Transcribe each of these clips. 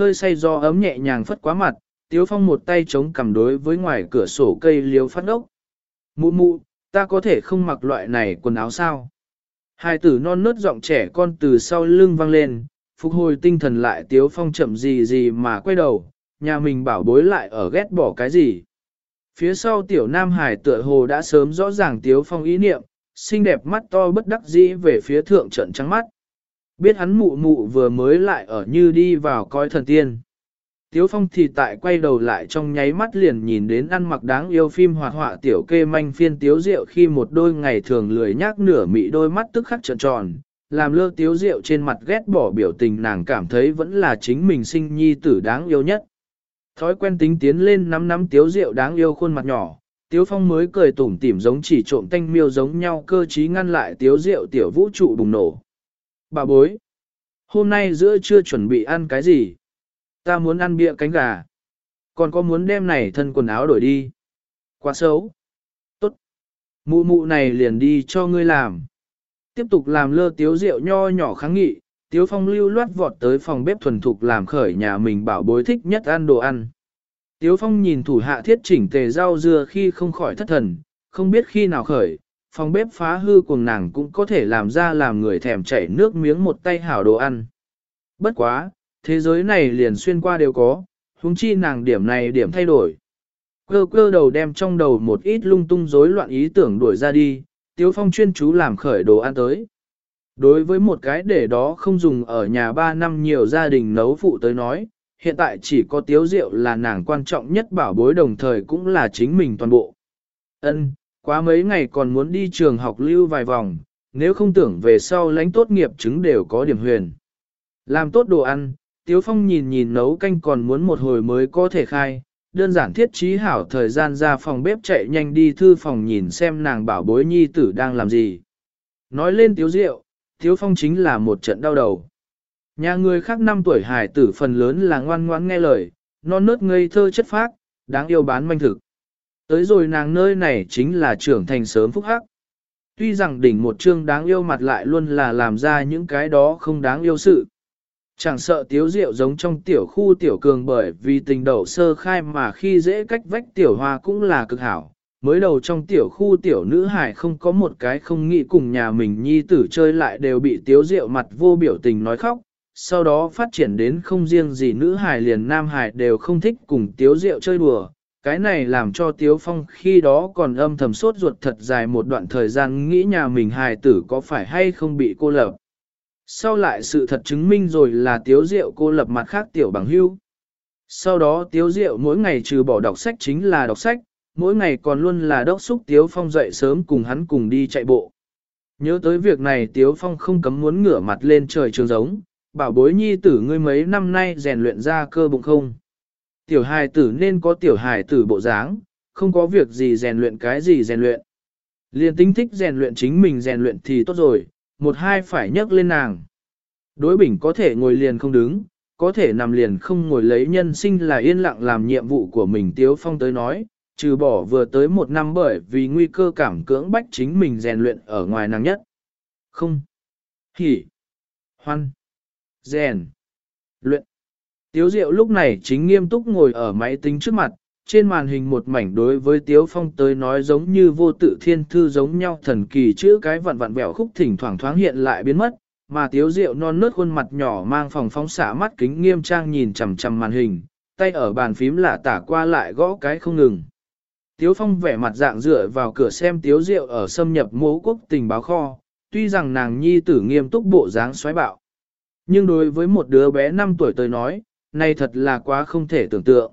hơi say do ấm nhẹ nhàng phất quá mặt, Tiếu Phong một tay chống cầm đối với ngoài cửa sổ cây liếu phát ốc. Mụ mụ, ta có thể không mặc loại này quần áo sao? Hai tử non nớt giọng trẻ con từ sau lưng vang lên, phục hồi tinh thần lại Tiếu Phong chậm gì gì mà quay đầu, nhà mình bảo bối lại ở ghét bỏ cái gì. Phía sau tiểu nam hải tựa hồ đã sớm rõ ràng Tiếu Phong ý niệm, xinh đẹp mắt to bất đắc dĩ về phía thượng trận trắng mắt. Biết hắn mụ mụ vừa mới lại ở như đi vào coi thần tiên. Tiếu Phong thì tại quay đầu lại trong nháy mắt liền nhìn đến ăn mặc đáng yêu phim hoạt họa tiểu kê manh phiên tiếu rượu khi một đôi ngày thường lười nhác nửa mị đôi mắt tức khắc trợn tròn, làm lơ tiếu rượu trên mặt ghét bỏ biểu tình nàng cảm thấy vẫn là chính mình sinh nhi tử đáng yêu nhất. Thói quen tính tiến lên nắm nắm tiếu rượu đáng yêu khuôn mặt nhỏ, tiếu phong mới cười tủm tỉm giống chỉ trộm tanh miêu giống nhau cơ trí ngăn lại tiếu rượu tiểu vũ trụ bùng nổ. Bà bối, hôm nay giữa chưa chuẩn bị ăn cái gì? Ta muốn ăn bia cánh gà. Còn có muốn đem này thân quần áo đổi đi. Quá xấu. Tốt. Mụ mụ này liền đi cho ngươi làm. Tiếp tục làm lơ tiếu rượu nho nhỏ kháng nghị, tiếu phong lưu loát vọt tới phòng bếp thuần thục làm khởi nhà mình bảo bối thích nhất ăn đồ ăn. Tiếu phong nhìn thủ hạ thiết chỉnh tề rau dưa khi không khỏi thất thần, không biết khi nào khởi, phòng bếp phá hư cùng nàng cũng có thể làm ra làm người thèm chảy nước miếng một tay hảo đồ ăn. Bất quá, thế giới này liền xuyên qua đều có, huống chi nàng điểm này điểm thay đổi. Cơ cơ đầu đem trong đầu một ít lung tung rối loạn ý tưởng đuổi ra đi, Tiếu Phong chuyên chú làm khởi đồ ăn tới. Đối với một cái để đó không dùng ở nhà 3 năm nhiều gia đình nấu phụ tới nói, hiện tại chỉ có tiếu rượu là nàng quan trọng nhất bảo bối đồng thời cũng là chính mình toàn bộ. Ân, quá mấy ngày còn muốn đi trường học lưu vài vòng, nếu không tưởng về sau lãnh tốt nghiệp chứng đều có điểm huyền. Làm tốt đồ ăn, Tiếu Phong nhìn nhìn nấu canh còn muốn một hồi mới có thể khai, đơn giản thiết trí hảo thời gian ra phòng bếp chạy nhanh đi thư phòng nhìn xem nàng bảo bối nhi tử đang làm gì. Nói lên Tiếu Diệu, Tiếu Phong chính là một trận đau đầu. Nhà người khác năm tuổi hải tử phần lớn là ngoan ngoãn nghe lời, non nớt ngây thơ chất phác, đáng yêu bán manh thực. Tới rồi nàng nơi này chính là trưởng thành sớm phúc hắc. Tuy rằng đỉnh một chương đáng yêu mặt lại luôn là làm ra những cái đó không đáng yêu sự. Chẳng sợ tiếu rượu giống trong tiểu khu tiểu cường bởi vì tình đầu sơ khai mà khi dễ cách vách tiểu hoa cũng là cực hảo. Mới đầu trong tiểu khu tiểu nữ hải không có một cái không nghĩ cùng nhà mình nhi tử chơi lại đều bị tiếu rượu mặt vô biểu tình nói khóc. Sau đó phát triển đến không riêng gì nữ hải liền nam hải đều không thích cùng tiếu rượu chơi đùa. Cái này làm cho tiếu phong khi đó còn âm thầm sốt ruột thật dài một đoạn thời gian nghĩ nhà mình hài tử có phải hay không bị cô lập. Sau lại sự thật chứng minh rồi là tiếu diệu cô lập mặt khác tiểu bằng hưu. Sau đó tiếu diệu mỗi ngày trừ bỏ đọc sách chính là đọc sách, mỗi ngày còn luôn là đốc xúc tiếu phong dậy sớm cùng hắn cùng đi chạy bộ. Nhớ tới việc này tiếu phong không cấm muốn ngửa mặt lên trời trường giống, bảo bối nhi tử ngươi mấy năm nay rèn luyện ra cơ bụng không. Tiểu hài tử nên có tiểu hài tử bộ dáng, không có việc gì rèn luyện cái gì rèn luyện. Liên tính thích rèn luyện chính mình rèn luyện thì tốt rồi, một hai phải nhấc lên nàng. Đối bình có thể ngồi liền không đứng, có thể nằm liền không ngồi lấy nhân sinh là yên lặng làm nhiệm vụ của mình Tiếu Phong tới nói, trừ bỏ vừa tới một năm bởi vì nguy cơ cảm cưỡng bách chính mình rèn luyện ở ngoài nàng nhất. Không. Hỉ. Hoan. Rèn. Luyện. Tiếu Diệu lúc này chính nghiêm túc ngồi ở máy tính trước mặt, trên màn hình một mảnh đối với Tiếu Phong tới nói giống như vô tự thiên thư giống nhau thần kỳ chữ cái vặn vặn bẻo khúc thỉnh thoảng thoáng hiện lại biến mất, mà Tiếu Diệu non nớt khuôn mặt nhỏ mang phòng phóng xạ mắt kính nghiêm trang nhìn chằm chằm màn hình, tay ở bàn phím lạ tả qua lại gõ cái không ngừng. Tiếu Phong vẻ mặt dạng dựa vào cửa xem Tiếu Diệu ở xâm nhập mố quốc tình báo kho, tuy rằng nàng nhi tử nghiêm túc bộ dáng xoáy bạo. Nhưng đối với một đứa bé 5 tuổi tới nói, này thật là quá không thể tưởng tượng.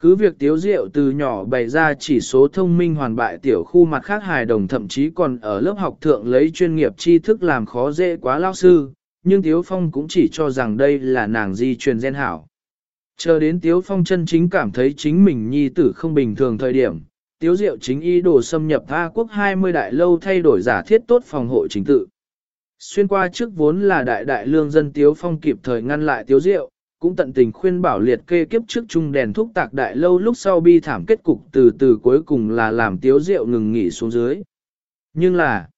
Cứ việc tiếu diệu từ nhỏ bày ra chỉ số thông minh hoàn bại tiểu khu mặt khác hài đồng thậm chí còn ở lớp học thượng lấy chuyên nghiệp tri thức làm khó dễ quá lao sư, nhưng tiếu phong cũng chỉ cho rằng đây là nàng di truyền gen hảo. Chờ đến tiếu phong chân chính cảm thấy chính mình nhi tử không bình thường thời điểm, tiếu diệu chính ý đồ xâm nhập Tha quốc 20 đại lâu thay đổi giả thiết tốt phòng hộ chính tự. Xuyên qua trước vốn là đại đại lương dân tiếu phong kịp thời ngăn lại tiếu diệu, cũng tận tình khuyên bảo liệt kê kiếp trước chung đèn thuốc tạc đại lâu lúc sau bi thảm kết cục từ từ cuối cùng là làm tiếu rượu ngừng nghỉ xuống dưới. Nhưng là,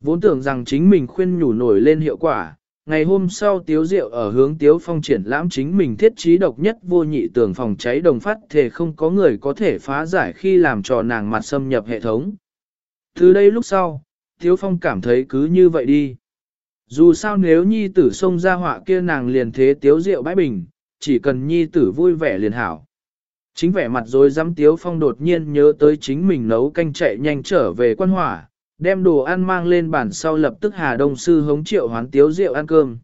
vốn tưởng rằng chính mình khuyên nhủ nổi lên hiệu quả, Ngày hôm sau Tiếu rượu ở hướng Tiếu Phong triển lãm chính mình thiết trí độc nhất vô nhị tường phòng cháy đồng phát thể không có người có thể phá giải khi làm trò nàng mặt xâm nhập hệ thống. Từ đây lúc sau, Tiếu Phong cảm thấy cứ như vậy đi. Dù sao nếu nhi tử xông ra họa kia nàng liền thế Tiếu Diệu bãi bình, chỉ cần nhi tử vui vẻ liền hảo. Chính vẻ mặt rồi dám Tiếu Phong đột nhiên nhớ tới chính mình nấu canh chạy nhanh trở về quan hỏa, đem đồ ăn mang lên bàn sau lập tức Hà Đông Sư hống triệu hoán Tiếu Diệu ăn cơm.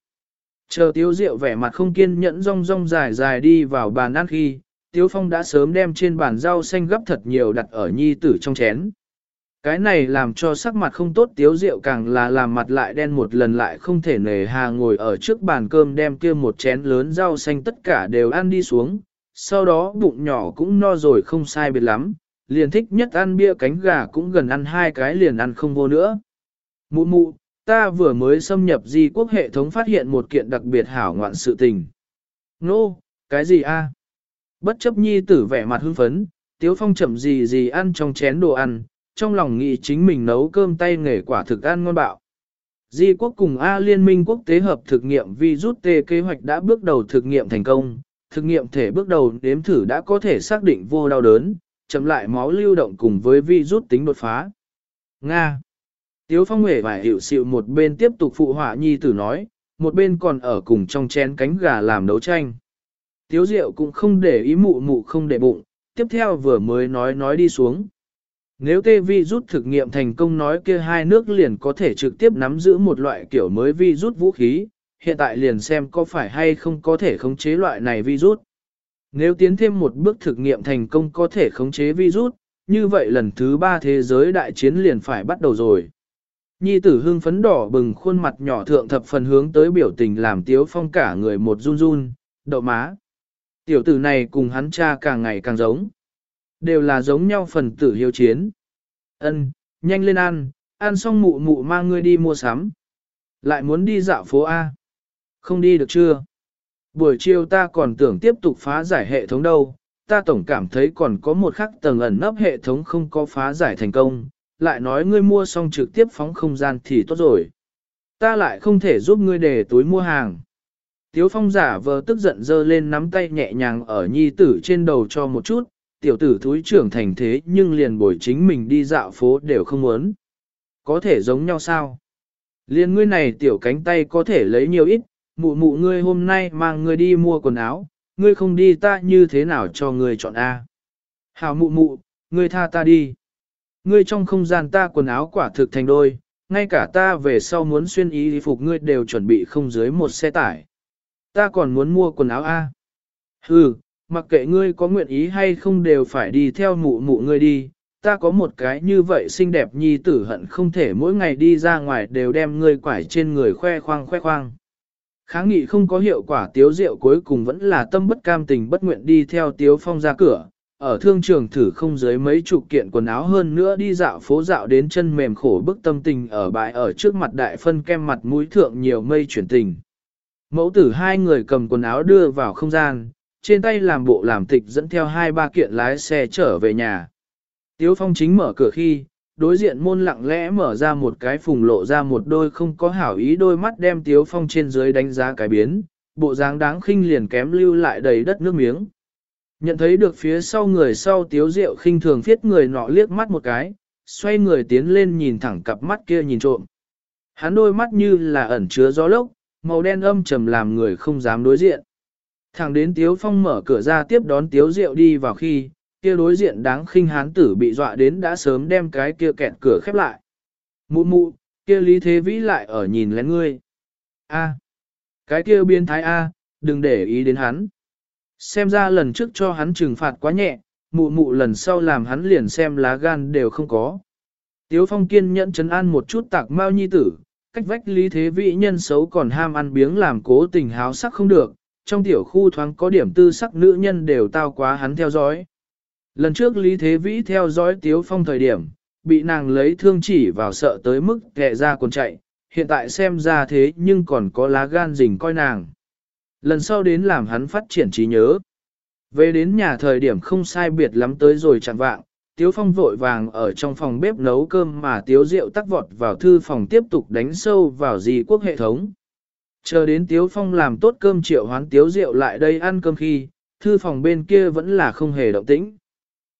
Chờ Tiếu Diệu vẻ mặt không kiên nhẫn rong rong dài dài đi vào bàn ăn khi, Tiếu Phong đã sớm đem trên bàn rau xanh gấp thật nhiều đặt ở nhi tử trong chén. Cái này làm cho sắc mặt không tốt Tiếu rượu càng là làm mặt lại đen một lần lại không thể nề hà ngồi ở trước bàn cơm đem kia một chén lớn rau xanh tất cả đều ăn đi xuống, sau đó bụng nhỏ cũng no rồi không sai biệt lắm, liền thích nhất ăn bia cánh gà cũng gần ăn hai cái liền ăn không vô nữa. Mụ mụ, ta vừa mới xâm nhập di quốc hệ thống phát hiện một kiện đặc biệt hảo ngoạn sự tình. Nô, no, cái gì a? Bất chấp nhi tử vẻ mặt hưng phấn, tiếu phong chậm gì gì ăn trong chén đồ ăn, trong lòng nghĩ chính mình nấu cơm tay nghề quả thực ăn ngon bạo. Di quốc cùng A Liên minh quốc tế hợp thực nghiệm virus T kế hoạch đã bước đầu thực nghiệm thành công, thực nghiệm thể bước đầu đếm thử đã có thể xác định vô đau đớn, chậm lại máu lưu động cùng với vi rút tính đột phá. Nga Tiếu phong hề và hiệu sự một bên tiếp tục phụ họa nhi tử nói, một bên còn ở cùng trong chén cánh gà làm đấu tranh. Tiếu diệu cũng không để ý mụ mụ không để bụng, tiếp theo vừa mới nói nói đi xuống. Nếu tê vi rút thực nghiệm thành công nói kia hai nước liền có thể trực tiếp nắm giữ một loại kiểu mới vi rút vũ khí, hiện tại liền xem có phải hay không có thể khống chế loại này virus. Nếu tiến thêm một bước thực nghiệm thành công có thể khống chế virus, như vậy lần thứ ba thế giới đại chiến liền phải bắt đầu rồi. Nhi tử hưng phấn đỏ bừng khuôn mặt nhỏ thượng thập phần hướng tới biểu tình làm tiếu phong cả người một run run, đậu má. Tiểu tử này cùng hắn cha càng ngày càng giống. Đều là giống nhau phần tử hiếu chiến. Ân, nhanh lên ăn, ăn xong mụ mụ mang ngươi đi mua sắm. Lại muốn đi dạo phố A. Không đi được chưa? Buổi chiều ta còn tưởng tiếp tục phá giải hệ thống đâu, ta tổng cảm thấy còn có một khắc tầng ẩn nấp hệ thống không có phá giải thành công, lại nói ngươi mua xong trực tiếp phóng không gian thì tốt rồi. Ta lại không thể giúp ngươi để túi mua hàng. Tiếu phong giả vờ tức giận dơ lên nắm tay nhẹ nhàng ở nhi tử trên đầu cho một chút, tiểu tử thúi trưởng thành thế nhưng liền bồi chính mình đi dạo phố đều không muốn. Có thể giống nhau sao? Liên ngươi này tiểu cánh tay có thể lấy nhiều ít, mụ mụ ngươi hôm nay mang ngươi đi mua quần áo, ngươi không đi ta như thế nào cho ngươi chọn A. Hảo mụ mụ, ngươi tha ta đi. Ngươi trong không gian ta quần áo quả thực thành đôi, ngay cả ta về sau muốn xuyên ý phục ngươi đều chuẩn bị không dưới một xe tải. Ta còn muốn mua quần áo A. Hừ, mặc kệ ngươi có nguyện ý hay không đều phải đi theo mụ mụ ngươi đi, ta có một cái như vậy xinh đẹp nhi tử hận không thể mỗi ngày đi ra ngoài đều đem ngươi quải trên người khoe khoang khoe khoang. Kháng nghị không có hiệu quả tiếu rượu cuối cùng vẫn là tâm bất cam tình bất nguyện đi theo tiếu phong ra cửa, ở thương trường thử không dưới mấy chục kiện quần áo hơn nữa đi dạo phố dạo đến chân mềm khổ bức tâm tình ở bãi ở trước mặt đại phân kem mặt mũi thượng nhiều mây chuyển tình. Mẫu tử hai người cầm quần áo đưa vào không gian, trên tay làm bộ làm tịch dẫn theo hai ba kiện lái xe trở về nhà. Tiếu phong chính mở cửa khi, đối diện môn lặng lẽ mở ra một cái phùng lộ ra một đôi không có hảo ý đôi mắt đem tiếu phong trên dưới đánh giá cái biến, bộ dáng đáng khinh liền kém lưu lại đầy đất nước miếng. Nhận thấy được phía sau người sau tiếu rượu khinh thường phiết người nọ liếc mắt một cái, xoay người tiến lên nhìn thẳng cặp mắt kia nhìn trộm. Hắn đôi mắt như là ẩn chứa gió lốc, màu đen âm trầm làm người không dám đối diện. Thẳng đến tiếu phong mở cửa ra tiếp đón tiếu Diệu đi vào khi, kia đối diện đáng khinh hán tử bị dọa đến đã sớm đem cái kia kẹt cửa khép lại. Mụ mụ, kia lý thế vĩ lại ở nhìn lén ngươi. A, cái kia biến thái A, đừng để ý đến hắn. Xem ra lần trước cho hắn trừng phạt quá nhẹ, mụ mụ lần sau làm hắn liền xem lá gan đều không có. Tiếu phong kiên nhẫn chấn an một chút tạc mau nhi tử, cách vách lý thế vĩ nhân xấu còn ham ăn biếng làm cố tình háo sắc không được, trong tiểu khu thoáng có điểm tư sắc nữ nhân đều tao quá hắn theo dõi. Lần trước Lý Thế Vĩ theo dõi Tiếu Phong thời điểm, bị nàng lấy thương chỉ vào sợ tới mức kẹ ra còn chạy, hiện tại xem ra thế nhưng còn có lá gan rình coi nàng. Lần sau đến làm hắn phát triển trí nhớ. Về đến nhà thời điểm không sai biệt lắm tới rồi chẳng vạng, Tiếu Phong vội vàng ở trong phòng bếp nấu cơm mà Tiếu Diệu tắc vọt vào thư phòng tiếp tục đánh sâu vào di quốc hệ thống. Chờ đến Tiếu Phong làm tốt cơm triệu hoán Tiếu Diệu lại đây ăn cơm khi, thư phòng bên kia vẫn là không hề động tĩnh.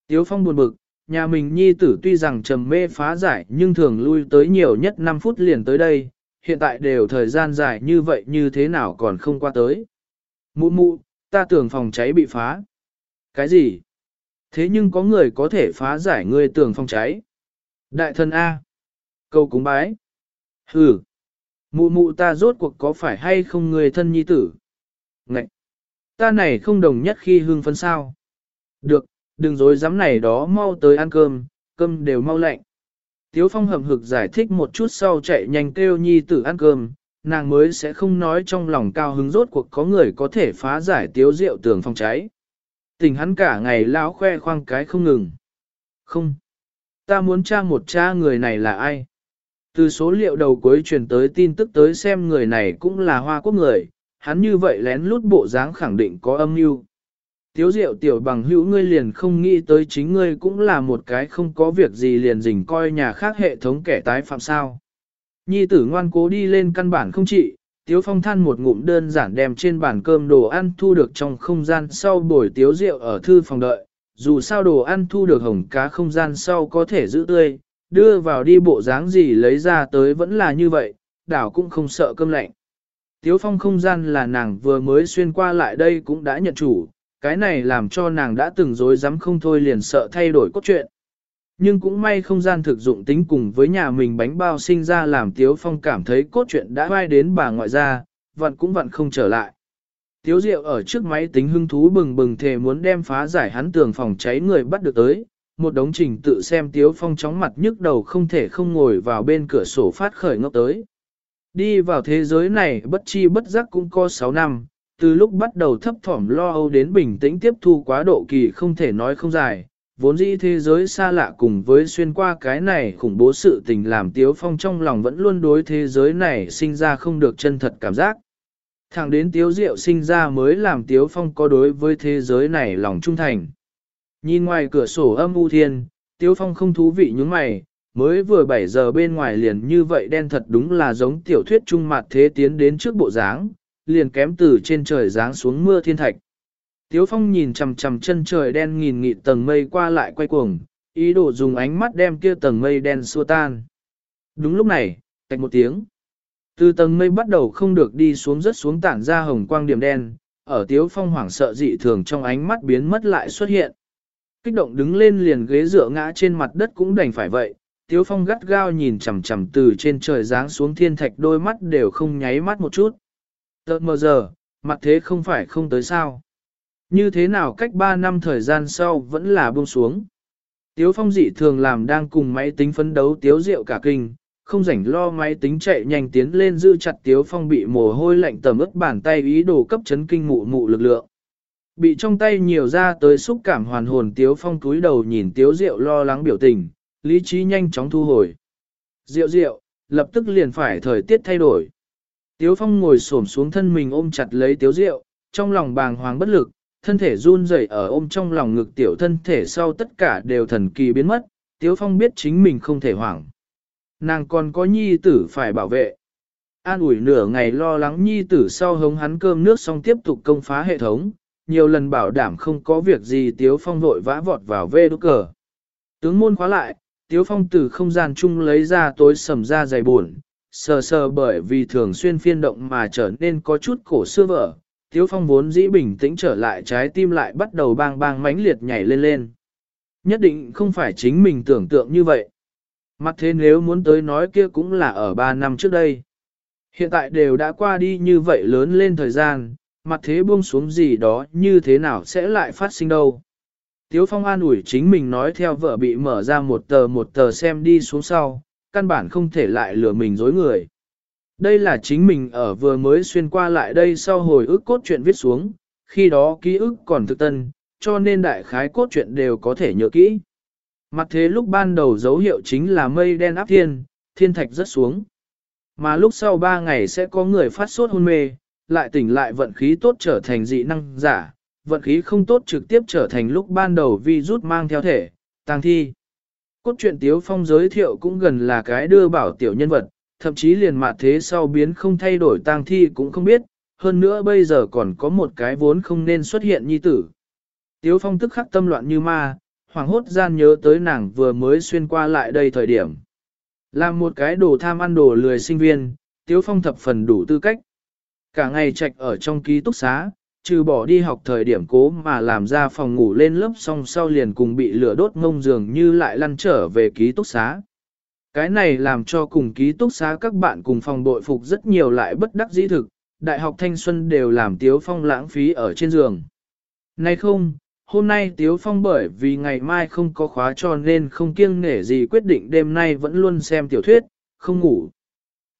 Tiếu Phong buồn bực, nhà mình nhi tử tuy rằng trầm mê phá giải nhưng thường lui tới nhiều nhất 5 phút liền tới đây, hiện tại đều thời gian dài như vậy như thế nào còn không qua tới. Mụ mụ, ta tưởng phòng cháy bị phá. Cái gì? Thế nhưng có người có thể phá giải người tưởng phòng cháy. Đại thân A. Câu cúng bái. Hừ. Mụ mụ ta rốt cuộc có phải hay không người thân nhi tử? Ngậy! Ta này không đồng nhất khi hương phấn sao. Được, đừng dối dám này đó mau tới ăn cơm, cơm đều mau lạnh. Tiếu phong hầm hực giải thích một chút sau chạy nhanh kêu nhi tử ăn cơm, nàng mới sẽ không nói trong lòng cao hứng rốt cuộc có người có thể phá giải tiếu rượu tường phong cháy. Tình hắn cả ngày lão khoe khoang cái không ngừng. Không. Ta muốn tra một cha người này là ai. Từ số liệu đầu cuối truyền tới tin tức tới xem người này cũng là hoa quốc người, hắn như vậy lén lút bộ dáng khẳng định có âm mưu. Tiếu diệu tiểu bằng hữu ngươi liền không nghĩ tới chính ngươi cũng là một cái không có việc gì liền dình coi nhà khác hệ thống kẻ tái phạm sao. Nhi tử ngoan cố đi lên căn bản không trị, tiếu phong than một ngụm đơn giản đem trên bàn cơm đồ ăn thu được trong không gian sau buổi tiếu rượu ở thư phòng đợi, dù sao đồ ăn thu được hồng cá không gian sau có thể giữ tươi, đưa vào đi bộ dáng gì lấy ra tới vẫn là như vậy, đảo cũng không sợ cơm lạnh. Tiếu phong không gian là nàng vừa mới xuyên qua lại đây cũng đã nhận chủ, cái này làm cho nàng đã từng dối dám không thôi liền sợ thay đổi cốt truyện. Nhưng cũng may không gian thực dụng tính cùng với nhà mình bánh bao sinh ra làm Tiếu Phong cảm thấy cốt truyện đã vai đến bà ngoại ra, vặn cũng vặn không trở lại. Tiếu Diệu ở trước máy tính hưng thú bừng bừng thề muốn đem phá giải hắn tường phòng cháy người bắt được tới, một đống trình tự xem Tiếu Phong chóng mặt nhức đầu không thể không ngồi vào bên cửa sổ phát khởi ngốc tới. Đi vào thế giới này bất chi bất giác cũng có 6 năm, từ lúc bắt đầu thấp thỏm lo âu đến bình tĩnh tiếp thu quá độ kỳ không thể nói không dài, vốn dĩ thế giới xa lạ cùng với xuyên qua cái này khủng bố sự tình làm Tiếu Phong trong lòng vẫn luôn đối thế giới này sinh ra không được chân thật cảm giác. Thẳng đến Tiếu Diệu sinh ra mới làm Tiếu Phong có đối với thế giới này lòng trung thành. Nhìn ngoài cửa sổ âm u thiên, Tiếu Phong không thú vị nhướng mày, mới vừa 7 giờ bên ngoài liền như vậy đen thật đúng là giống tiểu thuyết trung mặt thế tiến đến trước bộ dáng, liền kém từ trên trời giáng xuống mưa thiên thạch. Tiếu Phong nhìn chằm chằm chân trời đen nghìn nghị tầng mây qua lại quay cuồng, ý đồ dùng ánh mắt đem kia tầng mây đen xua tan. Đúng lúc này, tạch một tiếng. Từ tầng mây bắt đầu không được đi xuống rất xuống tản ra hồng quang điểm đen, ở Tiếu Phong hoảng sợ dị thường trong ánh mắt biến mất lại xuất hiện. Kích động đứng lên liền ghế dựa ngã trên mặt đất cũng đành phải vậy. Tiếu Phong gắt gao nhìn chằm chằm từ trên trời giáng xuống thiên thạch đôi mắt đều không nháy mắt một chút. Tợt mờ giờ, mặt thế không phải không tới sao. Như thế nào cách 3 năm thời gian sau vẫn là buông xuống. Tiếu phong dị thường làm đang cùng máy tính phấn đấu tiếu rượu cả kinh, không rảnh lo máy tính chạy nhanh tiến lên giữ chặt tiếu phong bị mồ hôi lạnh tầm ướt bàn tay ý đồ cấp chấn kinh mụ mụ lực lượng. Bị trong tay nhiều ra tới xúc cảm hoàn hồn tiếu phong túi đầu nhìn tiếu rượu lo lắng biểu tình, lý trí nhanh chóng thu hồi. Rượu rượu, lập tức liền phải thời tiết thay đổi. Tiếu phong ngồi xổm xuống thân mình ôm chặt lấy tiếu rượu, trong lòng bàng hoàng bất lực, thân thể run rẩy ở ôm trong lòng ngực tiểu thân thể sau tất cả đều thần kỳ biến mất, Tiếu Phong biết chính mình không thể hoảng. Nàng còn có nhi tử phải bảo vệ. An ủi nửa ngày lo lắng nhi tử sau hống hắn cơm nước xong tiếp tục công phá hệ thống, nhiều lần bảo đảm không có việc gì Tiếu Phong vội vã vọt vào vê đốt cờ. Tướng môn khóa lại, Tiếu Phong từ không gian chung lấy ra tối sầm ra dày buồn, sờ sờ bởi vì thường xuyên phiên động mà trở nên có chút cổ xưa vỡ, Tiếu Phong vốn dĩ bình tĩnh trở lại trái tim lại bắt đầu bang bang mãnh liệt nhảy lên lên. Nhất định không phải chính mình tưởng tượng như vậy. Mặt thế nếu muốn tới nói kia cũng là ở 3 năm trước đây. Hiện tại đều đã qua đi như vậy lớn lên thời gian, mặt thế buông xuống gì đó như thế nào sẽ lại phát sinh đâu. Tiếu Phong an ủi chính mình nói theo vợ bị mở ra một tờ một tờ xem đi xuống sau, căn bản không thể lại lừa mình dối người. Đây là chính mình ở vừa mới xuyên qua lại đây sau hồi ức cốt truyện viết xuống, khi đó ký ức còn thực tân, cho nên đại khái cốt truyện đều có thể nhớ kỹ. Mặt thế lúc ban đầu dấu hiệu chính là mây đen áp thiên, thiên thạch rất xuống. Mà lúc sau 3 ngày sẽ có người phát sốt hôn mê, lại tỉnh lại vận khí tốt trở thành dị năng giả, vận khí không tốt trực tiếp trở thành lúc ban đầu vi rút mang theo thể, tăng thi. Cốt truyện Tiếu Phong giới thiệu cũng gần là cái đưa bảo tiểu nhân vật, thậm chí liền mạ thế sau biến không thay đổi tang thi cũng không biết, hơn nữa bây giờ còn có một cái vốn không nên xuất hiện nhi tử. Tiếu phong tức khắc tâm loạn như ma, hoàng hốt gian nhớ tới nàng vừa mới xuyên qua lại đây thời điểm. Làm một cái đồ tham ăn đồ lười sinh viên, Tiếu Phong thập phần đủ tư cách. Cả ngày trạch ở trong ký túc xá, trừ bỏ đi học thời điểm cố mà làm ra phòng ngủ lên lớp xong sau liền cùng bị lửa đốt ngông giường như lại lăn trở về ký túc xá. Cái này làm cho cùng ký túc xá các bạn cùng phòng bội phục rất nhiều lại bất đắc dĩ thực, đại học thanh xuân đều làm Tiếu Phong lãng phí ở trên giường. Này không, hôm nay Tiếu Phong bởi vì ngày mai không có khóa cho nên không kiêng nể gì quyết định đêm nay vẫn luôn xem tiểu thuyết, không ngủ.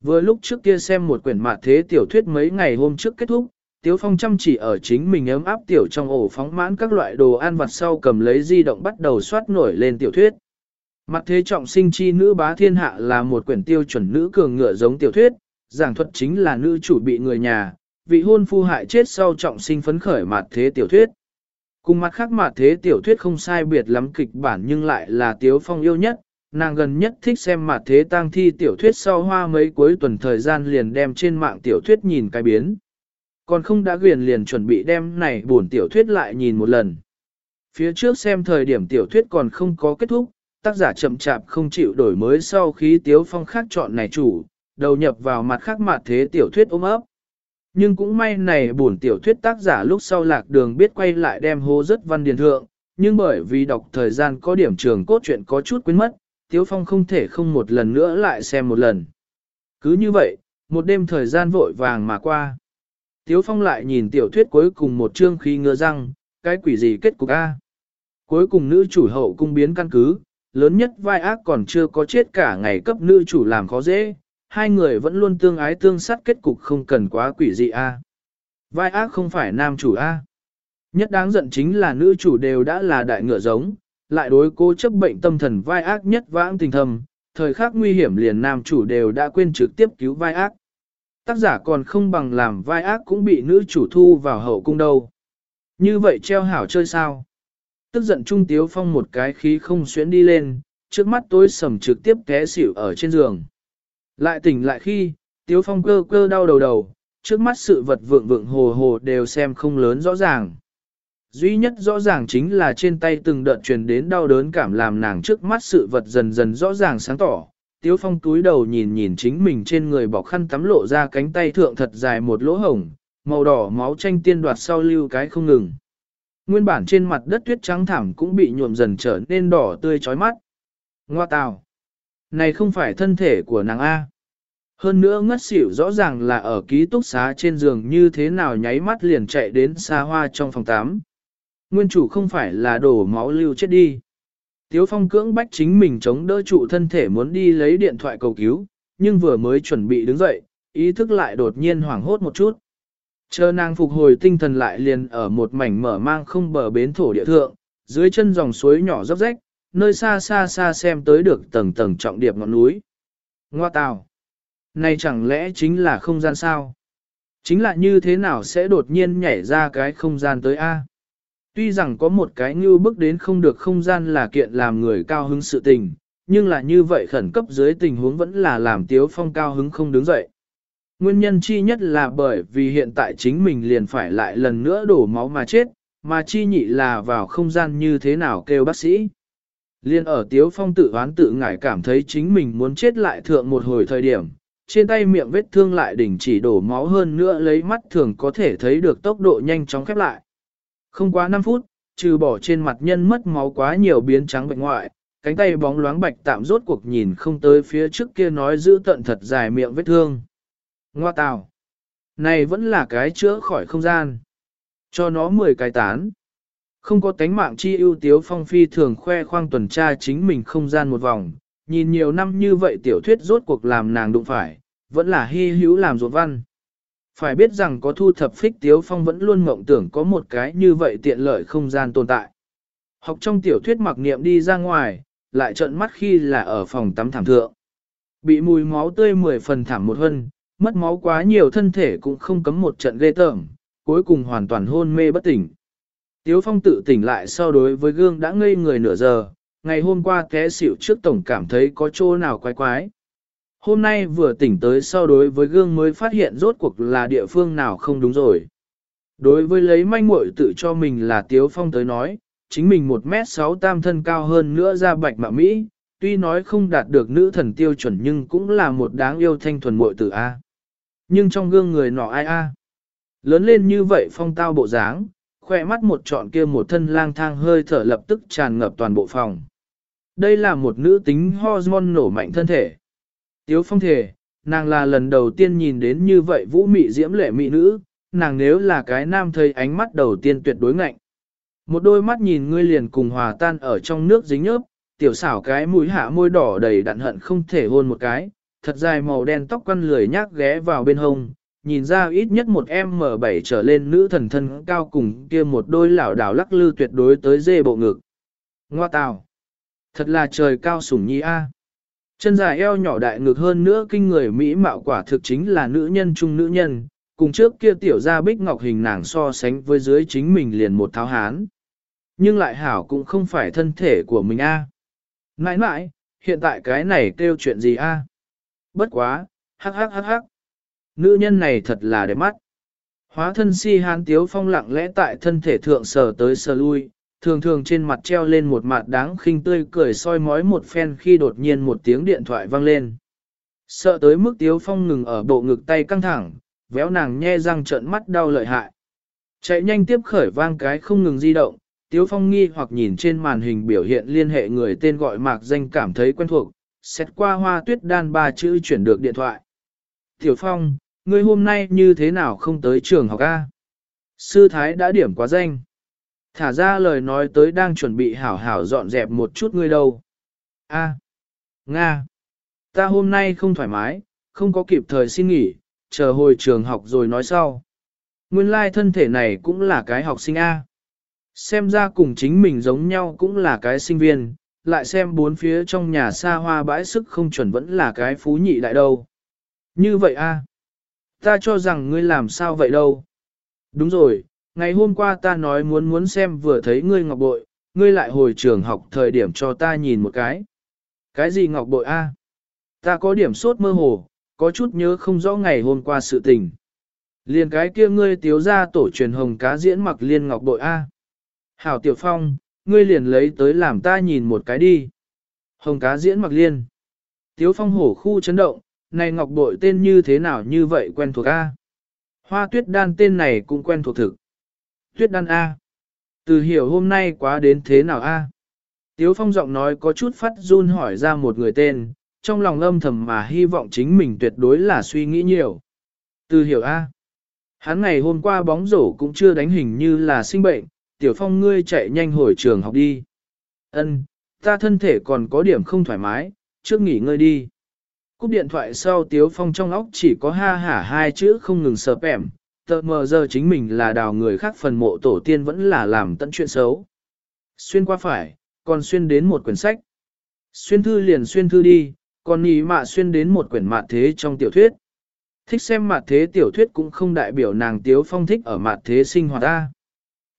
Vừa lúc trước kia xem một quyển mạt thế tiểu thuyết mấy ngày hôm trước kết thúc, Tiếu Phong chăm chỉ ở chính mình ấm áp tiểu trong ổ phóng mãn các loại đồ ăn vặt sau cầm lấy di động bắt đầu soát nổi lên tiểu thuyết. Mặt thế trọng sinh chi nữ bá thiên hạ là một quyển tiêu chuẩn nữ cường ngựa giống tiểu thuyết, giảng thuật chính là nữ chủ bị người nhà, vị hôn phu hại chết sau trọng sinh phấn khởi mặt thế tiểu thuyết. Cùng mặt khác mặt thế tiểu thuyết không sai biệt lắm kịch bản nhưng lại là Tiếu Phong yêu nhất, nàng gần nhất thích xem mặt thế tang thi tiểu thuyết sau hoa mấy cuối tuần thời gian liền đem trên mạng tiểu thuyết nhìn cái biến. Còn không đã quyền liền chuẩn bị đem này buồn tiểu thuyết lại nhìn một lần. Phía trước xem thời điểm tiểu thuyết còn không có kết thúc, tác giả chậm chạp không chịu đổi mới sau khi Tiếu Phong khác chọn này chủ, đầu nhập vào mặt khác mặt thế tiểu thuyết ôm ấp. Nhưng cũng may này buồn tiểu thuyết tác giả lúc sau lạc đường biết quay lại đem hô rất văn điền thượng, nhưng bởi vì đọc thời gian có điểm trường cốt truyện có chút quên mất, Tiếu Phong không thể không một lần nữa lại xem một lần. Cứ như vậy, một đêm thời gian vội vàng mà qua. Tiếu Phong lại nhìn tiểu thuyết cuối cùng một chương khi ngựa răng, cái quỷ gì kết cục A. Cuối cùng nữ chủ hậu cung biến căn cứ, lớn nhất vai ác còn chưa có chết cả ngày cấp nữ chủ làm khó dễ, hai người vẫn luôn tương ái tương sát kết cục không cần quá quỷ dị A. Vai ác không phải nam chủ A. Nhất đáng giận chính là nữ chủ đều đã là đại ngựa giống, lại đối cô chấp bệnh tâm thần vai ác nhất vãng tình thầm, thời khắc nguy hiểm liền nam chủ đều đã quên trực tiếp cứu vai ác. Tác giả còn không bằng làm vai ác cũng bị nữ chủ thu vào hậu cung đâu. Như vậy treo hảo chơi sao? Tức giận Trung Tiếu Phong một cái khí không xuyến đi lên, trước mắt tôi sầm trực tiếp té xỉu ở trên giường. Lại tỉnh lại khi, Tiếu Phong cơ cơ đau đầu đầu, trước mắt sự vật vượng vượng hồ hồ đều xem không lớn rõ ràng. Duy nhất rõ ràng chính là trên tay từng đợt truyền đến đau đớn cảm làm nàng trước mắt sự vật dần dần rõ ràng sáng tỏ. Tiếu phong túi đầu nhìn nhìn chính mình trên người bọc khăn tắm lộ ra cánh tay thượng thật dài một lỗ hổng, màu đỏ máu tranh tiên đoạt sau lưu cái không ngừng. Nguyên bản trên mặt đất tuyết trắng thảm cũng bị nhuộm dần trở nên đỏ tươi chói mắt. Ngoa tào! Này không phải thân thể của nàng A. Hơn nữa ngất xỉu rõ ràng là ở ký túc xá trên giường như thế nào nháy mắt liền chạy đến xa hoa trong phòng 8 nguyên chủ không phải là đổ máu lưu chết đi. Tiếu phong cưỡng bách chính mình chống đỡ trụ thân thể muốn đi lấy điện thoại cầu cứu, nhưng vừa mới chuẩn bị đứng dậy, ý thức lại đột nhiên hoảng hốt một chút. Chờ nàng phục hồi tinh thần lại liền ở một mảnh mở mang không bờ bến thổ địa thượng, dưới chân dòng suối nhỏ dốc rách, nơi xa xa xa xem tới được tầng tầng trọng điệp ngọn núi. Ngoa tào! Này chẳng lẽ chính là không gian sao? Chính là như thế nào sẽ đột nhiên nhảy ra cái không gian tới A? Tuy rằng có một cái như bước đến không được không gian là kiện làm người cao hứng sự tình, nhưng là như vậy khẩn cấp dưới tình huống vẫn là làm Tiếu Phong cao hứng không đứng dậy. Nguyên nhân chi nhất là bởi vì hiện tại chính mình liền phải lại lần nữa đổ máu mà chết, mà chi nhị là vào không gian như thế nào kêu bác sĩ. Liên ở Tiếu Phong tự oán tự ngải cảm thấy chính mình muốn chết lại thượng một hồi thời điểm, trên tay miệng vết thương lại đỉnh chỉ đổ máu hơn nữa lấy mắt thường có thể thấy được tốc độ nhanh chóng khép lại. Không quá 5 phút, trừ bỏ trên mặt nhân mất máu quá nhiều biến trắng bệnh ngoại, cánh tay bóng loáng bạch tạm rốt cuộc nhìn không tới phía trước kia nói giữ tận thật dài miệng vết thương. Ngoa tào. Này vẫn là cái chữa khỏi không gian. Cho nó 10 cái tán. Không có tánh mạng chi ưu tiếu phong phi thường khoe khoang tuần tra chính mình không gian một vòng. Nhìn nhiều năm như vậy tiểu thuyết rốt cuộc làm nàng đụng phải, vẫn là hy hữu làm ruột văn. Phải biết rằng có thu thập phích tiếu phong vẫn luôn mộng tưởng có một cái như vậy tiện lợi không gian tồn tại. Học trong tiểu thuyết mặc niệm đi ra ngoài, lại trợn mắt khi là ở phòng tắm thảm thượng. Bị mùi máu tươi mười phần thảm một hân, mất máu quá nhiều thân thể cũng không cấm một trận ghê tởm, cuối cùng hoàn toàn hôn mê bất tỉnh. Tiếu phong tự tỉnh lại so đối với gương đã ngây người nửa giờ, ngày hôm qua té xỉu trước tổng cảm thấy có chỗ nào quái quái. Hôm nay vừa tỉnh tới sau đối với gương mới phát hiện rốt cuộc là địa phương nào không đúng rồi. Đối với lấy manh muội tự cho mình là Tiếu Phong tới nói, chính mình 1m6 tam thân cao hơn nữa ra bạch mạ Mỹ, tuy nói không đạt được nữ thần tiêu chuẩn nhưng cũng là một đáng yêu thanh thuần muội tử A. Nhưng trong gương người nọ ai A. Lớn lên như vậy phong tao bộ dáng, khoe mắt một trọn kia một thân lang thang hơi thở lập tức tràn ngập toàn bộ phòng. Đây là một nữ tính hormone nổ mạnh thân thể. Tiếu phong thể, nàng là lần đầu tiên nhìn đến như vậy vũ mị diễm lệ mị nữ, nàng nếu là cái nam thấy ánh mắt đầu tiên tuyệt đối ngạnh. Một đôi mắt nhìn ngươi liền cùng hòa tan ở trong nước dính nhớp, tiểu xảo cái mũi hạ môi đỏ đầy đặn hận không thể hôn một cái, thật dài màu đen tóc quăn lười nhác ghé vào bên hông, nhìn ra ít nhất một em M7 trở lên nữ thần thân cao cùng kia một đôi lảo đảo lắc lư tuyệt đối tới dê bộ ngực. Ngoa tào! Thật là trời cao sủng nhi a. Chân dài eo nhỏ đại ngực hơn nữa kinh người Mỹ mạo quả thực chính là nữ nhân trung nữ nhân, cùng trước kia tiểu ra bích ngọc hình nàng so sánh với dưới chính mình liền một tháo hán. Nhưng lại hảo cũng không phải thân thể của mình a. À. Nãi nãi, hiện tại cái này kêu chuyện gì a? Bất quá, hắc hắc hắc hắc. Nữ nhân này thật là đẹp mắt. Hóa thân si hán tiếu phong lặng lẽ tại thân thể thượng sờ tới sờ lui, thường thường trên mặt treo lên một mặt đáng khinh tươi cười soi mói một phen khi đột nhiên một tiếng điện thoại vang lên. Sợ tới mức tiếu phong ngừng ở bộ ngực tay căng thẳng, véo nàng nhe răng trợn mắt đau lợi hại. Chạy nhanh tiếp khởi vang cái không ngừng di động, tiếu phong nghi hoặc nhìn trên màn hình biểu hiện liên hệ người tên gọi mạc danh cảm thấy quen thuộc, xét qua hoa tuyết đan ba chữ chuyển được điện thoại. Tiểu phong, ngươi hôm nay như thế nào không tới trường học A? Sư Thái đã điểm quá danh. Thả ra lời nói tới đang chuẩn bị hảo hảo dọn dẹp một chút ngươi đâu. A. Nga. Ta hôm nay không thoải mái, không có kịp thời xin nghỉ, chờ hồi trường học rồi nói sau. Nguyên lai thân thể này cũng là cái học sinh A. Xem ra cùng chính mình giống nhau cũng là cái sinh viên, lại xem bốn phía trong nhà xa hoa bãi sức không chuẩn vẫn là cái phú nhị đại đâu. Như vậy A. Ta cho rằng ngươi làm sao vậy đâu. Đúng rồi, ngày hôm qua ta nói muốn muốn xem vừa thấy ngươi ngọc bội, ngươi lại hồi trường học thời điểm cho ta nhìn một cái. Cái gì ngọc bội a? Ta có điểm sốt mơ hồ, có chút nhớ không rõ ngày hôm qua sự tình. Liền cái kia ngươi tiếu ra tổ truyền hồng cá diễn mặc liên ngọc bội a. Hảo Tiểu Phong, ngươi liền lấy tới làm ta nhìn một cái đi. Hồng cá diễn mặc liên. Tiếu Phong hổ khu chấn động, này ngọc bội tên như thế nào như vậy quen thuộc a? Hoa tuyết đan tên này cũng quen thuộc thực. Tuyết đan A. Từ hiểu hôm nay quá đến thế nào A. Tiếu phong giọng nói có chút phát run hỏi ra một người tên, trong lòng âm thầm mà hy vọng chính mình tuyệt đối là suy nghĩ nhiều. Từ hiểu A. Hắn ngày hôm qua bóng rổ cũng chưa đánh hình như là sinh bệnh, tiểu phong ngươi chạy nhanh hồi trường học đi. Ân, ta thân thể còn có điểm không thoải mái, trước nghỉ ngơi đi. Cúp điện thoại sau tiếu phong trong óc chỉ có ha hả hai chữ không ngừng sợp ẻm, tờ mờ giờ chính mình là đào người khác phần mộ tổ tiên vẫn là làm tận chuyện xấu. Xuyên qua phải, còn xuyên đến một quyển sách. Xuyên thư liền xuyên thư đi, còn nhì mạ xuyên đến một quyển mạt thế trong tiểu thuyết. Thích xem mạt thế tiểu thuyết cũng không đại biểu nàng Tiếu Phong thích ở mạt thế sinh hoạt ta.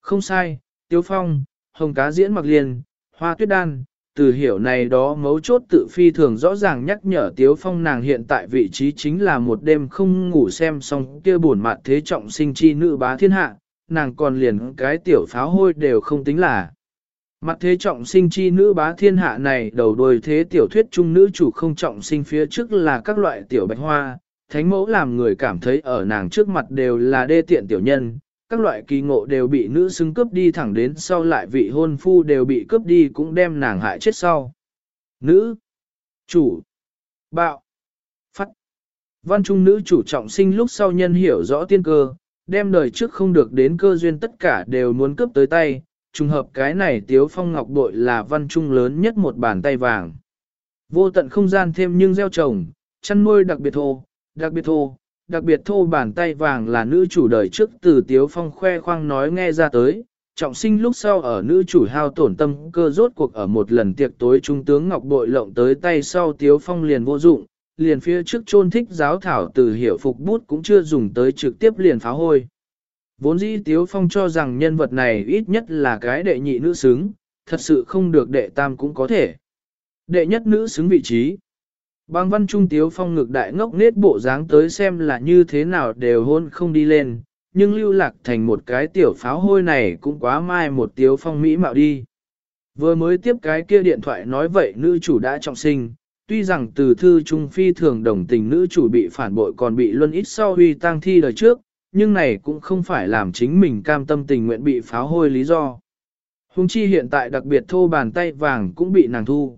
Không sai, Tiếu Phong, Hồng Cá Diễn Mặc Liên, Hoa Tuyết Đan, từ hiểu này đó mấu chốt tự phi thường rõ ràng nhắc nhở Tiếu Phong nàng hiện tại vị trí chính là một đêm không ngủ xem xong kia buồn mặt thế trọng sinh chi nữ bá thiên hạ, nàng còn liền cái tiểu pháo hôi đều không tính là. Mặt thế trọng sinh chi nữ bá thiên hạ này đầu đuôi thế tiểu thuyết trung nữ chủ không trọng sinh phía trước là các loại tiểu bạch hoa, thánh mẫu làm người cảm thấy ở nàng trước mặt đều là đê tiện tiểu nhân, các loại kỳ ngộ đều bị nữ xứng cướp đi thẳng đến sau lại vị hôn phu đều bị cướp đi cũng đem nàng hại chết sau. Nữ, chủ, bạo, phát. Văn trung nữ chủ trọng sinh lúc sau nhân hiểu rõ tiên cơ, đem đời trước không được đến cơ duyên tất cả đều muốn cướp tới tay, trùng hợp cái này tiếu phong ngọc bội là văn trung lớn nhất một bàn tay vàng. Vô tận không gian thêm nhưng gieo trồng, chăn nuôi đặc biệt thô, đặc biệt thô, đặc biệt thô bàn tay vàng là nữ chủ đời trước từ Tiếu Phong khoe khoang nói nghe ra tới, trọng sinh lúc sau ở nữ chủ hao tổn tâm cơ rốt cuộc ở một lần tiệc tối trung tướng Ngọc Bội lộng tới tay sau Tiếu Phong liền vô dụng, liền phía trước chôn thích giáo thảo từ hiểu phục bút cũng chưa dùng tới trực tiếp liền phá hôi. Vốn dĩ Tiếu Phong cho rằng nhân vật này ít nhất là cái đệ nhị nữ xứng, thật sự không được đệ tam cũng có thể. Đệ nhất nữ xứng vị trí. Bang văn trung tiếu phong ngực đại ngốc nết bộ dáng tới xem là như thế nào đều hôn không đi lên, nhưng lưu lạc thành một cái tiểu pháo hôi này cũng quá mai một tiếu phong mỹ mạo đi. Vừa mới tiếp cái kia điện thoại nói vậy nữ chủ đã trọng sinh, tuy rằng từ thư trung phi thường đồng tình nữ chủ bị phản bội còn bị luân ít sau huy tang thi đời trước, nhưng này cũng không phải làm chính mình cam tâm tình nguyện bị pháo hôi lý do. Hùng chi hiện tại đặc biệt thô bàn tay vàng cũng bị nàng thu.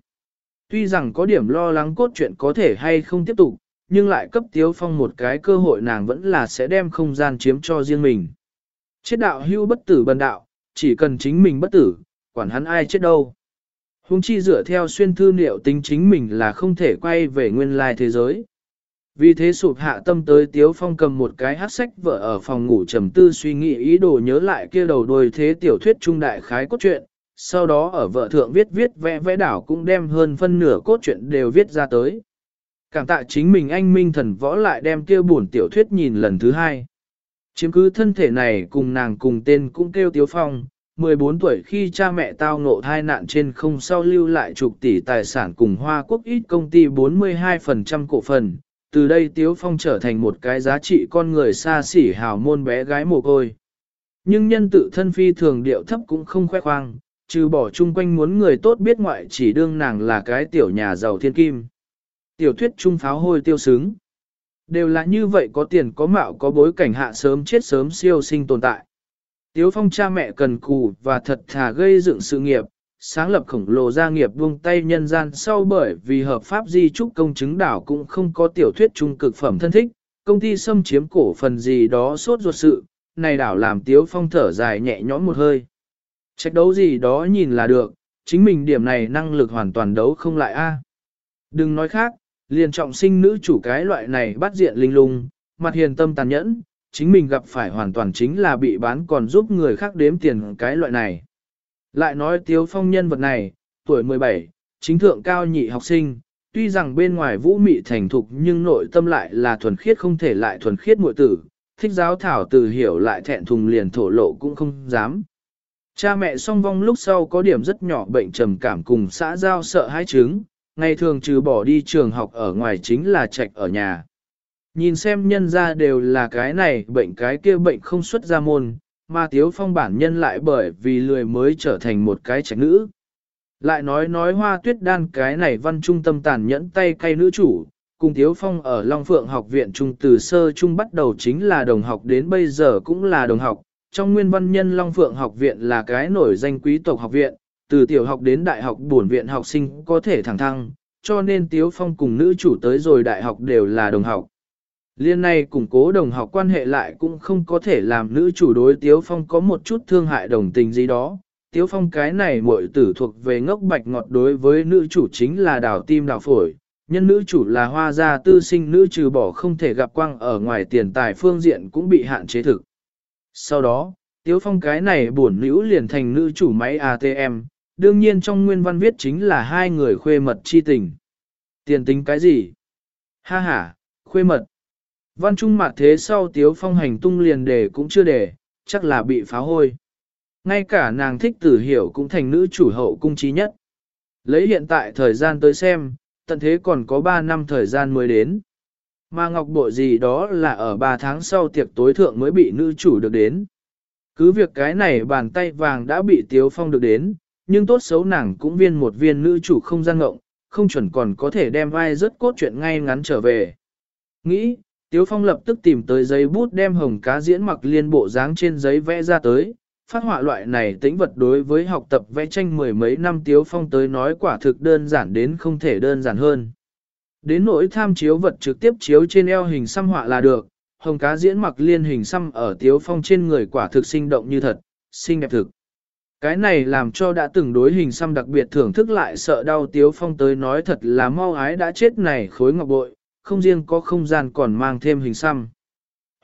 Tuy rằng có điểm lo lắng cốt truyện có thể hay không tiếp tục, nhưng lại cấp Tiếu Phong một cái cơ hội nàng vẫn là sẽ đem không gian chiếm cho riêng mình. Chết đạo hưu bất tử bần đạo, chỉ cần chính mình bất tử, quản hắn ai chết đâu. Hùng chi dựa theo xuyên thư liệu tính chính mình là không thể quay về nguyên lai thế giới. Vì thế sụp hạ tâm tới Tiếu Phong cầm một cái hát sách vợ ở phòng ngủ trầm tư suy nghĩ ý đồ nhớ lại kia đầu đôi thế tiểu thuyết trung đại khái cốt truyện, sau đó ở vợ thượng viết viết vẽ vẽ đảo cũng đem hơn phân nửa cốt truyện đều viết ra tới. Cảm tạ chính mình anh minh thần võ lại đem kêu buồn tiểu thuyết nhìn lần thứ hai. Chiếm cứ thân thể này cùng nàng cùng tên cũng kêu Tiếu Phong, 14 tuổi khi cha mẹ tao ngộ thai nạn trên không sau lưu lại chục tỷ tài sản cùng Hoa Quốc ít công ty 42% cổ phần. Từ đây Tiếu Phong trở thành một cái giá trị con người xa xỉ hào môn bé gái mồ côi. Nhưng nhân tự thân phi thường điệu thấp cũng không khoe khoang, trừ bỏ chung quanh muốn người tốt biết ngoại chỉ đương nàng là cái tiểu nhà giàu thiên kim. Tiểu thuyết trung pháo hôi tiêu sướng. Đều là như vậy có tiền có mạo có bối cảnh hạ sớm chết sớm siêu sinh tồn tại. Tiếu phong cha mẹ cần cù và thật thà gây dựng sự nghiệp, sáng lập khổng lồ gia nghiệp buông tay nhân gian sau bởi vì hợp pháp di trúc công chứng đảo cũng không có tiểu thuyết trung cực phẩm thân thích, công ty xâm chiếm cổ phần gì đó suốt ruột sự, này đảo làm tiếu phong thở dài nhẹ nhõm một hơi. Trách đấu gì đó nhìn là được, chính mình điểm này năng lực hoàn toàn đấu không lại a. Đừng nói khác, liền trọng sinh nữ chủ cái loại này bắt diện linh lung, mặt hiền tâm tàn nhẫn, chính mình gặp phải hoàn toàn chính là bị bán còn giúp người khác đếm tiền cái loại này. Lại nói tiếu phong nhân vật này, tuổi 17, chính thượng cao nhị học sinh, tuy rằng bên ngoài vũ mị thành thục nhưng nội tâm lại là thuần khiết không thể lại thuần khiết muội tử, thích giáo thảo từ hiểu lại thẹn thùng liền thổ lộ cũng không dám. Cha mẹ song vong lúc sau có điểm rất nhỏ bệnh trầm cảm cùng xã giao sợ hãi chứng, ngày thường trừ bỏ đi trường học ở ngoài chính là trạch ở nhà. Nhìn xem nhân ra đều là cái này bệnh cái kia bệnh không xuất ra môn, mà Tiếu Phong bản nhân lại bởi vì lười mới trở thành một cái trạch nữ. Lại nói nói hoa tuyết đan cái này văn trung tâm tàn nhẫn tay cay nữ chủ, cùng Tiếu Phong ở Long Phượng học viện trung từ sơ trung bắt đầu chính là đồng học đến bây giờ cũng là đồng học. Trong nguyên văn nhân Long Phượng học viện là cái nổi danh quý tộc học viện, từ tiểu học đến đại học bổn viện học sinh có thể thẳng thăng, cho nên Tiếu Phong cùng nữ chủ tới rồi đại học đều là đồng học. Liên này củng cố đồng học quan hệ lại cũng không có thể làm nữ chủ đối Tiếu Phong có một chút thương hại đồng tình gì đó. Tiếu Phong cái này muội tử thuộc về ngốc bạch ngọt đối với nữ chủ chính là đào tim đào phổi, nhân nữ chủ là hoa gia tư sinh nữ trừ bỏ không thể gặp quang ở ngoài tiền tài phương diện cũng bị hạn chế thực. Sau đó, Tiếu Phong cái này buồn nữ liền thành nữ chủ máy ATM, đương nhiên trong nguyên văn viết chính là hai người khuê mật chi tình. Tiền tính cái gì? Ha ha, khuê mật. Văn trung mặt thế sau tiếu phong hành tung liền đề cũng chưa đề, chắc là bị phá hôi. Ngay cả nàng thích tử hiểu cũng thành nữ chủ hậu cung trí nhất. Lấy hiện tại thời gian tới xem, tận thế còn có 3 năm thời gian mới đến. Mà ngọc bộ gì đó là ở 3 tháng sau tiệc tối thượng mới bị nữ chủ được đến. Cứ việc cái này bàn tay vàng đã bị tiếu phong được đến, nhưng tốt xấu nàng cũng viên một viên nữ chủ không gian ngộng, không chuẩn còn có thể đem vai rất cốt chuyện ngay ngắn trở về. Nghĩ, Tiếu Phong lập tức tìm tới giấy bút đem hồng cá diễn mặc liên bộ dáng trên giấy vẽ ra tới. Phát họa loại này tĩnh vật đối với học tập vẽ tranh mười mấy năm Tiếu Phong tới nói quả thực đơn giản đến không thể đơn giản hơn. Đến nỗi tham chiếu vật trực tiếp chiếu trên eo hình xăm họa là được, hồng cá diễn mặc liên hình xăm ở Tiếu Phong trên người quả thực sinh động như thật, xinh đẹp thực. Cái này làm cho đã từng đối hình xăm đặc biệt thưởng thức lại sợ đau Tiếu Phong tới nói thật là mau ái đã chết này khối ngọc bội, không riêng có không gian còn mang thêm hình xăm.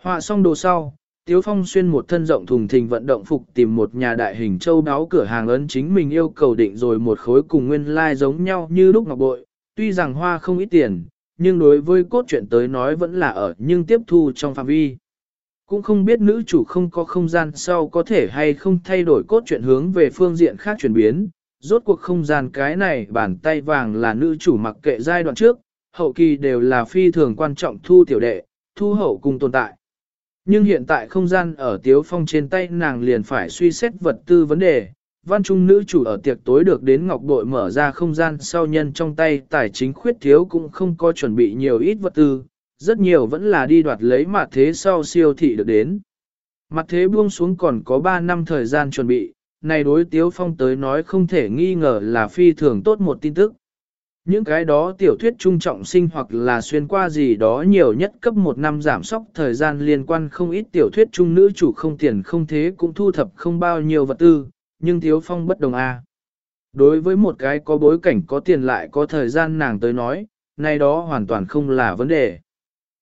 Họa xong đồ sau, Tiếu Phong xuyên một thân rộng thùng thình vận động phục tìm một nhà đại hình châu đáo cửa hàng ấn chính mình yêu cầu định rồi một khối cùng nguyên lai like giống nhau như lúc ngọc bội, tuy rằng hoa không ít tiền, nhưng đối với cốt truyện tới nói vẫn là ở nhưng tiếp thu trong phạm vi. Cũng không biết nữ chủ không có không gian sau có thể hay không thay đổi cốt truyện hướng về phương diện khác chuyển biến, rốt cuộc không gian cái này bàn tay vàng là nữ chủ mặc kệ giai đoạn trước, hậu kỳ đều là phi thường quan trọng thu tiểu đệ, thu hậu cùng tồn tại. Nhưng hiện tại không gian ở Tiếu Phong trên tay nàng liền phải suy xét vật tư vấn đề. Văn trung nữ chủ ở tiệc tối được đến ngọc bội mở ra không gian sau nhân trong tay tài chính khuyết thiếu cũng không có chuẩn bị nhiều ít vật tư, rất nhiều vẫn là đi đoạt lấy mặt thế sau siêu thị được đến. Mặt thế buông xuống còn có 3 năm thời gian chuẩn bị, này đối Tiếu Phong tới nói không thể nghi ngờ là phi thường tốt một tin tức. Những cái đó tiểu thuyết trung trọng sinh hoặc là xuyên qua gì đó nhiều nhất cấp một năm giảm sóc thời gian liên quan không ít tiểu thuyết trung nữ chủ không tiền không thế cũng thu thập không bao nhiêu vật tư, nhưng Tiếu Phong bất đồng a. Đối với một cái có bối cảnh có tiền lại có thời gian nàng tới nói, nay đó hoàn toàn không là vấn đề.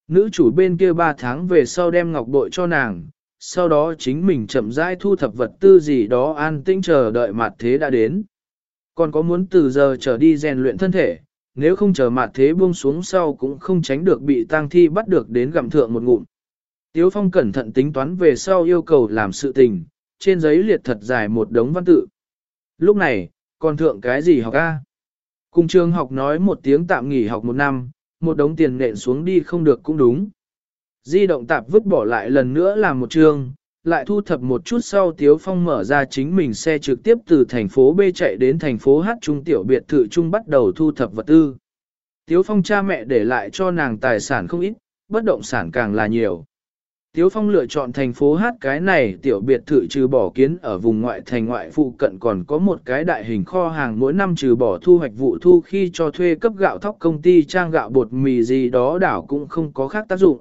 Nữ chủ bên kia 3 tháng về sau đem ngọc bội cho nàng, sau đó chính mình chậm rãi thu thập vật tư gì đó an tĩnh chờ đợi mặt thế đã đến. Còn có muốn từ giờ trở đi rèn luyện thân thể, nếu không chờ mặt thế buông xuống sau cũng không tránh được bị tang thi bắt được đến gặm thượng một ngụm. Tiếu Phong cẩn thận tính toán về sau yêu cầu làm sự tình, trên giấy liệt thật dài một đống văn tự. Lúc này, còn thượng cái gì học a? Cùng trường học nói một tiếng tạm nghỉ học một năm, một đống tiền nện xuống đi không được cũng đúng. Di động tạp vứt bỏ lại lần nữa làm một trường, lại thu thập một chút sau Tiếu Phong mở ra chính mình xe trực tiếp từ thành phố B chạy đến thành phố H Trung tiểu biệt thự Trung bắt đầu thu thập vật tư. Tiếu Phong cha mẹ để lại cho nàng tài sản không ít, bất động sản càng là nhiều. Tiếu Phong lựa chọn thành phố hát cái này tiểu biệt thự trừ bỏ kiến ở vùng ngoại thành ngoại phụ cận còn có một cái đại hình kho hàng mỗi năm trừ bỏ thu hoạch vụ thu khi cho thuê cấp gạo thóc công ty trang gạo bột mì gì đó đảo cũng không có khác tác dụng.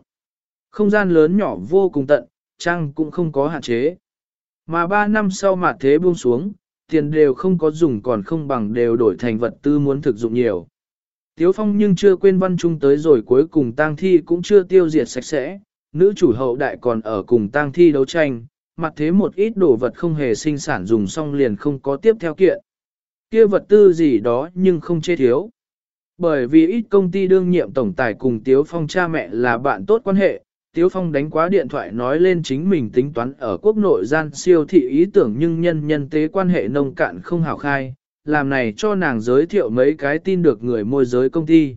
Không gian lớn nhỏ vô cùng tận, trang cũng không có hạn chế. Mà ba năm sau mà thế buông xuống, tiền đều không có dùng còn không bằng đều đổi thành vật tư muốn thực dụng nhiều. Tiếu Phong nhưng chưa quên văn trung tới rồi cuối cùng tang thi cũng chưa tiêu diệt sạch sẽ, nữ chủ hậu đại còn ở cùng tang thi đấu tranh, mặt thế một ít đồ vật không hề sinh sản dùng xong liền không có tiếp theo kiện. Kia vật tư gì đó nhưng không chê thiếu. Bởi vì ít công ty đương nhiệm tổng tài cùng Tiếu Phong cha mẹ là bạn tốt quan hệ, Tiếu Phong đánh quá điện thoại nói lên chính mình tính toán ở quốc nội gian siêu thị ý tưởng nhưng nhân nhân tế quan hệ nông cạn không hảo khai, làm này cho nàng giới thiệu mấy cái tin được người môi giới công ty.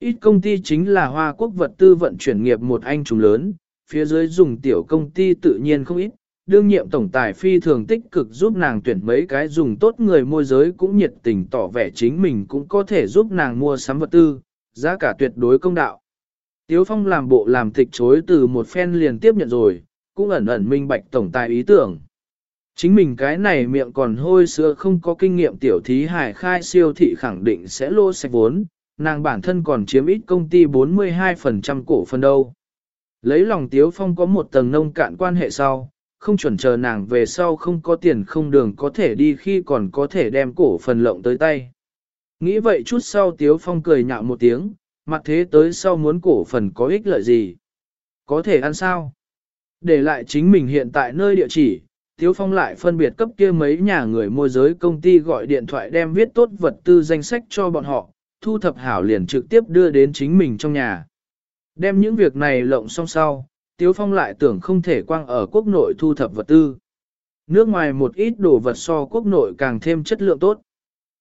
Ít công ty chính là Hoa Quốc vật tư vận chuyển nghiệp một anh trùng lớn, phía dưới dùng tiểu công ty tự nhiên không ít, đương nhiệm tổng tài phi thường tích cực giúp nàng tuyển mấy cái dùng tốt người môi giới cũng nhiệt tình tỏ vẻ chính mình cũng có thể giúp nàng mua sắm vật tư, giá cả tuyệt đối công đạo. Tiếu Phong làm bộ làm tịch chối từ một phen liền tiếp nhận rồi, cũng ẩn ẩn minh bạch tổng tài ý tưởng. Chính mình cái này miệng còn hôi sữa không có kinh nghiệm tiểu thí hải khai siêu thị khẳng định sẽ lô sạch vốn, nàng bản thân còn chiếm ít công ty 42% cổ phần đâu. Lấy lòng Tiếu Phong có một tầng nông cạn quan hệ sau, không chuẩn chờ nàng về sau không có tiền không đường có thể đi khi còn có thể đem cổ phần lộng tới tay. Nghĩ vậy chút sau Tiếu Phong cười nhạo một tiếng, mặt thế tới sau muốn cổ phần có ích lợi gì? Có thể ăn sao? Để lại chính mình hiện tại nơi địa chỉ, Tiếu Phong lại phân biệt cấp kia mấy nhà người môi giới công ty gọi điện thoại đem viết tốt vật tư danh sách cho bọn họ, thu thập hảo liền trực tiếp đưa đến chính mình trong nhà. Đem những việc này lộng xong sau, Tiếu Phong lại tưởng không thể quang ở quốc nội thu thập vật tư. Nước ngoài một ít đồ vật so quốc nội càng thêm chất lượng tốt.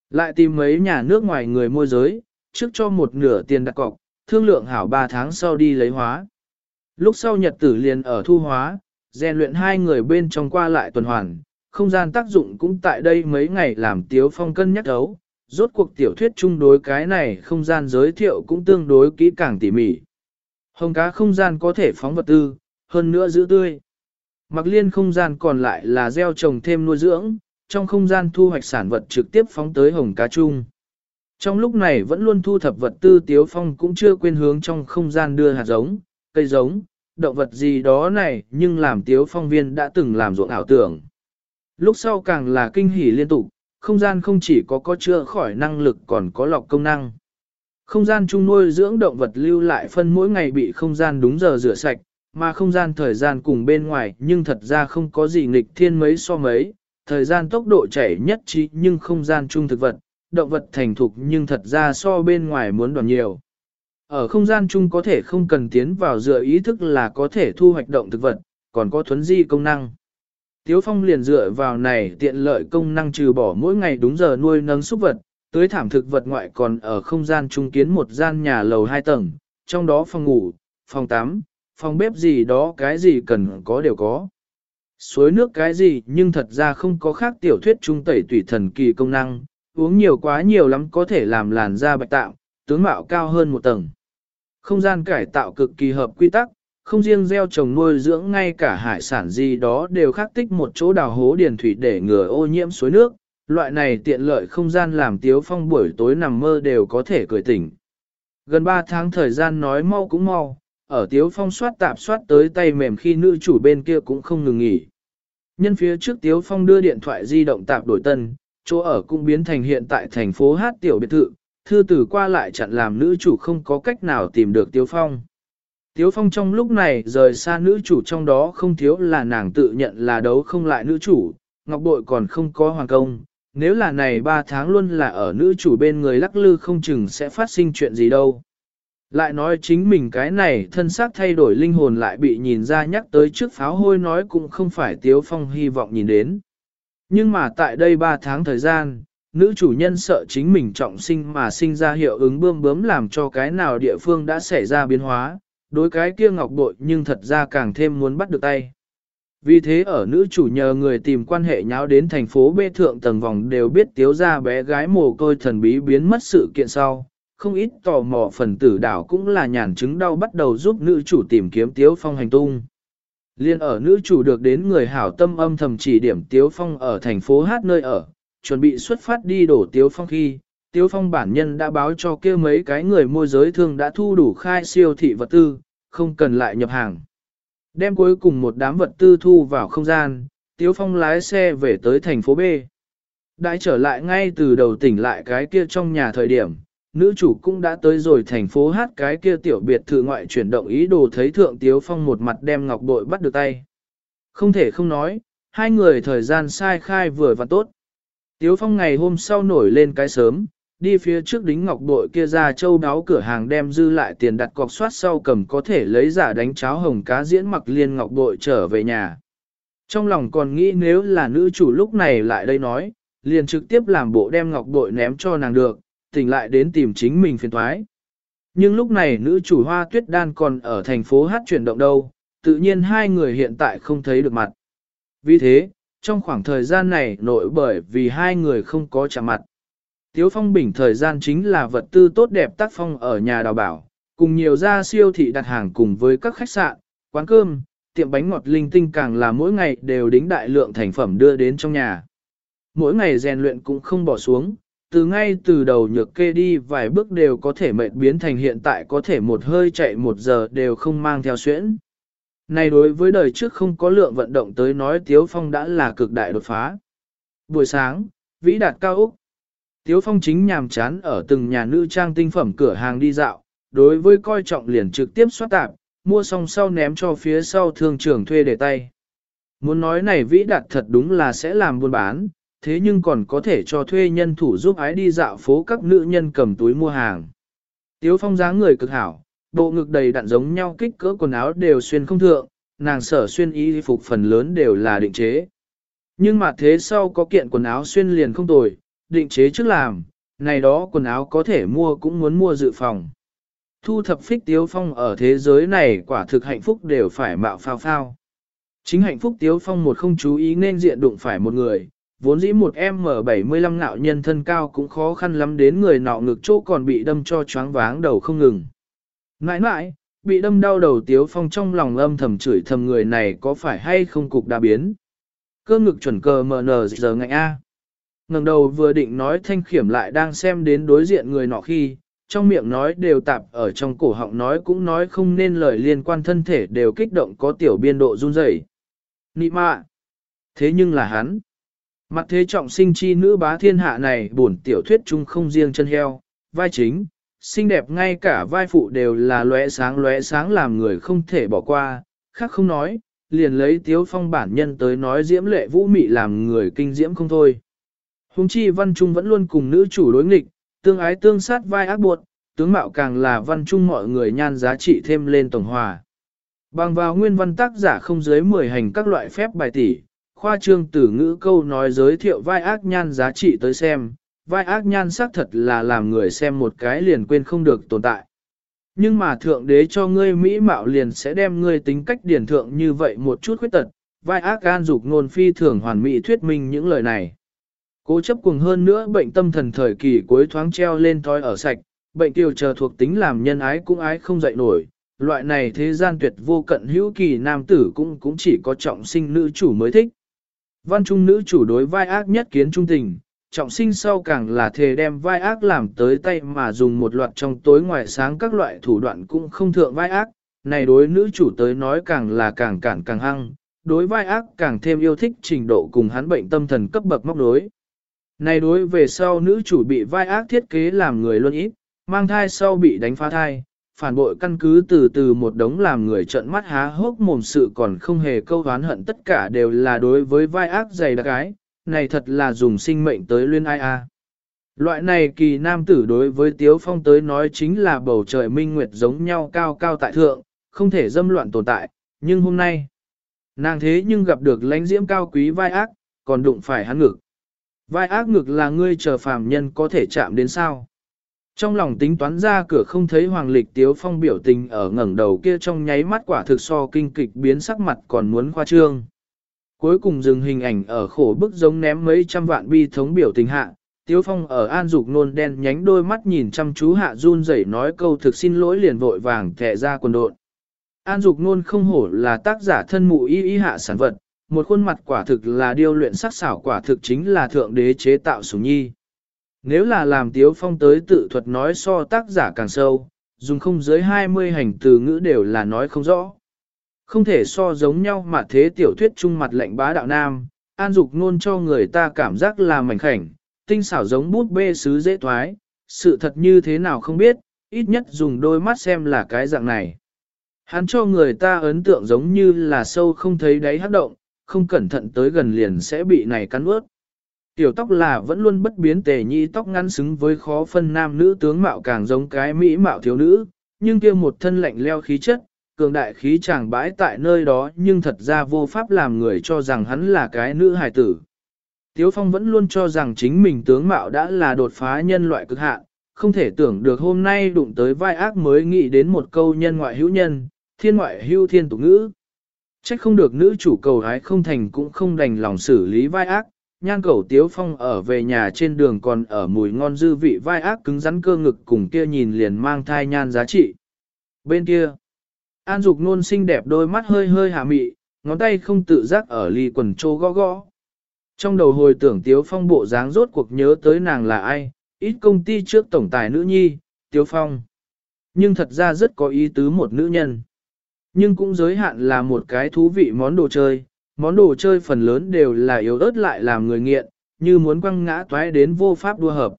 Lại tìm mấy nhà nước ngoài người môi giới, trước cho một nửa tiền đặt cọc, thương lượng hảo 3 tháng sau đi lấy hóa. Lúc sau nhật tử liền ở thu hóa, rèn luyện hai người bên trong qua lại tuần hoàn, không gian tác dụng cũng tại đây mấy ngày làm Tiếu Phong cân nhắc đấu, rốt cuộc tiểu thuyết chung đối cái này không gian giới thiệu cũng tương đối kỹ càng tỉ mỉ. Hồng cá không gian có thể phóng vật tư, hơn nữa giữ tươi. Mặc liên không gian còn lại là gieo trồng thêm nuôi dưỡng, trong không gian thu hoạch sản vật trực tiếp phóng tới hồng cá chung. Trong lúc này vẫn luôn thu thập vật tư Tiếu Phong cũng chưa quên hướng trong không gian đưa hạt giống, cây giống, động vật gì đó này nhưng làm Tiếu Phong viên đã từng làm ruộng ảo tưởng. Lúc sau càng là kinh hỉ liên tục, không gian không chỉ có có chữa khỏi năng lực còn có lọc công năng. Không gian chung nuôi dưỡng động vật lưu lại phân mỗi ngày bị không gian đúng giờ rửa sạch, mà không gian thời gian cùng bên ngoài nhưng thật ra không có gì nghịch thiên mấy so mấy, thời gian tốc độ chảy nhất trí nhưng không gian chung thực vật, động vật thành thục nhưng thật ra so bên ngoài muốn đoàn nhiều. Ở không gian chung có thể không cần tiến vào dựa ý thức là có thể thu hoạch động thực vật, còn có thuấn di công năng. Tiếu Phong liền dựa vào này tiện lợi công năng trừ bỏ mỗi ngày đúng giờ nuôi nấng súc vật, tưới thảm thực vật ngoại còn ở không gian trung kiến một gian nhà lầu hai tầng, trong đó phòng ngủ, phòng tắm, phòng bếp gì đó cái gì cần có đều có. Suối nước cái gì nhưng thật ra không có khác tiểu thuyết trung tẩy tùy thần kỳ công năng, uống nhiều quá nhiều lắm có thể làm làn da bạch tạo, tướng mạo cao hơn một tầng. Không gian cải tạo cực kỳ hợp quy tắc, không riêng gieo trồng nuôi dưỡng ngay cả hải sản gì đó đều khắc tích một chỗ đào hố điền thủy để ngừa ô nhiễm suối nước, loại này tiện lợi không gian làm tiếu phong buổi tối nằm mơ đều có thể cười tỉnh. Gần 3 tháng thời gian nói mau cũng mau, ở tiếu phong soát tạp soát tới tay mềm khi nữ chủ bên kia cũng không ngừng nghỉ. Nhân phía trước tiếu phong đưa điện thoại di động tạp đổi tân, chỗ ở cũng biến thành hiện tại thành phố Hát tiểu biệt thự, thư tử qua lại chặn làm nữ chủ không có cách nào tìm được tiếu phong. Tiếu phong trong lúc này rời xa nữ chủ trong đó không thiếu là nàng tự nhận là đấu không lại nữ chủ, ngọc bội còn không có hoàng công, nếu là này 3 tháng luôn là ở nữ chủ bên người lắc lư không chừng sẽ phát sinh chuyện gì đâu. Lại nói chính mình cái này thân xác thay đổi linh hồn lại bị nhìn ra nhắc tới trước pháo hôi nói cũng không phải Tiếu Phong hy vọng nhìn đến. Nhưng mà tại đây 3 tháng thời gian, nữ chủ nhân sợ chính mình trọng sinh mà sinh ra hiệu ứng bươm bướm làm cho cái nào địa phương đã xảy ra biến hóa, đối cái kia ngọc bội nhưng thật ra càng thêm muốn bắt được tay. Vì thế ở nữ chủ nhờ người tìm quan hệ nháo đến thành phố bê thượng tầng vòng đều biết tiếu ra bé gái mồ côi thần bí biến mất sự kiện sau. Không ít tò mò phần tử đảo cũng là nhàn chứng đau bắt đầu giúp nữ chủ tìm kiếm tiếu phong hành tung. Liên ở nữ chủ được đến người hảo tâm âm thầm chỉ điểm tiếu phong ở thành phố hát nơi ở, chuẩn bị xuất phát đi đổ tiếu phong khi, tiếu phong bản nhân đã báo cho kia mấy cái người môi giới thương đã thu đủ khai siêu thị vật tư, không cần lại nhập hàng. Đem cuối cùng một đám vật tư thu vào không gian, Tiếu Phong lái xe về tới thành phố B. Đã trở lại ngay từ đầu tỉnh lại cái kia trong nhà thời điểm, nữ chủ cũng đã tới rồi thành phố hát cái kia tiểu biệt thự ngoại chuyển động ý đồ thấy thượng Tiếu Phong một mặt đem ngọc bội bắt được tay. Không thể không nói, hai người thời gian sai khai vừa và tốt. Tiếu Phong ngày hôm sau nổi lên cái sớm, đi phía trước đính ngọc bội kia ra châu đáo cửa hàng đem dư lại tiền đặt cọc soát sau cầm có thể lấy giả đánh cháo hồng cá diễn mặc liên ngọc bội trở về nhà. Trong lòng còn nghĩ nếu là nữ chủ lúc này lại đây nói, liền trực tiếp làm bộ đem ngọc bội ném cho nàng được, tỉnh lại đến tìm chính mình phiền thoái. Nhưng lúc này nữ chủ hoa tuyết đan còn ở thành phố hát chuyển động đâu, tự nhiên hai người hiện tại không thấy được mặt. Vì thế, trong khoảng thời gian này nội bởi vì hai người không có chạm mặt. Tiếu Phong Bình thời gian chính là vật tư tốt đẹp tác phong ở nhà đào bảo, cùng nhiều gia siêu thị đặt hàng cùng với các khách sạn, quán cơm, tiệm bánh ngọt linh tinh càng là mỗi ngày đều đính đại lượng thành phẩm đưa đến trong nhà. Mỗi ngày rèn luyện cũng không bỏ xuống, từ ngay từ đầu nhược kê đi vài bước đều có thể mệt biến thành hiện tại có thể một hơi chạy một giờ đều không mang theo xuyễn. Này đối với đời trước không có lượng vận động tới nói Tiếu Phong đã là cực đại đột phá. Buổi sáng, vĩ đạt cao Úc. Tiếu Phong chính nhàm chán ở từng nhà nữ trang tinh phẩm cửa hàng đi dạo, đối với coi trọng liền trực tiếp soát tạp, mua xong sau ném cho phía sau thương trường thuê để tay. Muốn nói này vĩ đạt thật đúng là sẽ làm buôn bán, thế nhưng còn có thể cho thuê nhân thủ giúp ái đi dạo phố các nữ nhân cầm túi mua hàng. Tiếu Phong dáng người cực hảo, bộ ngực đầy đặn giống nhau kích cỡ quần áo đều xuyên không thượng, nàng sở xuyên y phục phần lớn đều là định chế. Nhưng mà thế sau có kiện quần áo xuyên liền không tồi, định chế trước làm, này đó quần áo có thể mua cũng muốn mua dự phòng. Thu thập phích tiếu phong ở thế giới này quả thực hạnh phúc đều phải mạo phao phao. Chính hạnh phúc tiếu phong một không chú ý nên diện đụng phải một người, vốn dĩ một M75 ngạo nhân thân cao cũng khó khăn lắm đến người nọ ngực chỗ còn bị đâm cho choáng váng đầu không ngừng. Ngại ngại, bị đâm đau đầu tiếu phong trong lòng âm thầm chửi thầm người này có phải hay không cục đa biến. Cơ ngực chuẩn cờ MN giờ ngạnh A ngẩng đầu vừa định nói thanh khiểm lại đang xem đến đối diện người nọ khi, trong miệng nói đều tạp ở trong cổ họng nói cũng nói không nên lời liên quan thân thể đều kích động có tiểu biên độ run rẩy. Nị mạ! Thế nhưng là hắn. Mặt thế trọng sinh chi nữ bá thiên hạ này bổn tiểu thuyết chung không riêng chân heo, vai chính, xinh đẹp ngay cả vai phụ đều là lóe sáng lóe sáng làm người không thể bỏ qua, khác không nói, liền lấy tiếu phong bản nhân tới nói diễm lệ vũ mị làm người kinh diễm không thôi. Hùng chi văn trung vẫn luôn cùng nữ chủ đối nghịch, tương ái tương sát vai ác buộc, tướng mạo càng là văn trung mọi người nhan giá trị thêm lên tổng hòa. Bằng vào nguyên văn tác giả không dưới 10 hành các loại phép bài tỷ, khoa trương tử ngữ câu nói giới thiệu vai ác nhan giá trị tới xem, vai ác nhan sắc thật là làm người xem một cái liền quên không được tồn tại. Nhưng mà thượng đế cho ngươi mỹ mạo liền sẽ đem ngươi tính cách điển thượng như vậy một chút khuyết tật, vai ác gan dục ngôn phi thường hoàn mỹ thuyết minh những lời này. Cố chấp cùng hơn nữa bệnh tâm thần thời kỳ cuối thoáng treo lên thói ở sạch, bệnh tiêu chờ thuộc tính làm nhân ái cũng ái không dậy nổi, loại này thế gian tuyệt vô cận hữu kỳ nam tử cũng cũng chỉ có trọng sinh nữ chủ mới thích. Văn trung nữ chủ đối vai ác nhất kiến trung tình, trọng sinh sau càng là thề đem vai ác làm tới tay mà dùng một loạt trong tối ngoài sáng các loại thủ đoạn cũng không thượng vai ác, này đối nữ chủ tới nói càng là càng cản càng hăng, đối vai ác càng thêm yêu thích trình độ cùng hắn bệnh tâm thần cấp bậc móc đối. Này đối về sau nữ chủ bị vai ác thiết kế làm người luôn ít, mang thai sau bị đánh phá thai, phản bội căn cứ từ từ một đống làm người trợn mắt há hốc mồm sự còn không hề câu oán hận tất cả đều là đối với vai ác dày đặc ái, này thật là dùng sinh mệnh tới luyên ai a. Loại này kỳ nam tử đối với Tiếu Phong tới nói chính là bầu trời minh nguyệt giống nhau cao cao tại thượng, không thể dâm loạn tồn tại, nhưng hôm nay, nàng thế nhưng gặp được lãnh diễm cao quý vai ác, còn đụng phải hắn ngực. Vai ác ngực là ngươi chờ phàm nhân có thể chạm đến sao. Trong lòng tính toán ra cửa không thấy hoàng lịch tiếu phong biểu tình ở ngẩng đầu kia trong nháy mắt quả thực so kinh kịch biến sắc mặt còn muốn khoa trương. Cuối cùng dừng hình ảnh ở khổ bức giống ném mấy trăm vạn bi thống biểu tình hạ, tiếu phong ở an dục nôn đen nhánh đôi mắt nhìn chăm chú hạ run rẩy nói câu thực xin lỗi liền vội vàng thẻ ra quần độn. An dục nôn không hổ là tác giả thân mụ y y hạ sản vật, một khuôn mặt quả thực là điêu luyện sắc xảo quả thực chính là thượng đế chế tạo sủng nhi. Nếu là làm Tiếu Phong tới tự thuật nói so tác giả càng sâu, dùng không dưới 20 hành từ ngữ đều là nói không rõ. Không thể so giống nhau mà thế tiểu thuyết trung mặt lệnh bá đạo nam, an dục nôn cho người ta cảm giác là mảnh khảnh, tinh xảo giống bút bê sứ dễ thoái, sự thật như thế nào không biết, ít nhất dùng đôi mắt xem là cái dạng này. Hắn cho người ta ấn tượng giống như là sâu không thấy đáy hát động, không cẩn thận tới gần liền sẽ bị này cắn ướt. Tiểu tóc là vẫn luôn bất biến tề nhi tóc ngắn xứng với khó phân nam nữ tướng mạo càng giống cái mỹ mạo thiếu nữ, nhưng kia một thân lạnh leo khí chất, cường đại khí chàng bãi tại nơi đó nhưng thật ra vô pháp làm người cho rằng hắn là cái nữ hài tử. Tiếu Phong vẫn luôn cho rằng chính mình tướng mạo đã là đột phá nhân loại cực hạn, không thể tưởng được hôm nay đụng tới vai ác mới nghĩ đến một câu nhân ngoại hữu nhân, thiên ngoại hữu thiên tục ngữ. Trách không được nữ chủ cầu hái không thành cũng không đành lòng xử lý vai ác, nhan cầu tiếu phong ở về nhà trên đường còn ở mùi ngon dư vị vai ác cứng rắn cơ ngực cùng kia nhìn liền mang thai nhan giá trị. Bên kia, An Dục nôn xinh đẹp đôi mắt hơi hơi hạ mị, ngón tay không tự giác ở ly quần trô gõ gõ. Trong đầu hồi tưởng Tiếu Phong bộ dáng rốt cuộc nhớ tới nàng là ai, ít công ty trước tổng tài nữ nhi, Tiếu Phong. Nhưng thật ra rất có ý tứ một nữ nhân. Nhưng cũng giới hạn là một cái thú vị món đồ chơi, món đồ chơi phần lớn đều là yếu ớt lại làm người nghiện, như muốn quăng ngã toái đến vô pháp đua hợp.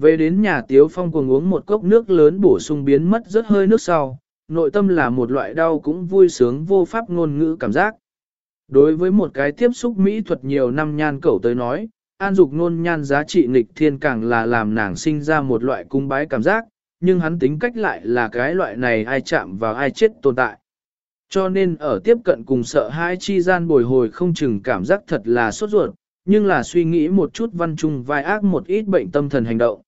Về đến nhà Tiếu Phong cùng uống một cốc nước lớn bổ sung biến mất rất hơi nước sau, nội tâm là một loại đau cũng vui sướng vô pháp ngôn ngữ cảm giác. Đối với một cái tiếp xúc mỹ thuật nhiều năm nhan cẩu tới nói, an dục nôn nhan giá trị nghịch thiên càng là làm nàng sinh ra một loại cung bái cảm giác, nhưng hắn tính cách lại là cái loại này ai chạm vào ai chết tồn tại. Cho nên ở tiếp cận cùng sợ hai chi gian bồi hồi không chừng cảm giác thật là sốt ruột, nhưng là suy nghĩ một chút văn trung vai ác một ít bệnh tâm thần hành động.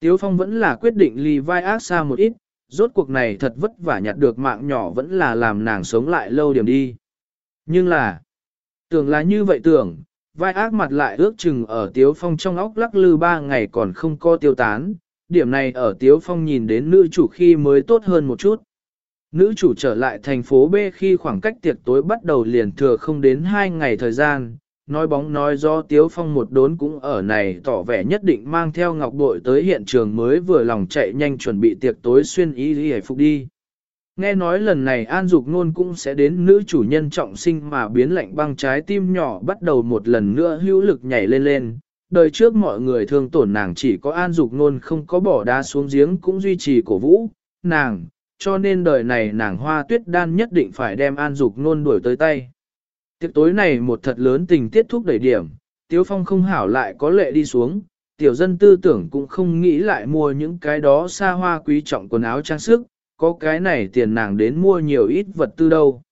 Tiếu Phong vẫn là quyết định ly vai ác xa một ít, rốt cuộc này thật vất vả nhặt được mạng nhỏ vẫn là làm nàng sống lại lâu điểm đi. Nhưng là, tưởng là như vậy tưởng, vai ác mặt lại ước chừng ở Tiếu Phong trong óc lắc lư ba ngày còn không co tiêu tán, điểm này ở Tiếu Phong nhìn đến nữ chủ khi mới tốt hơn một chút. Nữ chủ trở lại thành phố B khi khoảng cách tiệc tối bắt đầu liền thừa không đến 2 ngày thời gian, nói bóng nói do Tiếu Phong một đốn cũng ở này tỏ vẻ nhất định mang theo ngọc bội tới hiện trường mới vừa lòng chạy nhanh chuẩn bị tiệc tối xuyên ý đi hề phục đi. Nghe nói lần này An Dục Nôn cũng sẽ đến nữ chủ nhân trọng sinh mà biến lạnh băng trái tim nhỏ bắt đầu một lần nữa hữu lực nhảy lên lên. Đời trước mọi người thương tổn nàng chỉ có An Dục Nôn không có bỏ đá xuống giếng cũng duy trì cổ vũ, nàng, cho nên đời này nàng hoa tuyết đan nhất định phải đem an dục nôn đuổi tới tay. Tiệc tối này một thật lớn tình tiết thúc đẩy điểm, Tiếu Phong không hảo lại có lệ đi xuống, tiểu dân tư tưởng cũng không nghĩ lại mua những cái đó xa hoa quý trọng quần áo trang sức, có cái này tiền nàng đến mua nhiều ít vật tư đâu.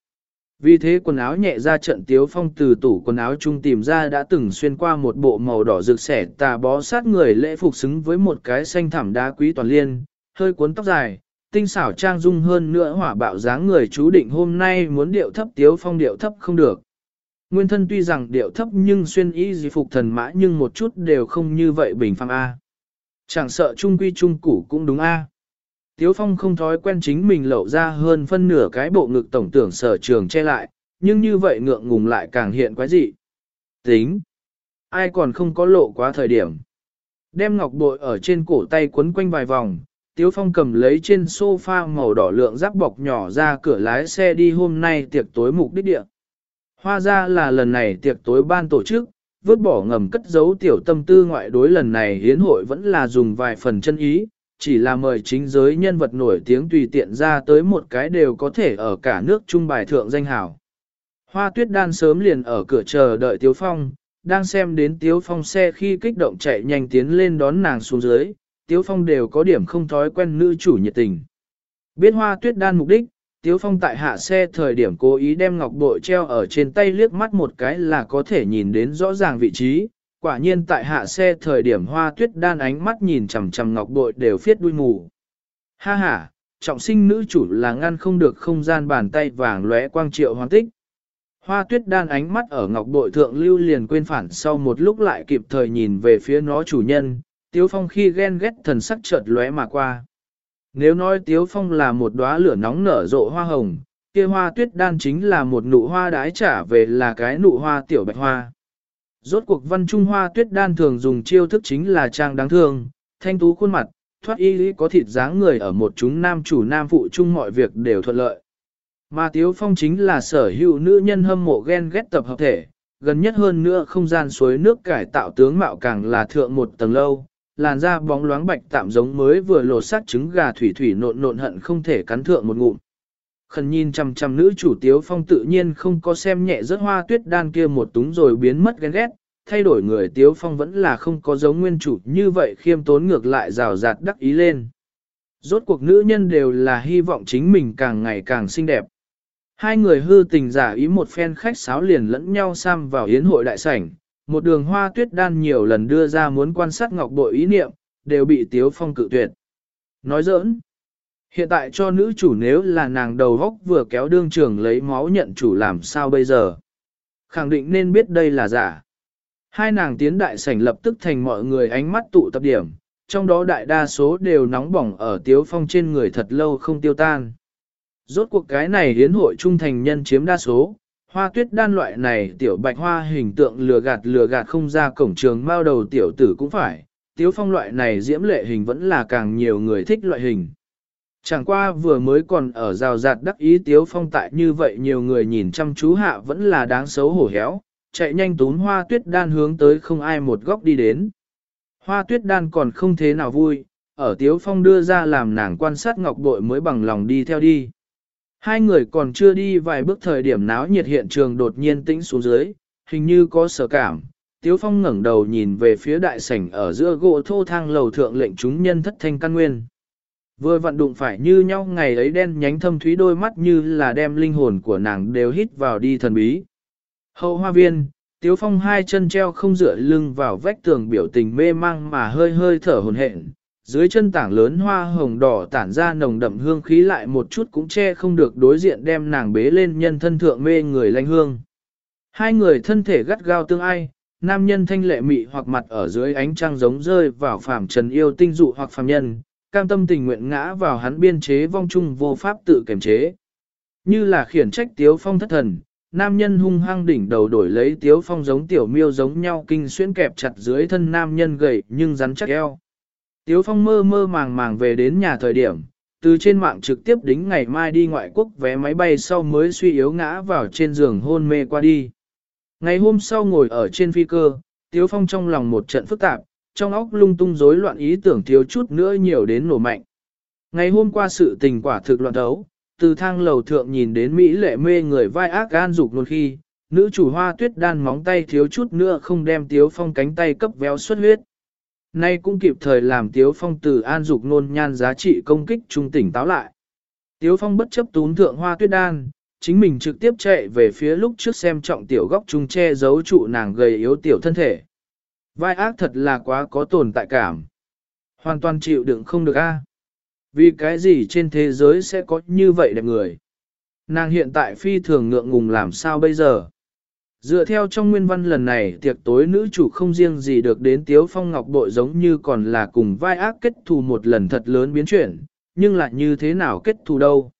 Vì thế quần áo nhẹ ra trận tiếu phong từ tủ quần áo chung tìm ra đã từng xuyên qua một bộ màu đỏ rực sẻ tà bó sát người lễ phục xứng với một cái xanh thảm đá quý toàn liên, hơi cuốn tóc dài, tinh xảo trang dung hơn nữa hỏa bạo dáng người chú định hôm nay muốn điệu thấp tiếu phong điệu thấp không được. Nguyên thân tuy rằng điệu thấp nhưng xuyên y gì phục thần mã nhưng một chút đều không như vậy bình phàm A. Chẳng sợ trung quy trung củ cũng đúng A. Tiếu phong không thói quen chính mình lậu ra hơn phân nửa cái bộ ngực tổng tưởng sở trường che lại, nhưng như vậy ngượng ngùng lại càng hiện quái dị. Tính! Ai còn không có lộ quá thời điểm. Đem ngọc bội ở trên cổ tay quấn quanh vài vòng, Tiếu Phong cầm lấy trên sofa màu đỏ lượng giáp bọc nhỏ ra cửa lái xe đi hôm nay tiệc tối mục đích địa. Hoa ra là lần này tiệc tối ban tổ chức, vứt bỏ ngầm cất giấu tiểu tâm tư ngoại đối lần này hiến hội vẫn là dùng vài phần chân ý, chỉ là mời chính giới nhân vật nổi tiếng tùy tiện ra tới một cái đều có thể ở cả nước trung bài thượng danh hảo. Hoa tuyết đan sớm liền ở cửa chờ đợi Tiếu Phong, đang xem đến Tiếu Phong xe khi kích động chạy nhanh tiến lên đón nàng xuống dưới, Tiếu Phong đều có điểm không thói quen nữ chủ nhiệt tình. Biết hoa tuyết đan mục đích, Tiếu Phong tại hạ xe thời điểm cố ý đem ngọc bội treo ở trên tay liếc mắt một cái là có thể nhìn đến rõ ràng vị trí. Quả nhiên tại hạ xe thời điểm hoa tuyết đan ánh mắt nhìn chằm chằm ngọc bội đều phiết đuôi mù. Ha ha, trọng sinh nữ chủ là ngăn không được không gian bàn tay vàng lóe quang triệu hoàn tích. Hoa tuyết đan ánh mắt ở ngọc bội thượng lưu liền quên phản sau một lúc lại kịp thời nhìn về phía nó chủ nhân, Tiếu Phong khi ghen ghét thần sắc chợt lóe mà qua. Nếu nói Tiếu Phong là một đóa lửa nóng nở rộ hoa hồng, kia hoa tuyết đan chính là một nụ hoa đái trả về là cái nụ hoa tiểu bạch hoa. Rốt cuộc văn trung hoa tuyết đan thường dùng chiêu thức chính là trang đáng thương, thanh tú khuôn mặt, thoát y lý có thịt dáng người ở một chúng nam chủ nam phụ chung mọi việc đều thuận lợi. Mà Tiếu Phong chính là sở hữu nữ nhân hâm mộ ghen ghét tập hợp thể, gần nhất hơn nữa không gian suối nước cải tạo tướng mạo càng là thượng một tầng lâu, làn da bóng loáng bạch tạm giống mới vừa lột xác trứng gà thủy thủy nộn nộn hận không thể cắn thượng một ngụm. Khẩn nhìn chăm chăm nữ chủ tiếu phong tự nhiên không có xem nhẹ rất hoa tuyết đan kia một túng rồi biến mất ghen ghét, thay đổi người tiếu phong vẫn là không có giống nguyên chủ như vậy khiêm tốn ngược lại rào rạt đắc ý lên. Rốt cuộc nữ nhân đều là hy vọng chính mình càng ngày càng xinh đẹp. Hai người hư tình giả ý một phen khách sáo liền lẫn nhau xăm vào yến hội đại sảnh, một đường hoa tuyết đan nhiều lần đưa ra muốn quan sát ngọc bội ý niệm, đều bị Tiếu Phong cự tuyệt. Nói giỡn, hiện tại cho nữ chủ nếu là nàng đầu góc vừa kéo đương trường lấy máu nhận chủ làm sao bây giờ. Khẳng định nên biết đây là giả. Hai nàng tiến đại sảnh lập tức thành mọi người ánh mắt tụ tập điểm, trong đó đại đa số đều nóng bỏng ở Tiếu Phong trên người thật lâu không tiêu tan. Rốt cuộc cái này hiến hội trung thành nhân chiếm đa số, Hoa tuyết đan loại này tiểu bạch hoa hình tượng lừa gạt lừa gạt không ra cổng trường mao đầu tiểu tử cũng phải, tiếu phong loại này diễm lệ hình vẫn là càng nhiều người thích loại hình. Chẳng qua vừa mới còn ở rào rạt đắc ý tiếu phong tại như vậy nhiều người nhìn chăm chú hạ vẫn là đáng xấu hổ héo, chạy nhanh tún hoa tuyết đan hướng tới không ai một góc đi đến. Hoa tuyết đan còn không thế nào vui, ở tiếu phong đưa ra làm nàng quan sát ngọc bội mới bằng lòng đi theo đi. Hai người còn chưa đi vài bước thời điểm náo nhiệt hiện trường đột nhiên tĩnh xuống dưới, hình như có sở cảm. Tiếu Phong ngẩng đầu nhìn về phía đại sảnh ở giữa gỗ thô thang lầu thượng lệnh chúng nhân thất thanh căn nguyên. Vừa vận đụng phải như nhau ngày ấy đen nhánh thâm thúy đôi mắt như là đem linh hồn của nàng đều hít vào đi thần bí. Hậu hoa viên, Tiếu Phong hai chân treo không dựa lưng vào vách tường biểu tình mê mang mà hơi hơi thở hồn hển, dưới chân tảng lớn hoa hồng đỏ tản ra nồng đậm hương khí lại một chút cũng che không được đối diện đem nàng bế lên nhân thân thượng mê người lanh hương. Hai người thân thể gắt gao tương ai, nam nhân thanh lệ mị hoặc mặt ở dưới ánh trăng giống rơi vào phàm trần yêu tinh dụ hoặc phàm nhân, cam tâm tình nguyện ngã vào hắn biên chế vong chung vô pháp tự kiềm chế. Như là khiển trách tiếu phong thất thần, nam nhân hung hăng đỉnh đầu đổi lấy tiếu phong giống tiểu miêu giống nhau kinh xuyên kẹp chặt dưới thân nam nhân gầy nhưng rắn chắc eo. Tiếu Phong mơ mơ màng màng về đến nhà thời điểm, từ trên mạng trực tiếp đính ngày mai đi ngoại quốc vé máy bay sau mới suy yếu ngã vào trên giường hôn mê qua đi. Ngày hôm sau ngồi ở trên phi cơ, Tiếu Phong trong lòng một trận phức tạp, trong óc lung tung rối loạn ý tưởng thiếu chút nữa nhiều đến nổ mạnh. Ngày hôm qua sự tình quả thực loạn đấu, từ thang lầu thượng nhìn đến Mỹ lệ mê người vai ác gan dục luôn khi, nữ chủ hoa tuyết đan móng tay thiếu chút nữa không đem Tiếu Phong cánh tay cấp véo xuất huyết. Nay cũng kịp thời làm Tiếu Phong từ an dục nôn nhan giá trị công kích trung tỉnh táo lại. Tiếu Phong bất chấp tún thượng hoa tuyết đan, chính mình trực tiếp chạy về phía lúc trước xem trọng tiểu góc trung che giấu trụ nàng gầy yếu tiểu thân thể. Vai ác thật là quá có tồn tại cảm. Hoàn toàn chịu đựng không được a. Vì cái gì trên thế giới sẽ có như vậy đẹp người? Nàng hiện tại phi thường ngượng ngùng làm sao bây giờ? Dựa theo trong nguyên văn lần này tiệc tối nữ chủ không riêng gì được đến tiếu phong ngọc bội giống như còn là cùng vai ác kết thù một lần thật lớn biến chuyển, nhưng lại như thế nào kết thù đâu?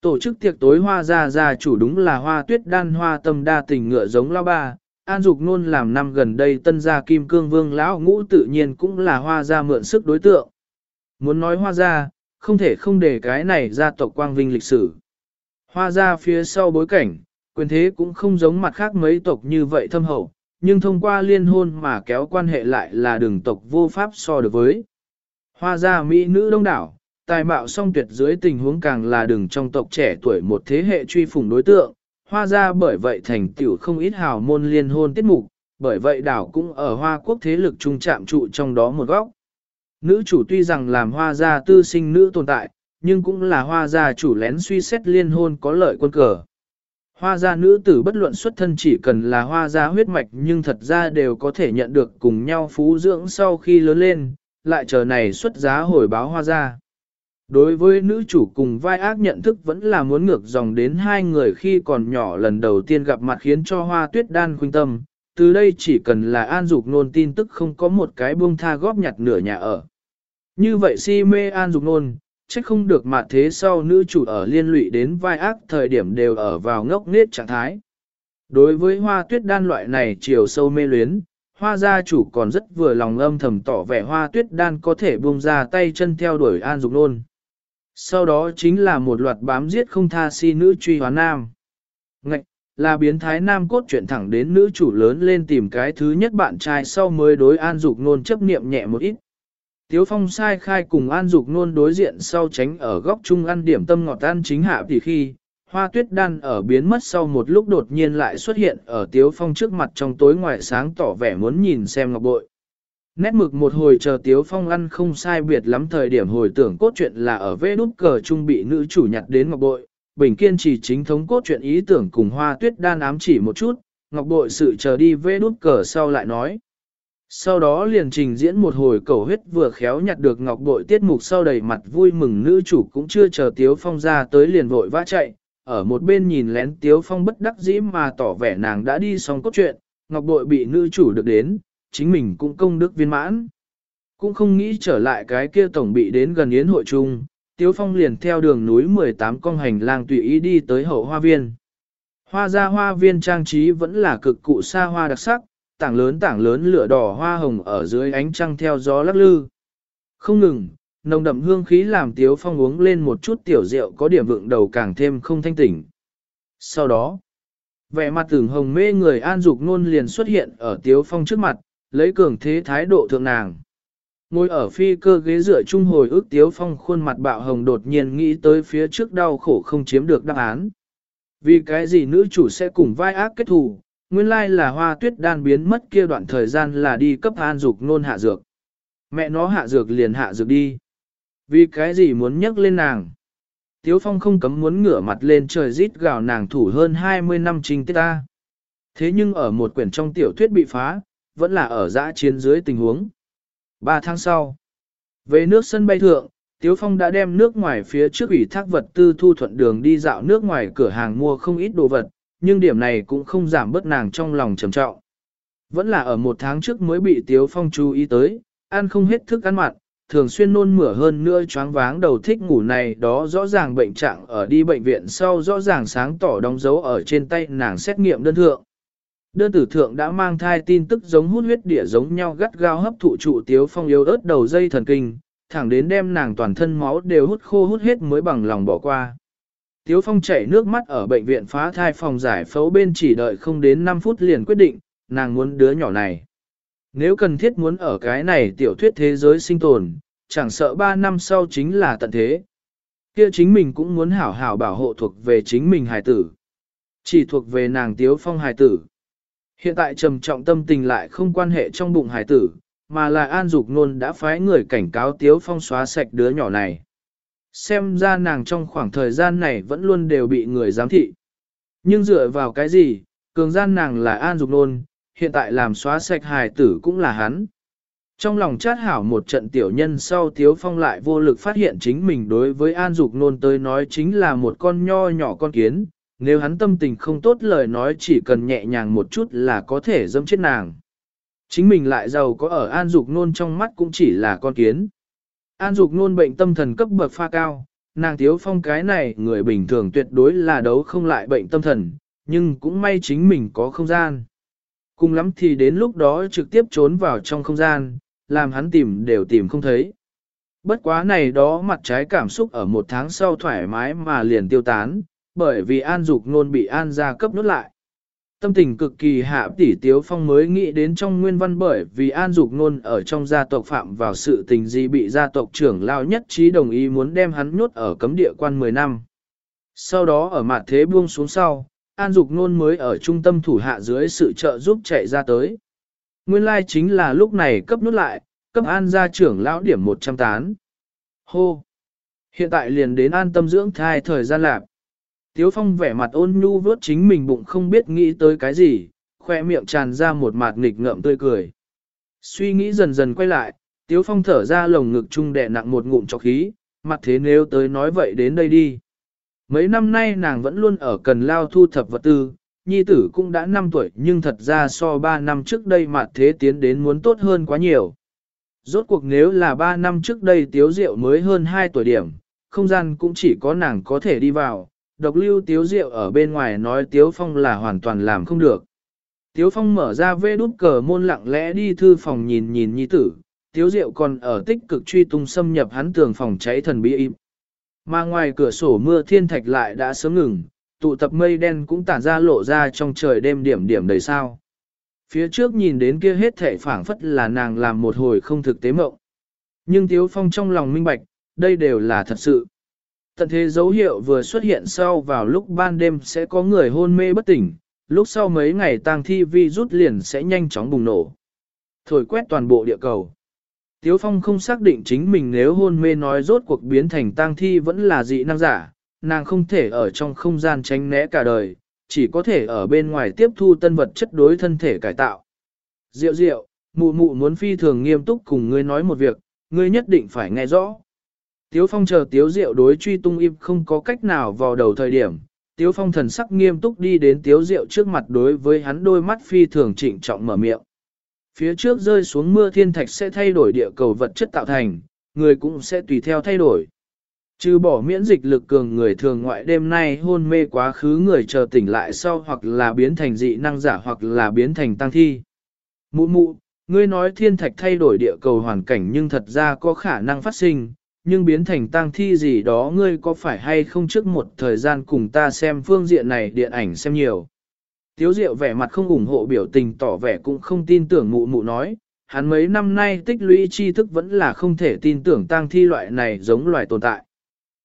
Tổ chức tiệc tối hoa gia gia chủ đúng là hoa tuyết đan hoa tâm đa tình ngựa giống lao ba, an dục nôn làm năm gần đây tân gia kim cương vương lão ngũ tự nhiên cũng là hoa gia mượn sức đối tượng. Muốn nói hoa gia, không thể không để cái này gia tộc quang vinh lịch sử. Hoa gia phía sau bối cảnh, quyền thế cũng không giống mặt khác mấy tộc như vậy thâm hậu, nhưng thông qua liên hôn mà kéo quan hệ lại là đường tộc vô pháp so được với. Hoa gia mỹ nữ đông đảo, tài mạo song tuyệt dưới tình huống càng là đường trong tộc trẻ tuổi một thế hệ truy phủng đối tượng, hoa gia bởi vậy thành tiểu không ít hào môn liên hôn tiết mục, bởi vậy đảo cũng ở hoa quốc thế lực trung chạm trụ trong đó một góc. Nữ chủ tuy rằng làm hoa gia tư sinh nữ tồn tại, nhưng cũng là hoa gia chủ lén suy xét liên hôn có lợi quân cờ. Hoa gia nữ tử bất luận xuất thân chỉ cần là hoa gia huyết mạch nhưng thật ra đều có thể nhận được cùng nhau phú dưỡng sau khi lớn lên, lại chờ này xuất giá hồi báo hoa gia. Đối với nữ chủ cùng vai ác nhận thức vẫn là muốn ngược dòng đến hai người khi còn nhỏ lần đầu tiên gặp mặt khiến cho hoa tuyết đan khuynh tâm, từ đây chỉ cần là an dục nôn tin tức không có một cái buông tha góp nhặt nửa nhà ở. Như vậy si mê an dục nôn, trách không được mà thế sau nữ chủ ở liên lụy đến vai ác thời điểm đều ở vào ngốc nết trạng thái. Đối với hoa tuyết đan loại này chiều sâu mê luyến, hoa gia chủ còn rất vừa lòng âm thầm tỏ vẻ hoa tuyết đan có thể buông ra tay chân theo đuổi an dục nôn. Sau đó chính là một loạt bám giết không tha si nữ truy hóa nam. Ngạch, là biến thái nam cốt chuyện thẳng đến nữ chủ lớn lên tìm cái thứ nhất bạn trai sau mới đối an dục nôn chấp niệm nhẹ một ít. Tiếu phong sai khai cùng an dục nôn đối diện sau tránh ở góc trung ăn điểm tâm ngọt ăn chính hạ thì khi, hoa tuyết đan ở biến mất sau một lúc đột nhiên lại xuất hiện ở tiếu phong trước mặt trong tối ngoài sáng tỏ vẻ muốn nhìn xem ngọc bội. Nét mực một hồi chờ tiếu phong ăn không sai biệt lắm thời điểm hồi tưởng cốt truyện là ở vê Đút cờ trung bị nữ chủ nhặt đến ngọc bội, bình kiên chỉ chính thống cốt truyện ý tưởng cùng hoa tuyết đan ám chỉ một chút, ngọc bội sự chờ đi vê Đút cờ sau lại nói. Sau đó liền trình diễn một hồi cầu huyết vừa khéo nhặt được ngọc bội tiết mục sau đầy mặt vui mừng nữ chủ cũng chưa chờ Tiếu Phong ra tới liền vội vã chạy, ở một bên nhìn lén Tiếu Phong bất đắc dĩ mà tỏ vẻ nàng đã đi xong cốt truyện, ngọc bội bị nữ chủ được đến, chính mình cũng công đức viên mãn. Cũng không nghĩ trở lại cái kia tổng bị đến gần yến hội chung, Tiếu Phong liền theo đường núi 18 con hành lang tùy ý đi tới hậu hoa viên. Hoa ra hoa viên trang trí vẫn là cực cụ xa hoa đặc sắc, tảng lớn tảng lớn lửa đỏ hoa hồng ở dưới ánh trăng theo gió lắc lư. Không ngừng, nồng đậm hương khí làm Tiếu Phong uống lên một chút tiểu rượu có điểm vượng đầu càng thêm không thanh tỉnh. Sau đó, vẻ mặt tưởng hồng mê người an dục nôn liền xuất hiện ở Tiếu Phong trước mặt, lấy cường thế thái độ thượng nàng. Ngồi ở phi cơ ghế dựa trung hồi ước Tiếu Phong khuôn mặt bạo hồng đột nhiên nghĩ tới phía trước đau khổ không chiếm được đáp án. Vì cái gì nữ chủ sẽ cùng vai ác kết thù, nguyên lai là hoa tuyết đan biến mất kia đoạn thời gian là đi cấp an dục nôn hạ dược. Mẹ nó hạ dược liền hạ dược đi. Vì cái gì muốn nhắc lên nàng? Tiếu Phong không cấm muốn ngửa mặt lên trời rít gào nàng thủ hơn 20 năm trình tiết ta. Thế nhưng ở một quyển trong tiểu thuyết bị phá, vẫn là ở dã chiến dưới tình huống. Ba tháng sau, về nước sân bay thượng, Tiếu Phong đã đem nước ngoài phía trước ủy thác vật tư thu thuận đường đi dạo nước ngoài cửa hàng mua không ít đồ vật, nhưng điểm này cũng không giảm bớt nàng trong lòng trầm trọng. Vẫn là ở một tháng trước mới bị Tiếu Phong chú ý tới, ăn không hết thức ăn mặn, thường xuyên nôn mửa hơn nữa choáng váng đầu thích ngủ này đó rõ ràng bệnh trạng ở đi bệnh viện sau rõ ràng sáng tỏ đóng dấu ở trên tay nàng xét nghiệm đơn thượng. Đơn tử thượng đã mang thai tin tức giống hút huyết địa giống nhau gắt gao hấp thụ trụ Tiếu Phong yếu ớt đầu dây thần kinh, thẳng đến đem nàng toàn thân máu đều hút khô hút hết mới bằng lòng bỏ qua. Tiếu Phong chảy nước mắt ở bệnh viện phá thai phòng giải phẫu bên chỉ đợi không đến 5 phút liền quyết định, nàng muốn đứa nhỏ này. Nếu cần thiết muốn ở cái này tiểu thuyết thế giới sinh tồn, chẳng sợ 3 năm sau chính là tận thế. Kia chính mình cũng muốn hảo hảo bảo hộ thuộc về chính mình hài tử. Chỉ thuộc về nàng Tiếu Phong hài tử. Hiện tại trầm trọng tâm tình lại không quan hệ trong bụng hài tử, mà là An Dục Nôn đã phái người cảnh cáo Tiếu Phong xóa sạch đứa nhỏ này. Xem ra nàng trong khoảng thời gian này vẫn luôn đều bị người giám thị. Nhưng dựa vào cái gì, cường gian nàng là An Dục Nôn, hiện tại làm xóa sạch hài tử cũng là hắn. Trong lòng chát hảo một trận tiểu nhân sau Tiếu Phong lại vô lực phát hiện chính mình đối với An Dục Nôn tới nói chính là một con nho nhỏ con kiến, nếu hắn tâm tình không tốt lời nói chỉ cần nhẹ nhàng một chút là có thể dâm chết nàng. Chính mình lại giàu có ở An Dục Nôn trong mắt cũng chỉ là con kiến. An Dục Nôn bệnh tâm thần cấp bậc pha cao, nàng thiếu Phong cái này người bình thường tuyệt đối là đấu không lại bệnh tâm thần, nhưng cũng may chính mình có không gian. Cùng lắm thì đến lúc đó trực tiếp trốn vào trong không gian, làm hắn tìm đều tìm không thấy. Bất quá này đó mặt trái cảm xúc ở một tháng sau thoải mái mà liền tiêu tán, bởi vì An Dục Nôn bị An gia cấp nốt lại. Tâm tình cực kỳ hạ tỷ Tiếu Phong mới nghĩ đến trong nguyên văn bởi vì An Dục Nôn ở trong gia tộc phạm vào sự tình gì bị gia tộc trưởng lao nhất trí đồng ý muốn đem hắn nhốt ở cấm địa quan 10 năm. Sau đó ở mặt thế buông xuống sau, An Dục Nôn mới ở trung tâm thủ hạ dưới sự trợ giúp chạy ra tới. Nguyên lai chính là lúc này cấp nút lại, cấp An gia trưởng lão điểm 100 tán. Hô! Hiện tại liền đến an tâm dưỡng thai thời gian lạc. Tiếu Phong vẻ mặt ôn nhu vớt chính mình bụng không biết nghĩ tới cái gì, khoe miệng tràn ra một mạt nghịch ngợm tươi cười. Suy nghĩ dần dần quay lại, Tiếu Phong thở ra lồng ngực trung đè nặng một ngụm cho khí, mặt thế nếu tới nói vậy đến đây đi. Mấy năm nay nàng vẫn luôn ở cần lao thu thập vật tư, nhi tử cũng đã 5 tuổi nhưng thật ra so 3 năm trước đây mặt thế tiến đến muốn tốt hơn quá nhiều. Rốt cuộc nếu là 3 năm trước đây tiếu diệu mới hơn 2 tuổi điểm, không gian cũng chỉ có nàng có thể đi vào, độc lưu tiếu diệu ở bên ngoài nói tiếu phong là hoàn toàn làm không được. Tiếu phong mở ra vê đút cờ môn lặng lẽ đi thư phòng nhìn nhìn nhi tử, tiếu diệu còn ở tích cực truy tung xâm nhập hắn tường phòng cháy thần bí im. Mà ngoài cửa sổ mưa thiên thạch lại đã sớm ngừng, tụ tập mây đen cũng tản ra lộ ra trong trời đêm điểm điểm đầy sao. Phía trước nhìn đến kia hết thể phảng phất là nàng làm một hồi không thực tế mộng. Nhưng Tiếu Phong trong lòng minh bạch, đây đều là thật sự. Tận thế dấu hiệu vừa xuất hiện sau vào lúc ban đêm sẽ có người hôn mê bất tỉnh, lúc sau mấy ngày tang thi vi rút liền sẽ nhanh chóng bùng nổ. Thổi quét toàn bộ địa cầu. Tiếu Phong không xác định chính mình nếu hôn mê nói rốt cuộc biến thành tang thi vẫn là dị năng giả, nàng không thể ở trong không gian tránh né cả đời, chỉ có thể ở bên ngoài tiếp thu tân vật chất đối thân thể cải tạo. Diệu diệu, mụ mụ muốn phi thường nghiêm túc cùng ngươi nói một việc, ngươi nhất định phải nghe rõ. Tiếu Phong chờ Tiếu Diệu đối truy tung im không có cách nào vào đầu thời điểm, Tiếu Phong thần sắc nghiêm túc đi đến Tiếu Diệu trước mặt đối với hắn đôi mắt phi thường trịnh trọng mở miệng. Phía trước rơi xuống mưa thiên thạch sẽ thay đổi địa cầu vật chất tạo thành, người cũng sẽ tùy theo thay đổi. Trừ bỏ miễn dịch lực cường người thường ngoại đêm nay hôn mê quá khứ người chờ tỉnh lại sau hoặc là biến thành dị năng giả hoặc là biến thành tăng thi. Mụ mụ, ngươi nói thiên thạch thay đổi địa cầu hoàn cảnh nhưng thật ra có khả năng phát sinh, nhưng biến thành tang thi gì đó ngươi có phải hay không trước một thời gian cùng ta xem phương diện này điện ảnh xem nhiều. Tiếu diệu vẻ mặt không ủng hộ biểu tình tỏ vẻ cũng không tin tưởng mụ mụ nói, hắn mấy năm nay tích lũy tri thức vẫn là không thể tin tưởng tang thi loại này giống loài tồn tại.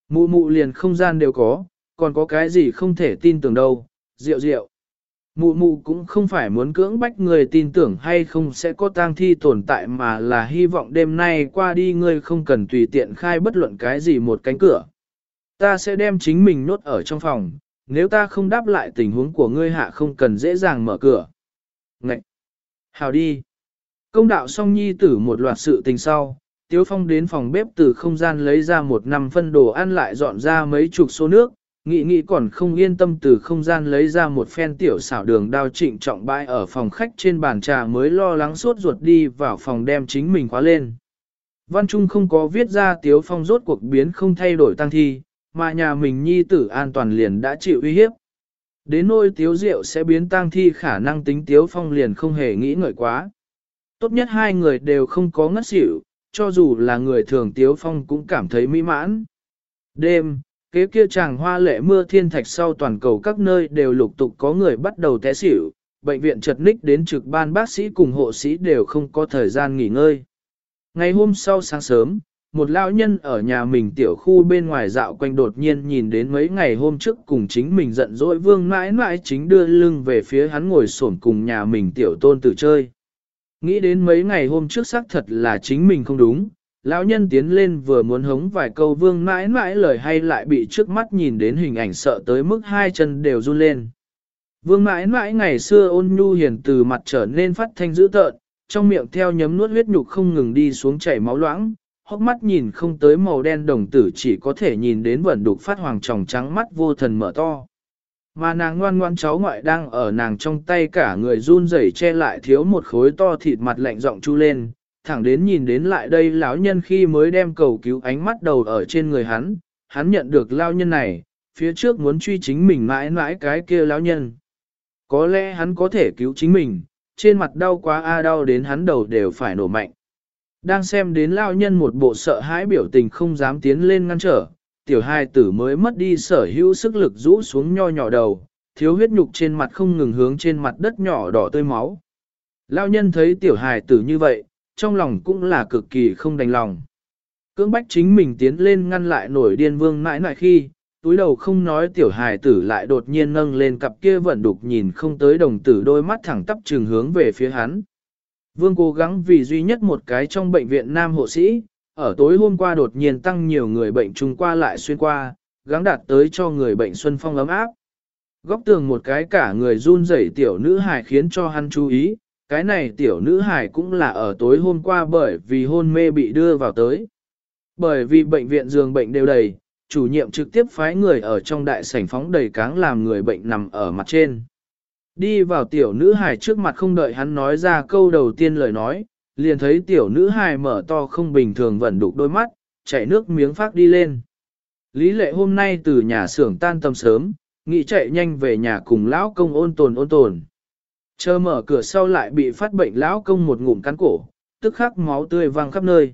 Mụ mụ liền không gian đều có, còn có cái gì không thể tin tưởng đâu, diệu diệu. Mụ mụ cũng không phải muốn cưỡng bách người tin tưởng hay không sẽ có tang thi tồn tại mà là hy vọng đêm nay qua đi ngươi không cần tùy tiện khai bất luận cái gì một cánh cửa. Ta sẽ đem chính mình nốt ở trong phòng, nếu ta không đáp lại tình huống của ngươi hạ không cần dễ dàng mở cửa. Ngậy! Hào đi! Công đạo song nhi tử một loạt sự tình sau, Tiếu Phong đến phòng bếp từ không gian lấy ra một năm phân đồ ăn lại dọn ra mấy chục số nước, nghĩ nghĩ còn không yên tâm từ không gian lấy ra một phen tiểu xảo đường đao trịnh trọng bãi ở phòng khách trên bàn trà mới lo lắng suốt ruột đi vào phòng đem chính mình khóa lên. Văn Trung không có viết ra Tiếu Phong rốt cuộc biến không thay đổi tăng thi, mà nhà mình nhi tử an toàn liền đã chịu uy hiếp. Đến nôi Tiếu rượu sẽ biến tăng thi khả năng tính Tiếu Phong liền không hề nghĩ ngợi quá. Tốt nhất hai người đều không có ngất xỉu, cho dù là người thường Tiếu Phong cũng cảm thấy mỹ mãn. Đêm, kế kia chàng hoa lệ mưa thiên thạch sau toàn cầu các nơi đều lục tục có người bắt đầu té xỉu, bệnh viện chật ních đến trực ban bác sĩ cùng hộ sĩ đều không có thời gian nghỉ ngơi. Ngày hôm sau sáng sớm, một lão nhân ở nhà mình tiểu khu bên ngoài dạo quanh đột nhiên nhìn đến mấy ngày hôm trước cùng chính mình giận dỗi vương mãi mãi chính đưa lưng về phía hắn ngồi xổm cùng nhà mình tiểu tôn tử chơi. Nghĩ đến mấy ngày hôm trước xác thật là chính mình không đúng, lão nhân tiến lên vừa muốn hống vài câu vương mãi mãi lời hay lại bị trước mắt nhìn đến hình ảnh sợ tới mức hai chân đều run lên. Vương mãi mãi ngày xưa ôn nhu hiền từ mặt trở nên phát thanh dữ tợn, trong miệng theo nhấm nuốt huyết nhục không ngừng đi xuống chảy máu loãng, hốc mắt nhìn không tới màu đen đồng tử chỉ có thể nhìn đến vẩn đục phát hoàng tròng trắng mắt vô thần mở to. Mà nàng ngoan ngoan cháu ngoại đang ở nàng trong tay cả người run rẩy che lại thiếu một khối to thịt mặt lạnh giọng chu lên, thẳng đến nhìn đến lại đây lão nhân khi mới đem cầu cứu ánh mắt đầu ở trên người hắn, hắn nhận được lao nhân này, phía trước muốn truy chính mình mãi mãi cái kia lão nhân. Có lẽ hắn có thể cứu chính mình, trên mặt đau quá a đau đến hắn đầu đều phải nổ mạnh. Đang xem đến lao nhân một bộ sợ hãi biểu tình không dám tiến lên ngăn trở, tiểu hai tử mới mất đi sở hữu sức lực rũ xuống nho nhỏ đầu, thiếu huyết nhục trên mặt không ngừng hướng trên mặt đất nhỏ đỏ tươi máu. Lao nhân thấy tiểu hài tử như vậy, trong lòng cũng là cực kỳ không đành lòng. Cưỡng bách chính mình tiến lên ngăn lại nổi điên vương mãi mãi khi, túi đầu không nói tiểu hài tử lại đột nhiên nâng lên cặp kia vẫn đục nhìn không tới đồng tử đôi mắt thẳng tắp trường hướng về phía hắn. Vương cố gắng vì duy nhất một cái trong bệnh viện nam hộ sĩ, ở tối hôm qua đột nhiên tăng nhiều người bệnh trùng qua lại xuyên qua, gắng đạt tới cho người bệnh xuân phong ấm áp. Góc tường một cái cả người run rẩy tiểu nữ hài khiến cho hắn chú ý, cái này tiểu nữ hải cũng là ở tối hôm qua bởi vì hôn mê bị đưa vào tới. Bởi vì bệnh viện giường bệnh đều đầy, chủ nhiệm trực tiếp phái người ở trong đại sảnh phóng đầy cáng làm người bệnh nằm ở mặt trên. Đi vào tiểu nữ hải trước mặt không đợi hắn nói ra câu đầu tiên lời nói, liền thấy tiểu nữ hải mở to không bình thường vẫn đục đôi mắt, chảy nước miếng phát đi lên. Lý lệ hôm nay từ nhà xưởng tan tầm sớm, nghĩ chạy nhanh về nhà cùng lão công ôn tồn ôn tồn. Chờ mở cửa sau lại bị phát bệnh lão công một ngụm cắn cổ, tức khắc máu tươi văng khắp nơi.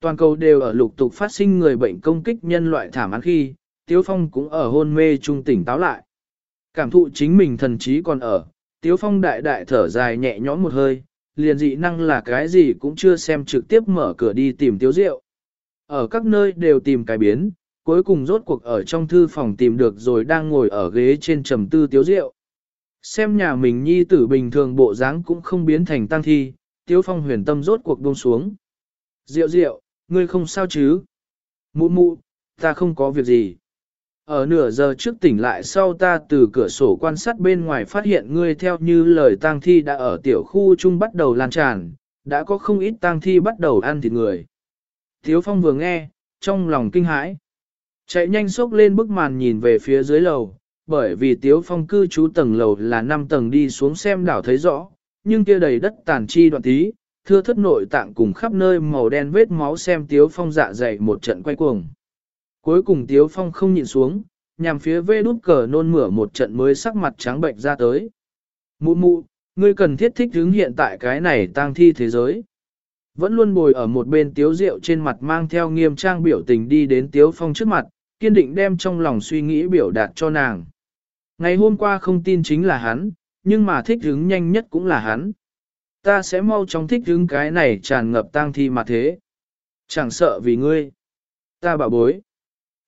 Toàn cầu đều ở lục tục phát sinh người bệnh công kích nhân loại thảm án khi, Tiếu Phong cũng ở hôn mê trung tỉnh táo lại. Cảm thụ chính mình thần trí còn ở, Tiếu Phong đại đại thở dài nhẹ nhõm một hơi, liền dị năng là cái gì cũng chưa xem trực tiếp mở cửa đi tìm Tiếu Diệu. Ở các nơi đều tìm cái biến, cuối cùng rốt cuộc ở trong thư phòng tìm được rồi đang ngồi ở ghế trên trầm tư Tiếu Diệu. Xem nhà mình nhi tử bình thường bộ dáng cũng không biến thành tăng thi, Tiếu Phong huyền tâm rốt cuộc buông xuống. Diệu diệu, ngươi không sao chứ? Mụ mụ, ta không có việc gì. Ở nửa giờ trước tỉnh lại sau ta từ cửa sổ quan sát bên ngoài phát hiện ngươi theo như lời tang thi đã ở tiểu khu chung bắt đầu lan tràn, đã có không ít tang thi bắt đầu ăn thịt người. Thiếu phong vừa nghe, trong lòng kinh hãi. Chạy nhanh xốc lên bức màn nhìn về phía dưới lầu, bởi vì tiếu phong cư trú tầng lầu là 5 tầng đi xuống xem đảo thấy rõ, nhưng kia đầy đất tàn chi đoạn tí, thưa thất nội tạng cùng khắp nơi màu đen vết máu xem tiếu phong dạ dày một trận quay cuồng. Cuối cùng Tiếu Phong không nhịn xuống, nhằm phía vê đút cờ nôn mửa một trận mới sắc mặt trắng bệnh ra tới. Mụ mụ, ngươi cần thiết thích hướng hiện tại cái này tang thi thế giới. Vẫn luôn bồi ở một bên Tiếu Diệu trên mặt mang theo nghiêm trang biểu tình đi đến Tiếu Phong trước mặt, kiên định đem trong lòng suy nghĩ biểu đạt cho nàng. Ngày hôm qua không tin chính là hắn, nhưng mà thích hứng nhanh nhất cũng là hắn. Ta sẽ mau chóng thích hứng cái này tràn ngập tang thi mà thế. Chẳng sợ vì ngươi. Ta bảo bối.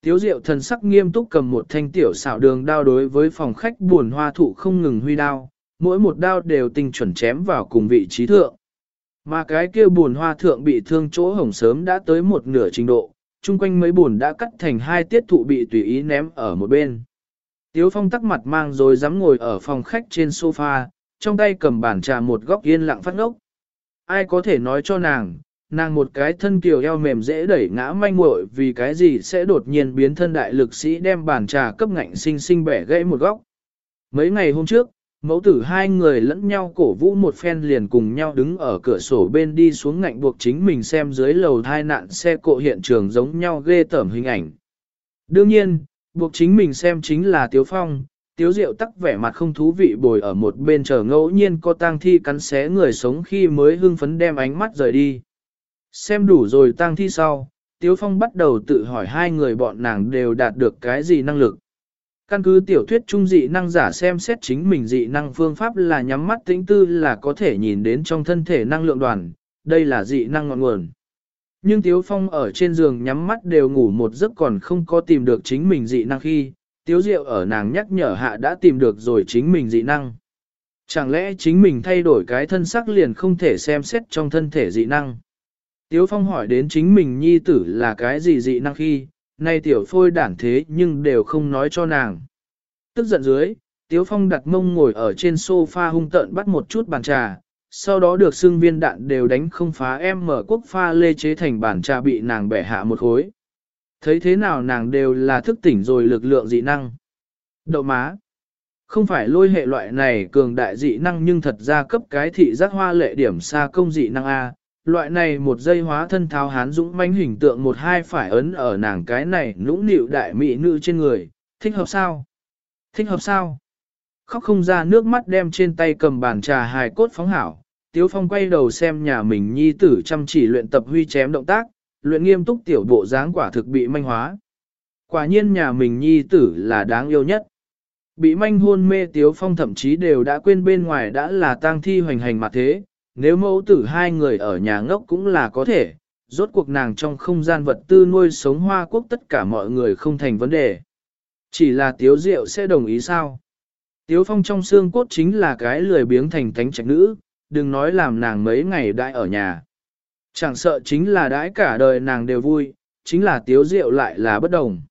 Tiếu diệu thần sắc nghiêm túc cầm một thanh tiểu xảo đường đao đối với phòng khách buồn hoa thụ không ngừng huy đao, mỗi một đao đều tinh chuẩn chém vào cùng vị trí thượng. Mà cái kia buồn hoa thượng bị thương chỗ hồng sớm đã tới một nửa trình độ, chung quanh mấy buồn đã cắt thành hai tiết thụ bị tùy ý ném ở một bên. Tiếu phong tắc mặt mang rồi dám ngồi ở phòng khách trên sofa, trong tay cầm bản trà một góc yên lặng phát ngốc. Ai có thể nói cho nàng, nàng một cái thân kiều eo mềm dễ đẩy ngã manh muội vì cái gì sẽ đột nhiên biến thân đại lực sĩ đem bản trà cấp ngạnh sinh sinh bẻ gãy một góc. Mấy ngày hôm trước, mẫu tử hai người lẫn nhau cổ vũ một phen liền cùng nhau đứng ở cửa sổ bên đi xuống ngạnh buộc chính mình xem dưới lầu thai nạn xe cộ hiện trường giống nhau ghê tởm hình ảnh. Đương nhiên, buộc chính mình xem chính là Tiếu Phong, Tiếu Diệu tắc vẻ mặt không thú vị bồi ở một bên chờ ngẫu nhiên có tang thi cắn xé người sống khi mới hưng phấn đem ánh mắt rời đi. Xem đủ rồi tang thi sau, Tiếu Phong bắt đầu tự hỏi hai người bọn nàng đều đạt được cái gì năng lực. Căn cứ tiểu thuyết trung dị năng giả xem xét chính mình dị năng phương pháp là nhắm mắt tĩnh tư là có thể nhìn đến trong thân thể năng lượng đoàn, đây là dị năng ngọn nguồn. Nhưng Tiếu Phong ở trên giường nhắm mắt đều ngủ một giấc còn không có tìm được chính mình dị năng khi, Tiếu Diệu ở nàng nhắc nhở hạ đã tìm được rồi chính mình dị năng. Chẳng lẽ chính mình thay đổi cái thân sắc liền không thể xem xét trong thân thể dị năng? Tiếu Phong hỏi đến chính mình nhi tử là cái gì dị năng khi, nay tiểu phôi đản thế nhưng đều không nói cho nàng. Tức giận dưới, Tiếu Phong đặt mông ngồi ở trên sofa hung tợn bắt một chút bàn trà, sau đó được xương viên đạn đều đánh không phá em mở quốc pha lê chế thành bản trà bị nàng bẻ hạ một khối. Thấy thế nào nàng đều là thức tỉnh rồi lực lượng dị năng. Đậu má. Không phải lôi hệ loại này cường đại dị năng nhưng thật ra cấp cái thị giác hoa lệ điểm xa công dị năng A. Loại này một dây hóa thân tháo hán dũng manh hình tượng một hai phải ấn ở nàng cái này nũng nịu đại mỹ nữ trên người. Thích hợp sao? Thích hợp sao? Khóc không ra nước mắt đem trên tay cầm bàn trà hài cốt phóng hảo. Tiếu Phong quay đầu xem nhà mình nhi tử chăm chỉ luyện tập huy chém động tác, luyện nghiêm túc tiểu bộ dáng quả thực bị manh hóa. Quả nhiên nhà mình nhi tử là đáng yêu nhất. Bị manh hôn mê Tiếu Phong thậm chí đều đã quên bên ngoài đã là tang thi hoành hành mà thế, nếu mẫu tử hai người ở nhà ngốc cũng là có thể, rốt cuộc nàng trong không gian vật tư nuôi sống hoa quốc tất cả mọi người không thành vấn đề. Chỉ là Tiếu Diệu sẽ đồng ý sao? Tiếu Phong trong xương cốt chính là cái lười biếng thành tánh trạch nữ, đừng nói làm nàng mấy ngày đãi ở nhà. Chẳng sợ chính là đãi cả đời nàng đều vui, chính là Tiếu Diệu lại là bất đồng.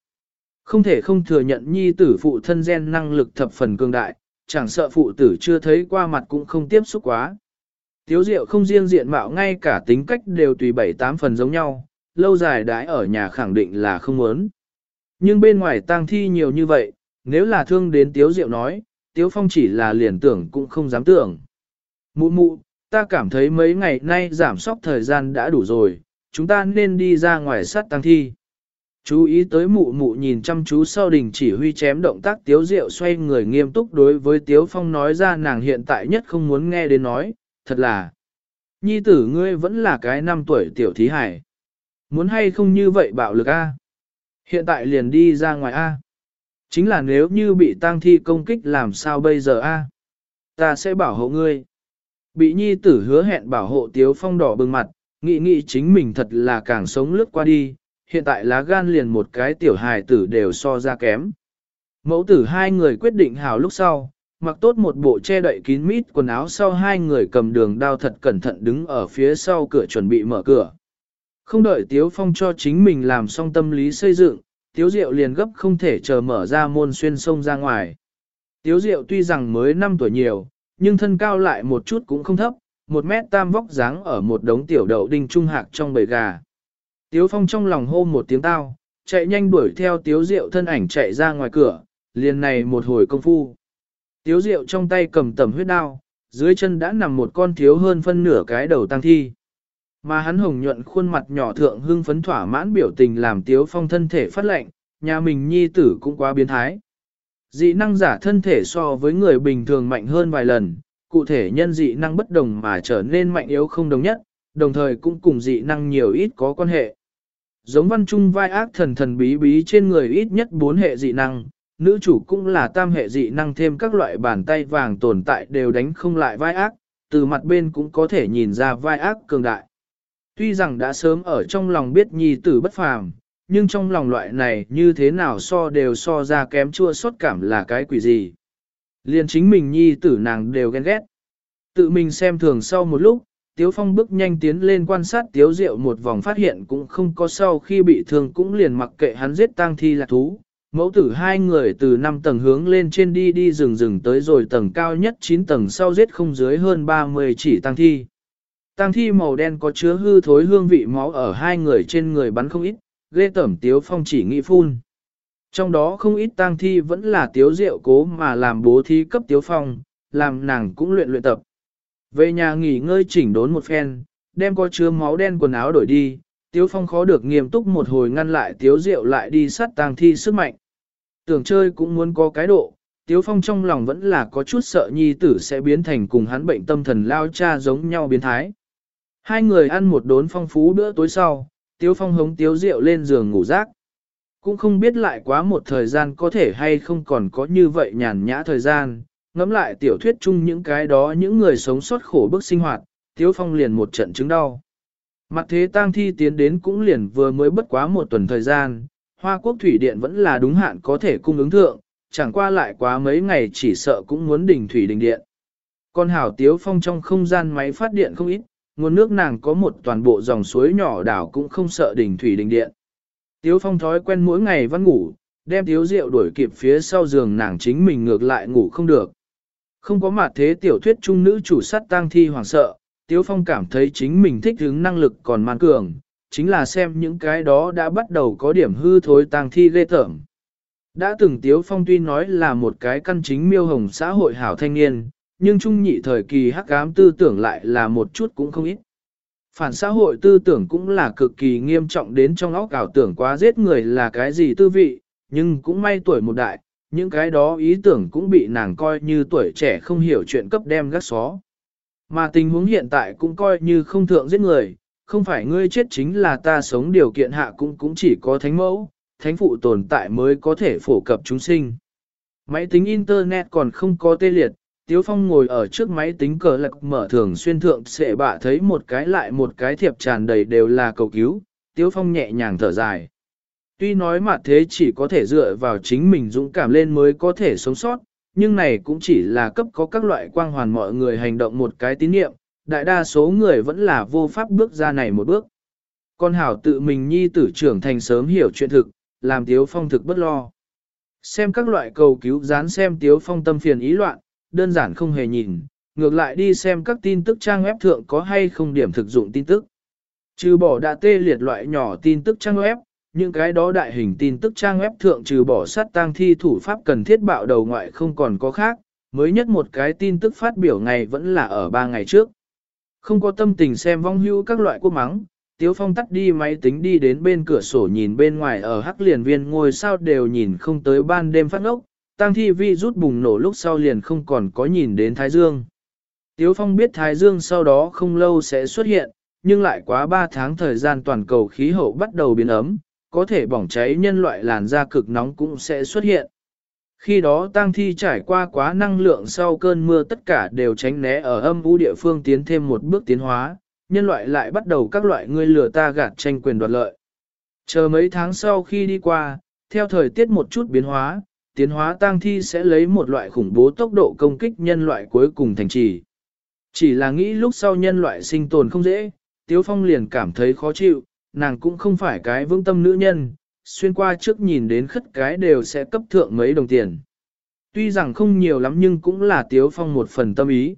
Không thể không thừa nhận nhi tử phụ thân gen năng lực thập phần cường đại, chẳng sợ phụ tử chưa thấy qua mặt cũng không tiếp xúc quá. Tiếu diệu không riêng diện mạo ngay cả tính cách đều tùy bảy tám phần giống nhau, lâu dài đãi ở nhà khẳng định là không muốn. Nhưng bên ngoài tang thi nhiều như vậy, nếu là thương đến tiếu diệu nói, tiếu phong chỉ là liền tưởng cũng không dám tưởng. Mụ mụ, ta cảm thấy mấy ngày nay giảm sóc thời gian đã đủ rồi, chúng ta nên đi ra ngoài sát tang thi. Chú ý tới mụ mụ nhìn chăm chú sau đình chỉ huy chém động tác tiếu diệu xoay người nghiêm túc đối với tiếu phong nói ra nàng hiện tại nhất không muốn nghe đến nói, thật là. Nhi tử ngươi vẫn là cái năm tuổi tiểu thí hải. Muốn hay không như vậy bạo lực a? Hiện tại liền đi ra ngoài a. Chính là nếu như bị tang thi công kích làm sao bây giờ a? Ta sẽ bảo hộ ngươi. Bị nhi tử hứa hẹn bảo hộ tiếu phong đỏ bừng mặt, nghĩ nghĩ chính mình thật là càng sống lướt qua đi, hiện tại lá gan liền một cái tiểu hài tử đều so ra kém. Mẫu tử hai người quyết định hào lúc sau, mặc tốt một bộ che đậy kín mít quần áo sau hai người cầm đường đao thật cẩn thận đứng ở phía sau cửa chuẩn bị mở cửa. Không đợi Tiếu Phong cho chính mình làm xong tâm lý xây dựng, Tiếu Diệu liền gấp không thể chờ mở ra môn xuyên sông ra ngoài. Tiếu Diệu tuy rằng mới 5 tuổi nhiều, nhưng thân cao lại một chút cũng không thấp, một mét tam vóc dáng ở một đống tiểu đậu đinh trung hạc trong bầy gà. Tiếu Phong trong lòng hô một tiếng tao, chạy nhanh đuổi theo Tiếu Diệu thân ảnh chạy ra ngoài cửa, liền này một hồi công phu. Tiếu Diệu trong tay cầm tầm huyết đao, dưới chân đã nằm một con thiếu hơn phân nửa cái đầu tăng thi. Mà hắn hồng nhuận khuôn mặt nhỏ thượng hưng phấn thỏa mãn biểu tình làm Tiếu Phong thân thể phát lệnh, nhà mình nhi tử cũng quá biến thái. Dị năng giả thân thể so với người bình thường mạnh hơn vài lần, cụ thể nhân dị năng bất đồng mà trở nên mạnh yếu không đồng nhất, đồng thời cũng cùng dị năng nhiều ít có quan hệ. Giống văn trung vai ác thần thần bí bí trên người ít nhất bốn hệ dị năng, nữ chủ cũng là tam hệ dị năng thêm các loại bàn tay vàng tồn tại đều đánh không lại vai ác, từ mặt bên cũng có thể nhìn ra vai ác cường đại. Tuy rằng đã sớm ở trong lòng biết nhi tử bất phàm, nhưng trong lòng loại này như thế nào so đều so ra kém chua xót cảm là cái quỷ gì. Liền chính mình nhi tử nàng đều ghen ghét. Tự mình xem thường sau một lúc, Tiếu Phong bước nhanh tiến lên quan sát Tiếu Diệu một vòng phát hiện cũng không có sau khi bị thương cũng liền mặc kệ hắn giết tang thi là thú. Mẫu tử hai người từ 5 tầng hướng lên trên đi đi rừng rừng tới rồi tầng cao nhất 9 tầng sau giết không dưới hơn 30 chỉ tang thi. Tang thi màu đen có chứa hư thối hương vị máu ở hai người trên người bắn không ít, ghê tẩm Tiếu Phong chỉ nghĩ phun. Trong đó không ít tang thi vẫn là Tiếu rượu cố mà làm bố thí cấp Tiếu Phong, làm nàng cũng luyện luyện tập. Về nhà nghỉ ngơi chỉnh đốn một phen, đem có chứa máu đen quần áo đổi đi, Tiếu Phong khó được nghiêm túc một hồi ngăn lại Tiếu rượu lại đi sát tang thi sức mạnh. Tưởng chơi cũng muốn có cái độ, Tiếu Phong trong lòng vẫn là có chút sợ nhi tử sẽ biến thành cùng hắn bệnh tâm thần lao cha giống nhau biến thái. Hai người ăn một đốn phong phú bữa tối sau, Tiếu Phong hống Tiếu Diệu lên giường ngủ rác. Cũng không biết lại quá một thời gian có thể hay không còn có như vậy nhàn nhã thời gian, ngẫm lại tiểu thuyết chung những cái đó những người sống sót khổ bức sinh hoạt, Tiếu Phong liền một trận chứng đau. Mặt thế tang thi tiến đến cũng liền vừa mới bất quá một tuần thời gian, Hoa Quốc Thủy Điện vẫn là đúng hạn có thể cung ứng thượng, chẳng qua lại quá mấy ngày chỉ sợ cũng muốn đỉnh thủy đình điện. Con hảo Tiếu Phong trong không gian máy phát điện không ít, nguồn nước nàng có một toàn bộ dòng suối nhỏ đảo cũng không sợ đỉnh thủy đình điện. Tiếu Phong thói quen mỗi ngày vẫn ngủ, đem tiếu rượu đuổi kịp phía sau giường nàng chính mình ngược lại ngủ không được. Không có mặt thế tiểu thuyết trung nữ chủ sát tang thi hoàng sợ, Tiếu Phong cảm thấy chính mình thích hứng năng lực còn man cường, chính là xem những cái đó đã bắt đầu có điểm hư thối tang thi ghê tởm. Đã từng Tiếu Phong tuy nói là một cái căn chính miêu hồng xã hội hảo thanh niên, nhưng trung nhị thời kỳ hắc ám tư tưởng lại là một chút cũng không ít. Phản xã hội tư tưởng cũng là cực kỳ nghiêm trọng đến trong óc ảo tưởng quá giết người là cái gì tư vị, nhưng cũng may tuổi một đại, những cái đó ý tưởng cũng bị nàng coi như tuổi trẻ không hiểu chuyện cấp đem gắt xó. Mà tình huống hiện tại cũng coi như không thượng giết người, không phải ngươi chết chính là ta sống điều kiện hạ cũng cũng chỉ có thánh mẫu, thánh phụ tồn tại mới có thể phổ cập chúng sinh. Máy tính Internet còn không có tê liệt, Tiếu Phong ngồi ở trước máy tính cờ lạc mở thường xuyên thượng sẽ bạ thấy một cái lại một cái thiệp tràn đầy đều là cầu cứu, Tiếu Phong nhẹ nhàng thở dài. Tuy nói mà thế chỉ có thể dựa vào chính mình dũng cảm lên mới có thể sống sót, nhưng này cũng chỉ là cấp có các loại quang hoàn mọi người hành động một cái tín niệm, đại đa số người vẫn là vô pháp bước ra này một bước. Con hảo tự mình nhi tử trưởng thành sớm hiểu chuyện thực, làm Tiếu Phong thực bất lo. Xem các loại cầu cứu dán xem Tiếu Phong tâm phiền ý loạn, đơn giản không hề nhìn, ngược lại đi xem các tin tức trang web thượng có hay không điểm thực dụng tin tức. Trừ bỏ đã tê liệt loại nhỏ tin tức trang web, những cái đó đại hình tin tức trang web thượng trừ bỏ sát tang thi thủ pháp cần thiết bạo đầu ngoại không còn có khác, mới nhất một cái tin tức phát biểu ngày vẫn là ở ba ngày trước. Không có tâm tình xem vong hưu các loại quốc mắng, Tiếu Phong tắt đi máy tính đi đến bên cửa sổ nhìn bên ngoài ở hắc liền viên ngôi sao đều nhìn không tới ban đêm phát ngốc, Tang thi vi rút bùng nổ lúc sau liền không còn có nhìn đến Thái Dương. Tiếu Phong biết Thái Dương sau đó không lâu sẽ xuất hiện, nhưng lại quá 3 tháng thời gian toàn cầu khí hậu bắt đầu biến ấm, có thể bỏng cháy nhân loại làn da cực nóng cũng sẽ xuất hiện. Khi đó tang thi trải qua quá năng lượng sau cơn mưa tất cả đều tránh né ở âm u địa phương tiến thêm một bước tiến hóa, nhân loại lại bắt đầu các loại ngươi lừa ta gạt tranh quyền đoạt lợi. Chờ mấy tháng sau khi đi qua, theo thời tiết một chút biến hóa, tiến hóa tang thi sẽ lấy một loại khủng bố tốc độ công kích nhân loại cuối cùng thành trì. Chỉ là nghĩ lúc sau nhân loại sinh tồn không dễ, Tiếu Phong liền cảm thấy khó chịu, nàng cũng không phải cái vững tâm nữ nhân, xuyên qua trước nhìn đến khất cái đều sẽ cấp thượng mấy đồng tiền. Tuy rằng không nhiều lắm nhưng cũng là Tiếu Phong một phần tâm ý.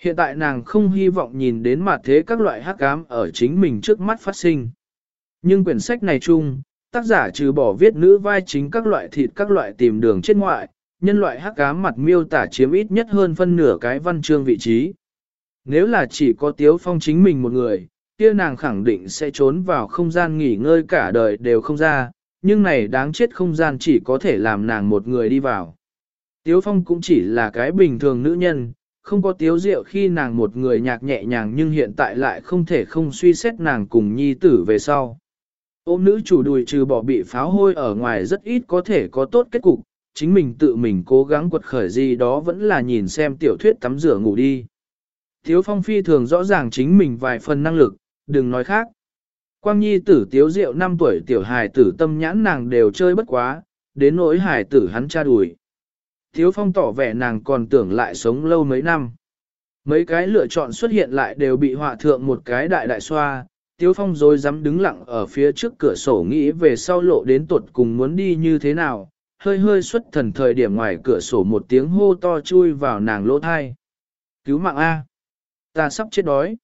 Hiện tại nàng không hy vọng nhìn đến mặt thế các loại hắc ám ở chính mình trước mắt phát sinh. Nhưng quyển sách này chung, tác giả trừ bỏ viết nữ vai chính các loại thịt các loại tìm đường chết ngoại, nhân loại hắc cá mặt miêu tả chiếm ít nhất hơn phân nửa cái văn chương vị trí. Nếu là chỉ có Tiếu Phong chính mình một người, kia nàng khẳng định sẽ trốn vào không gian nghỉ ngơi cả đời đều không ra, nhưng này đáng chết không gian chỉ có thể làm nàng một người đi vào. Tiếu Phong cũng chỉ là cái bình thường nữ nhân, không có tiếu rượu khi nàng một người nhạc nhẹ nhàng nhưng hiện tại lại không thể không suy xét nàng cùng nhi tử về sau. Ôm nữ chủ đùi trừ bỏ bị pháo hôi ở ngoài rất ít có thể có tốt kết cục, chính mình tự mình cố gắng quật khởi gì đó vẫn là nhìn xem tiểu thuyết tắm rửa ngủ đi. Thiếu Phong phi thường rõ ràng chính mình vài phần năng lực, đừng nói khác. Quang nhi tử tiếu rượu 5 tuổi tiểu hài tử tâm nhãn nàng đều chơi bất quá, đến nỗi hài tử hắn cha đùi. Thiếu phong tỏ vẻ nàng còn tưởng lại sống lâu mấy năm. Mấy cái lựa chọn xuất hiện lại đều bị họa thượng một cái đại đại xoa, Tiếu phong rồi dám đứng lặng ở phía trước cửa sổ nghĩ về sau lộ đến tuột cùng muốn đi như thế nào, hơi hơi xuất thần thời điểm ngoài cửa sổ một tiếng hô to chui vào nàng lỗ thai. Cứu mạng A! Ta sắp chết đói.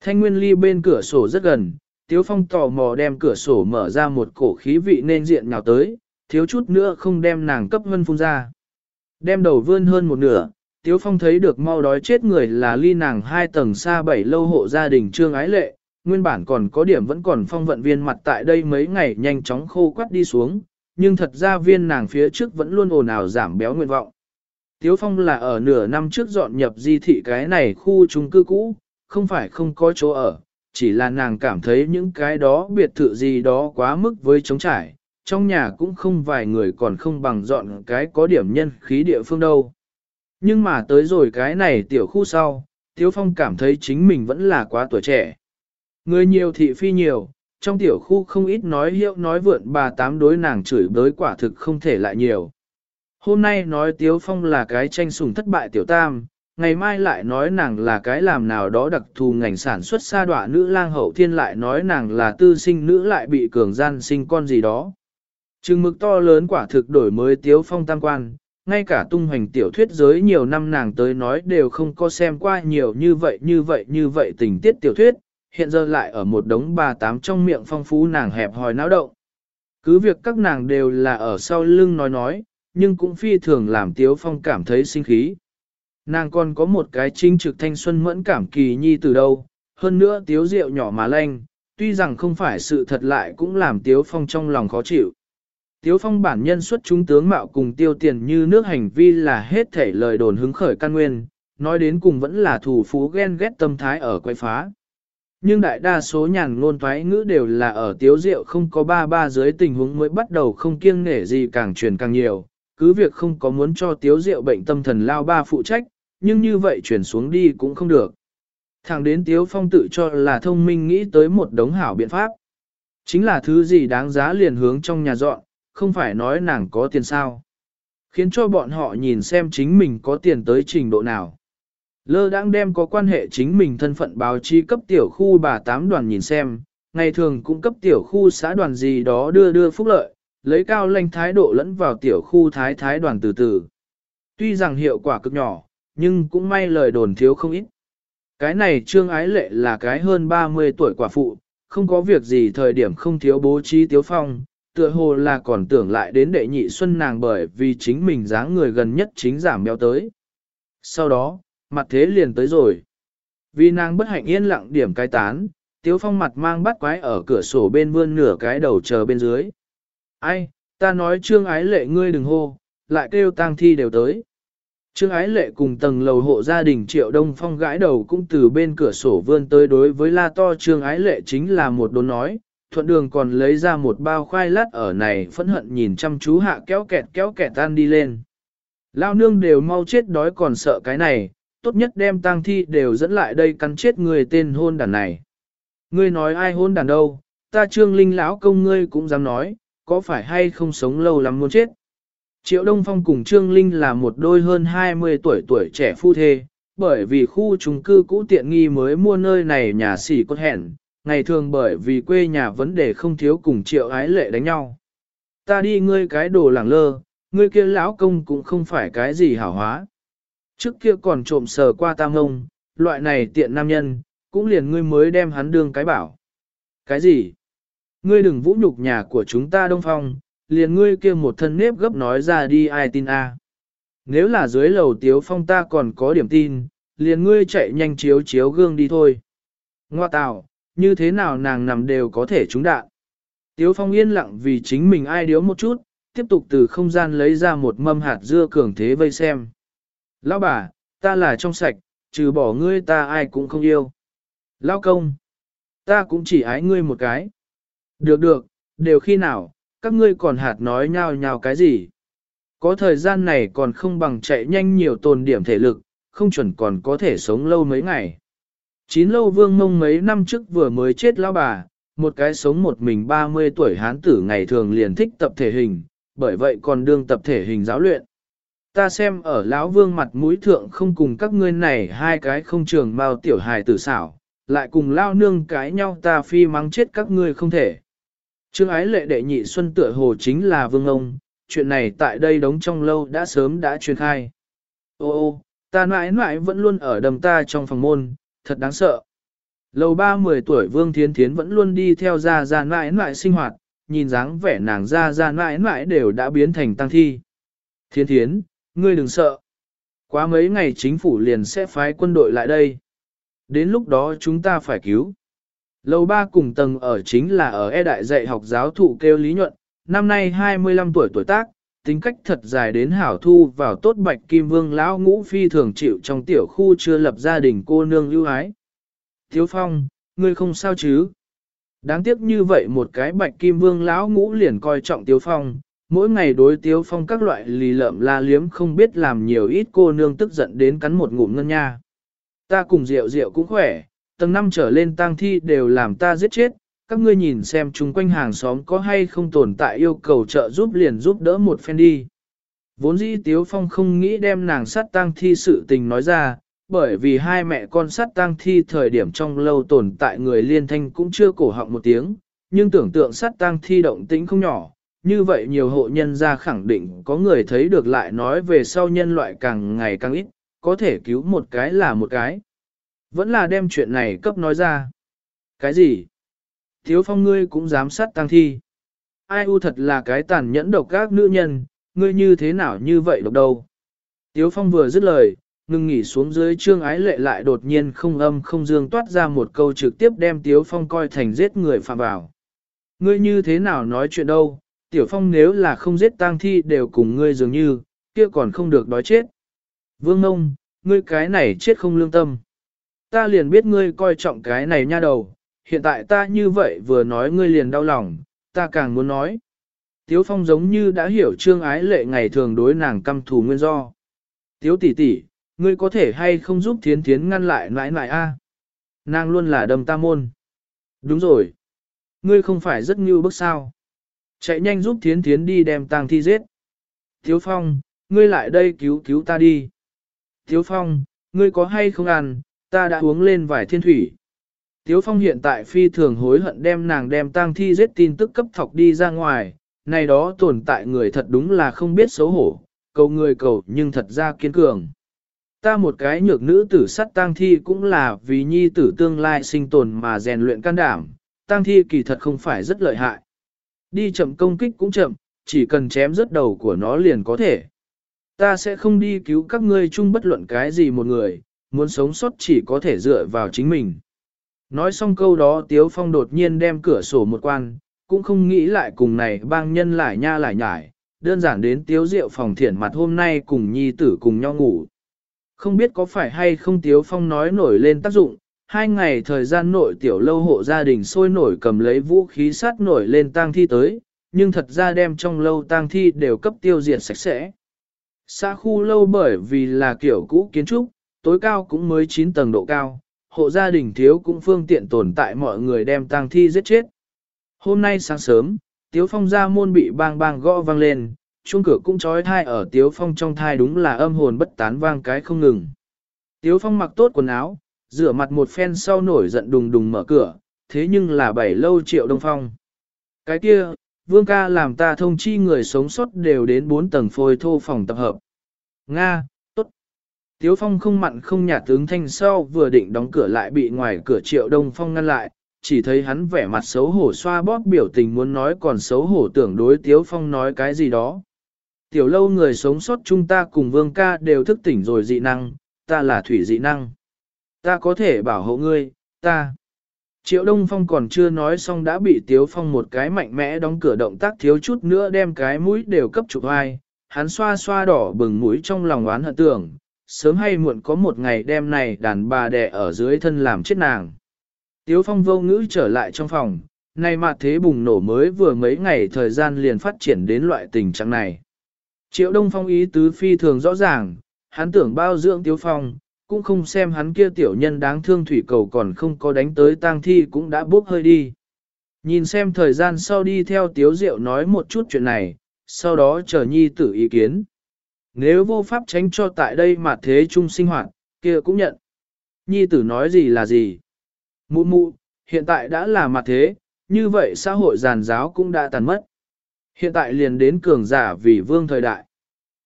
Thanh nguyên ly bên cửa sổ rất gần, Tiếu Phong tò mò đem cửa sổ mở ra một cổ khí vị nên diện nhào tới, thiếu chút nữa không đem nàng cấp vân phun ra. Đem đầu vươn hơn một nửa, Tiếu Phong thấy được mau đói chết người là ly nàng hai tầng xa bảy lâu hộ gia đình trương ái lệ, nguyên bản còn có điểm vẫn còn phong vận viên mặt tại đây mấy ngày nhanh chóng khô quắt đi xuống, nhưng thật ra viên nàng phía trước vẫn luôn ồn ào giảm béo nguyện vọng. Tiếu Phong là ở nửa năm trước dọn nhập di thị cái này khu chung cư cũ, không phải không có chỗ ở, chỉ là nàng cảm thấy những cái đó biệt thự gì đó quá mức với trống trải, trong nhà cũng không vài người còn không bằng dọn cái có điểm nhân khí địa phương đâu. Nhưng mà tới rồi cái này tiểu khu sau, Tiếu Phong cảm thấy chính mình vẫn là quá tuổi trẻ. Người nhiều thị phi nhiều, trong tiểu khu không ít nói hiệu nói vượn bà tám đối nàng chửi bới quả thực không thể lại nhiều. Hôm nay nói Tiếu Phong là cái tranh sủng thất bại tiểu tam, ngày mai lại nói nàng là cái làm nào đó đặc thù ngành sản xuất sa đọa nữ lang hậu thiên lại nói nàng là tư sinh nữ lại bị cường gian sinh con gì đó. Trừng mực to lớn quả thực đổi mới tiếu phong tam quan, ngay cả tung hoành tiểu thuyết giới nhiều năm nàng tới nói đều không có xem qua nhiều như vậy như vậy như vậy tình tiết tiểu thuyết, hiện giờ lại ở một đống bà tám trong miệng phong phú nàng hẹp hòi não động. Cứ việc các nàng đều là ở sau lưng nói nói, nhưng cũng phi thường làm Tiếu Phong cảm thấy sinh khí. Nàng còn có một cái chính trực thanh xuân mẫn cảm kỳ nhi từ đâu, hơn nữa Tiếu Diệu nhỏ mà lanh, tuy rằng không phải sự thật lại cũng làm Tiếu Phong trong lòng khó chịu. Tiếu Phong bản nhân xuất chúng tướng mạo cùng tiêu tiền như nước hành vi là hết thể lời đồn hứng khởi căn nguyên, nói đến cùng vẫn là thủ phú ghen ghét tâm thái ở quay phá. Nhưng đại đa số nhàn ngôn thoái ngữ đều là ở tiếu rượu không có ba ba dưới tình huống mới bắt đầu không kiêng nể gì càng truyền càng nhiều, cứ việc không có muốn cho tiếu rượu bệnh tâm thần lao ba phụ trách, nhưng như vậy chuyển xuống đi cũng không được. Thẳng đến tiếu phong tự cho là thông minh nghĩ tới một đống hảo biện pháp. Chính là thứ gì đáng giá liền hướng trong nhà dọn, không phải nói nàng có tiền sao. Khiến cho bọn họ nhìn xem chính mình có tiền tới trình độ nào. Lơ đang đem có quan hệ chính mình thân phận báo chí cấp tiểu khu bà tám đoàn nhìn xem, ngày thường cũng cấp tiểu khu xã đoàn gì đó đưa đưa phúc lợi, lấy cao lanh thái độ lẫn vào tiểu khu thái thái đoàn từ từ. Tuy rằng hiệu quả cực nhỏ, nhưng cũng may lời đồn thiếu không ít. Cái này trương ái lệ là cái hơn 30 tuổi quả phụ, không có việc gì thời điểm không thiếu bố trí tiếu phong, tựa hồ là còn tưởng lại đến đệ nhị xuân nàng bởi vì chính mình dáng người gần nhất chính giảm béo tới. Sau đó, mặt thế liền tới rồi. Vì nàng bất hạnh yên lặng điểm cái tán, tiếu phong mặt mang bắt quái ở cửa sổ bên vươn nửa cái đầu chờ bên dưới. Ai, ta nói trương ái lệ ngươi đừng hô, lại kêu tang thi đều tới. Trương ái lệ cùng tầng lầu hộ gia đình triệu đông phong gãi đầu cũng từ bên cửa sổ vươn tới đối với la to trương ái lệ chính là một đồn nói, thuận đường còn lấy ra một bao khoai lát ở này phẫn hận nhìn chăm chú hạ kéo kẹt kéo kẹt tan đi lên. Lao nương đều mau chết đói còn sợ cái này, tốt nhất đem tang thi đều dẫn lại đây cắn chết người tên hôn đàn này. Ngươi nói ai hôn đàn đâu, ta trương linh lão công ngươi cũng dám nói, có phải hay không sống lâu lắm muốn chết. Triệu Đông Phong cùng Trương Linh là một đôi hơn 20 tuổi tuổi trẻ phu thê, bởi vì khu chung cư cũ tiện nghi mới mua nơi này nhà xỉ cốt hẹn, ngày thường bởi vì quê nhà vấn đề không thiếu cùng Triệu ái lệ đánh nhau. Ta đi ngươi cái đồ lẳng lơ, ngươi kia lão công cũng không phải cái gì hảo hóa. Trước kia còn trộm sờ qua tam ngông, loại này tiện nam nhân, cũng liền ngươi mới đem hắn đương cái bảo. Cái gì? Ngươi đừng vũ nhục nhà của chúng ta Đông Phong, liền ngươi kia một thân nếp gấp nói ra đi ai tin a? Nếu là dưới lầu tiếu phong ta còn có điểm tin, liền ngươi chạy nhanh chiếu chiếu gương đi thôi. Ngoa tạo, như thế nào nàng nằm đều có thể trúng đạn. Tiếu phong yên lặng vì chính mình ai điếu một chút, tiếp tục từ không gian lấy ra một mâm hạt dưa cường thế vây xem. Lão bà, ta là trong sạch, trừ bỏ ngươi ta ai cũng không yêu. Lão công, ta cũng chỉ ái ngươi một cái. Được được, đều khi nào, các ngươi còn hạt nói nhau nhau cái gì. Có thời gian này còn không bằng chạy nhanh nhiều tồn điểm thể lực, không chuẩn còn có thể sống lâu mấy ngày. Chín lâu vương mông mấy năm trước vừa mới chết lão bà, một cái sống một mình 30 tuổi hán tử ngày thường liền thích tập thể hình, bởi vậy còn đương tập thể hình giáo luyện. Ta xem ở lão vương mặt mũi thượng không cùng các ngươi này hai cái không trường bao tiểu hài tử xảo, lại cùng lao nương cái nhau ta phi mắng chết các ngươi không thể. Trương ái lệ đệ nhị xuân tựa hồ chính là vương ông, chuyện này tại đây đóng trong lâu đã sớm đã truyền khai. Ô ô, ta mãi mãi vẫn luôn ở đầm ta trong phòng môn, thật đáng sợ. Lầu ba mười tuổi Vương Thiến Thiến vẫn luôn đi theo gia gia mãi mãi sinh hoạt, nhìn dáng vẻ nàng gia gia mãi mãi đều đã biến thành tăng thi. Thiến Thiến, ngươi đừng sợ. Quá mấy ngày chính phủ liền sẽ phái quân đội lại đây. Đến lúc đó chúng ta phải cứu. Lầu ba cùng tầng ở chính là ở e đại dạy học giáo thụ kêu Lý Nhuận, năm nay 25 tuổi tuổi tác, tính cách thật dài đến hảo thu vào tốt bạch kim vương lão ngũ phi thường chịu trong tiểu khu chưa lập gia đình cô nương ưu ái. Thiếu phong, ngươi không sao chứ? Đáng tiếc như vậy một cái bạch kim vương lão ngũ liền coi trọng tiếu phong, mỗi ngày đối tiếu phong các loại lì lợm la liếm không biết làm nhiều ít cô nương tức giận đến cắn một ngụm ngân nha. Ta cùng rượu rượu cũng khỏe, tầng năm trở lên tang thi đều làm ta giết chết, các ngươi nhìn xem chung quanh hàng xóm có hay không tồn tại yêu cầu trợ giúp liền giúp đỡ một phen đi. Vốn dĩ Tiếu Phong không nghĩ đem nàng sát tang thi sự tình nói ra, bởi vì hai mẹ con sát tang thi thời điểm trong lâu tồn tại người liên thanh cũng chưa cổ họng một tiếng, nhưng tưởng tượng sát tang thi động tĩnh không nhỏ, như vậy nhiều hộ nhân ra khẳng định có người thấy được lại nói về sau nhân loại càng ngày càng ít, có thể cứu một cái là một cái. Vẫn là đem chuyện này cấp nói ra. Cái gì? Thiếu phong ngươi cũng dám sát tăng thi. Ai u thật là cái tàn nhẫn độc các nữ nhân, ngươi như thế nào như vậy độc đâu. Tiếu phong vừa dứt lời, ngừng nghỉ xuống dưới trương ái lệ lại đột nhiên không âm không dương toát ra một câu trực tiếp đem Tiếu phong coi thành giết người phạm vào. Ngươi như thế nào nói chuyện đâu, Tiểu Phong nếu là không giết tang thi đều cùng ngươi dường như, kia còn không được đói chết. Vương ông, ngươi cái này chết không lương tâm. Ta liền biết ngươi coi trọng cái này nha đầu, hiện tại ta như vậy vừa nói ngươi liền đau lòng, ta càng muốn nói. Tiếu Phong giống như đã hiểu trương ái lệ ngày thường đối nàng căm thù nguyên do. Tiếu tỷ tỷ, ngươi có thể hay không giúp thiến thiến ngăn lại nãi nãi a? Nàng luôn là đầm ta môn. Đúng rồi. Ngươi không phải rất như bức sao. Chạy nhanh giúp thiến thiến đi đem tang thi giết. Thiếu Phong, ngươi lại đây cứu cứu ta đi. Thiếu Phong, ngươi có hay không ăn, ta đã uống lên vài thiên thủy. Tiếu Phong hiện tại phi thường hối hận đem nàng đem tang thi giết tin tức cấp thọc đi ra ngoài, này đó tồn tại người thật đúng là không biết xấu hổ, cầu người cầu nhưng thật ra kiên cường. Ta một cái nhược nữ tử sắt tang thi cũng là vì nhi tử tương lai sinh tồn mà rèn luyện can đảm, tang thi kỳ thật không phải rất lợi hại. Đi chậm công kích cũng chậm, chỉ cần chém rớt đầu của nó liền có thể. Ta sẽ không đi cứu các ngươi chung bất luận cái gì một người, muốn sống sót chỉ có thể dựa vào chính mình. Nói xong câu đó Tiếu Phong đột nhiên đem cửa sổ một quan, cũng không nghĩ lại cùng này bang nhân lại nha lại nhải, đơn giản đến Tiếu Diệu phòng thiển mặt hôm nay cùng nhi tử cùng nhau ngủ. Không biết có phải hay không Tiếu Phong nói nổi lên tác dụng, hai ngày thời gian nội tiểu lâu hộ gia đình sôi nổi cầm lấy vũ khí sát nổi lên tang thi tới, nhưng thật ra đem trong lâu tang thi đều cấp tiêu diệt sạch sẽ. Xa khu lâu bởi vì là kiểu cũ kiến trúc, tối cao cũng mới 9 tầng độ cao, hộ gia đình thiếu cũng phương tiện tồn tại mọi người đem tang thi giết chết. Hôm nay sáng sớm, Tiếu Phong ra môn bị bang bang gõ vang lên, chuông cửa cũng trói thai ở Tiếu Phong trong thai đúng là âm hồn bất tán vang cái không ngừng. Tiếu Phong mặc tốt quần áo, rửa mặt một phen sau nổi giận đùng đùng mở cửa, thế nhưng là bảy lâu triệu đông phong. Cái kia, vương ca làm ta thông chi người sống sót đều đến bốn tầng phôi thô phòng tập hợp. Nga, tốt. Tiếu phong không mặn không nhạt tướng thanh sau vừa định đóng cửa lại bị ngoài cửa triệu đông phong ngăn lại, chỉ thấy hắn vẻ mặt xấu hổ xoa bóp biểu tình muốn nói còn xấu hổ tưởng đối tiếu phong nói cái gì đó. Tiểu lâu người sống sót chúng ta cùng vương ca đều thức tỉnh rồi dị năng, ta là thủy dị năng ta có thể bảo hộ ngươi, ta. Triệu Đông Phong còn chưa nói xong đã bị Tiếu Phong một cái mạnh mẽ đóng cửa động tác thiếu chút nữa đem cái mũi đều cấp chụp ai. Hắn xoa xoa đỏ bừng mũi trong lòng oán hận tưởng, sớm hay muộn có một ngày đêm này đàn bà đẻ ở dưới thân làm chết nàng. Tiếu Phong vô ngữ trở lại trong phòng, nay mà thế bùng nổ mới vừa mấy ngày thời gian liền phát triển đến loại tình trạng này. Triệu Đông Phong ý tứ phi thường rõ ràng, hắn tưởng bao dưỡng Tiếu Phong, cũng không xem hắn kia tiểu nhân đáng thương thủy cầu còn không có đánh tới tang thi cũng đã bốc hơi đi. Nhìn xem thời gian sau đi theo tiếu diệu nói một chút chuyện này, sau đó chờ nhi tử ý kiến. Nếu vô pháp tránh cho tại đây mà thế chung sinh hoạt, kia cũng nhận. Nhi tử nói gì là gì? Mụ mụ, hiện tại đã là mặt thế, như vậy xã hội giàn giáo cũng đã tàn mất. Hiện tại liền đến cường giả vì vương thời đại.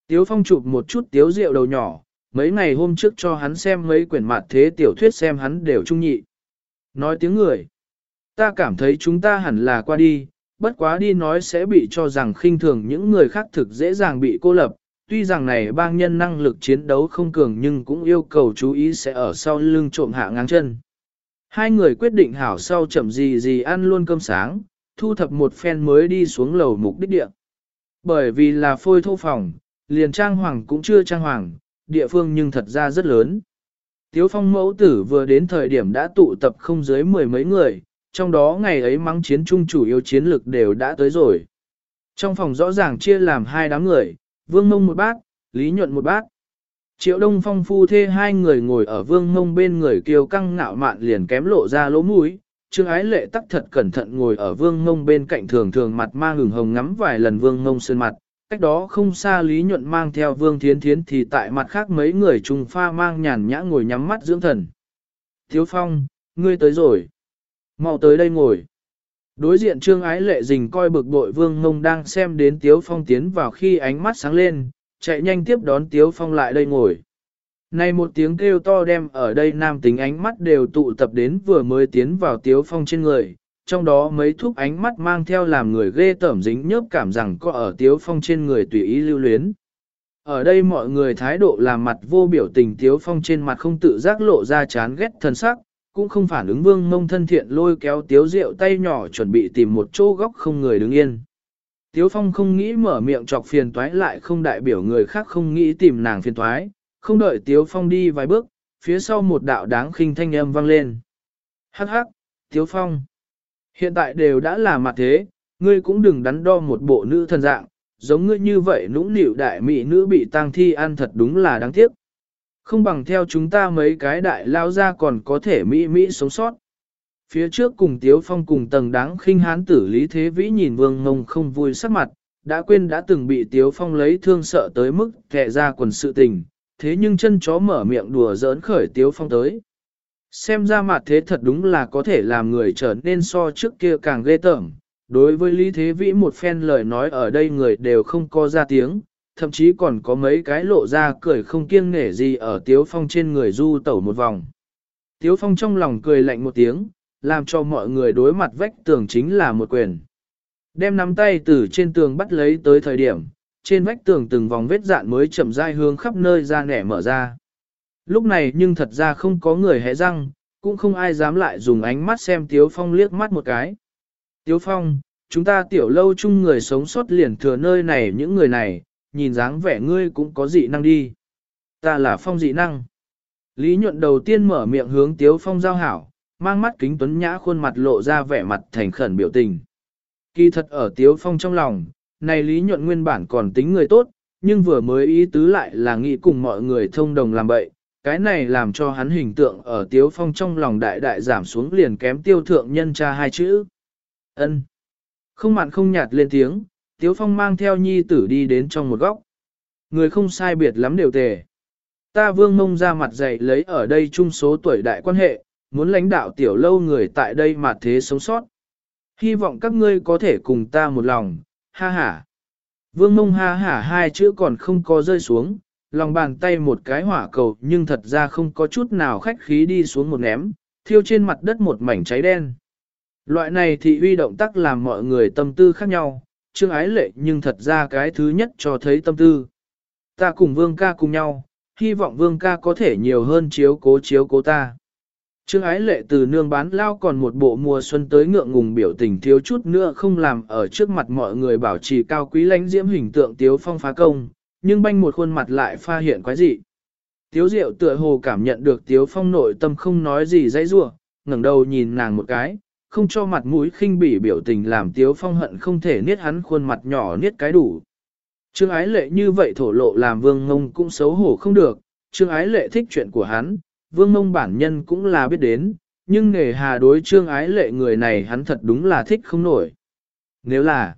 Tiếu phong chụp một chút tiếu rượu đầu nhỏ, mấy ngày hôm trước cho hắn xem mấy quyển mặt thế tiểu thuyết xem hắn đều trung nhị. Nói tiếng người, ta cảm thấy chúng ta hẳn là qua đi, bất quá đi nói sẽ bị cho rằng khinh thường những người khác thực dễ dàng bị cô lập, tuy rằng này bang nhân năng lực chiến đấu không cường nhưng cũng yêu cầu chú ý sẽ ở sau lưng trộm hạ ngang chân. Hai người quyết định hảo sau chậm gì gì ăn luôn cơm sáng, thu thập một phen mới đi xuống lầu mục đích địa. Bởi vì là phôi thô phòng, liền trang hoàng cũng chưa trang hoàng, địa phương nhưng thật ra rất lớn. Tiếu phong mẫu tử vừa đến thời điểm đã tụ tập không dưới mười mấy người, trong đó ngày ấy mắng chiến trung chủ yếu chiến lực đều đã tới rồi. Trong phòng rõ ràng chia làm hai đám người, vương mông một bát, lý nhuận một bát. Triệu đông phong phu thê hai người ngồi ở vương mông bên người kiều căng ngạo mạn liền kém lộ ra lỗ mũi. Trương ái lệ tắc thật cẩn thận ngồi ở vương mông bên cạnh thường thường mặt ma hừng hồng ngắm vài lần vương mông sơn mặt, cách đó không xa Lý Nhuận mang theo Vương Thiến Thiến thì tại mặt khác mấy người trùng pha mang nhàn nhã ngồi nhắm mắt dưỡng thần. Thiếu Phong, ngươi tới rồi. mau tới đây ngồi. Đối diện trương ái lệ dình coi bực bội vương ngông đang xem đến Tiếu Phong tiến vào khi ánh mắt sáng lên, chạy nhanh tiếp đón Tiếu Phong lại đây ngồi. Này một tiếng kêu to đem ở đây nam tính ánh mắt đều tụ tập đến vừa mới tiến vào Tiếu Phong trên người, trong đó mấy thúc ánh mắt mang theo làm người ghê tởm dính nhớp cảm rằng có ở Tiếu Phong trên người tùy ý lưu luyến. Ở đây mọi người thái độ làm mặt vô biểu tình Tiếu Phong trên mặt không tự giác lộ ra chán ghét thân sắc, cũng không phản ứng vương mông thân thiện lôi kéo Tiếu Diệu tay nhỏ chuẩn bị tìm một chỗ góc không người đứng yên. Tiếu Phong không nghĩ mở miệng chọc phiền toái lại không đại biểu người khác không nghĩ tìm nàng phiền toái, không đợi Tiếu Phong đi vài bước, phía sau một đạo đáng khinh thanh âm vang lên. Hắc hắc, Tiếu Phong. Hiện tại đều đã là mặt thế, ngươi cũng đừng đắn đo một bộ nữ thân dạng, giống ngươi như vậy nũng nịu đại mỹ nữ bị tang thi ăn thật đúng là đáng tiếc. Không bằng theo chúng ta mấy cái đại lao ra còn có thể mỹ mỹ sống sót. Phía trước cùng Tiếu Phong cùng tầng đáng khinh hán tử Lý Thế Vĩ nhìn Vương Ngông không vui sắc mặt, đã quên đã từng bị Tiếu Phong lấy thương sợ tới mức thẻ ra quần sự tình, thế nhưng chân chó mở miệng đùa giỡn khởi Tiếu Phong tới. Xem ra mặt thế thật đúng là có thể làm người trở nên so trước kia càng ghê tởm. Đối với Lý Thế Vĩ một phen lời nói ở đây người đều không có ra tiếng, thậm chí còn có mấy cái lộ ra cười không kiêng nể gì ở Tiếu Phong trên người du tẩu một vòng. Tiếu Phong trong lòng cười lạnh một tiếng, làm cho mọi người đối mặt vách tường chính là một quyền. Đem nắm tay từ trên tường bắt lấy tới thời điểm, trên vách tường từng vòng vết dạn mới chậm rãi hướng khắp nơi ra nẻ mở ra. Lúc này nhưng thật ra không có người hé răng, cũng không ai dám lại dùng ánh mắt xem Tiếu Phong liếc mắt một cái. Tiếu Phong, chúng ta tiểu lâu chung người sống sót liền thừa nơi này những người này, nhìn dáng vẻ ngươi cũng có dị năng đi. Ta là Phong dị năng. Lý nhuận đầu tiên mở miệng hướng Tiếu Phong giao hảo, mang mắt kính tuấn nhã khuôn mặt lộ ra vẻ mặt thành khẩn biểu tình. Kỳ thật ở Tiếu Phong trong lòng, này Lý nhuận nguyên bản còn tính người tốt, nhưng vừa mới ý tứ lại là nghĩ cùng mọi người thông đồng làm bậy, cái này làm cho hắn hình tượng ở Tiếu Phong trong lòng đại đại giảm xuống liền kém tiêu thượng nhân cha hai chữ. ân Không mặn không nhạt lên tiếng, Tiếu Phong mang theo nhi tử đi đến trong một góc. Người không sai biệt lắm đều tề. Ta vương mông ra mặt dày lấy ở đây chung số tuổi đại quan hệ, muốn lãnh đạo tiểu lâu người tại đây mà thế sống sót. Hy vọng các ngươi có thể cùng ta một lòng, ha ha. Vương mông ha ha hai chữ còn không có rơi xuống, lòng bàn tay một cái hỏa cầu nhưng thật ra không có chút nào khách khí đi xuống một ném, thiêu trên mặt đất một mảnh cháy đen. Loại này thị uy động tác làm mọi người tâm tư khác nhau, Trương Ái Lệ nhưng thật ra cái thứ nhất cho thấy tâm tư. Ta cùng Vương ca cùng nhau, hy vọng Vương ca có thể nhiều hơn chiếu cố chiếu cố ta. Trương Ái Lệ từ nương bán lao còn một bộ mùa xuân tới ngượng ngùng biểu tình thiếu chút nữa không làm ở trước mặt mọi người bảo trì cao quý lãnh diễm hình tượng tiếu phong phá công, nhưng banh một khuôn mặt lại pha hiện quái dị. Tiếu Diệu tựa hồ cảm nhận được Tiếu Phong nội tâm không nói gì dãy rủa, ngẩng đầu nhìn nàng một cái, không cho mặt mũi khinh bỉ biểu tình làm Tiếu Phong hận không thể niết hắn khuôn mặt nhỏ niết cái đủ. Trương Ái Lệ như vậy thổ lộ làm Vương Ngông cũng xấu hổ không được, Trương Ái Lệ thích chuyện của hắn, Vương Ngông bản nhân cũng là biết đến, nhưng nghề hà đối Trương Ái Lệ người này hắn thật đúng là thích không nổi. Nếu là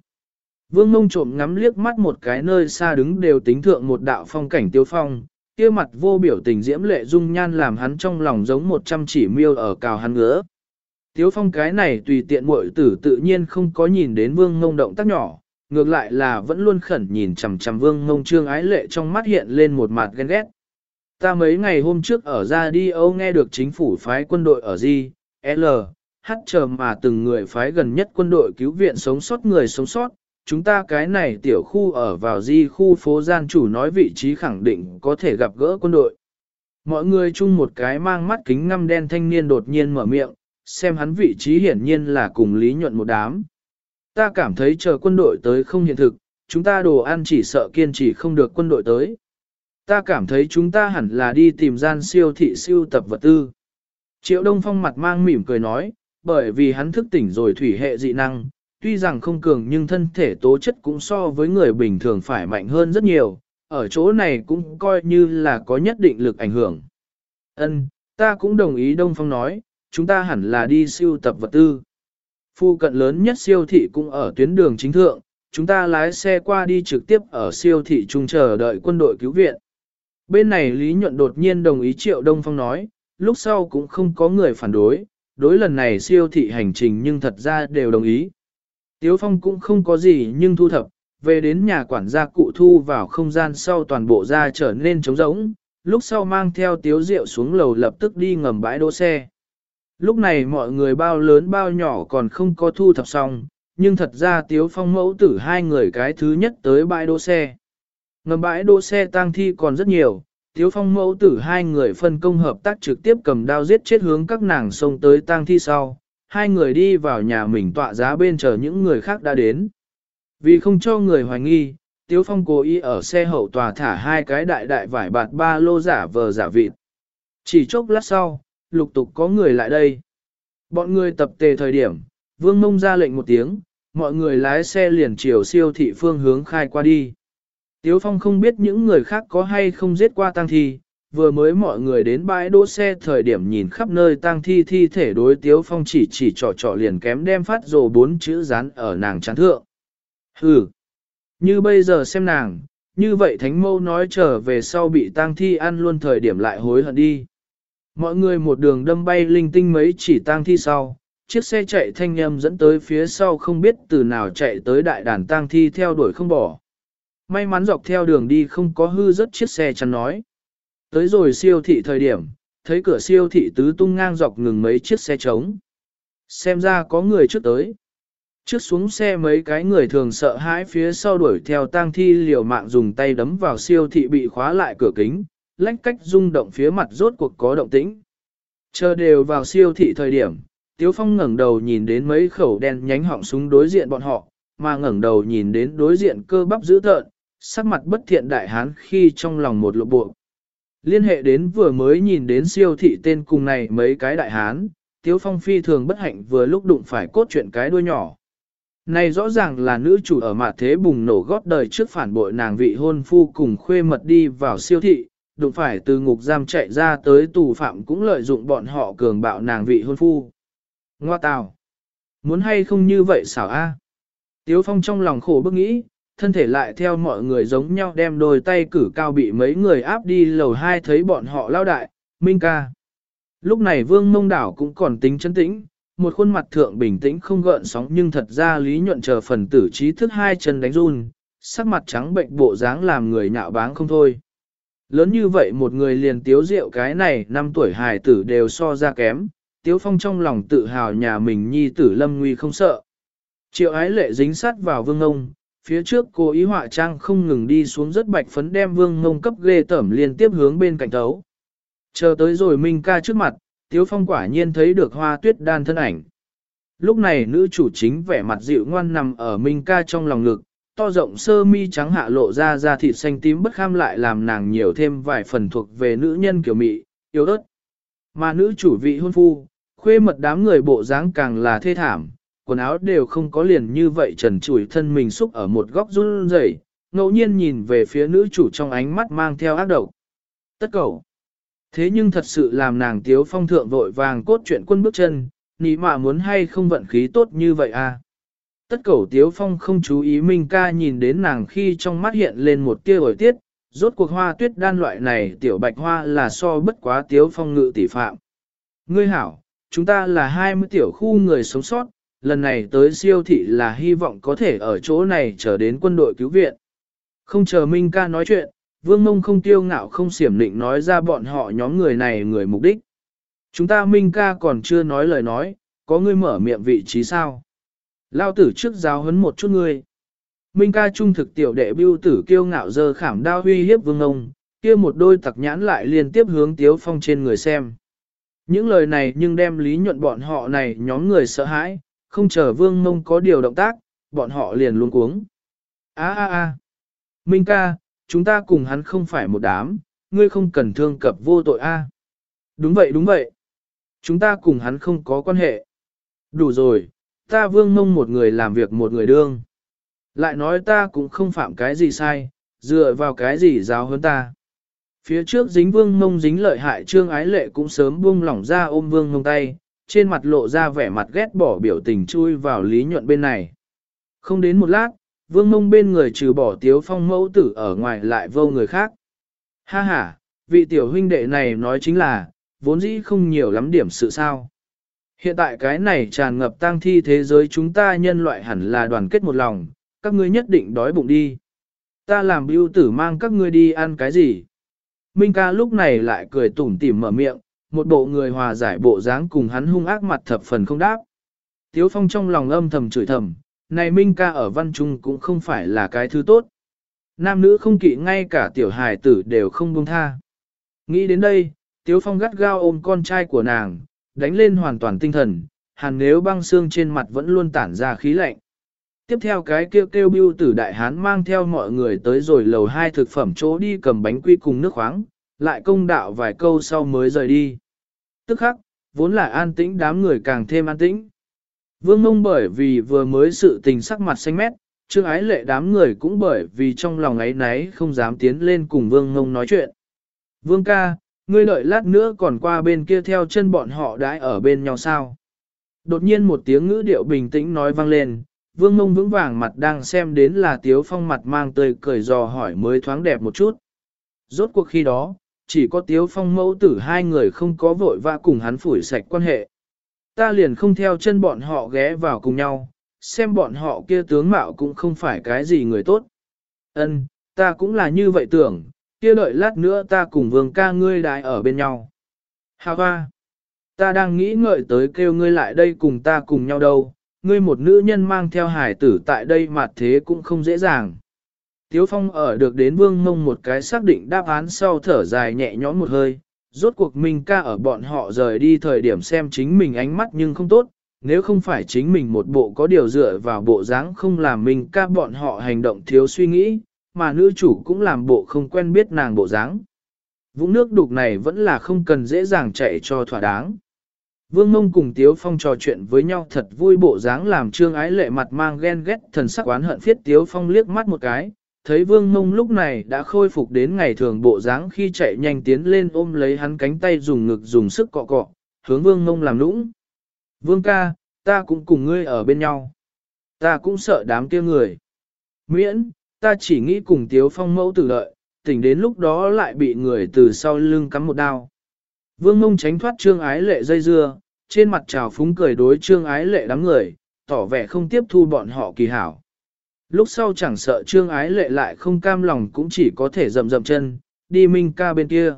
Vương mông trộm ngắm liếc mắt một cái nơi xa đứng đều tính thượng một đạo phong cảnh tiêu phong, kia mặt vô biểu tình diễm lệ dung nhan làm hắn trong lòng giống một trăm chỉ miêu ở cào hắn ngứa. Tiếu phong cái này tùy tiện muội tử tự nhiên không có nhìn đến vương mông động tác nhỏ, ngược lại là vẫn luôn khẩn nhìn chằm chằm vương mông trương ái lệ trong mắt hiện lên một mặt ghen ghét. Ta mấy ngày hôm trước ở ra đi Âu nghe được chính phủ phái quân đội ở Di, L, H chờ mà từng người phái gần nhất quân đội cứu viện sống sót người sống sót, chúng ta cái này tiểu khu ở vào di khu phố gian chủ nói vị trí khẳng định có thể gặp gỡ quân đội. Mọi người chung một cái mang mắt kính ngăm đen thanh niên đột nhiên mở miệng, xem hắn vị trí hiển nhiên là cùng Lý Nhuận một đám. Ta cảm thấy chờ quân đội tới không hiện thực, chúng ta đồ ăn chỉ sợ kiên trì không được quân đội tới. Ta cảm thấy chúng ta hẳn là đi tìm gian siêu thị siêu tập vật tư. Triệu Đông Phong mặt mang mỉm cười nói, bởi vì hắn thức tỉnh rồi thủy hệ dị năng, tuy rằng không cường nhưng thân thể tố chất cũng so với người bình thường phải mạnh hơn rất nhiều, ở chỗ này cũng coi như là có nhất định lực ảnh hưởng. Ân, ta cũng đồng ý Đông Phong nói, chúng ta hẳn là đi siêu tập vật tư. Phu cận lớn nhất siêu thị cũng ở tuyến đường chính thượng, chúng ta lái xe qua đi trực tiếp ở siêu thị trung chờ đợi quân đội cứu viện. Bên này Lý Nhuận đột nhiên đồng ý Triệu Đông Phong nói, lúc sau cũng không có người phản đối, đối lần này siêu thị hành trình nhưng thật ra đều đồng ý. Tiếu Phong cũng không có gì nhưng thu thập, về đến nhà quản gia cụ thu vào không gian sau toàn bộ ra trở nên trống rỗng, lúc sau mang theo tiếu rượu xuống lầu lập tức đi ngầm bãi đỗ xe. Lúc này mọi người bao lớn bao nhỏ còn không có thu thập xong, nhưng thật ra tiếu phong mẫu tử hai người cái thứ nhất tới bãi đỗ xe. Ngầm bãi đỗ xe tang thi còn rất nhiều, tiếu phong mẫu tử hai người phân công hợp tác trực tiếp cầm đao giết chết hướng các nàng xông tới tang thi sau. Hai người đi vào nhà mình tọa giá bên chờ những người khác đã đến. Vì không cho người hoài nghi, Tiếu Phong cố ý ở xe hậu tòa thả hai cái đại đại vải bạt ba lô giả vờ giả vịt. Chỉ chốc lát sau, lục tục có người lại đây. Bọn người tập tề thời điểm, Vương Mông ra lệnh một tiếng, mọi người lái xe liền chiều siêu thị phương hướng khai qua đi. Tiếu Phong không biết những người khác có hay không giết qua tang thi, vừa mới mọi người đến bãi đỗ xe thời điểm nhìn khắp nơi tang thi thi thể đối Tiếu Phong chỉ chỉ trò trò liền kém đem phát rồ bốn chữ dán ở nàng chán thượng. Hừ, như bây giờ xem nàng, như vậy thánh mâu nói trở về sau bị tang thi ăn luôn thời điểm lại hối hận đi. Mọi người một đường đâm bay linh tinh mấy chỉ tang thi sau, chiếc xe chạy thanh nhâm dẫn tới phía sau không biết từ nào chạy tới đại đàn tang thi theo đuổi không bỏ. May mắn dọc theo đường đi không có hư rất chiếc xe chắn nói. Tới rồi siêu thị thời điểm, thấy cửa siêu thị tứ tung ngang dọc ngừng mấy chiếc xe trống. Xem ra có người trước tới. Trước xuống xe mấy cái người thường sợ hãi phía sau đuổi theo tang thi liều mạng dùng tay đấm vào siêu thị bị khóa lại cửa kính, lách cách rung động phía mặt rốt cuộc có động tĩnh. Chờ đều vào siêu thị thời điểm, Tiếu Phong ngẩng đầu nhìn đến mấy khẩu đen nhánh họng súng đối diện bọn họ, mà ngẩng đầu nhìn đến đối diện cơ bắp dữ tợn, sắc mặt bất thiện đại hán khi trong lòng một lộ bộ. Liên hệ đến vừa mới nhìn đến siêu thị tên cùng này mấy cái đại hán, Tiếu Phong phi thường bất hạnh vừa lúc đụng phải cốt chuyện cái đuôi nhỏ. Này rõ ràng là nữ chủ ở mặt thế bùng nổ gót đời trước phản bội nàng vị hôn phu cùng khuê mật đi vào siêu thị, đụng phải từ ngục giam chạy ra tới tù phạm cũng lợi dụng bọn họ cường bạo nàng vị hôn phu. Ngoa tào! Muốn hay không như vậy xảo a? Tiếu phong trong lòng khổ bức nghĩ, thân thể lại theo mọi người giống nhau đem đôi tay cử cao bị mấy người áp đi lầu hai thấy bọn họ lao đại, minh ca. Lúc này vương mông đảo cũng còn tính chân tĩnh, một khuôn mặt thượng bình tĩnh không gợn sóng nhưng thật ra lý nhuận chờ phần tử trí thức hai chân đánh run, sắc mặt trắng bệnh bộ dáng làm người nhạo báng không thôi. Lớn như vậy một người liền tiếu rượu cái này năm tuổi hài tử đều so ra kém, tiếu phong trong lòng tự hào nhà mình nhi tử lâm nguy không sợ. Triệu ái lệ dính sát vào vương ông, phía trước cô ý họa trang không ngừng đi xuống rất bạch phấn đem vương ngông cấp ghê tẩm liên tiếp hướng bên cạnh thấu. Chờ tới rồi Minh ca trước mặt, Tiếu Phong quả nhiên thấy được hoa tuyết đan thân ảnh. Lúc này nữ chủ chính vẻ mặt dịu ngoan nằm ở Minh ca trong lòng ngực, to rộng sơ mi trắng hạ lộ ra da thịt xanh tím bất kham lại làm nàng nhiều thêm vài phần thuộc về nữ nhân kiểu mị, yếu ớt. Mà nữ chủ vị hôn phu, khuê mật đám người bộ dáng càng là thê thảm, quần áo đều không có liền như vậy trần trụi thân mình xúc ở một góc run rẩy, ngẫu nhiên nhìn về phía nữ chủ trong ánh mắt mang theo ác độc. Tất cầu. Thế nhưng thật sự làm nàng tiếu phong thượng vội vàng cốt chuyện quân bước chân, nị mà muốn hay không vận khí tốt như vậy à. Tất cẩu tiếu phong không chú ý Minh ca nhìn đến nàng khi trong mắt hiện lên một tia hồi tiết, rốt cuộc hoa tuyết đan loại này tiểu bạch hoa là so bất quá tiếu phong ngự tỷ phạm. Ngươi hảo, chúng ta là 20 tiểu khu người sống sót, lần này tới siêu thị là hy vọng có thể ở chỗ này chờ đến quân đội cứu viện. Không chờ Minh ca nói chuyện, Vương Mông không tiêu ngạo không xiểm định nói ra bọn họ nhóm người này người mục đích. Chúng ta Minh ca còn chưa nói lời nói, có ngươi mở miệng vị trí sao? Lao tử trước giáo huấn một chút ngươi. Minh ca trung thực tiểu đệ bưu tử kiêu ngạo dơ khảm đao huy hiếp vương ông, kia một đôi tặc nhãn lại liên tiếp hướng tiếu phong trên người xem. Những lời này nhưng đem lý nhuận bọn họ này nhóm người sợ hãi, không chờ vương mông có điều động tác, bọn họ liền luôn cuống. a a a Minh ca, chúng ta cùng hắn không phải một đám, ngươi không cần thương cập vô tội a. Đúng vậy đúng vậy. Chúng ta cùng hắn không có quan hệ. Đủ rồi, ta vương mông một người làm việc một người đương. Lại nói ta cũng không phạm cái gì sai, dựa vào cái gì giáo hơn ta. Phía trước dính vương mông dính lợi hại trương ái lệ cũng sớm buông lỏng ra ôm vương mông tay, trên mặt lộ ra vẻ mặt ghét bỏ biểu tình chui vào lý nhuận bên này. Không đến một lát, vương mông bên người trừ bỏ tiếu phong mẫu tử ở ngoài lại vô người khác. Ha ha, vị tiểu huynh đệ này nói chính là, vốn dĩ không nhiều lắm điểm sự sao. Hiện tại cái này tràn ngập tang thi thế giới chúng ta nhân loại hẳn là đoàn kết một lòng, các ngươi nhất định đói bụng đi. Ta làm bưu tử mang các ngươi đi ăn cái gì? Minh ca lúc này lại cười tủm tỉm mở miệng, một bộ người hòa giải bộ dáng cùng hắn hung ác mặt thập phần không đáp. Tiếu phong trong lòng âm thầm chửi thầm, này Minh ca ở văn trung cũng không phải là cái thứ tốt. Nam nữ không kỵ ngay cả tiểu hài tử đều không buông tha. Nghĩ đến đây, Tiếu phong gắt gao ôm con trai của nàng, đánh lên hoàn toàn tinh thần, hàn nếu băng xương trên mặt vẫn luôn tản ra khí lạnh. Tiếp theo cái kêu kêu bưu tử đại hán mang theo mọi người tới rồi lầu hai thực phẩm chỗ đi cầm bánh quy cùng nước khoáng, lại công đạo vài câu sau mới rời đi. Tức khắc, vốn là an tĩnh đám người càng thêm an tĩnh. Vương mông bởi vì vừa mới sự tình sắc mặt xanh mét, trương ái lệ đám người cũng bởi vì trong lòng ấy náy không dám tiến lên cùng vương mông nói chuyện. Vương ca, ngươi đợi lát nữa còn qua bên kia theo chân bọn họ đãi ở bên nhau sao. Đột nhiên một tiếng ngữ điệu bình tĩnh nói vang lên, vương mông vững vàng mặt đang xem đến là tiếu phong mặt mang tươi cười dò hỏi mới thoáng đẹp một chút. Rốt cuộc khi đó, chỉ có tiếu phong mẫu tử hai người không có vội vã cùng hắn phủi sạch quan hệ. Ta liền không theo chân bọn họ ghé vào cùng nhau, xem bọn họ kia tướng mạo cũng không phải cái gì người tốt. Ân, ta cũng là như vậy tưởng, kia đợi lát nữa ta cùng vương ca ngươi đại ở bên nhau. Hà hoa, ta đang nghĩ ngợi tới kêu ngươi lại đây cùng ta cùng nhau đâu, ngươi một nữ nhân mang theo hải tử tại đây mà thế cũng không dễ dàng. Tiếu Phong ở được đến vương mông một cái xác định đáp án sau thở dài nhẹ nhõm một hơi, rốt cuộc Minh ca ở bọn họ rời đi thời điểm xem chính mình ánh mắt nhưng không tốt, nếu không phải chính mình một bộ có điều dựa vào bộ dáng không làm Minh ca bọn họ hành động thiếu suy nghĩ, mà nữ chủ cũng làm bộ không quen biết nàng bộ dáng. Vũng nước đục này vẫn là không cần dễ dàng chạy cho thỏa đáng. Vương Mông cùng Tiếu Phong trò chuyện với nhau thật vui bộ dáng làm trương ái lệ mặt mang ghen ghét thần sắc oán hận phiết Tiếu Phong liếc mắt một cái, thấy Vương Mông lúc này đã khôi phục đến ngày thường bộ dáng khi chạy nhanh tiến lên ôm lấy hắn cánh tay dùng ngực dùng sức cọ cọ, hướng Vương Mông làm nũng. Vương ca, ta cũng cùng ngươi ở bên nhau. Ta cũng sợ đám kia người. Miễn, ta chỉ nghĩ cùng Tiếu Phong mẫu tử lợi, tỉnh đến lúc đó lại bị người từ sau lưng cắm một đao. Vương mông tránh thoát trương ái lệ dây dưa, trên mặt trào phúng cười đối trương ái lệ đám người, tỏ vẻ không tiếp thu bọn họ kỳ hảo. Lúc sau chẳng sợ trương ái lệ lại không cam lòng cũng chỉ có thể dậm dậm chân, đi minh ca bên kia.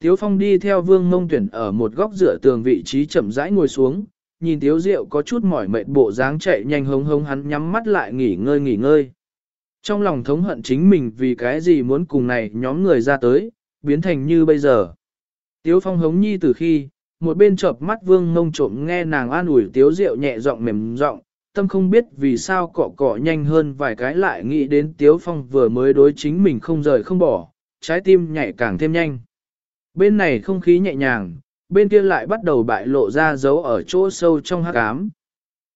Tiếu phong đi theo vương mông tuyển ở một góc rửa tường vị trí chậm rãi ngồi xuống, nhìn tiếu diệu có chút mỏi mệt bộ dáng chạy nhanh hống hống hắn nhắm mắt lại nghỉ ngơi nghỉ ngơi. Trong lòng thống hận chính mình vì cái gì muốn cùng này nhóm người ra tới, biến thành như bây giờ. Tiếu phong hống nhi từ khi, một bên chợp mắt vương ngông trộm nghe nàng an ủi tiếu rượu nhẹ giọng mềm giọng, tâm không biết vì sao cọ cọ nhanh hơn vài cái lại nghĩ đến tiếu phong vừa mới đối chính mình không rời không bỏ, trái tim nhảy càng thêm nhanh. Bên này không khí nhẹ nhàng, bên kia lại bắt đầu bại lộ ra dấu ở chỗ sâu trong hắc ám.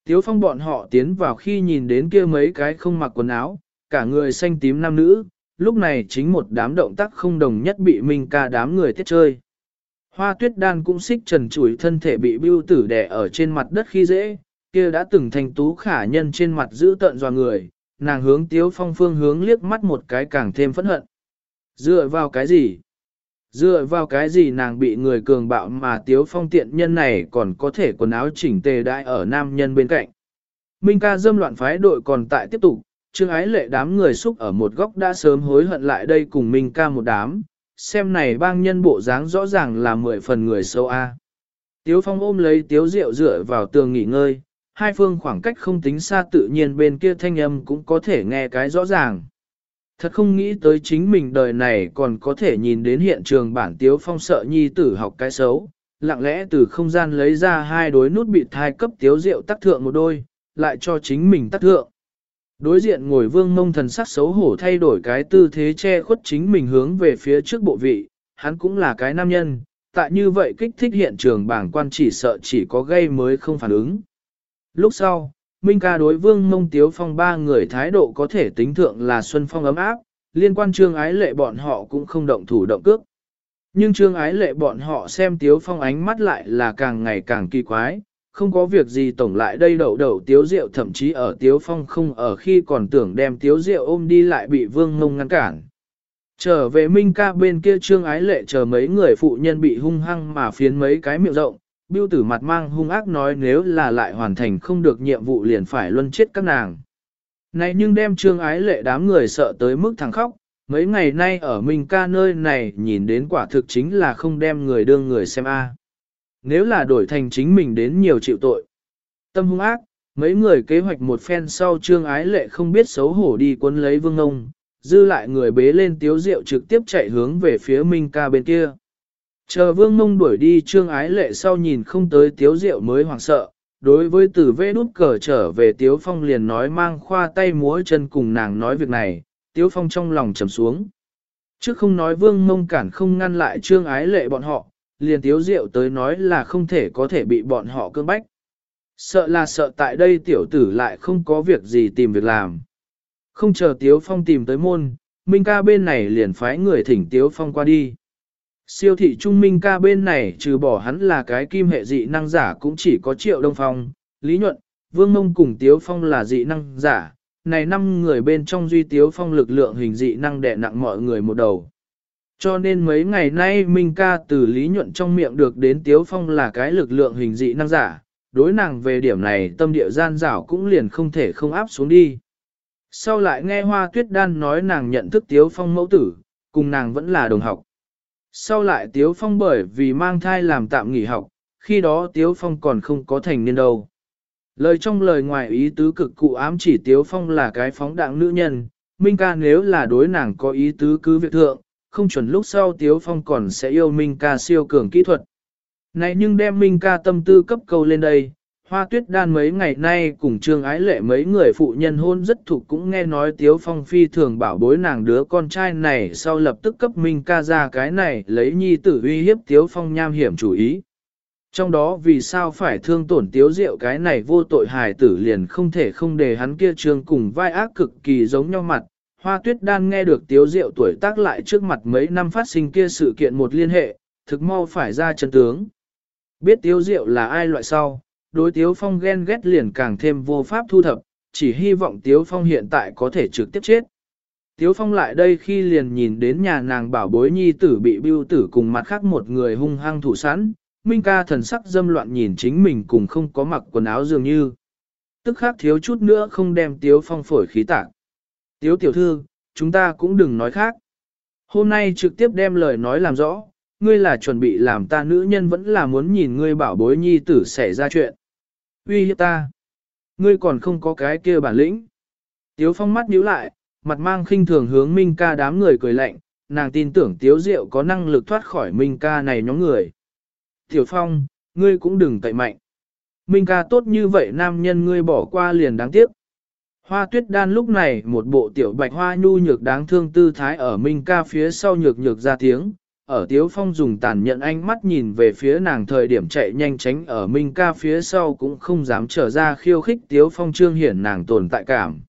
Tiếu phong bọn họ tiến vào khi nhìn đến kia mấy cái không mặc quần áo, cả người xanh tím nam nữ, lúc này chính một đám động tác không đồng nhất bị Minh ca đám người tiết chơi. Hoa tuyết đan cũng xích trần chủi thân thể bị bưu tử đè ở trên mặt đất khi dễ, kia đã từng thành tú khả nhân trên mặt giữ tận dò người, nàng hướng tiếu phong phương hướng liếc mắt một cái càng thêm phẫn hận. Dựa vào cái gì? Dựa vào cái gì nàng bị người cường bạo mà tiếu phong tiện nhân này còn có thể quần áo chỉnh tề đại ở nam nhân bên cạnh. Minh ca dâm loạn phái đội còn tại tiếp tục, Trương ái lệ đám người xúc ở một góc đã sớm hối hận lại đây cùng Minh ca một đám, xem này bang nhân bộ dáng rõ ràng là mười phần người sâu A. Tiếu phong ôm lấy tiếu rượu dựa vào tường nghỉ ngơi, hai phương khoảng cách không tính xa tự nhiên bên kia thanh âm cũng có thể nghe cái rõ ràng. Thật không nghĩ tới chính mình đời này còn có thể nhìn đến hiện trường bản tiếu phong sợ nhi tử học cái xấu, lặng lẽ từ không gian lấy ra hai đối nút bị thai cấp tiếu rượu tắc thượng một đôi, lại cho chính mình tắc thượng. Đối diện ngồi vương mông thần sắc xấu hổ thay đổi cái tư thế che khuất chính mình hướng về phía trước bộ vị, hắn cũng là cái nam nhân, tại như vậy kích thích hiện trường bảng quan chỉ sợ chỉ có gây mới không phản ứng. Lúc sau, Minh ca đối vương mông tiếu phong ba người thái độ có thể tính thượng là xuân phong ấm áp, liên quan trương ái lệ bọn họ cũng không động thủ động cước. Nhưng trương ái lệ bọn họ xem tiếu phong ánh mắt lại là càng ngày càng kỳ quái, không có việc gì tổng lại đây đậu đậu tiếu rượu thậm chí ở tiếu phong không ở khi còn tưởng đem tiếu rượu ôm đi lại bị vương ngông ngăn cản. Trở về Minh ca bên kia trương ái lệ chờ mấy người phụ nhân bị hung hăng mà phiến mấy cái miệng rộng, Biêu tử mặt mang hung ác nói nếu là lại hoàn thành không được nhiệm vụ liền phải luân chết các nàng. Này nhưng đem trương ái lệ đám người sợ tới mức thằng khóc, mấy ngày nay ở Minh ca nơi này nhìn đến quả thực chính là không đem người đương người xem a. Nếu là đổi thành chính mình đến nhiều chịu tội. Tâm hung ác, mấy người kế hoạch một phen sau trương ái lệ không biết xấu hổ đi cuốn lấy vương ông, dư lại người bế lên tiếu rượu trực tiếp chạy hướng về phía Minh ca bên kia. Chờ vương mông đuổi đi trương ái lệ sau nhìn không tới tiếu rượu mới hoảng sợ, đối với tử vê đút cờ trở về tiếu phong liền nói mang khoa tay múa chân cùng nàng nói việc này, tiếu phong trong lòng trầm xuống. Trước không nói vương mông cản không ngăn lại trương ái lệ bọn họ, liền tiếu rượu tới nói là không thể có thể bị bọn họ cưỡng bách. Sợ là sợ tại đây tiểu tử lại không có việc gì tìm việc làm. Không chờ tiếu phong tìm tới môn, Minh ca bên này liền phái người thỉnh tiếu phong qua đi. Siêu thị trung minh ca bên này trừ bỏ hắn là cái kim hệ dị năng giả cũng chỉ có triệu đông phong, lý nhuận, vương mông cùng tiếu phong là dị năng giả. Này năm người bên trong duy tiếu phong lực lượng hình dị năng đè nặng mọi người một đầu. Cho nên mấy ngày nay Minh ca từ lý nhuận trong miệng được đến tiếu phong là cái lực lượng hình dị năng giả. Đối nàng về điểm này tâm địa gian dảo cũng liền không thể không áp xuống đi. Sau lại nghe hoa tuyết đan nói nàng nhận thức tiếu phong mẫu tử, cùng nàng vẫn là đồng học. Sau lại Tiếu Phong bởi vì mang thai làm tạm nghỉ học, khi đó Tiếu Phong còn không có thành niên đâu. Lời trong lời ngoài ý tứ cực cụ ám chỉ Tiếu Phong là cái phóng đạng nữ nhân, Minh ca nếu là đối nàng có ý tứ cứ việc thượng, không chuẩn lúc sau Tiếu Phong còn sẽ yêu Minh ca siêu cường kỹ thuật. Này nhưng đem Minh ca tâm tư cấp câu lên đây, Hoa tuyết đan mấy ngày nay cùng trương ái lệ mấy người phụ nhân hôn rất thuộc cũng nghe nói tiếu phong phi thường bảo bối nàng đứa con trai này sau lập tức cấp minh ca ra cái này lấy nhi tử uy hiếp tiếu phong nham hiểm chủ ý. Trong đó vì sao phải thương tổn tiếu diệu cái này vô tội hài tử liền không thể không để hắn kia trương cùng vai ác cực kỳ giống nhau mặt. Hoa tuyết đan nghe được tiếu diệu tuổi tác lại trước mặt mấy năm phát sinh kia sự kiện một liên hệ, thực mau phải ra chân tướng. Biết tiếu diệu là ai loại sau, đối Tiếu Phong ghen ghét liền càng thêm vô pháp thu thập, chỉ hy vọng Tiếu Phong hiện tại có thể trực tiếp chết. Tiếu Phong lại đây khi liền nhìn đến nhà nàng bảo bối nhi tử bị bưu tử cùng mặt khác một người hung hăng thủ sẵn, Minh ca thần sắc dâm loạn nhìn chính mình cùng không có mặc quần áo dường như. Tức khác thiếu chút nữa không đem Tiếu Phong phổi khí tạng. Tiếu tiểu thư, chúng ta cũng đừng nói khác. Hôm nay trực tiếp đem lời nói làm rõ, ngươi là chuẩn bị làm ta nữ nhân vẫn là muốn nhìn ngươi bảo bối nhi tử xảy ra chuyện. Uy hiếp ta. Ngươi còn không có cái kia bản lĩnh. Tiếu phong mắt nhíu lại, mặt mang khinh thường hướng Minh ca đám người cười lạnh, nàng tin tưởng Tiếu Diệu có năng lực thoát khỏi Minh ca này nhóm người. Tiểu phong, ngươi cũng đừng tẩy mạnh. Minh ca tốt như vậy nam nhân ngươi bỏ qua liền đáng tiếc. Hoa tuyết đan lúc này một bộ tiểu bạch hoa nhu nhược đáng thương tư thái ở Minh ca phía sau nhược nhược ra tiếng, ở Tiếu Phong dùng tàn nhận ánh mắt nhìn về phía nàng thời điểm chạy nhanh tránh ở Minh ca phía sau cũng không dám trở ra khiêu khích Tiếu Phong trương hiển nàng tồn tại cảm.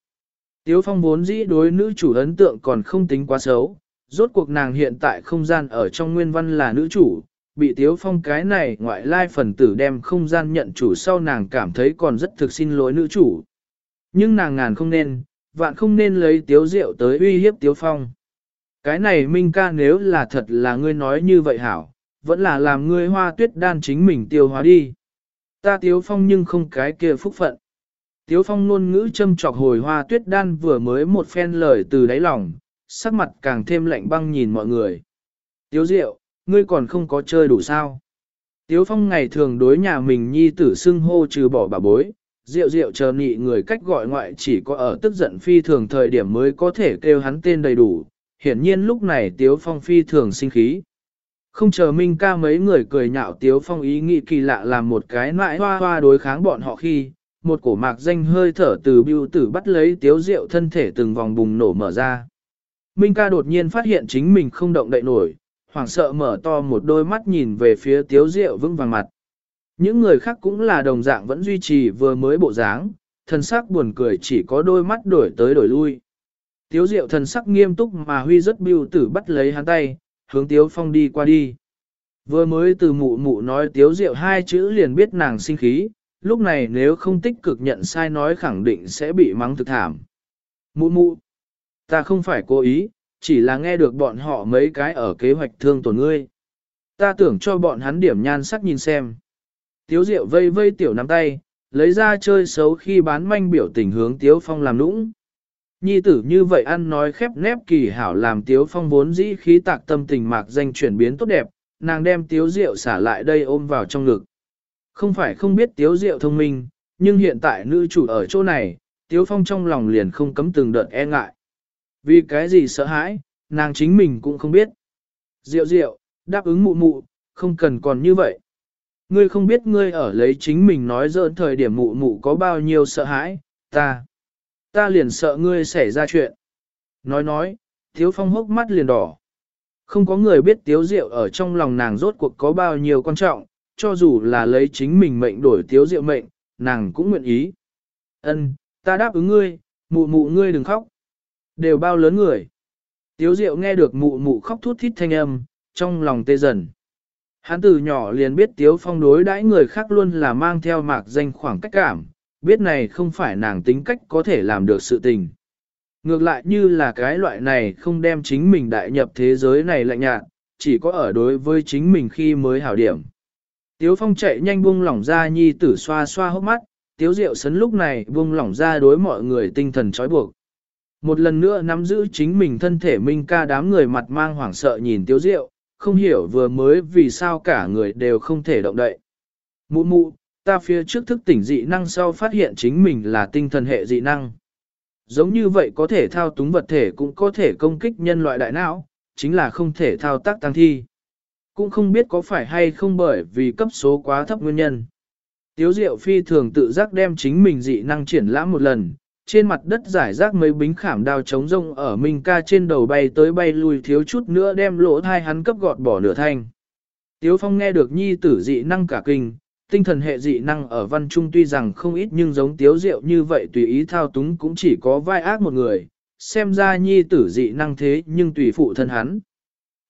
Tiếu Phong vốn dĩ đối nữ chủ ấn tượng còn không tính quá xấu, rốt cuộc nàng hiện tại không gian ở trong nguyên văn là nữ chủ, bị Tiếu Phong cái này ngoại lai phần tử đem không gian nhận chủ sau nàng cảm thấy còn rất thực xin lỗi nữ chủ. Nhưng nàng ngàn không nên, vạn không nên lấy Tiếu Diệu tới uy hiếp Tiếu Phong. Cái này Minh ca nếu là thật là ngươi nói như vậy hảo, vẫn là làm ngươi hoa tuyết đan chính mình tiêu hóa đi. Ta tiếu phong nhưng không cái kia phúc phận. Tiếu phong ngôn ngữ châm trọc hồi hoa tuyết đan vừa mới một phen lời từ đáy lòng, sắc mặt càng thêm lạnh băng nhìn mọi người. Tiếu diệu, ngươi còn không có chơi đủ sao. Tiếu phong ngày thường đối nhà mình nhi tử xưng hô trừ bỏ bà bối, rượu rượu chờ nị người cách gọi ngoại chỉ có ở tức giận phi thường thời điểm mới có thể kêu hắn tên đầy đủ, hiển nhiên lúc này Tiếu Phong phi thường sinh khí. Không chờ Minh ca mấy người cười nhạo Tiếu Phong ý nghĩ kỳ lạ làm một cái nại hoa hoa đối kháng bọn họ khi, một cổ mạc danh hơi thở từ biêu tử bắt lấy Tiếu Diệu thân thể từng vòng bùng nổ mở ra. Minh ca đột nhiên phát hiện chính mình không động đậy nổi, hoảng sợ mở to một đôi mắt nhìn về phía Tiếu Diệu vững vàng mặt. Những người khác cũng là đồng dạng vẫn duy trì vừa mới bộ dáng, thân xác buồn cười chỉ có đôi mắt đổi tới đổi lui. Tiếu diệu thần sắc nghiêm túc mà huy rất biêu tử bắt lấy hắn tay, hướng tiếu phong đi qua đi. Vừa mới từ mụ mụ nói tiếu diệu hai chữ liền biết nàng sinh khí, lúc này nếu không tích cực nhận sai nói khẳng định sẽ bị mắng thực thảm. Mụ mụ, ta không phải cố ý, chỉ là nghe được bọn họ mấy cái ở kế hoạch thương tổn ngươi. Ta tưởng cho bọn hắn điểm nhan sắc nhìn xem. Tiếu Diệu vây vây tiểu nắm tay, lấy ra chơi xấu khi bán manh biểu tình hướng Tiếu Phong làm nũng. Nhi tử như vậy ăn nói khép nép kỳ hảo làm Tiếu Phong vốn dĩ khí tạc tâm tình mạc danh chuyển biến tốt đẹp, nàng đem Tiếu rượu xả lại đây ôm vào trong ngực. Không phải không biết Tiếu rượu thông minh, nhưng hiện tại nữ chủ ở chỗ này, Tiếu Phong trong lòng liền không cấm từng đợt e ngại. Vì cái gì sợ hãi, nàng chính mình cũng không biết. Diệu diệu, đáp ứng mụ mụ, không cần còn như vậy. Ngươi không biết ngươi ở lấy chính mình nói dỡn thời điểm mụ mụ có bao nhiêu sợ hãi, ta. Ta liền sợ ngươi xảy ra chuyện. Nói nói, Tiếu Phong hốc mắt liền đỏ. Không có người biết Tiếu Diệu ở trong lòng nàng rốt cuộc có bao nhiêu quan trọng, cho dù là lấy chính mình mệnh đổi Tiếu Diệu mệnh, nàng cũng nguyện ý. Ân, ta đáp ứng ngươi, mụ mụ ngươi đừng khóc. Đều bao lớn người. Tiếu Diệu nghe được mụ mụ khóc thút thít thanh âm, trong lòng tê dần. Hắn từ nhỏ liền biết Tiếu Phong đối đãi người khác luôn là mang theo mạc danh khoảng cách cảm, biết này không phải nàng tính cách có thể làm được sự tình. Ngược lại như là cái loại này không đem chính mình đại nhập thế giới này lạnh nhạt, chỉ có ở đối với chính mình khi mới hảo điểm. Tiếu Phong chạy nhanh buông lỏng ra nhi tử xoa xoa hốc mắt, Tiếu Diệu sấn lúc này buông lỏng ra đối mọi người tinh thần trói buộc. Một lần nữa nắm giữ chính mình thân thể Minh ca đám người mặt mang hoảng sợ nhìn Tiếu Diệu, không hiểu vừa mới vì sao cả người đều không thể động đậy. Mụ mụ, ta phía trước thức tỉnh dị năng sau phát hiện chính mình là tinh thần hệ dị năng. Giống như vậy có thể thao túng vật thể cũng có thể công kích nhân loại đại não, chính là không thể thao tác tăng thi. Cũng không biết có phải hay không bởi vì cấp số quá thấp nguyên nhân. Tiếu diệu phi thường tự giác đem chính mình dị năng triển lãm một lần, trên mặt đất giải rác mấy bính khảm đao chống rông ở Minh ca trên đầu bay tới bay lui thiếu chút nữa đem lỗ thai hắn cấp gọt bỏ nửa thanh. Tiếu Phong nghe được nhi tử dị năng cả kinh, tinh thần hệ dị năng ở văn trung tuy rằng không ít nhưng giống tiếu diệu như vậy tùy ý thao túng cũng chỉ có vai ác một người, xem ra nhi tử dị năng thế nhưng tùy phụ thân hắn.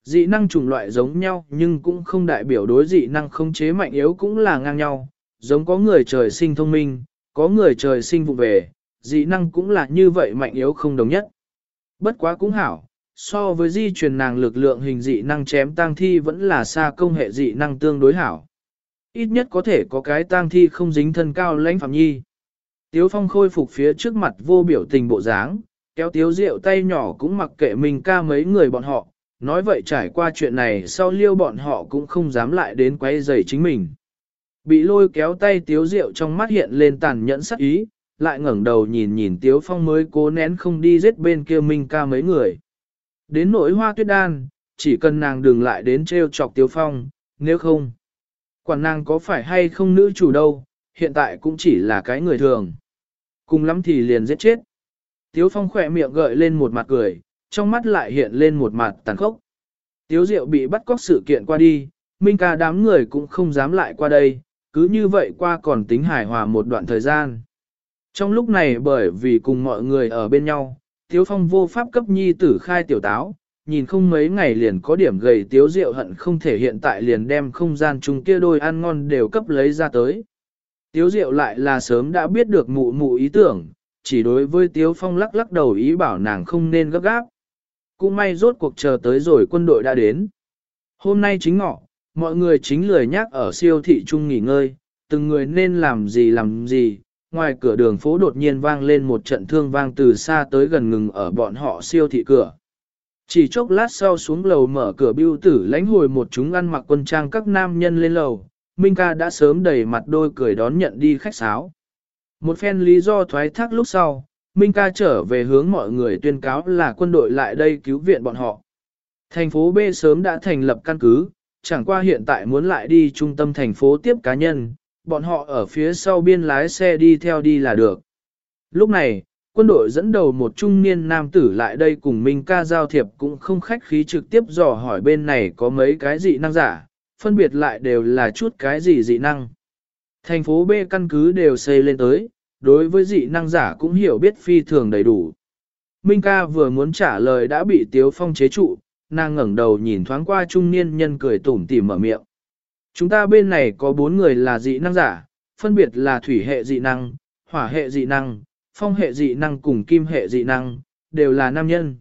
Dị năng chủng loại giống nhau nhưng cũng không đại biểu đối dị năng không chế mạnh yếu cũng là ngang nhau, giống có người trời sinh thông minh, có người trời sinh vụ về, dị năng cũng là như vậy mạnh yếu không đồng nhất. Bất quá cũng hảo, so với di truyền nàng lực lượng hình dị năng chém tang thi vẫn là xa công hệ dị năng tương đối hảo. Ít nhất có thể có cái tang thi không dính thân cao lãnh phạm nhi. Tiếu phong khôi phục phía trước mặt vô biểu tình bộ dáng, kéo tiếu rượu tay nhỏ cũng mặc kệ mình ca mấy người bọn họ, nói vậy trải qua chuyện này sau liêu bọn họ cũng không dám lại đến quay giày chính mình. Bị lôi kéo tay tiếu rượu trong mắt hiện lên tàn nhẫn sắc ý, lại ngẩng đầu nhìn nhìn Tiếu Phong mới cố nén không đi giết bên kia Minh ca mấy người. Đến nỗi hoa tuyết đan, chỉ cần nàng đừng lại đến treo chọc Tiếu Phong, nếu không. Quản nàng có phải hay không nữ chủ đâu, hiện tại cũng chỉ là cái người thường. Cùng lắm thì liền giết chết. Tiếu Phong khỏe miệng gợi lên một mặt cười, trong mắt lại hiện lên một mặt tàn khốc. Tiếu Diệu bị bắt cóc sự kiện qua đi, Minh ca đám người cũng không dám lại qua đây, cứ như vậy qua còn tính hài hòa một đoạn thời gian. Trong lúc này bởi vì cùng mọi người ở bên nhau, Tiếu Phong vô pháp cấp nhi tử khai tiểu táo, nhìn không mấy ngày liền có điểm gầy Tiếu Diệu hận không thể hiện tại liền đem không gian chung kia đôi ăn ngon đều cấp lấy ra tới. Tiếu Diệu lại là sớm đã biết được mụ mụ ý tưởng, chỉ đối với Tiếu Phong lắc lắc đầu ý bảo nàng không nên gấp gáp. Cũng may rốt cuộc chờ tới rồi quân đội đã đến. Hôm nay chính ngọ, mọi người chính lười nhác ở siêu thị chung nghỉ ngơi, từng người nên làm gì làm gì, ngoài cửa đường phố đột nhiên vang lên một trận thương vang từ xa tới gần ngừng ở bọn họ siêu thị cửa. Chỉ chốc lát sau xuống lầu mở cửa biêu tử lãnh hồi một chúng ăn mặc quân trang các nam nhân lên lầu, Minh ca đã sớm đầy mặt đôi cười đón nhận đi khách sáo. Một phen lý do thoái thác lúc sau, Minh ca trở về hướng mọi người tuyên cáo là quân đội lại đây cứu viện bọn họ. Thành phố B sớm đã thành lập căn cứ, chẳng qua hiện tại muốn lại đi trung tâm thành phố tiếp cá nhân, bọn họ ở phía sau biên lái xe đi theo đi là được. Lúc này, quân đội dẫn đầu một trung niên nam tử lại đây cùng Minh ca giao thiệp cũng không khách khí trực tiếp dò hỏi bên này có mấy cái dị năng giả, phân biệt lại đều là chút cái gì dị năng. Thành phố B căn cứ đều xây lên tới, đối với dị năng giả cũng hiểu biết phi thường đầy đủ. Minh ca vừa muốn trả lời đã bị Tiếu Phong chế trụ, nàng ngẩng đầu nhìn thoáng qua trung niên nhân cười tủm tỉm mở miệng. Chúng ta bên này có bốn người là dị năng giả, phân biệt là thủy hệ dị năng, hỏa hệ dị năng, phong hệ dị năng cùng kim hệ dị năng, đều là nam nhân.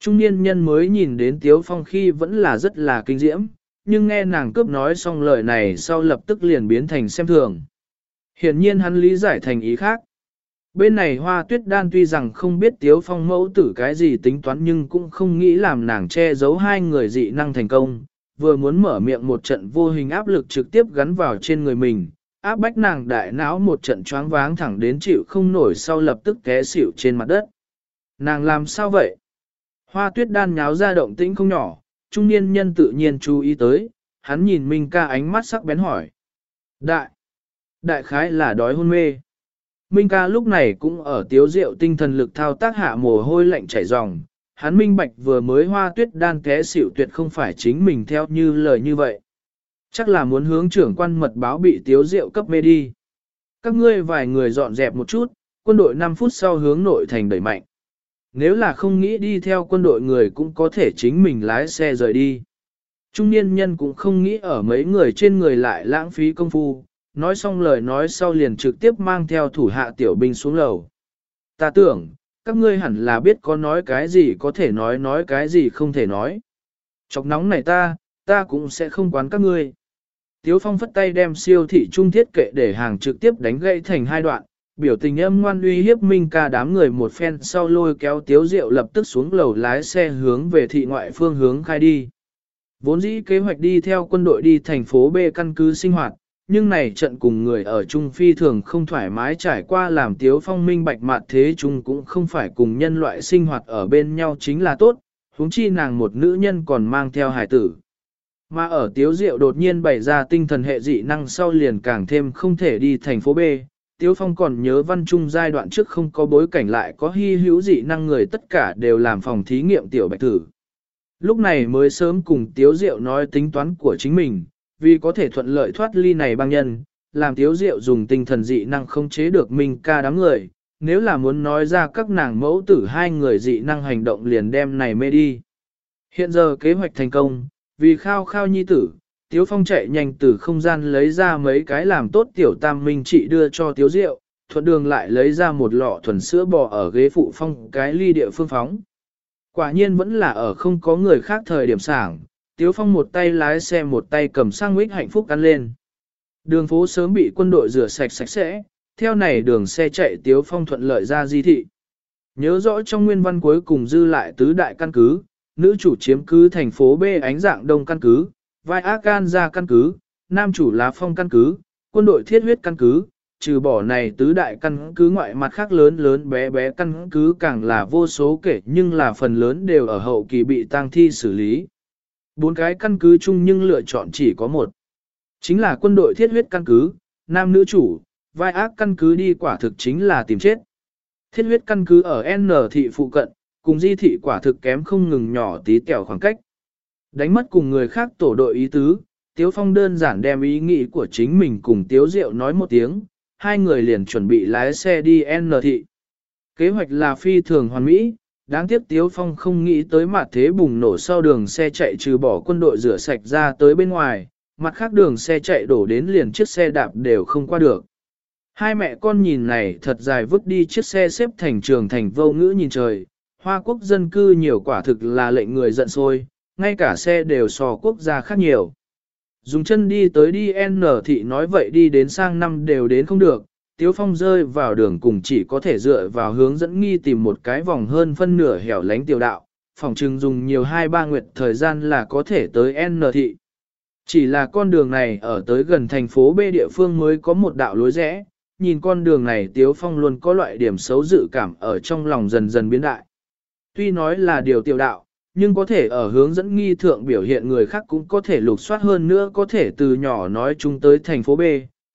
Trung niên nhân mới nhìn đến Tiếu Phong khi vẫn là rất là kinh diễm, nhưng nghe nàng cướp nói xong lời này sau lập tức liền biến thành xem thường. Hiển nhiên hắn lý giải thành ý khác. Bên này hoa tuyết đan tuy rằng không biết tiếu phong mẫu tử cái gì tính toán nhưng cũng không nghĩ làm nàng che giấu hai người dị năng thành công, vừa muốn mở miệng một trận vô hình áp lực trực tiếp gắn vào trên người mình, áp bách nàng đại não một trận choáng váng thẳng đến chịu không nổi sau lập tức té xỉu trên mặt đất. Nàng làm sao vậy? Hoa tuyết đan nháo ra động tĩnh không nhỏ, trung niên nhân tự nhiên chú ý tới, hắn nhìn Minh ca ánh mắt sắc bén hỏi. Đại! Đại khái là đói hôn mê. Minh ca lúc này cũng ở tiếu rượu tinh thần lực thao tác hạ mồ hôi lạnh chảy ròng. Hắn minh bạch vừa mới hoa tuyết đan té xỉu tuyệt không phải chính mình theo như lời như vậy. Chắc là muốn hướng trưởng quan mật báo bị tiếu rượu cấp mê đi. Các ngươi vài người dọn dẹp một chút, quân đội 5 phút sau hướng nội thành đẩy mạnh. Nếu là không nghĩ đi theo quân đội người cũng có thể chính mình lái xe rời đi. Trung niên nhân cũng không nghĩ ở mấy người trên người lại lãng phí công phu, nói xong lời nói sau liền trực tiếp mang theo thủ hạ tiểu binh xuống lầu. Ta tưởng, các ngươi hẳn là biết có nói cái gì có thể nói nói cái gì không thể nói. Chọc nóng này ta, ta cũng sẽ không quán các ngươi. Tiếu Phong phất tay đem siêu thị trung thiết kệ để hàng trực tiếp đánh gãy thành hai đoạn, biểu tình âm ngoan uy hiếp Minh ca đám người một phen sau lôi kéo Tiếu Diệu lập tức xuống lầu lái xe hướng về thị ngoại phương hướng khai đi. Vốn dĩ kế hoạch đi theo quân đội đi thành phố B căn cứ sinh hoạt, nhưng này trận cùng người ở Trung Phi thường không thoải mái trải qua làm Tiếu Phong minh bạch mặt thế chung cũng không phải cùng nhân loại sinh hoạt ở bên nhau chính là tốt, huống chi nàng một nữ nhân còn mang theo hải tử. Mà ở Tiếu Diệu đột nhiên bày ra tinh thần hệ dị năng sau liền càng thêm không thể đi thành phố B. Tiếu Phong còn nhớ văn trung giai đoạn trước không có bối cảnh lại có hy hữu dị năng người tất cả đều làm phòng thí nghiệm tiểu bạch tử. Lúc này mới sớm cùng Tiếu Diệu nói tính toán của chính mình, vì có thể thuận lợi thoát ly này băng nhân, làm Tiếu Diệu dùng tinh thần dị năng không chế được mình ca đám người, nếu là muốn nói ra các nàng mẫu tử hai người dị năng hành động liền đem này mê đi. Hiện giờ kế hoạch thành công, vì khao khao nhi tử, Tiếu Phong chạy nhanh từ không gian lấy ra mấy cái làm tốt tiểu tam minh trị đưa cho Tiếu Diệu, thuận đường lại lấy ra một lọ thuần sữa bò ở ghế phụ phong cái ly địa phương phóng. Quả nhiên vẫn là ở không có người khác thời điểm sảng, Tiếu Phong một tay lái xe một tay cầm sang nguyết hạnh phúc ăn lên. Đường phố sớm bị quân đội rửa sạch sạch sẽ, theo này đường xe chạy Tiếu Phong thuận lợi ra di thị. Nhớ rõ trong nguyên văn cuối cùng dư lại tứ đại căn cứ, nữ chủ chiếm cứ thành phố B ánh dạng đông căn cứ, vai ác can ra căn cứ, nam chủ lá phong căn cứ, quân đội thiết huyết căn cứ, trừ bỏ này tứ đại căn cứ ngoại mặt khác lớn lớn bé bé căn cứ càng là vô số kể nhưng là phần lớn đều ở hậu kỳ bị tang thi xử lý. Bốn cái căn cứ chung nhưng lựa chọn chỉ có một. Chính là quân đội thiết huyết căn cứ, nam nữ chủ, vai ác căn cứ đi quả thực chính là tìm chết. Thiết huyết căn cứ ở N thị phụ cận, cùng di thị quả thực kém không ngừng nhỏ tí tẹo khoảng cách. Đánh mất cùng người khác tổ đội ý tứ, Tiếu Phong đơn giản đem ý nghĩ của chính mình cùng Tiếu Diệu nói một tiếng, hai người liền chuẩn bị lái xe đi N thị. Kế hoạch là phi thường hoàn mỹ, đáng tiếc Tiếu Phong không nghĩ tới mặt thế bùng nổ sau đường xe chạy trừ bỏ quân đội rửa sạch ra tới bên ngoài, mặt khác đường xe chạy đổ đến liền chiếc xe đạp đều không qua được. Hai mẹ con nhìn này thật dài vứt đi chiếc xe xếp thành trường thành vô ngữ nhìn trời, Hoa quốc dân cư nhiều quả thực là lệnh người giận sôi, ngay cả xe đều so quốc gia khác nhiều. Dùng chân đi tới đi N thị nói vậy đi đến sang năm đều đến không được, Tiếu Phong rơi vào đường cùng chỉ có thể dựa vào hướng dẫn nghi tìm một cái vòng hơn phân nửa hẻo lánh tiểu đạo, phòng trừng dùng nhiều hai ba nguyệt thời gian là có thể tới N thị. Chỉ là con đường này ở tới gần thành phố B địa phương mới có một đạo lối rẽ, nhìn con đường này Tiếu Phong luôn có loại điểm xấu dự cảm ở trong lòng dần dần biến đại. Tuy nói là điều tiểu đạo, nhưng có thể ở hướng dẫn nghi thượng biểu hiện người khác cũng có thể lục soát hơn nữa có thể từ nhỏ nói chung tới thành phố B,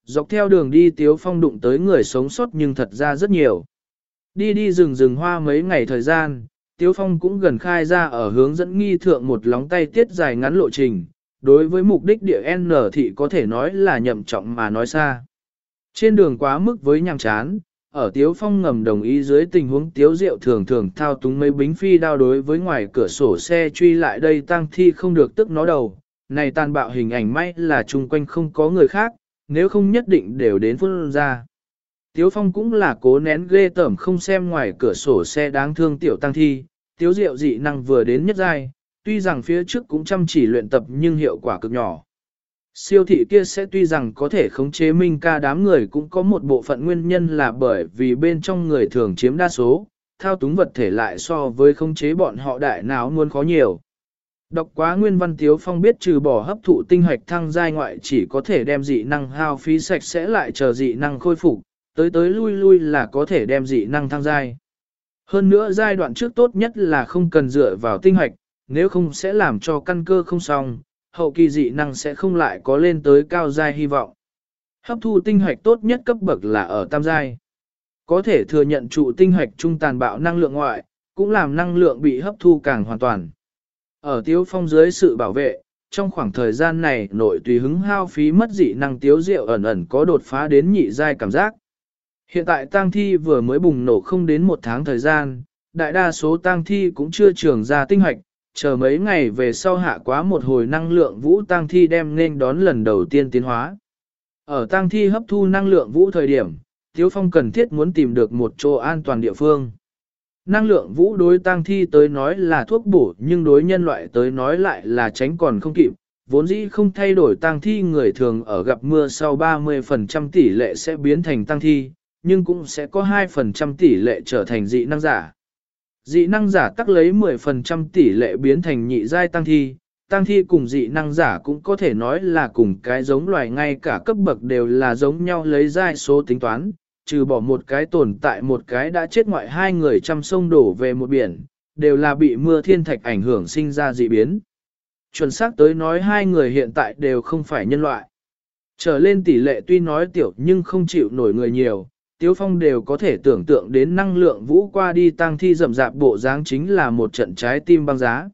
dọc theo đường đi tiếu phong đụng tới người sống sót nhưng thật ra rất nhiều. Đi đi rừng rừng hoa mấy ngày thời gian, tiếu phong cũng gần khai ra ở hướng dẫn nghi thượng một lóng tay tiết dài ngắn lộ trình, đối với mục đích địa N thị có thể nói là nhậm trọng mà nói xa. Trên đường quá mức với nhàm chán, ở Tiếu Phong ngầm đồng ý dưới tình huống Tiếu Diệu thường thường thao túng mấy bính phi đao đối với ngoài cửa sổ xe truy lại đây tăng thi không được tức nó đầu. Này tàn bạo hình ảnh may là chung quanh không có người khác, nếu không nhất định đều đến phun ra. Tiếu Phong cũng là cố nén ghê tởm không xem ngoài cửa sổ xe đáng thương tiểu tăng thi, Tiếu Diệu dị năng vừa đến nhất giai, Tuy rằng phía trước cũng chăm chỉ luyện tập nhưng hiệu quả cực nhỏ. Siêu thị kia sẽ tuy rằng có thể khống chế minh ca đám người cũng có một bộ phận nguyên nhân là bởi vì bên trong người thường chiếm đa số, thao túng vật thể lại so với khống chế bọn họ đại não muốn khó nhiều. Đọc quá nguyên văn tiếu phong biết trừ bỏ hấp thụ tinh hoạch thăng giai ngoại chỉ có thể đem dị năng hao phí sạch sẽ lại chờ dị năng khôi phục, tới tới lui lui là có thể đem dị năng thăng giai. Hơn nữa giai đoạn trước tốt nhất là không cần dựa vào tinh hoạch, nếu không sẽ làm cho căn cơ không xong, hậu kỳ dị năng sẽ không lại có lên tới cao giai hy vọng. Hấp thu tinh hoạch tốt nhất cấp bậc là ở tam giai. Có thể thừa nhận trụ tinh hoạch trung tàn bạo năng lượng ngoại, cũng làm năng lượng bị hấp thu càng hoàn toàn. Ở tiếu phong dưới sự bảo vệ, trong khoảng thời gian này nội tùy hứng hao phí mất dị năng tiếu rượu ẩn ẩn có đột phá đến nhị giai cảm giác. Hiện tại tang thi vừa mới bùng nổ không đến một tháng thời gian, đại đa số tang thi cũng chưa trường ra tinh hoạch, chờ mấy ngày về sau hạ quá một hồi năng lượng vũ tăng thi đem nên đón lần đầu tiên tiến hóa. Ở tăng thi hấp thu năng lượng vũ thời điểm, Tiếu Phong cần thiết muốn tìm được một chỗ an toàn địa phương. Năng lượng vũ đối tăng thi tới nói là thuốc bổ nhưng đối nhân loại tới nói lại là tránh còn không kịp, vốn dĩ không thay đổi tăng thi người thường ở gặp mưa sau 30% tỷ lệ sẽ biến thành tăng thi, nhưng cũng sẽ có 2% tỷ lệ trở thành dị năng giả. Dị năng giả tắc lấy 10% tỷ lệ biến thành nhị giai tăng thi, tăng thi cùng dị năng giả cũng có thể nói là cùng cái giống loài ngay cả cấp bậc đều là giống nhau lấy giai số tính toán, trừ bỏ một cái tồn tại một cái đã chết ngoại hai người trăm sông đổ về một biển, đều là bị mưa thiên thạch ảnh hưởng sinh ra dị biến. Chuẩn xác tới nói hai người hiện tại đều không phải nhân loại. Trở lên tỷ lệ tuy nói tiểu nhưng không chịu nổi người nhiều, Tiếu Phong đều có thể tưởng tượng đến năng lượng vũ qua đi tăng thi rậm rạp bộ dáng chính là một trận trái tim băng giá.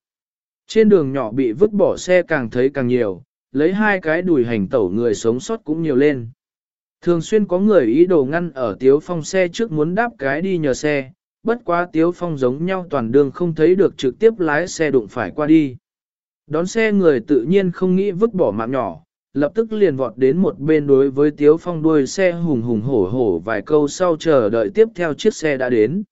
Trên đường nhỏ bị vứt bỏ xe càng thấy càng nhiều, lấy hai cái đùi hành tẩu người sống sót cũng nhiều lên. Thường xuyên có người ý đồ ngăn ở Tiếu Phong xe trước muốn đáp cái đi nhờ xe, bất quá Tiếu Phong giống nhau toàn đường không thấy được trực tiếp lái xe đụng phải qua đi. Đón xe người tự nhiên không nghĩ vứt bỏ mạng nhỏ, lập tức liền vọt đến một bên đối với Tiếu Phong đuôi xe hùng hùng hổ hổ vài câu sau chờ đợi tiếp theo chiếc xe đã đến.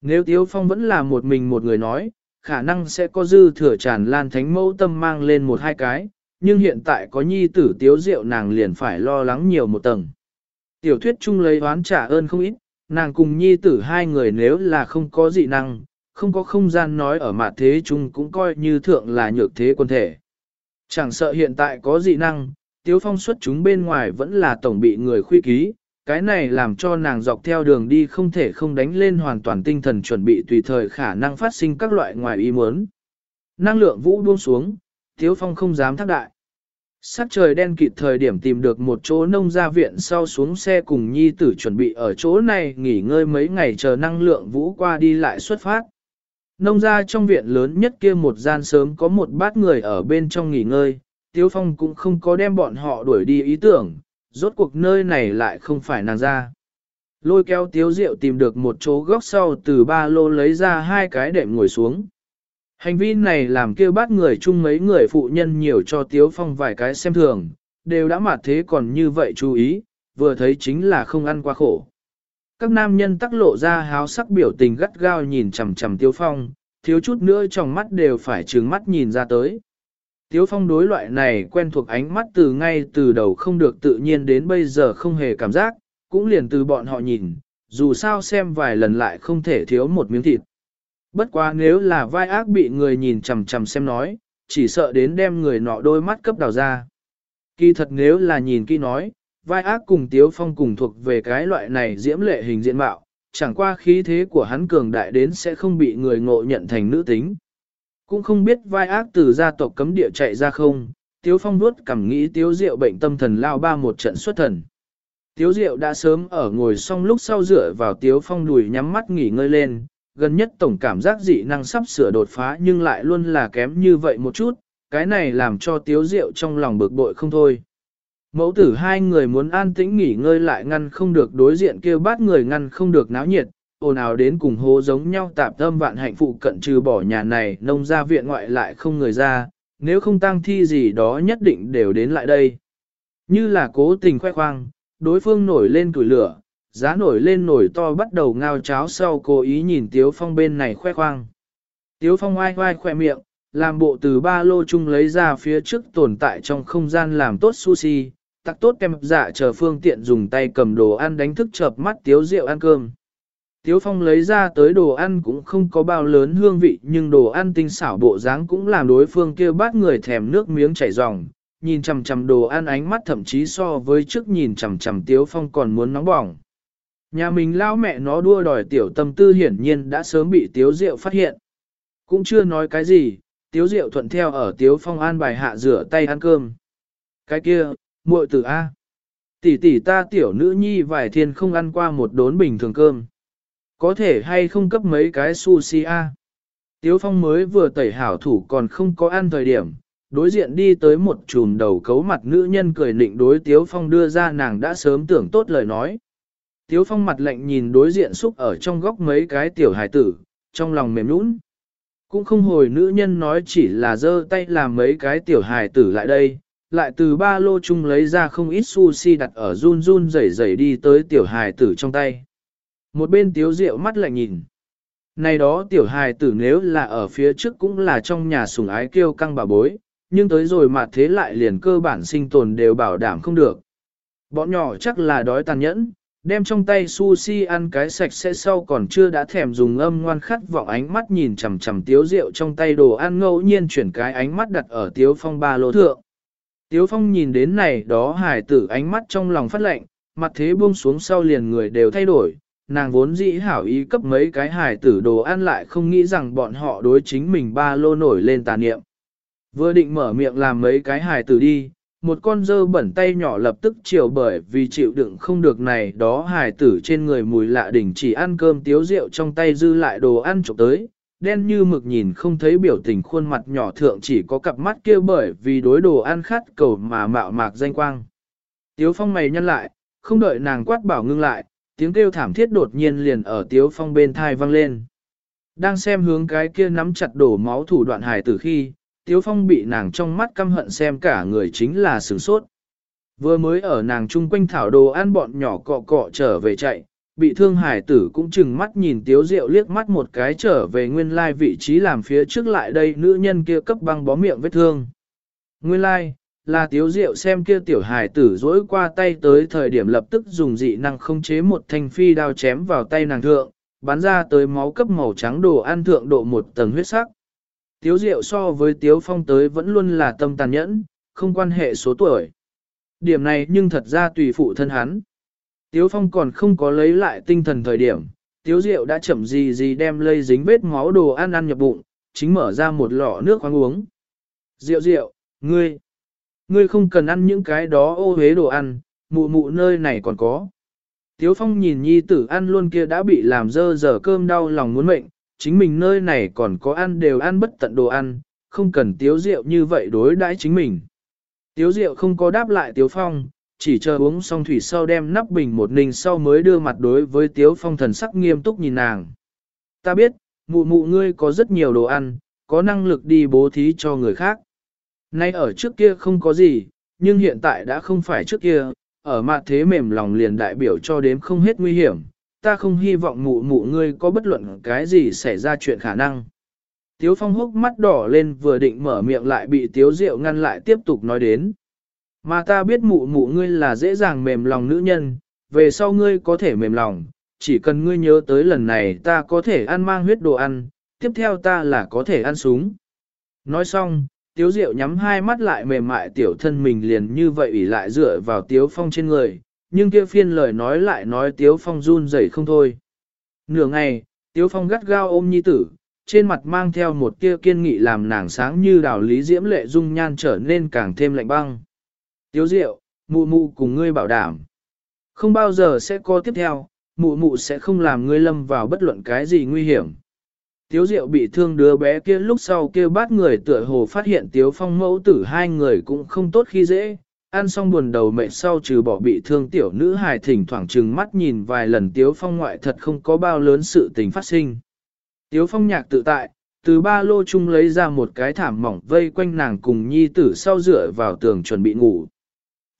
Nếu Tiếu Phong vẫn là một mình một người nói, khả năng sẽ có dư thừa tràn lan thánh mẫu tâm mang lên một hai cái, nhưng hiện tại có nhi tử Tiếu Diệu nàng liền phải lo lắng nhiều một tầng. Tiểu thuyết chung lấy oán trả ơn không ít, nàng cùng nhi tử hai người nếu là không có dị năng, không có không gian nói ở mặt thế chung cũng coi như thượng là nhược thế quân thể. Chẳng sợ hiện tại có dị năng, tiếu phong xuất chúng bên ngoài vẫn là tổng bị người khuy ký, cái này làm cho nàng dọc theo đường đi không thể không đánh lên hoàn toàn tinh thần chuẩn bị tùy thời khả năng phát sinh các loại ngoài ý muốn. Năng lượng vũ buông xuống, tiếu phong không dám thác đại. Sắc trời đen kịt thời điểm tìm được một chỗ nông gia viện sau xuống xe cùng nhi tử chuẩn bị ở chỗ này nghỉ ngơi mấy ngày chờ năng lượng vũ qua đi lại xuất phát. Nông gia trong viện lớn nhất kia một gian sớm có một bát người ở bên trong nghỉ ngơi, Tiếu Phong cũng không có đem bọn họ đuổi đi ý tưởng, rốt cuộc nơi này lại không phải nàng ra. Lôi kéo Tiếu Diệu tìm được một chỗ góc sau từ ba lô lấy ra hai cái đệm ngồi xuống. Hành vi này làm kêu bát người chung mấy người phụ nhân nhiều cho Tiếu Phong vài cái xem thường, đều đã mặt thế còn như vậy chú ý, vừa thấy chính là không ăn qua khổ các nam nhân tắc lộ ra háo sắc biểu tình gắt gao nhìn chằm chằm Tiếu Phong, thiếu chút nữa trong mắt đều phải trừng mắt nhìn ra tới. Tiếu Phong đối loại này quen thuộc ánh mắt từ ngay từ đầu không được tự nhiên đến bây giờ không hề cảm giác, cũng liền từ bọn họ nhìn, dù sao xem vài lần lại không thể thiếu một miếng thịt. Bất quá nếu là vai ác bị người nhìn chằm chằm xem nói, chỉ sợ đến đem người nọ đôi mắt cấp đào ra. Kỳ thật nếu là nhìn kỹ nói, vai ác cùng Tiếu Phong cùng thuộc về cái loại này diễm lệ hình diện mạo, chẳng qua khí thế của hắn cường đại đến sẽ không bị người ngộ nhận thành nữ tính. Cũng không biết vai ác từ gia tộc cấm địa chạy ra không, Tiếu Phong nuốt cảm nghĩ Tiếu Diệu bệnh tâm thần lao ba một trận xuất thần. Tiếu Diệu đã sớm ở ngồi xong lúc sau dựa vào Tiếu Phong đùi nhắm mắt nghỉ ngơi lên, gần nhất tổng cảm giác dị năng sắp sửa đột phá nhưng lại luôn là kém như vậy một chút, cái này làm cho Tiếu Diệu trong lòng bực bội không thôi. Mẫu tử hai người muốn an tĩnh nghỉ ngơi lại ngăn không được đối diện kêu bát người ngăn không được náo nhiệt, ồn ào đến cùng hố giống nhau tạp tâm vạn hạnh phụ cận trừ bỏ nhà này nông ra viện ngoại lại không người ra, nếu không tăng thi gì đó nhất định đều đến lại đây. Như là cố tình khoe khoang, đối phương nổi lên tuổi lửa, giá nổi lên nổi to bắt đầu ngao cháo sau cố ý nhìn Tiếu Phong bên này khoe khoang. Tiếu Phong oai oai khoe miệng, làm bộ từ ba lô chung lấy ra phía trước tồn tại trong không gian làm tốt sushi, tặc tốt kem dạ chờ phương tiện dùng tay cầm đồ ăn đánh thức chợp mắt tiếu rượu ăn cơm. Tiếu Phong lấy ra tới đồ ăn cũng không có bao lớn hương vị nhưng đồ ăn tinh xảo bộ dáng cũng làm đối phương kia bát người thèm nước miếng chảy ròng, nhìn chằm chằm đồ ăn ánh mắt thậm chí so với trước nhìn chằm chằm Tiếu Phong còn muốn nóng bỏng. Nhà mình lao mẹ nó đua đòi tiểu tâm tư hiển nhiên đã sớm bị Tiếu rượu phát hiện. Cũng chưa nói cái gì, Tiếu rượu thuận theo ở Tiếu Phong an bài hạ rửa tay ăn cơm. Cái kia, muội tử A. Tỷ tỷ ta tiểu nữ nhi vài thiên không ăn qua một đốn bình thường cơm. Có thể hay không cấp mấy cái sushi A. Tiếu Phong mới vừa tẩy hảo thủ còn không có ăn thời điểm, đối diện đi tới một chùm đầu cấu mặt nữ nhân cười nịnh đối Tiếu Phong đưa ra nàng đã sớm tưởng tốt lời nói. Tiếu Phong mặt lạnh nhìn đối diện xúc ở trong góc mấy cái tiểu hài tử, trong lòng mềm nũng. Cũng không hồi nữ nhân nói chỉ là giơ tay làm mấy cái tiểu hài tử lại đây, lại từ ba lô chung lấy ra không ít sushi đặt ở run run rẩy rẩy đi tới tiểu hài tử trong tay. Một bên tiếu rượu mắt lạnh nhìn. Này đó tiểu hài tử nếu là ở phía trước cũng là trong nhà sủng ái kêu căng bà bối, nhưng tới rồi mà thế lại liền cơ bản sinh tồn đều bảo đảm không được. Bọn nhỏ chắc là đói tàn nhẫn, đem trong tay sushi ăn cái sạch sẽ sau còn chưa đã thèm dùng âm ngoan khát vọng ánh mắt nhìn chằm chằm tiếu rượu trong tay đồ ăn ngẫu nhiên chuyển cái ánh mắt đặt ở tiếu phong ba lô thượng. Tiếu phong nhìn đến này đó hải tử ánh mắt trong lòng phát lệnh, mặt thế buông xuống sau liền người đều thay đổi, nàng vốn dĩ hảo ý cấp mấy cái hải tử đồ ăn lại không nghĩ rằng bọn họ đối chính mình ba lô nổi lên tà niệm. Vừa định mở miệng làm mấy cái hải tử đi, một con dơ bẩn tay nhỏ lập tức chiều bởi vì chịu đựng không được này đó Hải tử trên người mùi lạ đỉnh chỉ ăn cơm tiếu rượu trong tay dư lại đồ ăn chụp tới, đen như mực nhìn không thấy biểu tình khuôn mặt nhỏ thượng chỉ có cặp mắt kia bởi vì đối đồ ăn khát cầu mà mạo mạc danh quang. Tiếu phong mày nhăn lại, không đợi nàng quát bảo ngưng lại, tiếng kêu thảm thiết đột nhiên liền ở tiếu phong bên thai vang lên. Đang xem hướng cái kia nắm chặt đổ máu thủ đoạn hài tử khi, Tiếu Phong bị nàng trong mắt căm hận xem cả người chính là sửng sốt. Vừa mới ở nàng chung quanh thảo đồ ăn bọn nhỏ cọ cọ trở về chạy, bị thương hải tử cũng chừng mắt nhìn Tiếu Diệu liếc mắt một cái trở về nguyên lai vị trí làm phía trước lại đây nữ nhân kia cấp băng bó miệng vết thương. Nguyên lai, là Tiếu Diệu xem kia tiểu hải tử dỗi qua tay tới thời điểm lập tức dùng dị năng không chế một thanh phi đao chém vào tay nàng thượng, bắn ra tới máu cấp màu trắng đồ ăn thượng độ một tầng huyết sắc. Tiếu Diệu so với Tiếu Phong tới vẫn luôn là tâm tàn nhẫn, không quan hệ số tuổi. Điểm này nhưng thật ra tùy phụ thân hắn. Tiếu Phong còn không có lấy lại tinh thần thời điểm, Tiếu Diệu đã chậm gì gì đem lây dính vết máu đồ ăn ăn nhập bụng, chính mở ra một lọ nước khoáng uống. Diệu Diệu, ngươi, ngươi không cần ăn những cái đó ô hế đồ ăn, mụ mụ nơi này còn có. Tiếu Phong nhìn nhi tử ăn luôn kia đã bị làm dơ dở cơm đau lòng muốn mệnh, chính mình nơi này còn có ăn đều ăn bất tận đồ ăn, không cần tiếu rượu như vậy đối đãi chính mình. Tiếu rượu không có đáp lại tiếu phong, chỉ chờ uống xong thủy sau đem nắp bình một ninh sau mới đưa mặt đối với tiếu phong thần sắc nghiêm túc nhìn nàng. Ta biết, mụ mụ ngươi có rất nhiều đồ ăn, có năng lực đi bố thí cho người khác. Nay ở trước kia không có gì, nhưng hiện tại đã không phải trước kia, ở mặt thế mềm lòng liền đại biểu cho đếm không hết nguy hiểm, ta không hy vọng mụ mụ ngươi có bất luận cái gì xảy ra chuyện khả năng. Tiếu phong hốc mắt đỏ lên vừa định mở miệng lại bị tiếu diệu ngăn lại tiếp tục nói đến. Mà ta biết mụ mụ ngươi là dễ dàng mềm lòng nữ nhân, về sau ngươi có thể mềm lòng, chỉ cần ngươi nhớ tới lần này ta có thể ăn mang huyết đồ ăn, tiếp theo ta là có thể ăn súng. Nói xong, tiếu diệu nhắm hai mắt lại mềm mại tiểu thân mình liền như vậy ủy lại dựa vào tiếu phong trên người, nhưng kia phiên lời nói lại nói Tiếu Phong run rẩy không thôi. Nửa ngày, Tiếu Phong gắt gao ôm nhi tử, trên mặt mang theo một tia kiên nghị làm nàng sáng như đào lý diễm lệ dung nhan trở nên càng thêm lạnh băng. Tiếu Diệu, mụ mụ cùng ngươi bảo đảm. Không bao giờ sẽ có tiếp theo, mụ mụ sẽ không làm ngươi lâm vào bất luận cái gì nguy hiểm. Tiếu Diệu bị thương đứa bé kia lúc sau kêu bát người tựa hồ phát hiện Tiếu Phong mẫu tử hai người cũng không tốt khi dễ, ăn xong buồn đầu mệt sau trừ bỏ bị thương tiểu nữ hài thỉnh thoảng trừng mắt nhìn vài lần Tiếu Phong ngoại thật không có bao lớn sự tình phát sinh. Tiếu Phong nhạc tự tại, từ ba lô chung lấy ra một cái thảm mỏng vây quanh nàng cùng nhi tử sau dựa vào tường chuẩn bị ngủ.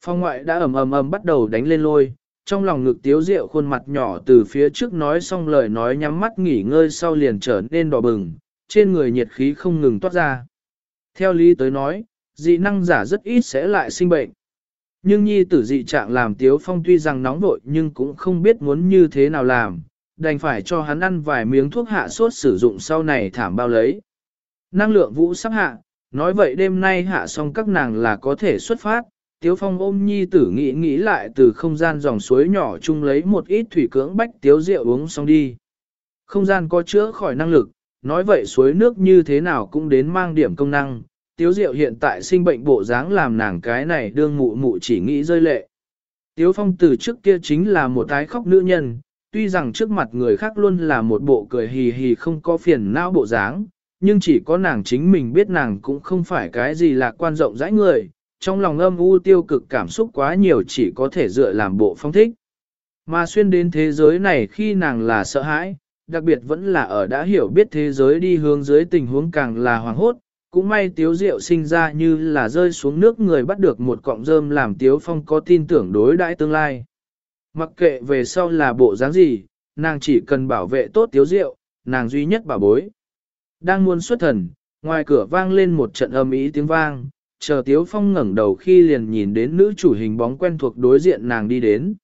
Phong ngoại đã ầm ầm ầm bắt đầu đánh lên lôi, trong lòng ngực tiếu rượu khuôn mặt nhỏ từ phía trước nói xong lời nói nhắm mắt nghỉ ngơi sau liền trở nên đỏ bừng, trên người nhiệt khí không ngừng toát ra. Theo lý tới nói, dị năng giả rất ít sẽ lại sinh bệnh. Nhưng nhi tử dị trạng làm Tiếu Phong tuy rằng nóng vội nhưng cũng không biết muốn như thế nào làm, đành phải cho hắn ăn vài miếng thuốc hạ sốt sử dụng sau này thảm bao lấy. Năng lượng vũ sắp hạ, nói vậy đêm nay hạ xong các nàng là có thể xuất phát. Tiếu Phong ôm nhi tử nghĩ nghĩ lại từ không gian dòng suối nhỏ chung lấy một ít thủy cưỡng bách tiếu rượu uống xong đi. Không gian có chữa khỏi năng lực, nói vậy suối nước như thế nào cũng đến mang điểm công năng, Tiếu Diệu hiện tại sinh bệnh bộ dáng làm nàng cái này đương mụ mụ chỉ nghĩ rơi lệ. Tiếu Phong từ trước kia chính là một tái khóc nữ nhân, tuy rằng trước mặt người khác luôn là một bộ cười hì hì không có phiền não bộ dáng, nhưng chỉ có nàng chính mình biết nàng cũng không phải cái gì là quan rộng rãi người, trong lòng âm u tiêu cực cảm xúc quá nhiều chỉ có thể dựa làm bộ phong thích. Mà xuyên đến thế giới này khi nàng là sợ hãi, đặc biệt vẫn là ở đã hiểu biết thế giới đi hướng dưới tình huống càng là hoàng hốt, cũng may tiếu diệu sinh ra như là rơi xuống nước người bắt được một cọng rơm làm tiếu phong có tin tưởng đối đãi tương lai. Mặc kệ về sau là bộ dáng gì, nàng chỉ cần bảo vệ tốt tiếu diệu, nàng duy nhất bảo bối. Đang muốn xuất thần, ngoài cửa vang lên một trận âm ý tiếng vang, chờ tiếu phong ngẩng đầu khi liền nhìn đến nữ chủ hình bóng quen thuộc đối diện nàng đi đến.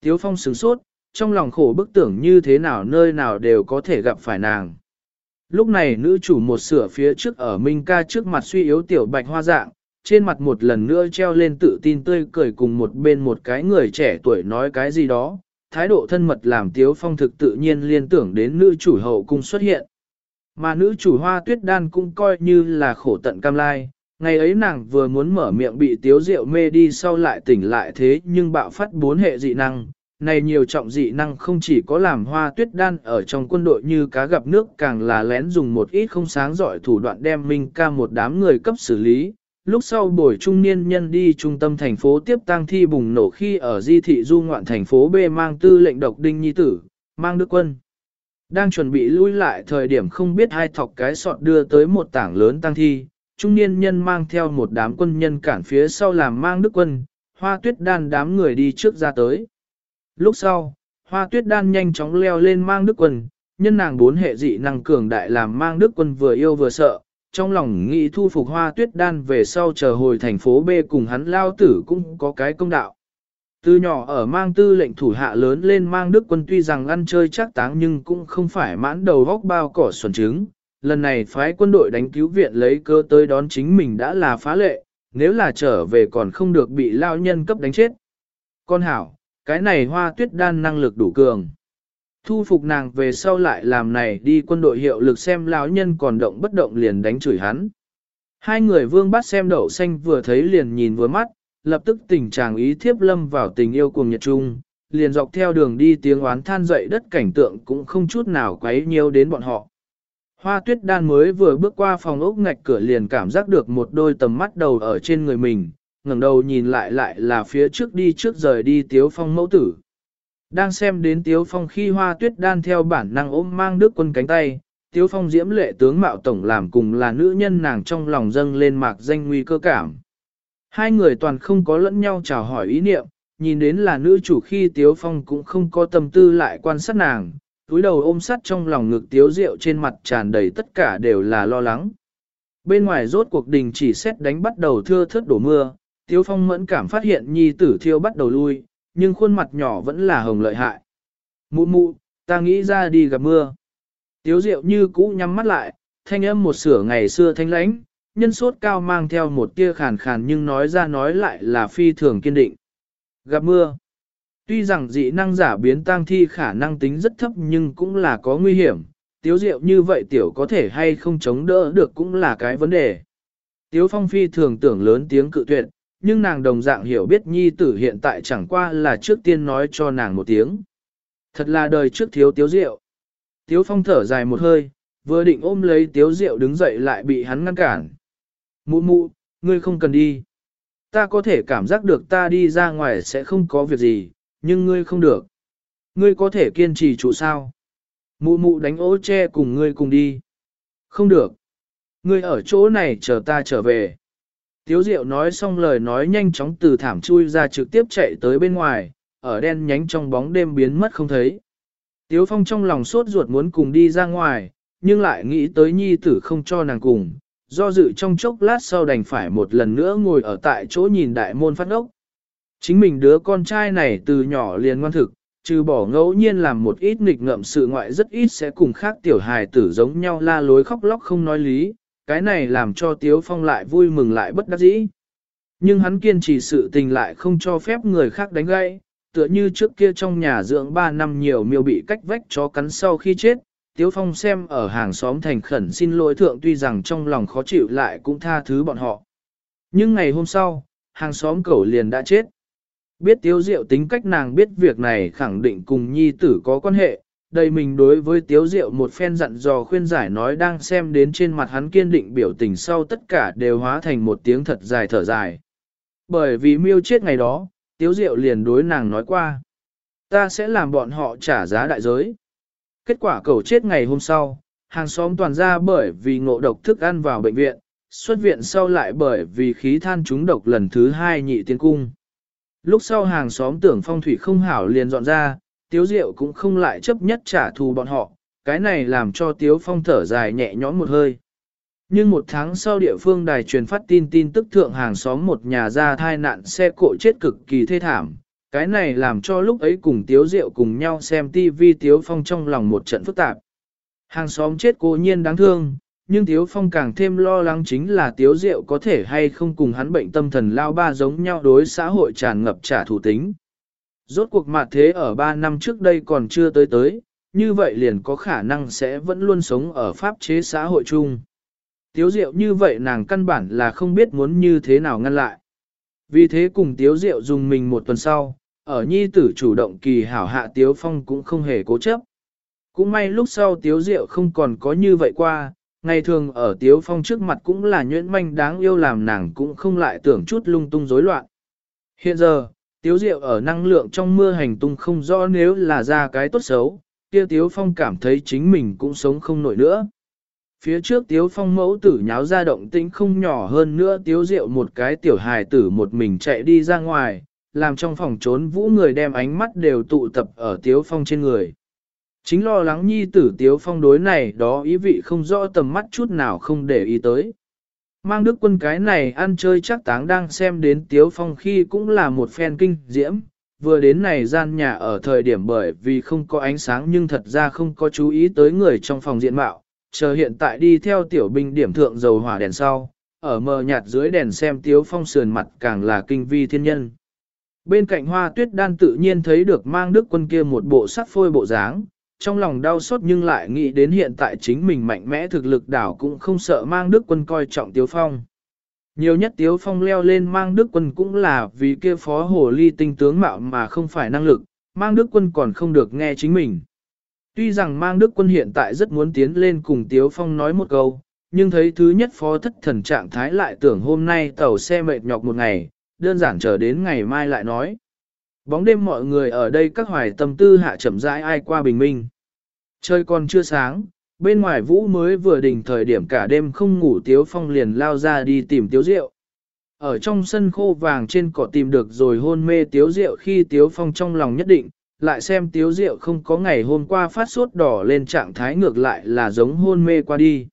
Tiếu phong sửng sốt, trong lòng khổ bức tưởng như thế nào nơi nào đều có thể gặp phải nàng. Lúc này nữ chủ một sửa phía trước ở Minh ca trước mặt suy yếu tiểu bạch hoa dạng, trên mặt một lần nữa treo lên tự tin tươi cười cùng một bên một cái người trẻ tuổi nói cái gì đó, thái độ thân mật làm tiếu phong thực tự nhiên liên tưởng đến nữ chủ hậu cung xuất hiện. Mà nữ chủ hoa tuyết đan cũng coi như là khổ tận cam lai, ngày ấy nàng vừa muốn mở miệng bị tiếu rượu mê đi sau lại tỉnh lại thế nhưng bạo phát bốn hệ dị năng, này nhiều trọng dị năng không chỉ có làm hoa tuyết đan ở trong quân đội như cá gặp nước càng là lén dùng một ít không sáng giỏi thủ đoạn đem Minh ca một đám người cấp xử lý. Lúc sau buổi trung niên nhân đi trung tâm thành phố tiếp tang thi bùng nổ khi ở di thị du ngoạn thành phố B mang tư lệnh độc đinh nhi tử, mang đức quân. Đang chuẩn bị lui lại thời điểm không biết hai thọc cái sọt đưa tới một tảng lớn tăng thi, trung niên nhân mang theo một đám quân nhân cản phía sau làm mang đức quân, hoa tuyết đan đám người đi trước ra tới. Lúc sau, hoa tuyết đan nhanh chóng leo lên mang đức quân, nhân nàng bốn hệ dị năng cường đại làm mang đức quân vừa yêu vừa sợ, trong lòng nghĩ thu phục hoa tuyết đan về sau chờ hồi thành phố B cùng hắn lao tử cũng có cái công đạo. Từ nhỏ ở mang tư lệnh thủ hạ lớn lên mang đức quân tuy rằng ăn chơi chắc táng nhưng cũng không phải mãn đầu góc bao cỏ xuẩn trứng. Lần này phái quân đội đánh cứu viện lấy cơ tới đón chính mình đã là phá lệ, nếu là trở về còn không được bị lao nhân cấp đánh chết. Con hảo, cái này hoa tuyết đan năng lực đủ cường. Thu phục nàng về sau lại làm này đi quân đội hiệu lực xem lão nhân còn động bất động liền đánh chửi hắn. Hai người vương bắt xem đậu xanh vừa thấy liền nhìn vừa mắt, lập tức tình trạng ý thiếp lâm vào tình yêu cùng nhật trung, liền dọc theo đường đi tiếng oán than dậy đất cảnh tượng cũng không chút nào quấy nhiều đến bọn họ. Hoa tuyết đan mới vừa bước qua phòng ốc ngạch cửa liền cảm giác được một đôi tầm mắt đầu ở trên người mình, ngẩng đầu nhìn lại lại là phía trước đi trước rời đi Tiếu Phong mẫu tử. Đang xem đến Tiếu Phong khi hoa tuyết đan theo bản năng ôm mang đức quân cánh tay, Tiếu Phong diễm lệ tướng mạo tổng làm cùng là nữ nhân nàng trong lòng dâng lên mạc danh nguy cơ cảm. Hai người toàn không có lẫn nhau chào hỏi ý niệm, nhìn đến là nữ chủ khi Tiếu Phong cũng không có tâm tư lại quan sát nàng, túi đầu ôm sát trong lòng ngực Tiếu rượu trên mặt tràn đầy tất cả đều là lo lắng. Bên ngoài rốt cuộc đình chỉ xét đánh bắt đầu thưa thớt đổ mưa, Tiếu Phong mẫn cảm phát hiện nhi tử thiêu bắt đầu lui, nhưng khuôn mặt nhỏ vẫn là hồng lợi hại. Mụ mụ, ta nghĩ ra đi gặp mưa. Tiếu rượu như cũ nhắm mắt lại, thanh âm một sửa ngày xưa thanh lãnh, nhân sốt cao mang theo một tia khàn khàn nhưng nói ra nói lại là phi thường kiên định. Gặp mưa. Tuy rằng dị năng giả biến tang thi khả năng tính rất thấp nhưng cũng là có nguy hiểm, tiếu diệu như vậy tiểu có thể hay không chống đỡ được cũng là cái vấn đề. Tiếu phong phi thường tưởng lớn tiếng cự tuyệt, nhưng nàng đồng dạng hiểu biết nhi tử hiện tại chẳng qua là trước tiên nói cho nàng một tiếng. Thật là đời trước thiếu tiếu Diệu. Tiếu phong thở dài một hơi, vừa định ôm lấy tiếu Diệu đứng dậy lại bị hắn ngăn cản. Mụ mụ, ngươi không cần đi. Ta có thể cảm giác được ta đi ra ngoài sẽ không có việc gì, nhưng ngươi không được. Ngươi có thể kiên trì trụ sao? Mụ mụ đánh ố che cùng ngươi cùng đi. Không được. Ngươi ở chỗ này chờ ta trở về. Tiếu Diệu nói xong lời nói nhanh chóng từ thảm chui ra trực tiếp chạy tới bên ngoài, ở đen nhánh trong bóng đêm biến mất không thấy. Tiếu Phong trong lòng sốt ruột muốn cùng đi ra ngoài, nhưng lại nghĩ tới nhi tử không cho nàng cùng, do dự trong chốc lát sau đành phải một lần nữa ngồi ở tại chỗ nhìn đại môn phát ốc. Chính mình đứa con trai này từ nhỏ liền ngoan thực, trừ bỏ ngẫu nhiên làm một ít nghịch ngợm sự ngoại rất ít sẽ cùng khác tiểu hài tử giống nhau la lối khóc lóc không nói lý, cái này làm cho Tiếu Phong lại vui mừng lại bất đắc dĩ. Nhưng hắn kiên trì sự tình lại không cho phép người khác đánh gãy, tựa như trước kia trong nhà dưỡng 3 năm nhiều miêu bị cách vách chó cắn sau khi chết, Tiếu Phong xem ở hàng xóm thành khẩn xin lỗi thượng tuy rằng trong lòng khó chịu lại cũng tha thứ bọn họ. Nhưng ngày hôm sau, hàng xóm cẩu liền đã chết. Biết Tiếu Diệu tính cách nàng biết việc này khẳng định cùng nhi tử có quan hệ, đây mình đối với Tiếu Diệu một phen dặn dò khuyên giải nói đang xem đến trên mặt hắn kiên định biểu tình sau tất cả đều hóa thành một tiếng thật dài thở dài. Bởi vì miêu chết ngày đó, Tiếu Diệu liền đối nàng nói qua. Ta sẽ làm bọn họ trả giá đại giới. Kết quả cầu chết ngày hôm sau, hàng xóm toàn ra bởi vì ngộ độc thức ăn vào bệnh viện, xuất viện sau lại bởi vì khí than trúng độc lần thứ hai nhị tiên cung. Lúc sau hàng xóm tưởng phong thủy không hảo liền dọn ra, tiếu diệu cũng không lại chấp nhất trả thù bọn họ, cái này làm cho tiếu phong thở dài nhẹ nhõm một hơi. Nhưng một tháng sau địa phương đài truyền phát tin tin tức thượng hàng xóm một nhà ra thai nạn xe cộ chết cực kỳ thê thảm. Cái này làm cho lúc ấy cùng Tiếu Diệu cùng nhau xem tivi Tiếu Phong trong lòng một trận phức tạp. Hàng xóm chết cố nhiên đáng thương, nhưng Tiếu Phong càng thêm lo lắng chính là Tiếu Diệu có thể hay không cùng hắn bệnh tâm thần lao ba giống nhau đối xã hội tràn ngập trả thù tính. Rốt cuộc mặt thế ở 3 năm trước đây còn chưa tới tới, như vậy liền có khả năng sẽ vẫn luôn sống ở pháp chế xã hội chung. Tiếu Diệu như vậy nàng căn bản là không biết muốn như thế nào ngăn lại. Vì thế cùng Tiếu Diệu dùng mình một tuần sau, ở nhi tử chủ động kỳ hảo hạ Tiếu Phong cũng không hề cố chấp. Cũng may lúc sau Tiếu Diệu không còn có như vậy qua, ngày thường ở Tiếu Phong trước mặt cũng là nhuyễn manh đáng yêu làm nàng cũng không lại tưởng chút lung tung rối loạn. Hiện giờ, Tiếu Diệu ở năng lượng trong mưa hành tung không rõ nếu là ra cái tốt xấu, kia Tiếu Phong cảm thấy chính mình cũng sống không nổi nữa. Phía trước Tiếu Phong mẫu tử nháo ra động tĩnh không nhỏ hơn nữa Tiếu Diệu một cái tiểu hài tử một mình chạy đi ra ngoài, làm trong phòng trốn vũ người đem ánh mắt đều tụ tập ở Tiếu Phong trên người. Chính lo lắng nhi tử Tiếu Phong đối này đó ý vị không rõ tầm mắt chút nào không để ý tới. Mang đức quân cái này ăn chơi chắc táng đang xem đến Tiếu Phong khi cũng là một phen kinh diễm, vừa đến này gian nhà ở thời điểm bởi vì không có ánh sáng nhưng thật ra không có chú ý tới người trong phòng diện mạo, chờ hiện tại đi theo tiểu binh điểm thượng dầu hỏa đèn sau, ở mờ nhạt dưới đèn xem Tiếu Phong sườn mặt càng là kinh vi thiên nhân. Bên cạnh hoa tuyết đan tự nhiên thấy được mang đức quân kia một bộ sắc phôi bộ dáng, trong lòng đau xót nhưng lại nghĩ đến hiện tại chính mình mạnh mẽ thực lực đảo cũng không sợ mang đức quân coi trọng Tiếu Phong. Nhiều nhất Tiếu Phong leo lên mang đức quân cũng là vì kia phó hồ ly tinh tướng mạo mà không phải năng lực, mang đức quân còn không được nghe chính mình. Tuy rằng mang đức quân hiện tại rất muốn tiến lên cùng Tiếu Phong nói một câu, nhưng thấy thứ nhất phó thất thần trạng thái lại tưởng hôm nay tàu xe mệt nhọc một ngày, đơn giản chờ đến ngày mai lại nói. Bóng đêm mọi người ở đây các hoài tâm tư hạ chậm rãi ai qua bình minh. Trời còn chưa sáng, bên ngoài vũ mới vừa đỉnh thời điểm cả đêm không ngủ Tiếu Phong liền lao ra đi tìm Tiếu Diệu. Ở trong sân khô vàng trên cỏ tìm được rồi hôn mê Tiếu Diệu khi Tiếu Phong trong lòng nhất định, lại xem Tiếu Diệu không có ngày hôm qua phát sốt đỏ lên trạng thái ngược lại là giống hôn mê qua đi.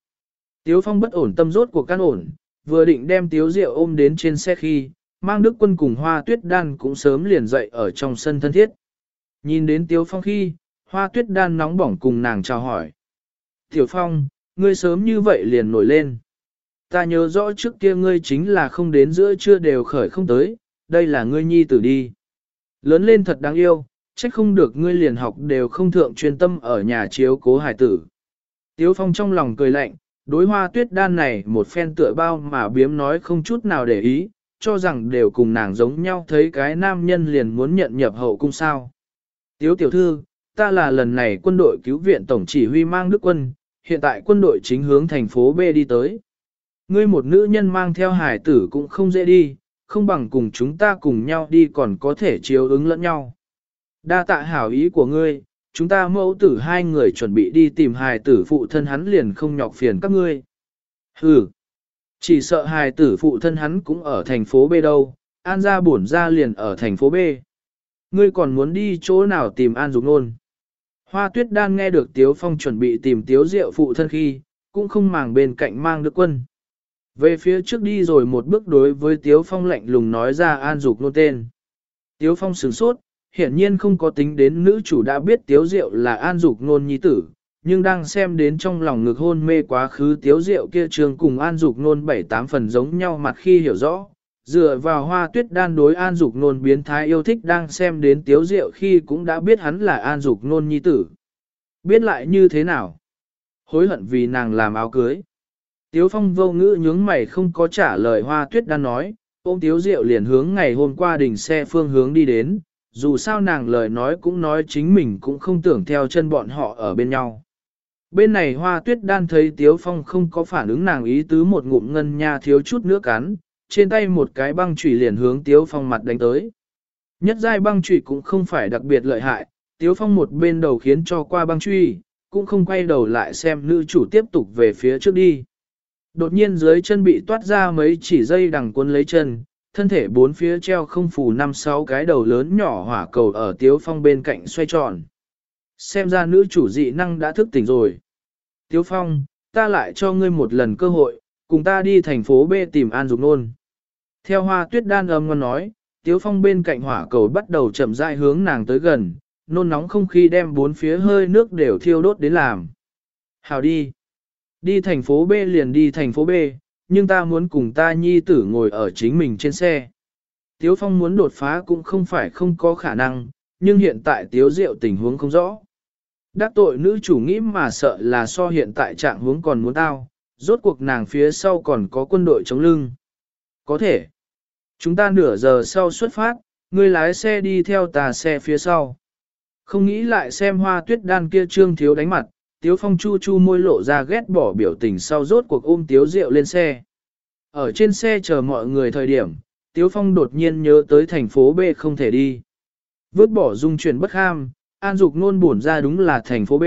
Tiếu Phong bất ổn tâm rốt của căn ổn, vừa định đem Tiếu Diệu ôm đến trên xe khi, mang đức quân cùng hoa tuyết đan cũng sớm liền dậy ở trong sân thân thiết. Nhìn đến Tiếu Phong khi, hoa tuyết đan nóng bỏng cùng nàng chào hỏi. Tiểu Phong, ngươi sớm như vậy liền nổi lên. Ta nhớ rõ trước kia ngươi chính là không đến giữa trưa đều khởi không tới, đây là ngươi nhi tử đi. Lớn lên thật đáng yêu, trách không được ngươi liền học đều không thượng chuyên tâm ở nhà chiếu cố hải tử. Tiếu Phong trong lòng cười lạnh, đối hoa tuyết đan này một phen tựa bao mà biếm nói không chút nào để ý, cho rằng đều cùng nàng giống nhau thấy cái nam nhân liền muốn nhận nhập hậu cung sao. Tiếu tiểu thư, ta là lần này quân đội cứu viện tổng chỉ huy mang đức quân, hiện tại quân đội chính hướng thành phố B đi tới. Ngươi một nữ nhân mang theo hải tử cũng không dễ đi, không bằng cùng chúng ta cùng nhau đi còn có thể chiếu ứng lẫn nhau. Đa tạ hảo ý của ngươi, chúng ta mẫu tử hai người chuẩn bị đi tìm hài tử phụ thân hắn liền không nhọc phiền các ngươi. Hừ, chỉ sợ hài tử phụ thân hắn cũng ở thành phố B đâu, An gia bổn ra liền ở thành phố B. Ngươi còn muốn đi chỗ nào tìm An Dục Nôn? Hoa tuyết đan nghe được Tiếu Phong chuẩn bị tìm Tiếu Diệu phụ thân khi, cũng không màng bên cạnh mang đức quân. Về phía trước đi rồi một bước đối với Tiếu Phong lạnh lùng nói ra an dục nôn tên. Tiếu Phong sửng sốt, hiển nhiên không có tính đến nữ chủ đã biết Tiếu Diệu là an dục nôn nhi tử, nhưng đang xem đến trong lòng ngực hôn mê quá khứ Tiếu rượu kia trường cùng an dục nôn bảy tám phần giống nhau mặt khi hiểu rõ. Dựa vào hoa tuyết đan đối an dục nôn biến thái yêu thích đang xem đến Tiếu rượu khi cũng đã biết hắn là an dục nôn nhi tử. Biết lại như thế nào? Hối hận vì nàng làm áo cưới. Tiếu phong vô ngữ nhướng mày không có trả lời hoa tuyết đan nói, ôm tiếu rượu liền hướng ngày hôm qua đỉnh xe phương hướng đi đến, dù sao nàng lời nói cũng nói chính mình cũng không tưởng theo chân bọn họ ở bên nhau. Bên này hoa tuyết đan thấy tiếu phong không có phản ứng nàng ý tứ một ngụm ngân nha thiếu chút nữa cắn, trên tay một cái băng chủy liền hướng tiếu phong mặt đánh tới. Nhất giai băng chủy cũng không phải đặc biệt lợi hại, tiếu phong một bên đầu khiến cho qua băng truy, cũng không quay đầu lại xem nữ chủ tiếp tục về phía trước đi. Đột nhiên dưới chân bị toát ra mấy chỉ dây đằng cuốn lấy chân, thân thể bốn phía treo không phủ năm sáu cái đầu lớn nhỏ hỏa cầu ở tiếu phong bên cạnh xoay tròn. Xem ra nữ chủ dị năng đã thức tỉnh rồi. Tiếu phong, ta lại cho ngươi một lần cơ hội, cùng ta đi thành phố B tìm An Dục Nôn. Theo hoa tuyết đan âm ngon nói, tiếu phong bên cạnh hỏa cầu bắt đầu chậm rãi hướng nàng tới gần, nôn nóng không khí đem bốn phía hơi nước đều thiêu đốt đến làm. Hào đi. Đi thành phố B liền đi thành phố B, nhưng ta muốn cùng ta nhi tử ngồi ở chính mình trên xe. Tiếu Phong muốn đột phá cũng không phải không có khả năng, nhưng hiện tại Tiếu Diệu tình huống không rõ. Đắc tội nữ chủ nghĩ mà sợ là so hiện tại trạng huống còn muốn tao, rốt cuộc nàng phía sau còn có quân đội chống lưng. Có thể. Chúng ta nửa giờ sau xuất phát, người lái xe đi theo tà xe phía sau. Không nghĩ lại xem hoa tuyết đan kia trương thiếu đánh mặt, Tiếu Phong chu chu môi lộ ra ghét bỏ biểu tình sau rốt cuộc ôm Tiếu rượu lên xe. Ở trên xe chờ mọi người thời điểm, Tiếu Phong đột nhiên nhớ tới thành phố B không thể đi. Vứt bỏ dung chuyển bất ham, An Dục nôn buồn ra đúng là thành phố B,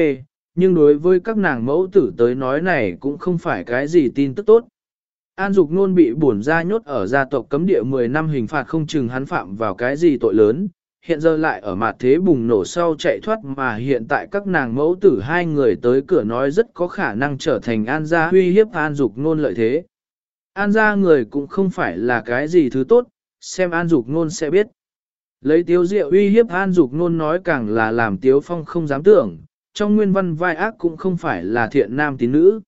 nhưng đối với các nàng mẫu tử tới nói này cũng không phải cái gì tin tức tốt. An Dục nôn bị buồn ra nhốt ở gia tộc cấm địa 10 năm hình phạt không chừng hắn phạm vào cái gì tội lớn, hiện giờ lại ở mặt thế bùng nổ sau chạy thoát mà hiện tại các nàng mẫu tử hai người tới cửa nói rất có khả năng trở thành an gia huy hiếp an dục nôn lợi thế. An gia người cũng không phải là cái gì thứ tốt, xem an dục nôn sẽ biết. Lấy tiếu diệu uy hiếp an dục nôn nói càng là làm tiếu phong không dám tưởng, trong nguyên văn vai ác cũng không phải là thiện nam tín nữ.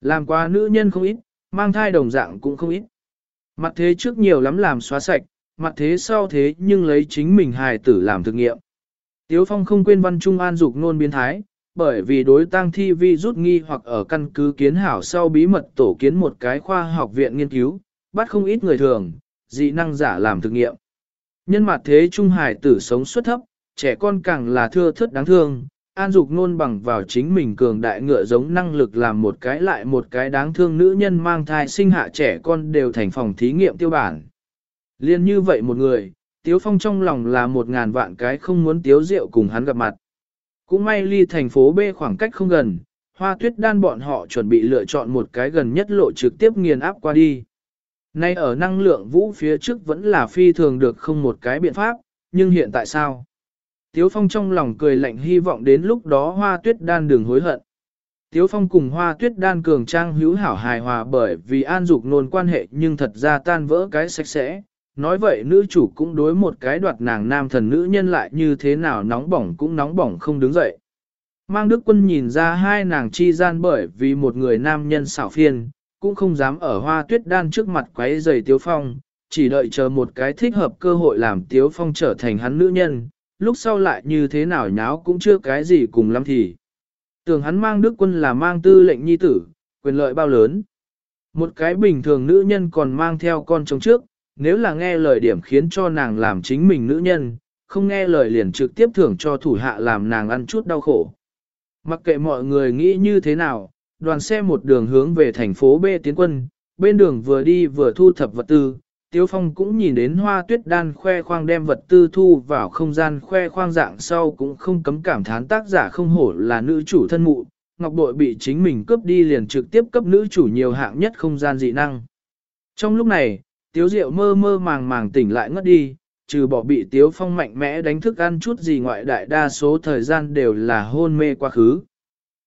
Làm qua nữ nhân không ít, mang thai đồng dạng cũng không ít. Mặt thế trước nhiều lắm làm xóa sạch, mặt thế sau thế nhưng lấy chính mình hài tử làm thực nghiệm. Tiếu Phong không quên văn trung an dục nôn biến thái, bởi vì đối tang thi vi rút nghi hoặc ở căn cứ kiến hảo sau bí mật tổ kiến một cái khoa học viện nghiên cứu, bắt không ít người thường, dị năng giả làm thực nghiệm. Nhân mặt thế trung hải tử sống suất thấp, trẻ con càng là thưa thớt đáng thương, an dục nôn bằng vào chính mình cường đại ngựa giống năng lực làm một cái lại một cái đáng thương nữ nhân mang thai sinh hạ trẻ con đều thành phòng thí nghiệm tiêu bản. Liên như vậy một người, Tiếu Phong trong lòng là một ngàn vạn cái không muốn Tiếu Diệu cùng hắn gặp mặt. Cũng may ly thành phố B khoảng cách không gần, hoa tuyết đan bọn họ chuẩn bị lựa chọn một cái gần nhất lộ trực tiếp nghiền áp qua đi. Nay ở năng lượng vũ phía trước vẫn là phi thường được không một cái biện pháp, nhưng hiện tại sao? Tiếu Phong trong lòng cười lạnh hy vọng đến lúc đó hoa tuyết đan đừng hối hận. Tiếu Phong cùng hoa tuyết đan cường trang hữu hảo hài hòa bởi vì an dục nôn quan hệ nhưng thật ra tan vỡ cái sạch sẽ, nói vậy nữ chủ cũng đối một cái đoạt nàng nam thần nữ nhân lại như thế nào nóng bỏng cũng nóng bỏng không đứng dậy. Mang Đức Quân nhìn ra hai nàng chi gian bởi vì một người nam nhân xảo phiên, cũng không dám ở hoa tuyết đan trước mặt quấy giày Tiếu Phong, chỉ đợi chờ một cái thích hợp cơ hội làm Tiếu Phong trở thành hắn nữ nhân, lúc sau lại như thế nào nháo cũng chưa cái gì cùng lắm thì. Tưởng hắn mang Đức Quân là mang tư lệnh nhi tử, quyền lợi bao lớn. Một cái bình thường nữ nhân còn mang theo con trống trước, nếu là nghe lời điểm khiến cho nàng làm chính mình nữ nhân, không nghe lời liền trực tiếp thưởng cho thủ hạ làm nàng ăn chút đau khổ. Mặc kệ mọi người nghĩ như thế nào, đoàn xe một đường hướng về thành phố B tiến quân, bên đường vừa đi vừa thu thập vật tư, Tiếu Phong cũng nhìn đến hoa tuyết đan khoe khoang đem vật tư thu vào không gian khoe khoang dạng sau cũng không cấm cảm thán tác giả không hổ là nữ chủ thân mụ, ngọc bội bị chính mình cướp đi liền trực tiếp cấp nữ chủ nhiều hạng nhất không gian dị năng. Trong lúc này, Tiếu Diệu mơ mơ màng màng tỉnh lại ngất đi, trừ bỏ bị Tiếu Phong mạnh mẽ đánh thức ăn chút gì ngoại đại đa số thời gian đều là hôn mê quá khứ.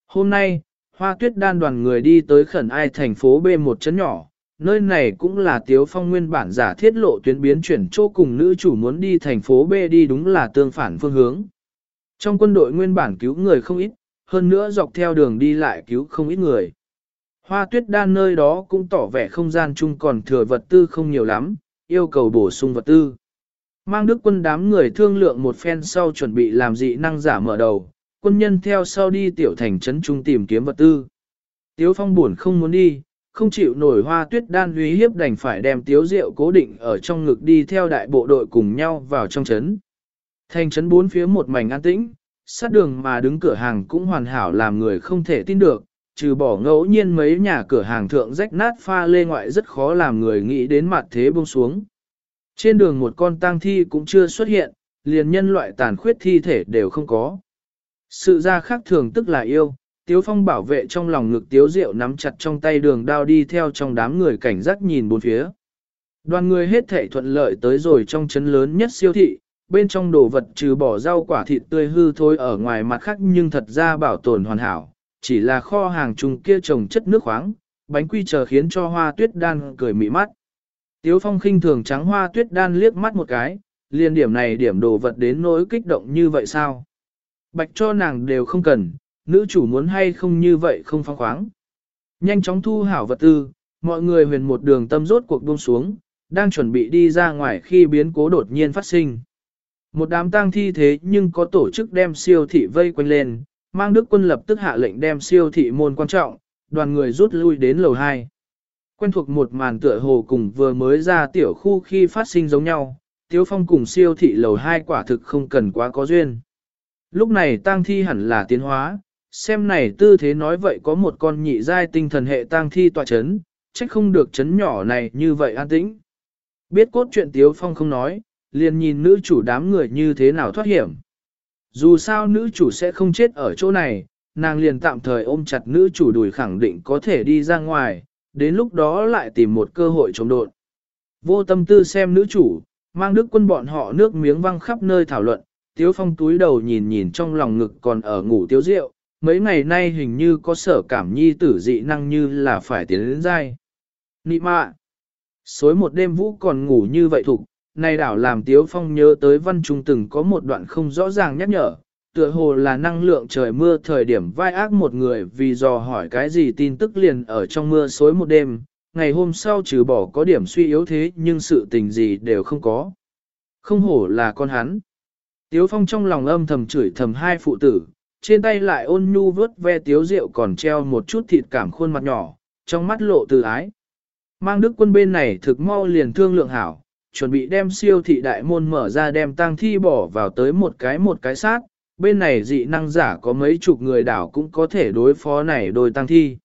Hôm nay, Hoa Tuyết đan đoàn người đi tới khẩn ai thành phố B một chấn nhỏ, nơi này cũng là Tiếu Phong nguyên bản giả thiết lộ tuyến biến chuyển chỗ cùng nữ chủ muốn đi thành phố B đi đúng là tương phản phương hướng. Trong quân đội nguyên bản cứu người không ít, hơn nữa dọc theo đường đi lại cứu không ít người. Hoa tuyết đan nơi đó cũng tỏ vẻ không gian chung còn thừa vật tư không nhiều lắm, yêu cầu bổ sung vật tư. Mang đức quân đám người thương lượng một phen sau chuẩn bị làm dị năng giả mở đầu, quân nhân theo sau đi tiểu thành trấn trung tìm kiếm vật tư. Tiếu phong buồn không muốn đi, không chịu nổi hoa tuyết đan uy hiếp đành phải đem tiếu rượu cố định ở trong ngực đi theo đại bộ đội cùng nhau vào trong trấn. Thành trấn bốn phía một mảnh an tĩnh, sát đường mà đứng cửa hàng cũng hoàn hảo làm người không thể tin được, trừ bỏ ngẫu nhiên mấy nhà cửa hàng thượng rách nát pha lê ngoại rất khó làm người nghĩ đến mặt thế buông xuống. Trên đường một con tang thi cũng chưa xuất hiện, liền nhân loại tàn khuyết thi thể đều không có. Sự ra khác thường tức là yêu, Tiếu Phong bảo vệ trong lòng ngực Tiếu Diệu nắm chặt trong tay đường đao đi theo trong đám người cảnh giác nhìn bốn phía. Đoàn người hết thể thuận lợi tới rồi trong chấn lớn nhất siêu thị, bên trong đồ vật trừ bỏ rau quả thịt tươi hư thôi ở ngoài mặt khác nhưng thật ra bảo tồn hoàn hảo, chỉ là kho hàng trùng kia trồng chất nước khoáng, bánh quy chờ khiến cho hoa tuyết đan cười mị mắt. Tiếu Phong khinh thường trắng hoa tuyết đan liếc mắt một cái, liền điểm này điểm đồ vật đến nỗi kích động như vậy sao? Bạch cho nàng đều không cần, nữ chủ muốn hay không như vậy không phóng khoáng. Nhanh chóng thu hảo vật tư, mọi người huyền một đường tâm rốt cuộc buông xuống, đang chuẩn bị đi ra ngoài khi biến cố đột nhiên phát sinh. Một đám tang thi thế nhưng có tổ chức đem siêu thị vây quanh lên, mang đức quân lập tức hạ lệnh đem siêu thị môn quan trọng, đoàn người rút lui đến lầu 2. Quen thuộc một màn tựa hồ cùng vừa mới ra tiểu khu khi phát sinh giống nhau, Tiếu Phong cùng siêu thị lầu 2 quả thực không cần quá có duyên. Lúc này tang thi hẳn là tiến hóa, xem này tư thế nói vậy có một con nhị giai tinh thần hệ tang thi tọa chấn, trách không được chấn nhỏ này như vậy an tĩnh. Biết cốt chuyện Tiếu Phong không nói, liền nhìn nữ chủ đám người như thế nào thoát hiểm. Dù sao nữ chủ sẽ không chết ở chỗ này, nàng liền tạm thời ôm chặt nữ chủ đùi khẳng định có thể đi ra ngoài, đến lúc đó lại tìm một cơ hội chống đột. Vô tâm tư xem nữ chủ, mang đức quân bọn họ nước miếng văng khắp nơi thảo luận, Tiếu Phong túi đầu nhìn nhìn trong lòng ngực còn ở ngủ tiếu rượu, mấy ngày nay hình như có sở cảm nhi tử dị năng như là phải tiến đến dai. Nị mạ! Xối một đêm vũ còn ngủ như vậy thục, này đảo làm Tiếu Phong nhớ tới văn trung từng có một đoạn không rõ ràng nhắc nhở, tựa hồ là năng lượng trời mưa thời điểm vai ác một người vì dò hỏi cái gì tin tức liền ở trong mưa xối một đêm, ngày hôm sau trừ bỏ có điểm suy yếu thế nhưng sự tình gì đều không có. Không hổ là con hắn. Tiếu Phong trong lòng âm thầm chửi thầm hai phụ tử, trên tay lại ôn nhu vớt ve tiếu rượu còn treo một chút thịt cảm khuôn mặt nhỏ, trong mắt lộ từ ái. Mang đức quân bên này thực mau liền thương lượng hảo, chuẩn bị đem siêu thị đại môn mở ra đem tang thi bỏ vào tới một cái một cái sát, bên này dị năng giả có mấy chục người đảo cũng có thể đối phó này đôi tang thi.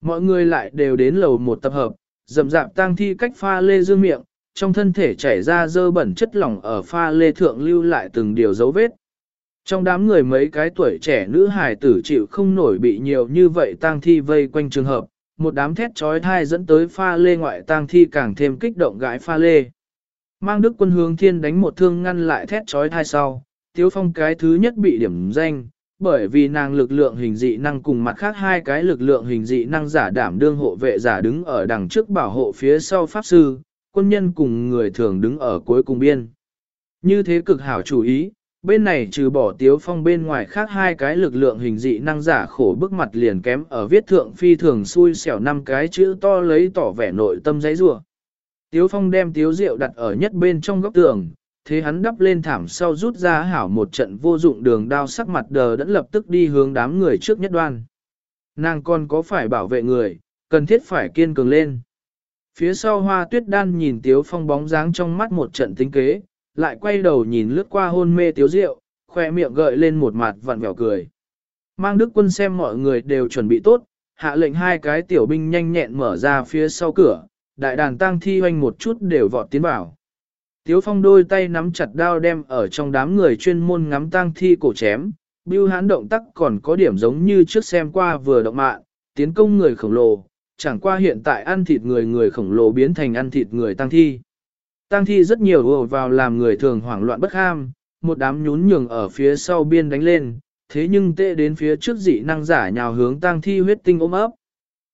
Mọi người lại đều đến lầu một tập hợp, dầm dạp tang thi cách pha lê dương miệng, trong thân thể chảy ra dơ bẩn chất lỏng ở pha lê thượng lưu lại từng điều dấu vết. Trong đám người mấy cái tuổi trẻ nữ hài tử chịu không nổi bị nhiều như vậy tang thi vây quanh trường hợp, một đám thét trói thai dẫn tới pha lê ngoại tang thi càng thêm kích động gãi pha lê. Mang đức quân hướng thiên đánh một thương ngăn lại thét trói thai sau, Tiếu Phong cái thứ nhất bị điểm danh, bởi vì nàng lực lượng hình dị năng cùng mặt khác hai cái lực lượng hình dị năng giả đảm đương hộ vệ giả đứng ở đằng trước bảo hộ phía sau pháp sư, quân nhân cùng người thường đứng ở cuối cùng biên. Như thế cực hảo chủ ý, bên này trừ bỏ Tiếu Phong bên ngoài khác hai cái lực lượng hình dị năng giả khổ bức mặt liền kém ở viết thượng phi thường xui xẻo năm cái chữ to lấy tỏ vẻ nội tâm giấy rủa Tiếu Phong đem Tiếu Diệu đặt ở nhất bên trong góc tường, thế hắn đắp lên thảm sau rút ra hảo một trận vô dụng đường đao sắc mặt đờ đẫn lập tức đi hướng đám người trước nhất đoan. Nàng còn có phải bảo vệ người, cần thiết phải kiên cường lên. Phía sau hoa tuyết đan nhìn Tiếu Phong bóng dáng trong mắt một trận tính kế, lại quay đầu nhìn lướt qua hôn mê Tiếu Diệu, khoe miệng gợi lên một mặt vặn vẹo cười. Mang đức quân xem mọi người đều chuẩn bị tốt, hạ lệnh hai cái tiểu binh nhanh nhẹn mở ra phía sau cửa, đại đàn tang thi hoanh một chút đều vọt tiến vào. Tiếu phong đôi tay nắm chặt đao đem ở trong đám người chuyên môn ngắm tang thi cổ chém, bưu hán động tác còn có điểm giống như trước xem qua vừa động mạng, tiến công người khổng lồ, chẳng qua hiện tại ăn thịt người người khổng lồ biến thành ăn thịt người tăng thi. tăng thi rất nhiều ùa vào làm người thường hoảng loạn bất ham, một đám nhún nhường ở phía sau biên đánh lên, thế nhưng tệ đến phía trước dị năng giả nhào hướng tăng thi huyết tinh ôm ấp.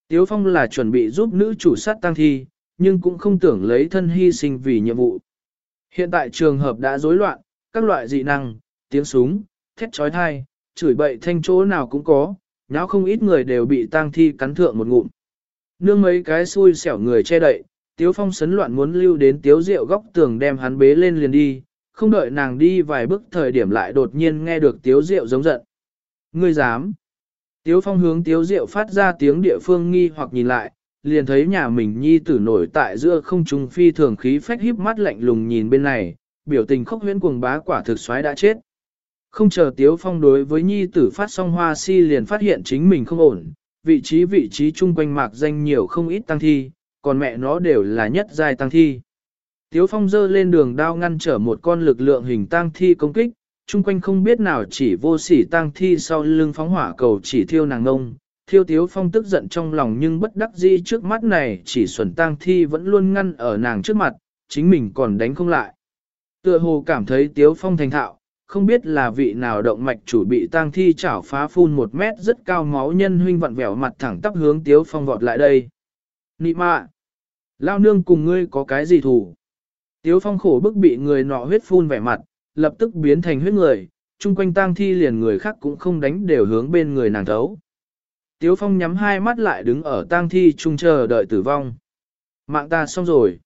Tiếu Phong là chuẩn bị giúp nữ chủ sát tăng thi, nhưng cũng không tưởng lấy thân hy sinh vì nhiệm vụ. Hiện tại trường hợp đã rối loạn, các loại dị năng, tiếng súng, thét trói thai, chửi bậy thanh chỗ nào cũng có, nháo không ít người đều bị tang thi cắn thượng một ngụm. Nương mấy cái xui xẻo người che đậy, Tiếu Phong sấn loạn muốn lưu đến Tiếu Diệu góc tường đem hắn bế lên liền đi, không đợi nàng đi vài bước thời điểm lại đột nhiên nghe được Tiếu Diệu giống giận. Ngươi dám? Tiếu Phong hướng Tiếu Diệu phát ra tiếng địa phương nghi hoặc nhìn lại, liền thấy nhà mình nhi tử nổi tại giữa không trung phi thường khí phách híp mắt lạnh lùng nhìn bên này, biểu tình khốc huyễn cuồng bá quả thực xoái đã chết. Không chờ Tiếu Phong đối với nhi tử phát song hoa si liền phát hiện chính mình không ổn, vị trí vị trí chung quanh mạc danh nhiều không ít tăng thi, còn mẹ nó đều là nhất giai tăng thi. Tiếu Phong dơ lên đường đao ngăn trở một con lực lượng hình tăng thi công kích, chung quanh không biết nào chỉ vô sỉ tăng thi sau lưng phóng hỏa cầu chỉ thiêu nàng ngông. Thiêu Tiếu Phong tức giận trong lòng nhưng bất đắc dĩ trước mắt này chỉ xuẩn tăng thi vẫn luôn ngăn ở nàng trước mặt, chính mình còn đánh không lại. Tựa hồ cảm thấy Tiếu Phong thành thạo, không biết là vị nào động mạch chủ bị tang thi chảo phá phun một mét rất cao máu nhân huynh vặn vẹo mặt thẳng tắp hướng Tiếu Phong vọt lại đây. Nị mạ! Lao nương cùng ngươi có cái gì thủ? Tiếu Phong khổ bức bị người nọ huyết phun vẻ mặt, lập tức biến thành huyết người, chung quanh tang thi liền người khác cũng không đánh đều hướng bên người nàng thấu. Tiếu Phong nhắm hai mắt lại đứng ở tang thi chung chờ đợi tử vong. Mạng ta xong rồi.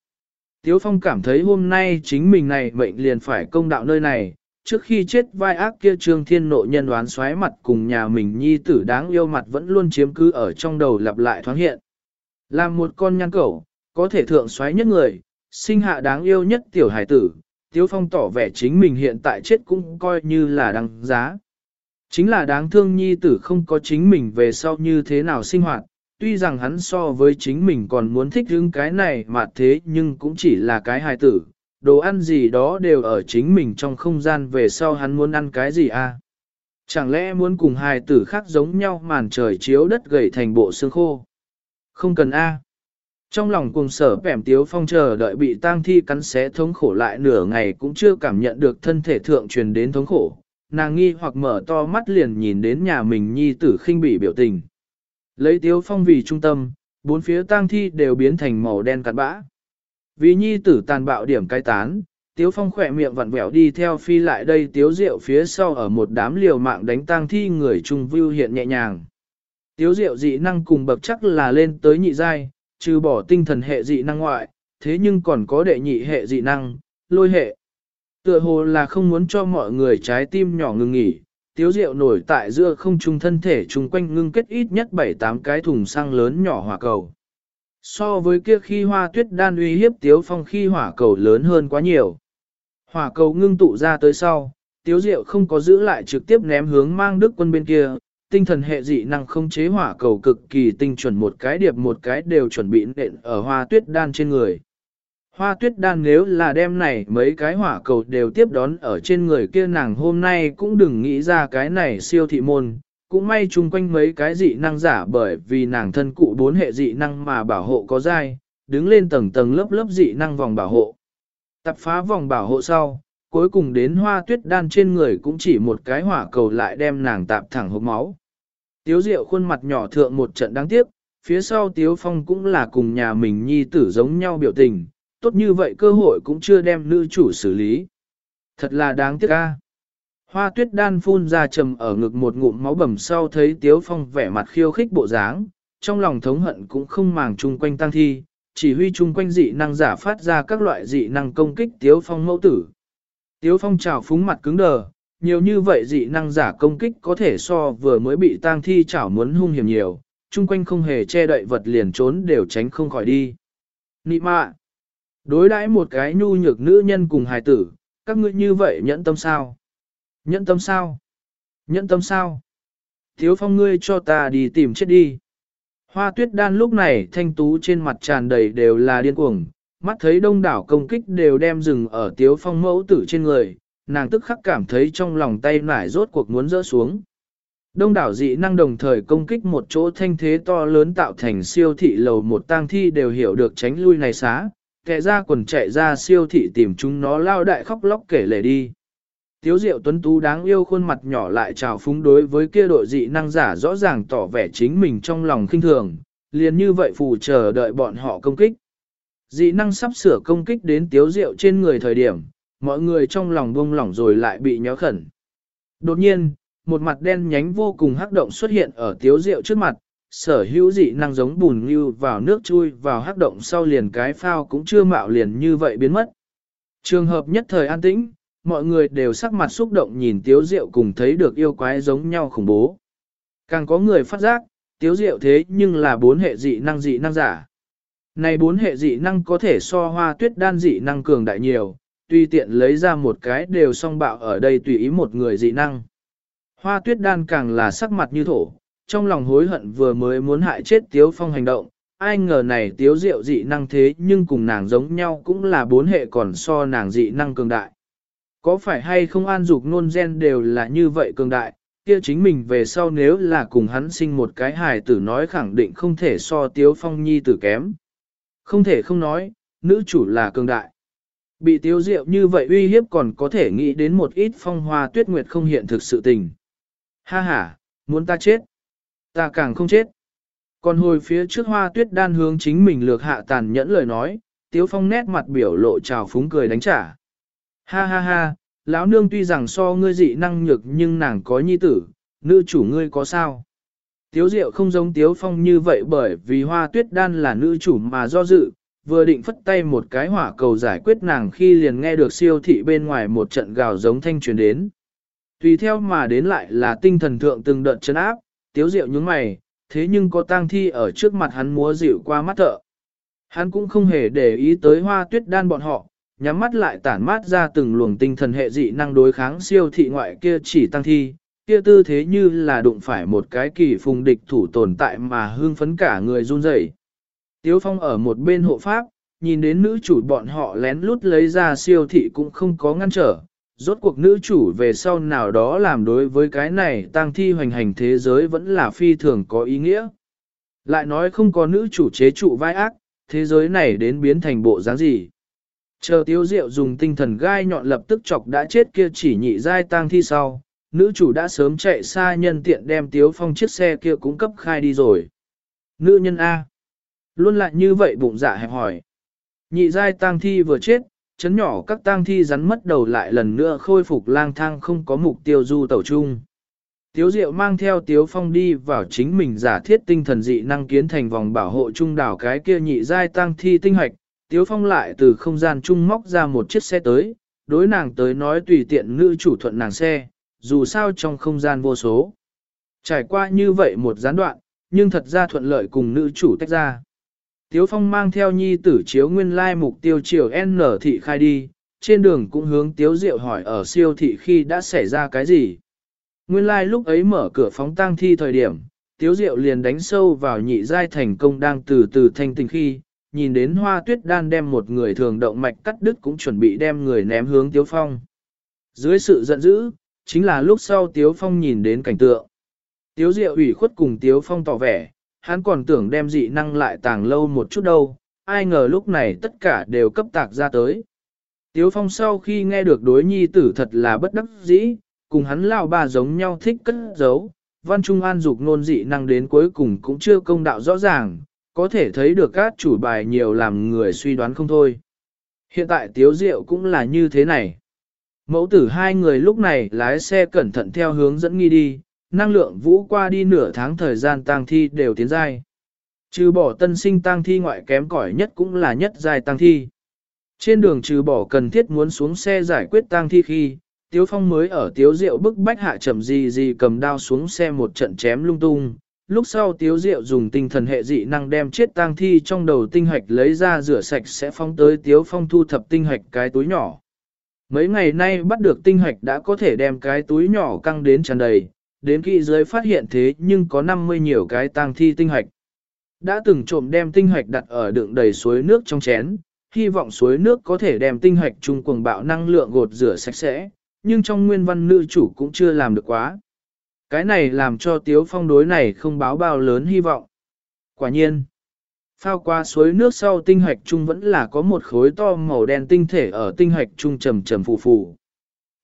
Tiếu Phong cảm thấy hôm nay chính mình này mệnh liền phải công đạo nơi này, trước khi chết vai ác kia trương thiên nộ nhân đoán xoáy mặt cùng nhà mình nhi tử đáng yêu mặt vẫn luôn chiếm cứ ở trong đầu lặp lại thoáng hiện. Làm một con nhăn cẩu, có thể thượng xoáy nhất người, sinh hạ đáng yêu nhất tiểu hải tử, Tiếu Phong tỏ vẻ chính mình hiện tại chết cũng coi như là đáng giá. Chính là đáng thương nhi tử không có chính mình về sau như thế nào sinh hoạt, tuy rằng hắn so với chính mình còn muốn thích hứng cái này mà thế nhưng cũng chỉ là cái hài tử, đồ ăn gì đó đều ở chính mình trong không gian về sau hắn muốn ăn cái gì à? Chẳng lẽ muốn cùng hài tử khác giống nhau màn trời chiếu đất gầy thành bộ xương khô? Không cần a. Trong lòng cùng sở bẻm tiếu phong chờ đợi bị tang thi cắn xé thống khổ lại nửa ngày cũng chưa cảm nhận được thân thể thượng truyền đến thống khổ. Nàng nghi hoặc mở to mắt liền nhìn đến nhà mình nhi tử khinh bị biểu tình. Lấy tiếu phong vì trung tâm, bốn phía tang thi đều biến thành màu đen cặn bã. Vì nhi tử tàn bạo điểm cai tán, tiếu phong khỏe miệng vặn vẹo đi theo phi lại đây tiếu rượu phía sau ở một đám liều mạng đánh tang thi người trung vưu hiện nhẹ nhàng. Tiếu rượu dị năng cùng bậc chắc là lên tới nhị giai, trừ bỏ tinh thần hệ dị năng ngoại, thế nhưng còn có đệ nhị hệ dị năng, lôi hệ. Tựa hồ là không muốn cho mọi người trái tim nhỏ ngừng nghỉ, tiếu rượu nổi tại giữa không trung thân thể chung quanh ngưng kết ít nhất 7-8 cái thùng xăng lớn nhỏ hỏa cầu. So với kia khi hoa tuyết đan uy hiếp tiếu phong khi hỏa cầu lớn hơn quá nhiều. Hỏa cầu ngưng tụ ra tới sau, tiếu diệu không có giữ lại trực tiếp ném hướng mang đức quân bên kia, tinh thần hệ dị năng không chế hỏa cầu cực kỳ tinh chuẩn một cái điệp một cái đều chuẩn bị nện ở hoa tuyết đan trên người. Hoa tuyết đan nếu là đêm này mấy cái hỏa cầu đều tiếp đón ở trên người kia nàng hôm nay cũng đừng nghĩ ra cái này siêu thị môn, cũng may chung quanh mấy cái dị năng giả bởi vì nàng thân cụ bốn hệ dị năng mà bảo hộ có dai, đứng lên tầng tầng lớp lớp dị năng vòng bảo hộ. Tập phá vòng bảo hộ sau, cuối cùng đến hoa tuyết đan trên người cũng chỉ một cái hỏa cầu lại đem nàng tạp thẳng hốc máu. Tiếu Diệu khuôn mặt nhỏ thượng một trận đáng tiếc, phía sau Tiếu Phong cũng là cùng nhà mình nhi tử giống nhau biểu tình, tốt như vậy cơ hội cũng chưa đem nữ chủ xử lý. Thật là đáng tiếc a. Hoa tuyết đan phun ra trầm ở ngực một ngụm máu bầm sau thấy Tiếu Phong vẻ mặt khiêu khích bộ dáng, trong lòng thống hận cũng không màng chung quanh tăng thi, chỉ huy chung quanh dị năng giả phát ra các loại dị năng công kích Tiếu Phong mẫu tử. Tiếu Phong trào phúng mặt cứng đờ, nhiều như vậy dị năng giả công kích có thể so vừa mới bị tang thi chảo muốn hung hiểm nhiều, chung quanh không hề che đậy vật liền trốn đều tránh không khỏi đi. Nị mạ! Đối đãi một cái nhu nhược nữ nhân cùng hài tử, các ngươi như vậy nhẫn tâm sao? Nhẫn tâm sao? Nhẫn tâm sao? Thiếu phong ngươi cho ta đi tìm chết đi. Hoa tuyết đan lúc này thanh tú trên mặt tràn đầy đều là điên cuồng, mắt thấy đông đảo công kích đều đem rừng ở tiếu phong mẫu tử trên người, nàng tức khắc cảm thấy trong lòng tay nải rốt cuộc muốn rỡ xuống. Đông đảo dị năng đồng thời công kích một chỗ thanh thế to lớn tạo thành siêu thị lầu một tang thi đều hiểu được tránh lui này xá, kẻ ra quần chạy ra siêu thị tìm chúng nó lao đại khóc lóc kể lể đi. Tiếu diệu tuấn tú đáng yêu khuôn mặt nhỏ lại trào phúng đối với kia đội dị năng giả rõ ràng tỏ vẻ chính mình trong lòng khinh thường, liền như vậy phù chờ đợi bọn họ công kích. Dị năng sắp sửa công kích đến tiếu Diệu trên người thời điểm, mọi người trong lòng buông lỏng rồi lại bị nhó khẩn. Đột nhiên, một mặt đen nhánh vô cùng hắc động xuất hiện ở tiếu Diệu trước mặt, sở hữu dị năng giống bùn như vào nước chui vào hắc động sau liền cái phao cũng chưa mạo liền như vậy biến mất. Trường hợp nhất thời an tĩnh, mọi người đều sắc mặt xúc động nhìn tiếu rượu cùng thấy được yêu quái giống nhau khủng bố. Càng có người phát giác, tiếu rượu thế nhưng là bốn hệ dị năng dị năng giả. Này bốn hệ dị năng có thể so hoa tuyết đan dị năng cường đại nhiều, tuy tiện lấy ra một cái đều song bạo ở đây tùy ý một người dị năng. Hoa tuyết đan càng là sắc mặt như thổ, trong lòng hối hận vừa mới muốn hại chết tiếu phong hành động, ai ngờ này tiếu diệu dị năng thế nhưng cùng nàng giống nhau cũng là bốn hệ còn so nàng dị năng cường đại. Có phải hay không an dục nôn gen đều là như vậy cường đại, kia chính mình về sau nếu là cùng hắn sinh một cái hài tử nói khẳng định không thể so tiếu phong nhi tử kém. Không thể không nói, nữ chủ là cường đại. Bị tiếu diệu như vậy uy hiếp còn có thể nghĩ đến một ít phong hoa tuyết nguyệt không hiện thực sự tình. Ha ha, muốn ta chết. Ta càng không chết. Còn hồi phía trước hoa tuyết đan hướng chính mình lược hạ tàn nhẫn lời nói, tiếu phong nét mặt biểu lộ trào phúng cười đánh trả. Ha ha ha, lão nương tuy rằng so ngươi dị năng nhược nhưng nàng có nhi tử, nữ chủ ngươi có sao? Tiếu diệu không giống tiếu phong như vậy bởi vì hoa tuyết đan là nữ chủ mà do dự, vừa định phất tay một cái hỏa cầu giải quyết nàng khi liền nghe được siêu thị bên ngoài một trận gào giống thanh truyền đến. Tùy theo mà đến lại là tinh thần thượng từng đợt chân áp, tiếu diệu nhướng mày, thế nhưng có tang thi ở trước mặt hắn múa dịu qua mắt thợ. Hắn cũng không hề để ý tới hoa tuyết đan bọn họ, nhắm mắt lại tản mát ra từng luồng tinh thần hệ dị năng đối kháng siêu thị ngoại kia chỉ tăng thi, kia tư thế như là đụng phải một cái kỳ phùng địch thủ tồn tại mà hương phấn cả người run rẩy. Tiếu Phong ở một bên hộ pháp, nhìn đến nữ chủ bọn họ lén lút lấy ra siêu thị cũng không có ngăn trở. Rốt cuộc nữ chủ về sau nào đó làm đối với cái này tăng thi hoành hành thế giới vẫn là phi thường có ý nghĩa. Lại nói không có nữ chủ chế trụ vai ác, thế giới này đến biến thành bộ dáng gì. Chờ tiếu diệu dùng tinh thần gai nhọn lập tức chọc đã chết kia chỉ nhị giai tang thi sau, nữ chủ đã sớm chạy xa nhân tiện đem tiếu phong chiếc xe kia cũng cấp khai đi rồi. Nữ nhân A. Luôn lại như vậy bụng dạ hẹp hỏi. Nhị giai tang thi vừa chết, chấn nhỏ các tang thi rắn mất đầu lại lần nữa khôi phục lang thang không có mục tiêu du tẩu chung. Tiếu Diệu mang theo Tiếu Phong đi vào chính mình giả thiết tinh thần dị năng kiến thành vòng bảo hộ trung đảo cái kia nhị giai tang thi tinh hoạch, Tiếu Phong lại từ không gian chung móc ra một chiếc xe tới, đối nàng tới nói tùy tiện nữ chủ thuận nàng xe, dù sao trong không gian vô số. Trải qua như vậy một gián đoạn, nhưng thật ra thuận lợi cùng nữ chủ tách ra. Tiếu Phong mang theo nhi tử chiếu nguyên lai mục tiêu chiều N thị khai đi, trên đường cũng hướng Tiếu Diệu hỏi ở siêu thị khi đã xảy ra cái gì. Nguyên lai lúc ấy mở cửa phóng tang thi thời điểm, Tiếu Diệu liền đánh sâu vào nhị giai thành công đang từ từ thanh tình khi, nhìn đến hoa tuyết đan đem một người thường động mạch cắt đứt cũng chuẩn bị đem người ném hướng Tiếu Phong. Dưới sự giận dữ, chính là lúc sau Tiếu Phong nhìn đến cảnh tượng. Tiếu Diệu ủy khuất cùng Tiếu Phong tỏ vẻ, hắn còn tưởng đem dị năng lại tàng lâu một chút đâu, ai ngờ lúc này tất cả đều cấp tạc ra tới. Tiếu Phong sau khi nghe được đối nhi tử thật là bất đắc dĩ, cùng hắn lao bà giống nhau thích cất giấu, văn trung an dục nôn dị năng đến cuối cùng cũng chưa công đạo rõ ràng, có thể thấy được các chủ bài nhiều làm người suy đoán không thôi. Hiện tại Tiếu Diệu cũng là như thế này. Mẫu tử hai người lúc này lái xe cẩn thận theo hướng dẫn nghi đi, năng lượng vũ qua đi nửa tháng thời gian tang thi đều tiến dai. Trừ bỏ tân sinh tang thi ngoại kém cỏi nhất cũng là nhất dài tang thi. Trên đường trừ bỏ cần thiết muốn xuống xe giải quyết tang thi khi, Tiếu Phong mới ở Tiếu Diệu bức bách hạ chậm gì gì cầm đao xuống xe một trận chém lung tung. Lúc sau Tiếu Diệu dùng tinh thần hệ dị năng đem chết tang thi trong đầu tinh hạch lấy ra rửa sạch sẽ phóng tới Tiếu Phong thu thập tinh hạch cái túi nhỏ. Mấy ngày nay bắt được tinh hạch đã có thể đem cái túi nhỏ căng đến tràn đầy, đến khi dưới phát hiện thế nhưng có 50 nhiều cái tang thi tinh hạch. Đã từng trộm đem tinh hạch đặt ở đựng đầy suối nước trong chén, hy vọng suối nước có thể đem tinh hạch trung cuồng bạo năng lượng gột rửa sạch sẽ, nhưng trong nguyên văn nữ chủ cũng chưa làm được quá. Cái này làm cho tiếu phong đối này không báo bao lớn hy vọng. Quả nhiên, phao qua suối nước sau tinh hạch trung vẫn là có một khối to màu đen tinh thể ở tinh hạch trung trầm trầm phù phù.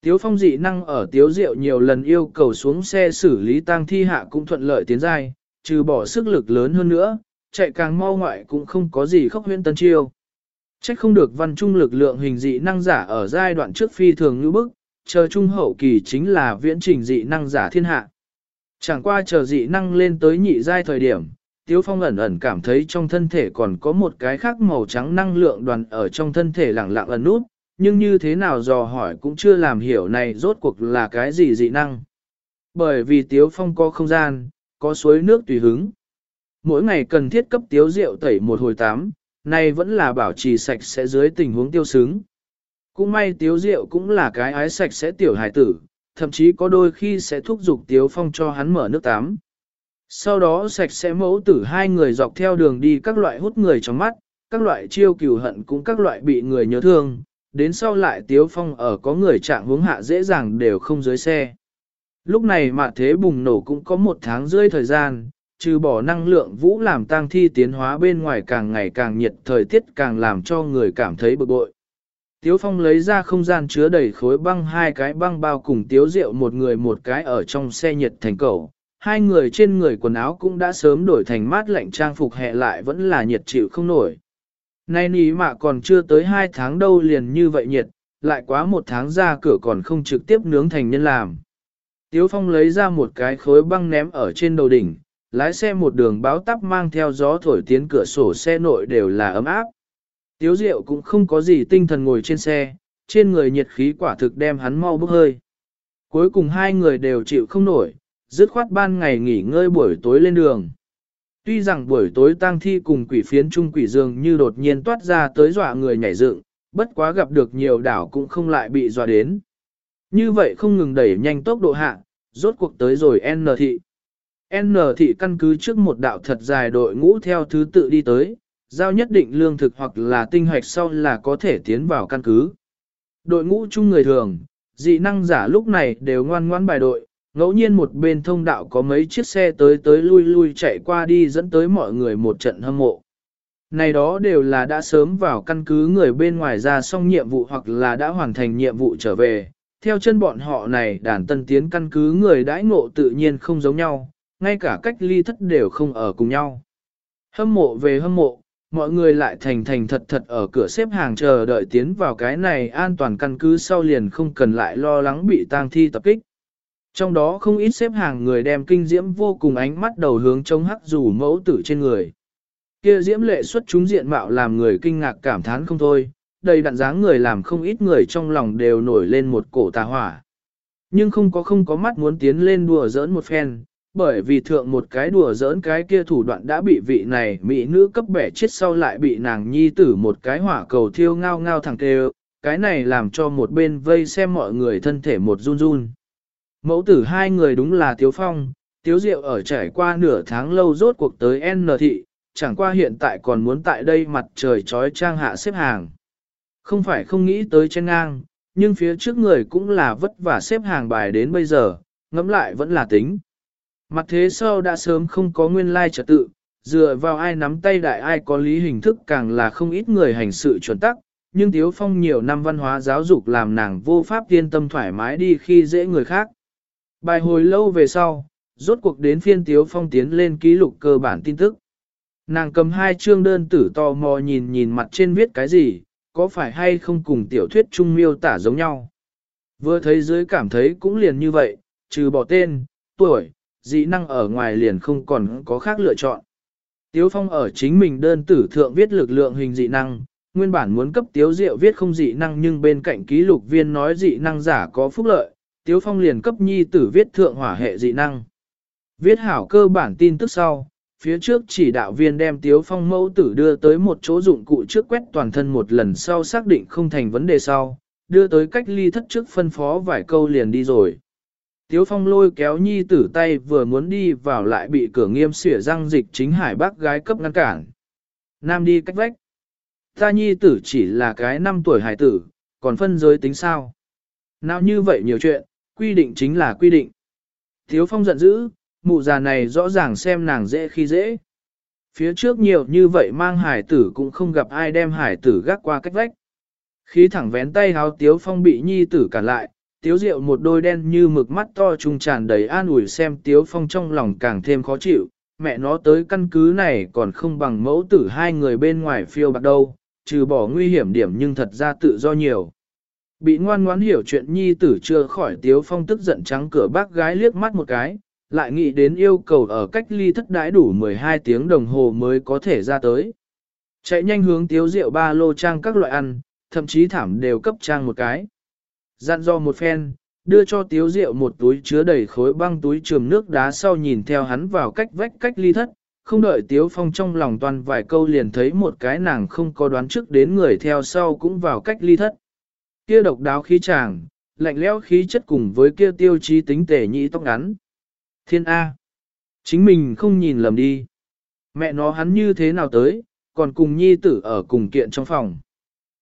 Tiếu phong dị năng ở tiếu diệu nhiều lần yêu cầu xuống xe xử lý tang thi hạ cũng thuận lợi tiến giai, trừ bỏ sức lực lớn hơn nữa, chạy càng mau ngoại cũng không có gì khốc huyễn tân chiêu. Trách không được văn trung lực lượng hình dị năng giả ở giai đoạn trước phi thường như bức, chờ trung hậu kỳ chính là viễn trình dị năng giả thiên hạ. Chẳng qua chờ dị năng lên tới nhị giai thời điểm, Tiếu Phong ẩn ẩn cảm thấy trong thân thể còn có một cái khác màu trắng năng lượng đoàn ở trong thân thể lẳng lặng ẩn nút, nhưng như thế nào dò hỏi cũng chưa làm hiểu này rốt cuộc là cái gì dị năng. Bởi vì Tiếu Phong có không gian, có suối nước tùy hứng. Mỗi ngày cần thiết cấp Tiếu rượu tẩy một hồi tám, nay vẫn là bảo trì sạch sẽ dưới tình huống tiêu xứng. Cũng may Tiếu rượu cũng là cái ái sạch sẽ tiểu hài tử, thậm chí có đôi khi sẽ thúc giục Tiếu Phong cho hắn mở nước tắm. Sau đó sạch sẽ mẫu tử hai người dọc theo đường đi các loại hút người trong mắt, các loại chiêu cừu hận cũng các loại bị người nhớ thương, đến sau lại Tiếu Phong ở có người trạng hướng hạ dễ dàng đều không dưới xe. Lúc này mà thế bùng nổ cũng có một tháng rưỡi thời gian, trừ bỏ năng lượng vũ làm tăng thi tiến hóa bên ngoài càng ngày càng nhiệt thời tiết càng làm cho người cảm thấy bực bội. Tiếu Phong lấy ra không gian chứa đầy khối băng hai cái băng bao cùng Tiếu Diệu một người một cái ở trong xe nhiệt thành cầu. Hai người trên người quần áo cũng đã sớm đổi thành mát lạnh trang phục hẹ lại vẫn là nhiệt chịu không nổi. Nay ní mà còn chưa tới hai tháng đâu liền như vậy nhiệt, lại quá một tháng ra cửa còn không trực tiếp nướng thành nhân làm. Tiếu Phong lấy ra một cái khối băng ném ở trên đầu đỉnh, lái xe một đường báo tắp mang theo gió thổi tiến cửa sổ xe nội đều là ấm áp. Tiếu Diệu cũng không có gì tinh thần ngồi trên xe, trên người nhiệt khí quả thực đem hắn mau bốc hơi. Cuối cùng hai người đều chịu không nổi, dứt khoát ban ngày nghỉ ngơi buổi tối lên đường. Tuy rằng buổi tối tang thi cùng quỷ phiến trung quỷ dường như đột nhiên toát ra tới dọa người nhảy dựng, bất quá gặp được nhiều đảo cũng không lại bị dọa đến. Như vậy không ngừng đẩy nhanh tốc độ hạ, rốt cuộc tới rồi N thị. N thị căn cứ trước một đạo thật dài đội ngũ theo thứ tự đi tới, giao nhất định lương thực hoặc là tinh hoạch sau là có thể tiến vào căn cứ. Đội ngũ chung người thường, dị năng giả lúc này đều ngoan ngoãn bài đội, ngẫu nhiên một bên thông đạo có mấy chiếc xe tới tới lui lui chạy qua đi dẫn tới mọi người một trận hâm mộ. Này đó đều là đã sớm vào căn cứ người bên ngoài ra xong nhiệm vụ hoặc là đã hoàn thành nhiệm vụ trở về. Theo chân bọn họ này đàn tân tiến căn cứ người đãi ngộ tự nhiên không giống nhau, ngay cả cách ly thất đều không ở cùng nhau. Hâm mộ về hâm mộ, mọi người lại thành thành thật thật ở cửa xếp hàng chờ đợi tiến vào cái này an toàn căn cứ sau liền không cần lại lo lắng bị tang thi tập kích. Trong đó không ít xếp hàng người đem kinh diễm vô cùng ánh mắt đầu hướng chống hắc dù mẫu tử trên người. Kia diễm lệ xuất chúng diện mạo làm người kinh ngạc cảm thán không thôi, đầy đặn dáng người làm không ít người trong lòng đều nổi lên một cổ tà hỏa. Nhưng không có không có mắt muốn tiến lên đùa giỡn một phen, bởi vì thượng một cái đùa giỡn cái kia thủ đoạn đã bị vị này mỹ nữ cấp bẻ chết sau lại bị nàng nhi tử một cái hỏa cầu thiêu ngao ngao thẳng kêu, cái này làm cho một bên vây xem mọi người thân thể một run run. Mẫu tử hai người đúng là Tiếu Phong, Tiếu Diệu ở trải qua nửa tháng lâu rốt cuộc tới N thị, chẳng qua hiện tại còn muốn tại đây mặt trời trói trang hạ xếp hàng. Không phải không nghĩ tới trên ngang, nhưng phía trước người cũng là vất vả xếp hàng bài đến bây giờ, ngẫm lại vẫn là tính. Mặt thế sau đã sớm không có nguyên lai trật tự, dựa vào ai nắm tay đại ai có lý hình thức càng là không ít người hành sự chuẩn tắc, nhưng Tiếu Phong nhiều năm văn hóa giáo dục làm nàng vô pháp yên tâm thoải mái đi khi dễ người khác. Bài hồi lâu về sau, rốt cuộc đến phiên Tiếu Phong tiến lên ký lục cơ bản tin tức. Nàng cầm hai chương đơn tử to mò nhìn nhìn mặt trên viết cái gì, có phải hay không cùng tiểu thuyết trung miêu tả giống nhau. Vừa thấy dưới cảm thấy cũng liền như vậy, trừ bỏ tên, tuổi, dị năng ở ngoài liền không còn có khác lựa chọn. Tiếu Phong ở chính mình đơn tử thượng viết lực lượng hình dị năng, nguyên bản muốn cấp Tiếu Diệu viết không dị năng nhưng bên cạnh ký lục viên nói dị năng giả có phúc lợi, Tiếu Phong liền cấp nhi tử viết thượng hỏa hệ dị năng. Viết hảo cơ bản tin tức sau, phía trước chỉ đạo viên đem Tiếu Phong mẫu tử đưa tới một chỗ dụng cụ trước quét toàn thân một lần sau xác định không thành vấn đề sau, đưa tới cách ly thất trước phân phó vài câu liền đi rồi. Tiếu Phong lôi kéo nhi tử tay vừa muốn đi vào lại bị cửa nghiêm xỉa răng dịch chính hải bác gái cấp ngăn cản. Nam đi cách vách. Ta nhi tử chỉ là cái năm tuổi hải tử, còn phân giới tính sao. Nào như vậy nhiều chuyện, quy định chính là quy định. Tiếu Phong giận dữ, mụ già này rõ ràng xem nàng dễ khi dễ. Phía trước nhiều như vậy mang hải tử cũng không gặp ai đem hải tử gác qua cách vách. Khí thẳng vén tay háo Tiếu Phong bị nhi tử cản lại, Tiếu Diệu một đôi đen như mực mắt to trung tràn đầy an ủi xem Tiếu Phong trong lòng càng thêm khó chịu, mẹ nó tới căn cứ này còn không bằng mẫu tử hai người bên ngoài phiêu bạc đâu, trừ bỏ nguy hiểm điểm nhưng thật ra tự do nhiều. Bị ngoan ngoãn hiểu chuyện nhi tử chưa khỏi tiếu phong tức giận trắng cửa bác gái liếc mắt một cái, lại nghĩ đến yêu cầu ở cách ly thất đãi đủ 12 tiếng đồng hồ mới có thể ra tới. Chạy nhanh hướng tiếu rượu ba lô trang các loại ăn, thậm chí thảm đều cấp trang một cái. Dặn do một phen, đưa cho tiếu rượu một túi chứa đầy khối băng túi trường nước đá sau nhìn theo hắn vào cách vách cách ly thất, không đợi tiếu phong trong lòng toàn vài câu liền thấy một cái nàng không có đoán trước đến người theo sau cũng vào cách ly thất. Kia độc đáo khí chàng, lạnh lẽo khí chất cùng với kia tiêu chí tính tể nhị tóc ngắn. Thiên A. Chính mình không nhìn lầm đi. Mẹ nó hắn như thế nào tới, còn cùng nhi tử ở cùng kiện trong phòng.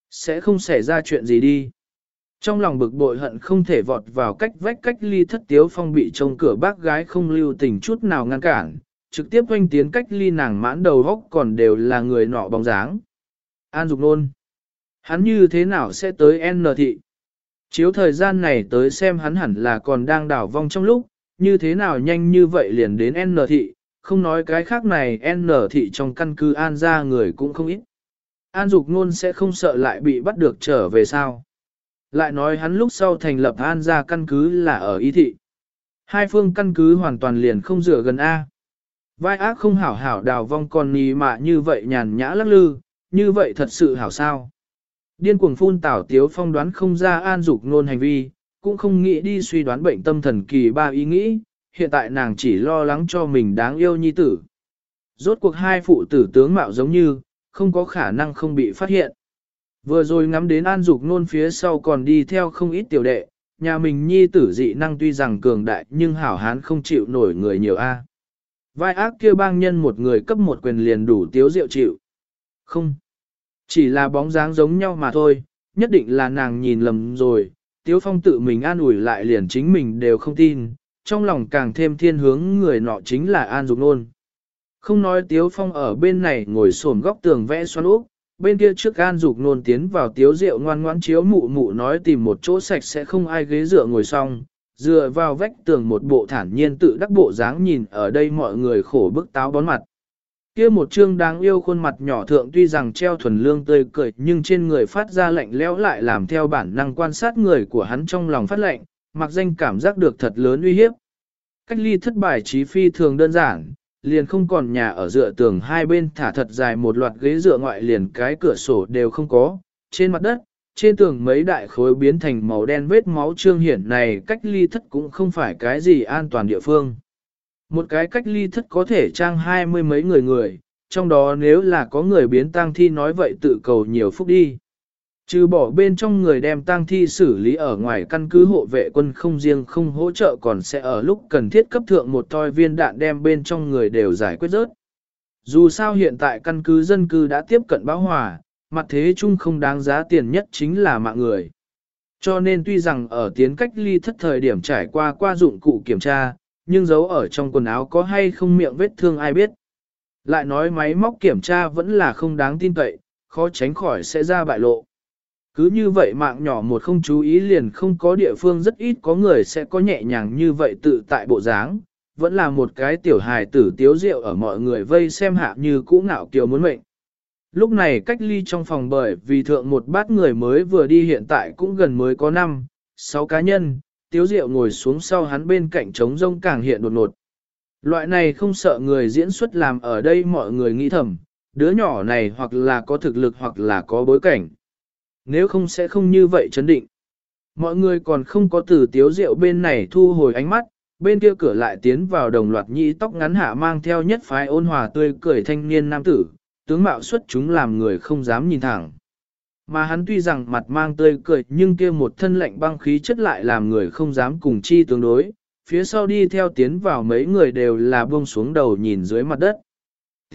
Sẽ không xảy ra chuyện gì đi. Trong lòng bực bội hận không thể vọt vào cách vách cách ly thất tiếu phong bị trông cửa bác gái không lưu tình chút nào ngăn cản, trực tiếp hoanh tiến cách ly nàng mãn đầu góc còn đều là người nọ bóng dáng. An dục nôn. Hắn như thế nào sẽ tới N thị? Chiếu thời gian này tới xem hắn hẳn là còn đang đảo vong trong lúc, như thế nào nhanh như vậy liền đến N thị, không nói cái khác này N thị trong căn cứ An ra người cũng không ít. An dục nôn sẽ không sợ lại bị bắt được trở về sao? Lại nói hắn lúc sau thành lập An ra căn cứ là ở Y thị. Hai phương căn cứ hoàn toàn liền không dựa gần A. Vai ác không hảo hảo đào vong còn nì mạ như vậy nhàn nhã lắc lư, như vậy thật sự hảo sao. Điên cuồng phun tảo tiếu phong đoán không ra an dục nôn hành vi, cũng không nghĩ đi suy đoán bệnh tâm thần kỳ ba ý nghĩ, hiện tại nàng chỉ lo lắng cho mình đáng yêu nhi tử. Rốt cuộc hai phụ tử tướng mạo giống như, không có khả năng không bị phát hiện. Vừa rồi ngắm đến an dục nôn phía sau còn đi theo không ít tiểu đệ, nhà mình nhi tử dị năng tuy rằng cường đại nhưng hảo hán không chịu nổi người nhiều a. Vai ác kia bang nhân một người cấp một quyền liền đủ tiếu diệu chịu. Không. Chỉ là bóng dáng giống nhau mà thôi, nhất định là nàng nhìn lầm rồi, tiếu phong tự mình an ủi lại liền chính mình đều không tin, trong lòng càng thêm thiên hướng người nọ chính là an dục nôn. Không nói tiếu phong ở bên này ngồi xổm góc tường vẽ xoắn úp, bên kia trước gan dục nôn tiến vào tiếu rượu ngoan ngoãn chiếu mụ mụ nói tìm một chỗ sạch sẽ không ai ghế dựa ngồi xong, dựa vào vách tường một bộ thản nhiên tự đắc bộ dáng nhìn ở đây mọi người khổ bức táo bón mặt. Kia một trương đáng yêu khuôn mặt nhỏ thượng tuy rằng treo thuần lương tươi cười nhưng trên người phát ra lạnh lẽo lại làm theo bản năng quan sát người của hắn trong lòng phát lạnh, mặc danh cảm giác được thật lớn uy hiếp. Cách ly thất bại trí phi thường đơn giản, liền không còn nhà ở dựa tường hai bên thả thật dài một loạt ghế dựa ngoại liền cái cửa sổ đều không có, trên mặt đất, trên tường mấy đại khối biến thành màu đen vết máu trương hiển này cách ly thất cũng không phải cái gì an toàn địa phương. Một cái cách ly thất có thể trang hai mươi mấy người người, trong đó nếu là có người biến tang thi nói vậy tự cầu nhiều phúc đi. Trừ bỏ bên trong người đem tang thi xử lý ở ngoài căn cứ hộ vệ quân không riêng không hỗ trợ còn sẽ ở lúc cần thiết cấp thượng một toi viên đạn đem bên trong người đều giải quyết rớt. Dù sao hiện tại căn cứ dân cư đã tiếp cận báo hòa, mặt thế chung không đáng giá tiền nhất chính là mạng người. Cho nên tuy rằng ở tiến cách ly thất thời điểm trải qua qua dụng cụ kiểm tra, nhưng dấu ở trong quần áo có hay không miệng vết thương ai biết. Lại nói máy móc kiểm tra vẫn là không đáng tin cậy, khó tránh khỏi sẽ ra bại lộ. Cứ như vậy mạng nhỏ một không chú ý liền không có địa phương rất ít có người sẽ có nhẹ nhàng như vậy tự tại bộ dáng, vẫn là một cái tiểu hài tử tiếu rượu ở mọi người vây xem hạ như cũ ngạo kiều muốn mệnh. Lúc này cách ly trong phòng bởi vì thượng một bát người mới vừa đi hiện tại cũng gần mới có 5, 6 cá nhân, tiếu diệu ngồi xuống sau hắn bên cạnh trống rông càng hiện đột ngột. Loại này không sợ người diễn xuất làm ở đây mọi người nghĩ thầm, đứa nhỏ này hoặc là có thực lực hoặc là có bối cảnh. Nếu không sẽ không như vậy chấn định. Mọi người còn không có từ tiếu rượu bên này thu hồi ánh mắt, bên kia cửa lại tiến vào đồng loạt nhĩ tóc ngắn hạ mang theo nhất phái ôn hòa tươi cười thanh niên nam tử, tướng mạo xuất chúng làm người không dám nhìn thẳng. Mà hắn tuy rằng mặt mang tươi cười nhưng kia một thân lạnh băng khí chất lại làm người không dám cùng chi tương đối, phía sau đi theo tiến vào mấy người đều là buông xuống đầu nhìn dưới mặt đất.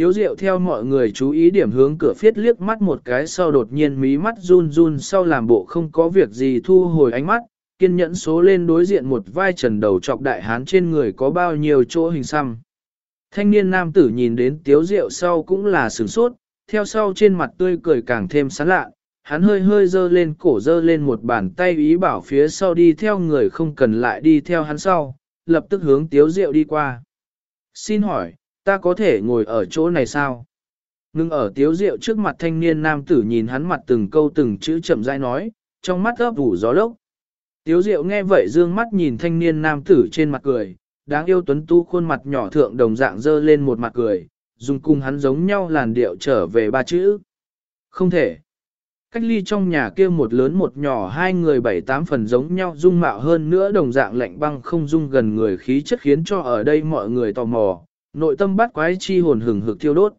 Tiếu diệu theo mọi người chú ý điểm hướng cửa phiết liếc mắt một cái sau đột nhiên mí mắt run run sau làm bộ không có việc gì thu hồi ánh mắt, kiên nhẫn số lên đối diện một vai trần đầu trọc đại hán trên người có bao nhiêu chỗ hình xăm. Thanh niên nam tử nhìn đến tiếu Diệu sau cũng là sửng sốt, theo sau trên mặt tươi cười càng thêm sán lạ, hắn hơi hơi dơ lên cổ dơ lên một bàn tay ý bảo phía sau đi theo người không cần lại đi theo hắn sau, lập tức hướng tiếu Diệu đi qua. Xin hỏi, ta có thể ngồi ở chỗ này sao? Ngưng ở tiếu rượu trước mặt thanh niên nam tử nhìn hắn mặt từng câu từng chữ chậm rãi nói, trong mắt ấp ủ gió lốc. Tiếu rượu nghe vậy dương mắt nhìn thanh niên nam tử trên mặt cười, đáng yêu tuấn tu khuôn mặt nhỏ thượng đồng dạng dơ lên một mặt cười, dùng cùng hắn giống nhau làn điệu trở về ba chữ. Không thể. Cách ly trong nhà kia một lớn một nhỏ hai người bảy tám phần giống nhau dung mạo hơn nữa đồng dạng lạnh băng không dung gần người khí chất khiến cho ở đây mọi người tò mò, nội tâm bắt quái chi hồn hừng hực thiêu đốt.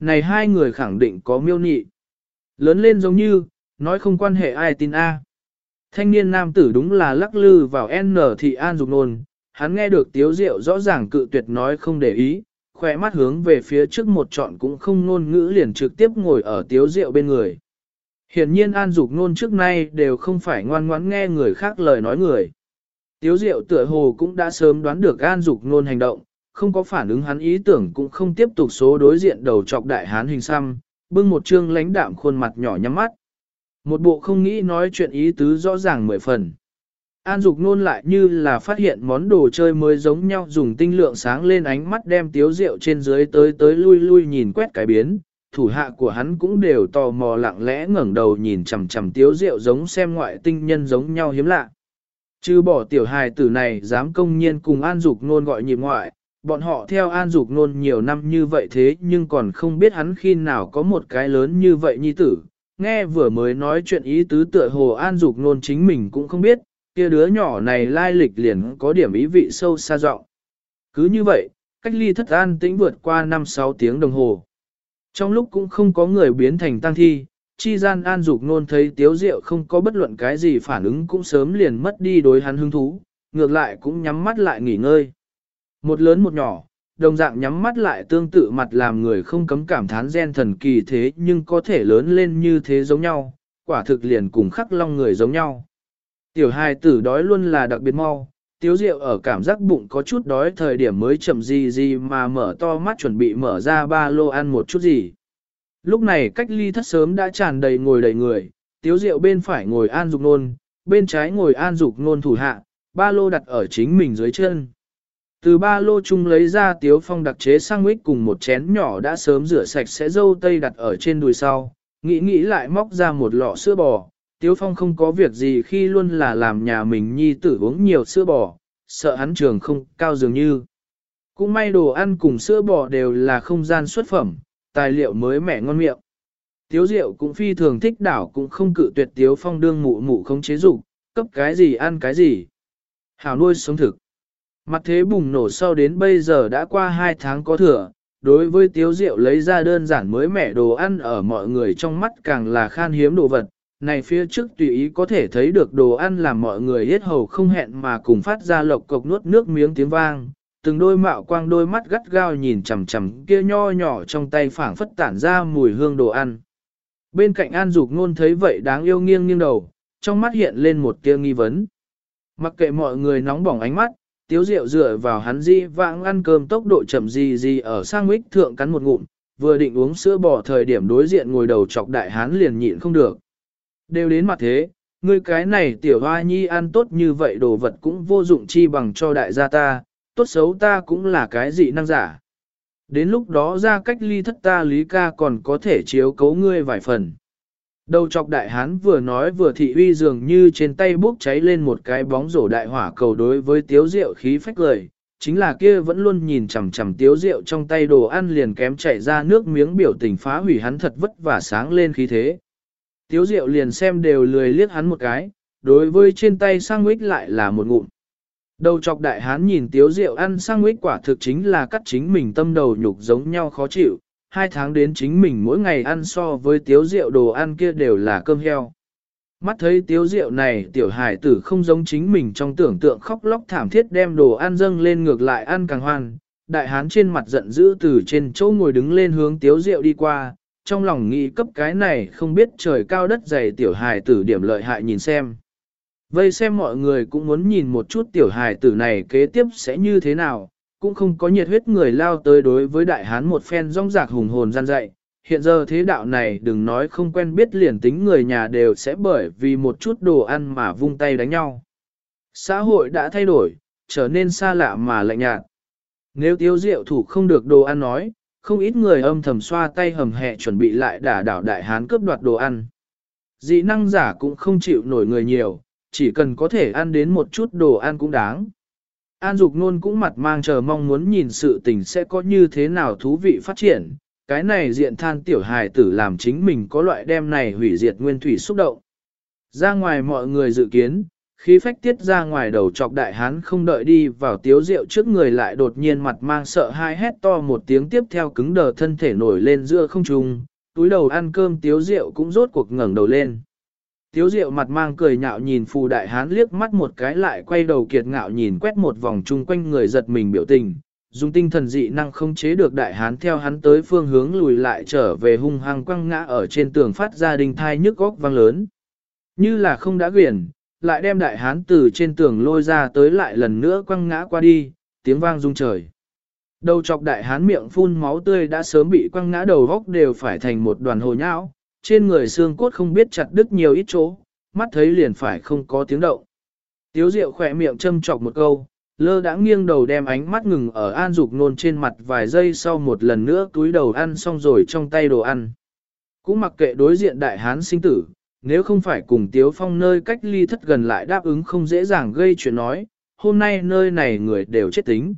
Này hai người khẳng định có miêu nị. Lớn lên giống như, nói không quan hệ ai tin A. Thanh niên nam tử đúng là lắc lư vào N thị an dục nôn, hắn nghe được tiếu diệu rõ ràng cự tuyệt nói không để ý, khỏe mắt hướng về phía trước một trọn cũng không ngôn ngữ liền trực tiếp ngồi ở tiếu diệu bên người. Hiển nhiên an dục nôn trước nay đều không phải ngoan ngoãn nghe người khác lời nói người. Tiếu diệu tựa hồ cũng đã sớm đoán được an dục nôn hành động, không có phản ứng hắn ý tưởng cũng không tiếp tục số đối diện đầu chọc đại hán hình xăm, bưng một trương lãnh đạm khuôn mặt nhỏ nhắm mắt. Một bộ không nghĩ nói chuyện ý tứ rõ ràng mười phần. An Dục nôn lại như là phát hiện món đồ chơi mới giống nhau dùng tinh lượng sáng lên ánh mắt đem tiếu rượu trên dưới tới tới lui lui nhìn quét cái biến, thủ hạ của hắn cũng đều tò mò lặng lẽ ngẩng đầu nhìn chằm chằm tiếu rượu giống xem ngoại tinh nhân giống nhau hiếm lạ. Chứ bỏ tiểu hài tử này dám công nhiên cùng An Dục nôn gọi nhịp ngoại, bọn họ theo An Dục nôn nhiều năm như vậy thế nhưng còn không biết hắn khi nào có một cái lớn như vậy nhi tử. Nghe vừa mới nói chuyện ý tứ tựa hồ An Dục nôn chính mình cũng không biết, kia đứa nhỏ này lai lịch liền có điểm ý vị sâu xa rộng. Cứ như vậy, cách ly thất an tĩnh vượt qua 5-6 tiếng đồng hồ. Trong lúc cũng không có người biến thành tăng thi, chi gian an dục nôn thấy tiếu diệu không có bất luận cái gì phản ứng cũng sớm liền mất đi đối hắn hứng thú, ngược lại cũng nhắm mắt lại nghỉ ngơi. Một lớn một nhỏ, đồng dạng nhắm mắt lại tương tự mặt làm người không cấm cảm thán gen thần kỳ thế nhưng có thể lớn lên như thế giống nhau, quả thực liền cùng khắc long người giống nhau. Tiểu hài tử đói luôn là đặc biệt mau, tiếu rượu ở cảm giác bụng có chút đói thời điểm mới chậm gì gì mà mở to mắt chuẩn bị mở ra ba lô ăn một chút gì. Lúc này cách ly thất sớm đã tràn đầy ngồi đầy người, tiếu rượu bên phải ngồi an dục nôn, bên trái ngồi an dục nôn thủ hạ, ba lô đặt ở chính mình dưới chân. Từ ba lô chung lấy ra tiếu phong đặc chế sang sandwich cùng một chén nhỏ đã sớm rửa sạch sẽ dâu tây đặt ở trên đùi sau, nghĩ nghĩ lại móc ra một lọ sữa bò, Tiếu Phong không có việc gì khi luôn là làm nhà mình nhi tử uống nhiều sữa bò, sợ hắn trường không cao dường như. Cũng may đồ ăn cùng sữa bò đều là không gian xuất phẩm, tài liệu mới mẻ ngon miệng. Tiếu Diệu cũng phi thường thích đảo cũng không cự tuyệt Tiếu Phong đương mụ mụ không chế dục cấp cái gì ăn cái gì. Hảo nuôi sống thực. Mặt thế bùng nổ sau đến bây giờ đã qua 2 tháng có thừa, đối với Tiếu rượu lấy ra đơn giản mới mẻ đồ ăn ở mọi người trong mắt càng là khan hiếm đồ vật, này phía trước tùy ý có thể thấy được đồ ăn làm mọi người hết hầu không hẹn mà cùng phát ra lộc cộc nuốt nước miếng tiếng vang, từng đôi mạo quang đôi mắt gắt gao nhìn chằm chằm kia nho nhỏ trong tay phảng phất tản ra mùi hương đồ ăn. Bên cạnh An Dục Ngôn thấy vậy đáng yêu nghiêng nghiêng đầu, trong mắt hiện lên một tia nghi vấn. Mặc kệ mọi người nóng bỏng ánh mắt, tiếu rượu dựa vào hắn di vãng ăn cơm tốc độ chậm gì gì ở sang mít thượng cắn một ngụm, vừa định uống sữa bò thời điểm đối diện ngồi đầu chọc đại hán liền nhịn không được. Đều đến mặt thế, ngươi cái này tiểu hoa nhi ăn tốt như vậy đồ vật cũng vô dụng chi bằng cho đại gia ta, tốt xấu ta cũng là cái gì năng giả. Đến lúc đó ra cách ly thất ta lý ca còn có thể chiếu cấu ngươi vài phần. Đầu chọc đại hán vừa nói vừa thị uy dường như trên tay bốc cháy lên một cái bóng rổ đại hỏa cầu đối với tiếu rượu khí phách lời, chính là kia vẫn luôn nhìn chằm chằm tiếu rượu trong tay đồ ăn liền kém chảy ra nước miếng biểu tình phá hủy hắn thật vất vả sáng lên khí thế. Tiếu Diệu liền xem đều lười liếc hắn một cái, đối với trên tay sang quýt lại là một ngụm. Đầu chọc đại hán nhìn Tiếu Diệu ăn sang quýt quả thực chính là cắt chính mình tâm đầu nhục giống nhau khó chịu, hai tháng đến chính mình mỗi ngày ăn so với Tiếu rượu đồ ăn kia đều là cơm heo. Mắt thấy Tiếu rượu này tiểu hải tử không giống chính mình trong tưởng tượng khóc lóc thảm thiết đem đồ ăn dâng lên ngược lại ăn càng hoan. Đại hán trên mặt giận dữ từ trên chỗ ngồi đứng lên hướng Tiếu rượu đi qua, trong lòng nghĩ cấp cái này không biết trời cao đất dày tiểu hài tử điểm lợi hại nhìn xem. Vây xem mọi người cũng muốn nhìn một chút tiểu hài tử này kế tiếp sẽ như thế nào, cũng không có nhiệt huyết người lao tới đối với đại hán một phen rong rạc hùng hồn gian dạy. Hiện giờ thế đạo này đừng nói không quen biết liền tính người nhà đều sẽ bởi vì một chút đồ ăn mà vung tay đánh nhau. Xã hội đã thay đổi, trở nên xa lạ mà lạnh nhạt. Nếu tiêu diệu thủ không được đồ ăn nói, không ít người âm thầm xoa tay hầm hẹ chuẩn bị lại đả đảo đại hán cướp đoạt đồ ăn. Dị năng giả cũng không chịu nổi người nhiều, chỉ cần có thể ăn đến một chút đồ ăn cũng đáng. An Dục Nôn cũng mặt mang chờ mong muốn nhìn sự tình sẽ có như thế nào thú vị phát triển, cái này diện than tiểu hài tử làm chính mình có loại đem này hủy diệt nguyên thủy xúc động. Ra ngoài mọi người dự kiến, khí phách tiết ra ngoài đầu chọc đại hán không đợi đi vào tiếu rượu trước người lại đột nhiên mặt mang sợ hai hét to một tiếng tiếp theo cứng đờ thân thể nổi lên giữa không trung, túi đầu ăn cơm tiếu rượu cũng rốt cuộc ngẩng đầu lên. Tiếu Diệu mặt mang cười nhạo nhìn phù đại hán liếc mắt một cái lại quay đầu kiệt ngạo nhìn quét một vòng chung quanh người giật mình biểu tình, dùng tinh thần dị năng không chế được đại hán theo hắn tới phương hướng lùi lại trở về hung hăng quăng ngã ở trên tường phát ra đình thai nhức góc vang lớn. Như là không đã quyển, lại đem đại hán từ trên tường lôi ra tới lại lần nữa quăng ngã qua đi, tiếng vang rung trời. Đầu chọc đại hán miệng phun máu tươi đã sớm bị quăng ngã đầu góc đều phải thành một đoàn hồ nhão, trên người xương cốt không biết chặt đứt nhiều ít chỗ, mắt thấy liền phải không có tiếng động. Tiếu diệu khỏe miệng châm chọc một câu, lơ đã nghiêng đầu đem ánh mắt ngừng ở an dục nôn trên mặt vài giây sau một lần nữa túi đầu ăn xong rồi trong tay đồ ăn. Cũng mặc kệ đối diện đại hán sinh tử, nếu không phải cùng Tiếu Phong nơi cách ly thất gần lại đáp ứng không dễ dàng gây chuyện nói, hôm nay nơi này người đều chết tính.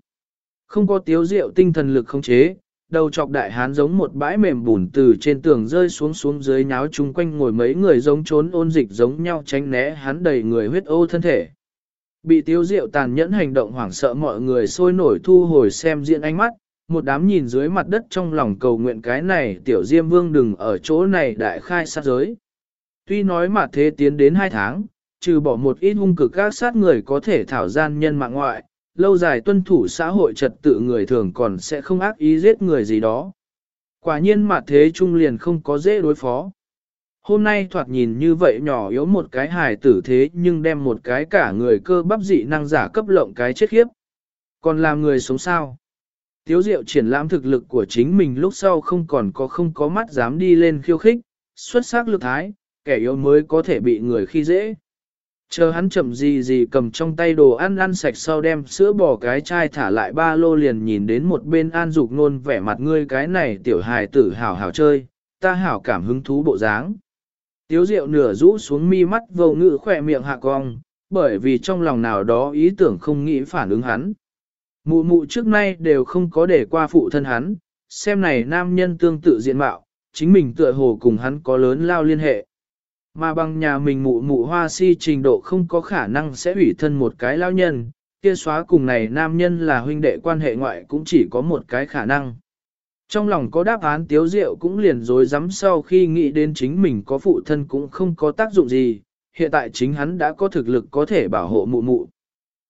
Không có Tiếu Diệu tinh thần lực không chế, đầu chọc đại hán giống một bãi mềm bùn từ trên tường rơi xuống xuống dưới nháo chung quanh ngồi mấy người giống trốn ôn dịch giống nhau tránh né hắn đầy người huyết ô thân thể. Bị tiêu Diệu tàn nhẫn hành động hoảng sợ mọi người sôi nổi thu hồi xem diện ánh mắt, một đám nhìn dưới mặt đất trong lòng cầu nguyện cái này tiểu diêm vương đừng ở chỗ này đại khai sát giới. Tuy nói mà thế tiến đến hai tháng, trừ bỏ một ít hung cực các sát người có thể thảo gian nhân mạng ngoại, lâu dài tuân thủ xã hội trật tự người thường còn sẽ không ác ý giết người gì đó. Quả nhiên mà thế trung liền không có dễ đối phó. Hôm nay thoạt nhìn như vậy nhỏ yếu một cái hài tử thế nhưng đem một cái cả người cơ bắp dị năng giả cấp lộng cái chết khiếp. Còn làm người sống sao? Tiếu diệu triển lãm thực lực của chính mình lúc sau không còn có không có mắt dám đi lên khiêu khích, xuất sắc lực thái, kẻ yếu mới có thể bị người khi dễ. Chờ hắn chậm gì gì cầm trong tay đồ ăn ăn sạch sau đem sữa bò cái chai thả lại ba lô liền nhìn đến một bên an dục nôn vẻ mặt ngươi cái này tiểu hài tử hào hào chơi, ta hảo cảm hứng thú bộ dáng. Tiếu rượu nửa rũ xuống mi mắt vô ngự khỏe miệng hạ cong, bởi vì trong lòng nào đó ý tưởng không nghĩ phản ứng hắn. Mụ mụ trước nay đều không có để qua phụ thân hắn, xem này nam nhân tương tự diện mạo, chính mình tựa hồ cùng hắn có lớn lao liên hệ. Mà bằng nhà mình mụ mụ hoa si trình độ không có khả năng sẽ ủy thân một cái lao nhân, kia xóa cùng này nam nhân là huynh đệ quan hệ ngoại cũng chỉ có một cái khả năng. Trong lòng có đáp án tiếu diệu cũng liền dối rắm sau khi nghĩ đến chính mình có phụ thân cũng không có tác dụng gì, hiện tại chính hắn đã có thực lực có thể bảo hộ mụ mụ.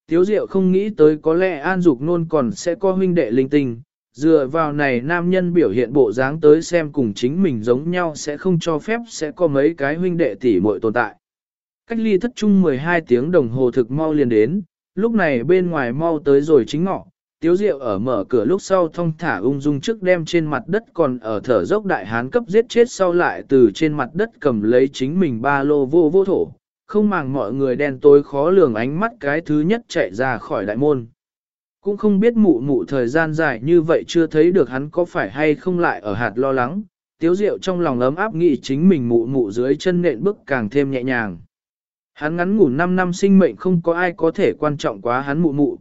Tiếu diệu không nghĩ tới có lẽ an dục nôn còn sẽ có huynh đệ linh tinh, Dựa vào này nam nhân biểu hiện bộ dáng tới xem cùng chính mình giống nhau sẽ không cho phép sẽ có mấy cái huynh đệ tỷ muội tồn tại. Cách ly thất trung 12 tiếng đồng hồ thực mau liền đến, lúc này bên ngoài mau tới rồi chính ngọ, tiếu rượu ở mở cửa lúc sau thông thả ung dung trước đem trên mặt đất còn ở thở dốc đại hán cấp giết chết sau lại từ trên mặt đất cầm lấy chính mình ba lô vô vô thổ, không màng mọi người đen tối khó lường ánh mắt cái thứ nhất chạy ra khỏi đại môn cũng không biết mụ mụ thời gian dài như vậy chưa thấy được hắn có phải hay không lại ở hạt lo lắng, tiếu diệu trong lòng ấm áp nghĩ chính mình mụ mụ dưới chân nện bước càng thêm nhẹ nhàng. Hắn ngắn ngủ 5 năm sinh mệnh không có ai có thể quan trọng quá hắn mụ mụ.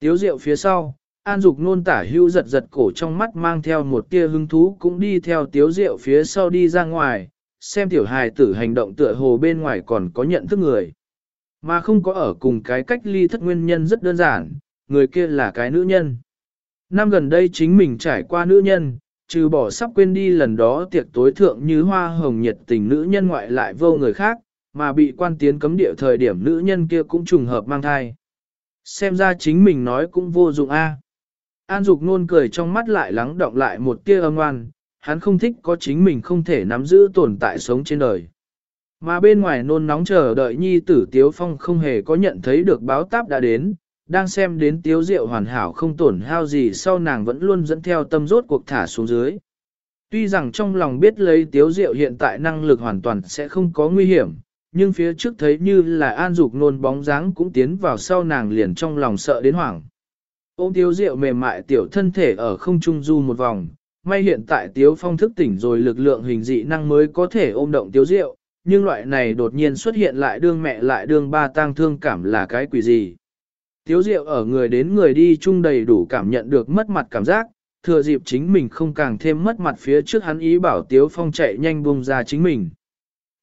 Tiếu diệu phía sau, an dục nôn tả hưu giật giật cổ trong mắt mang theo một tia hứng thú cũng đi theo tiếu diệu phía sau đi ra ngoài, xem tiểu hài tử hành động tựa hồ bên ngoài còn có nhận thức người. Mà không có ở cùng cái cách ly thất nguyên nhân rất đơn giản, người kia là cái nữ nhân. Năm gần đây chính mình trải qua nữ nhân, trừ bỏ sắp quên đi lần đó tiệc tối thượng như hoa hồng nhiệt tình nữ nhân ngoại lại vô người khác, mà bị quan tiến cấm địa thời điểm nữ nhân kia cũng trùng hợp mang thai. Xem ra chính mình nói cũng vô dụng a. An Dục nôn cười trong mắt lại lắng động lại một tia âm oan, hắn không thích có chính mình không thể nắm giữ tồn tại sống trên đời. Mà bên ngoài nôn nóng chờ đợi nhi tử Tiếu Phong không hề có nhận thấy được báo táp đã đến, đang xem đến tiếu rượu hoàn hảo không tổn hao gì sau nàng vẫn luôn dẫn theo tâm rốt cuộc thả xuống dưới. Tuy rằng trong lòng biết lấy tiếu rượu hiện tại năng lực hoàn toàn sẽ không có nguy hiểm, nhưng phía trước thấy như là an dục nôn bóng dáng cũng tiến vào sau nàng liền trong lòng sợ đến hoảng. Ôm tiếu rượu mềm mại tiểu thân thể ở không trung du một vòng, may hiện tại tiếu phong thức tỉnh rồi lực lượng hình dị năng mới có thể ôm động tiếu rượu, nhưng loại này đột nhiên xuất hiện lại đương mẹ lại đương ba tang thương cảm là cái quỷ gì. Tiếu Diệu ở người đến người đi chung đầy đủ cảm nhận được mất mặt cảm giác, thừa dịp chính mình không càng thêm mất mặt phía trước hắn ý bảo Tiếu Phong chạy nhanh buông ra chính mình.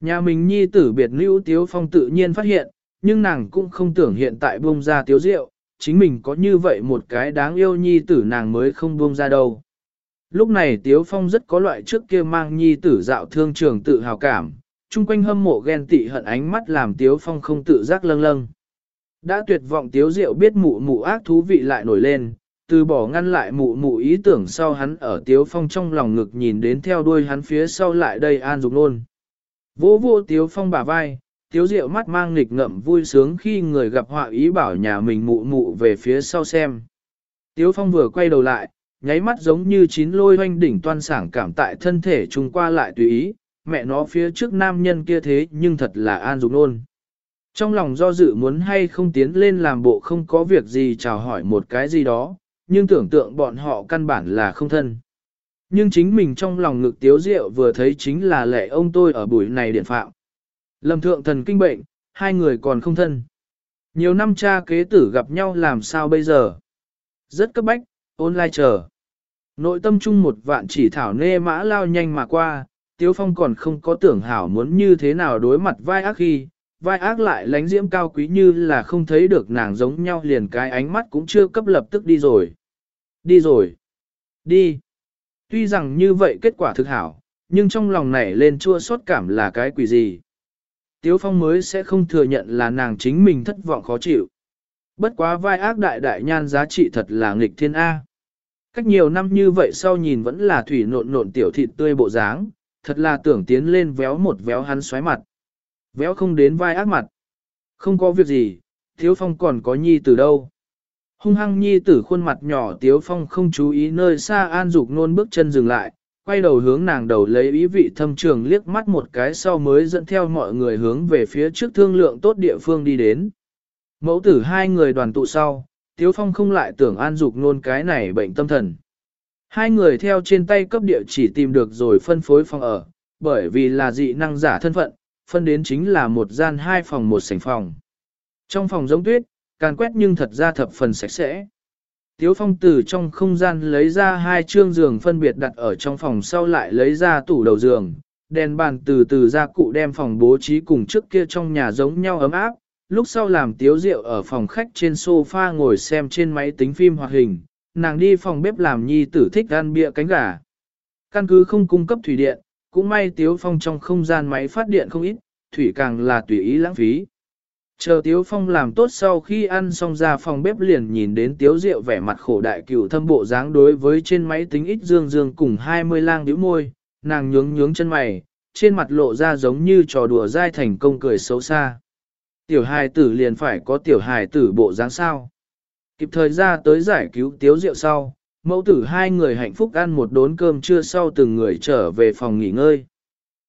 Nhà mình nhi tử biệt lưu Tiếu Phong tự nhiên phát hiện, nhưng nàng cũng không tưởng hiện tại buông ra Tiếu Diệu, chính mình có như vậy một cái đáng yêu nhi tử nàng mới không buông ra đâu. Lúc này Tiếu Phong rất có loại trước kia mang nhi tử dạo thương trường tự hào cảm, chung quanh hâm mộ ghen tị hận ánh mắt làm Tiếu Phong không tự giác lâng lâng. Đã tuyệt vọng Tiếu Diệu biết mụ mụ ác thú vị lại nổi lên, từ bỏ ngăn lại mụ mụ ý tưởng sau hắn ở Tiếu Phong trong lòng ngực nhìn đến theo đuôi hắn phía sau lại đây an dục nôn. Vô vô Tiếu Phong bả vai, Tiếu Diệu mắt mang nghịch ngậm vui sướng khi người gặp họa ý bảo nhà mình mụ mụ về phía sau xem. Tiếu Phong vừa quay đầu lại, nháy mắt giống như chín lôi hoanh đỉnh toan sảng cảm tại thân thể trùng qua lại tùy ý, mẹ nó phía trước nam nhân kia thế nhưng thật là an dục nôn. Trong lòng do dự muốn hay không tiến lên làm bộ không có việc gì chào hỏi một cái gì đó, nhưng tưởng tượng bọn họ căn bản là không thân. Nhưng chính mình trong lòng ngực tiếu rượu vừa thấy chính là lệ ông tôi ở buổi này điện phạm. Lâm thượng thần kinh bệnh, hai người còn không thân. Nhiều năm cha kế tử gặp nhau làm sao bây giờ? Rất cấp bách, online chờ. Nội tâm chung một vạn chỉ thảo nê mã lao nhanh mà qua, Tiếu Phong còn không có tưởng hảo muốn như thế nào đối mặt vai ác khi, vai ác lại lánh diễm cao quý như là không thấy được nàng giống nhau liền cái ánh mắt cũng chưa cấp lập tức đi rồi. Đi rồi. Đi. Tuy rằng như vậy kết quả thực hảo, nhưng trong lòng này lên chua xót cảm là cái quỷ gì. Tiếu Phong mới sẽ không thừa nhận là nàng chính mình thất vọng khó chịu. Bất quá vai ác đại đại nhan giá trị thật là nghịch thiên A. Cách nhiều năm như vậy sau nhìn vẫn là thủy nộn nộn tiểu thịt tươi bộ dáng, thật là tưởng tiến lên véo một véo hắn xoáy mặt. Véo không đến vai ác mặt. Không có việc gì, Thiếu Phong còn có nhi tử đâu. Hung hăng nhi tử khuôn mặt nhỏ Tiếu Phong không chú ý nơi xa an dục nôn bước chân dừng lại, quay đầu hướng nàng đầu lấy ý vị thâm trường liếc mắt một cái sau mới dẫn theo mọi người hướng về phía trước thương lượng tốt địa phương đi đến. Mẫu tử hai người đoàn tụ sau, Tiếu Phong không lại tưởng an dục nôn cái này bệnh tâm thần. Hai người theo trên tay cấp địa chỉ tìm được rồi phân phối phòng ở, bởi vì là dị năng giả thân phận, phân đến chính là một gian hai phòng một sảnh phòng. Trong phòng giống tuyết, càn quét nhưng thật ra thập phần sạch sẽ. Tiếu phong từ trong không gian lấy ra hai chương giường phân biệt đặt ở trong phòng sau lại lấy ra tủ đầu giường, đèn bàn từ từ ra cụ đem phòng bố trí cùng trước kia trong nhà giống nhau ấm áp, lúc sau làm tiếu rượu ở phòng khách trên sofa ngồi xem trên máy tính phim hoạt hình, nàng đi phòng bếp làm nhi tử thích ăn bia cánh gà. Căn cứ không cung cấp thủy điện, cũng may tiếu phong trong không gian máy phát điện không ít, thủy càng là tùy ý lãng phí. Chờ Tiếu Phong làm tốt sau khi ăn xong ra phòng bếp liền nhìn đến Tiếu Diệu vẻ mặt khổ đại cựu thâm bộ dáng đối với trên máy tính ít dương dương cùng 20 lang điếu môi, nàng nhướng nhướng chân mày, trên mặt lộ ra giống như trò đùa dai thành công cười xấu xa. Tiểu hài tử liền phải có tiểu hài tử bộ dáng sao. Kịp thời ra tới giải cứu Tiếu Diệu sau, mẫu tử hai người hạnh phúc ăn một đốn cơm trưa sau từng người trở về phòng nghỉ ngơi.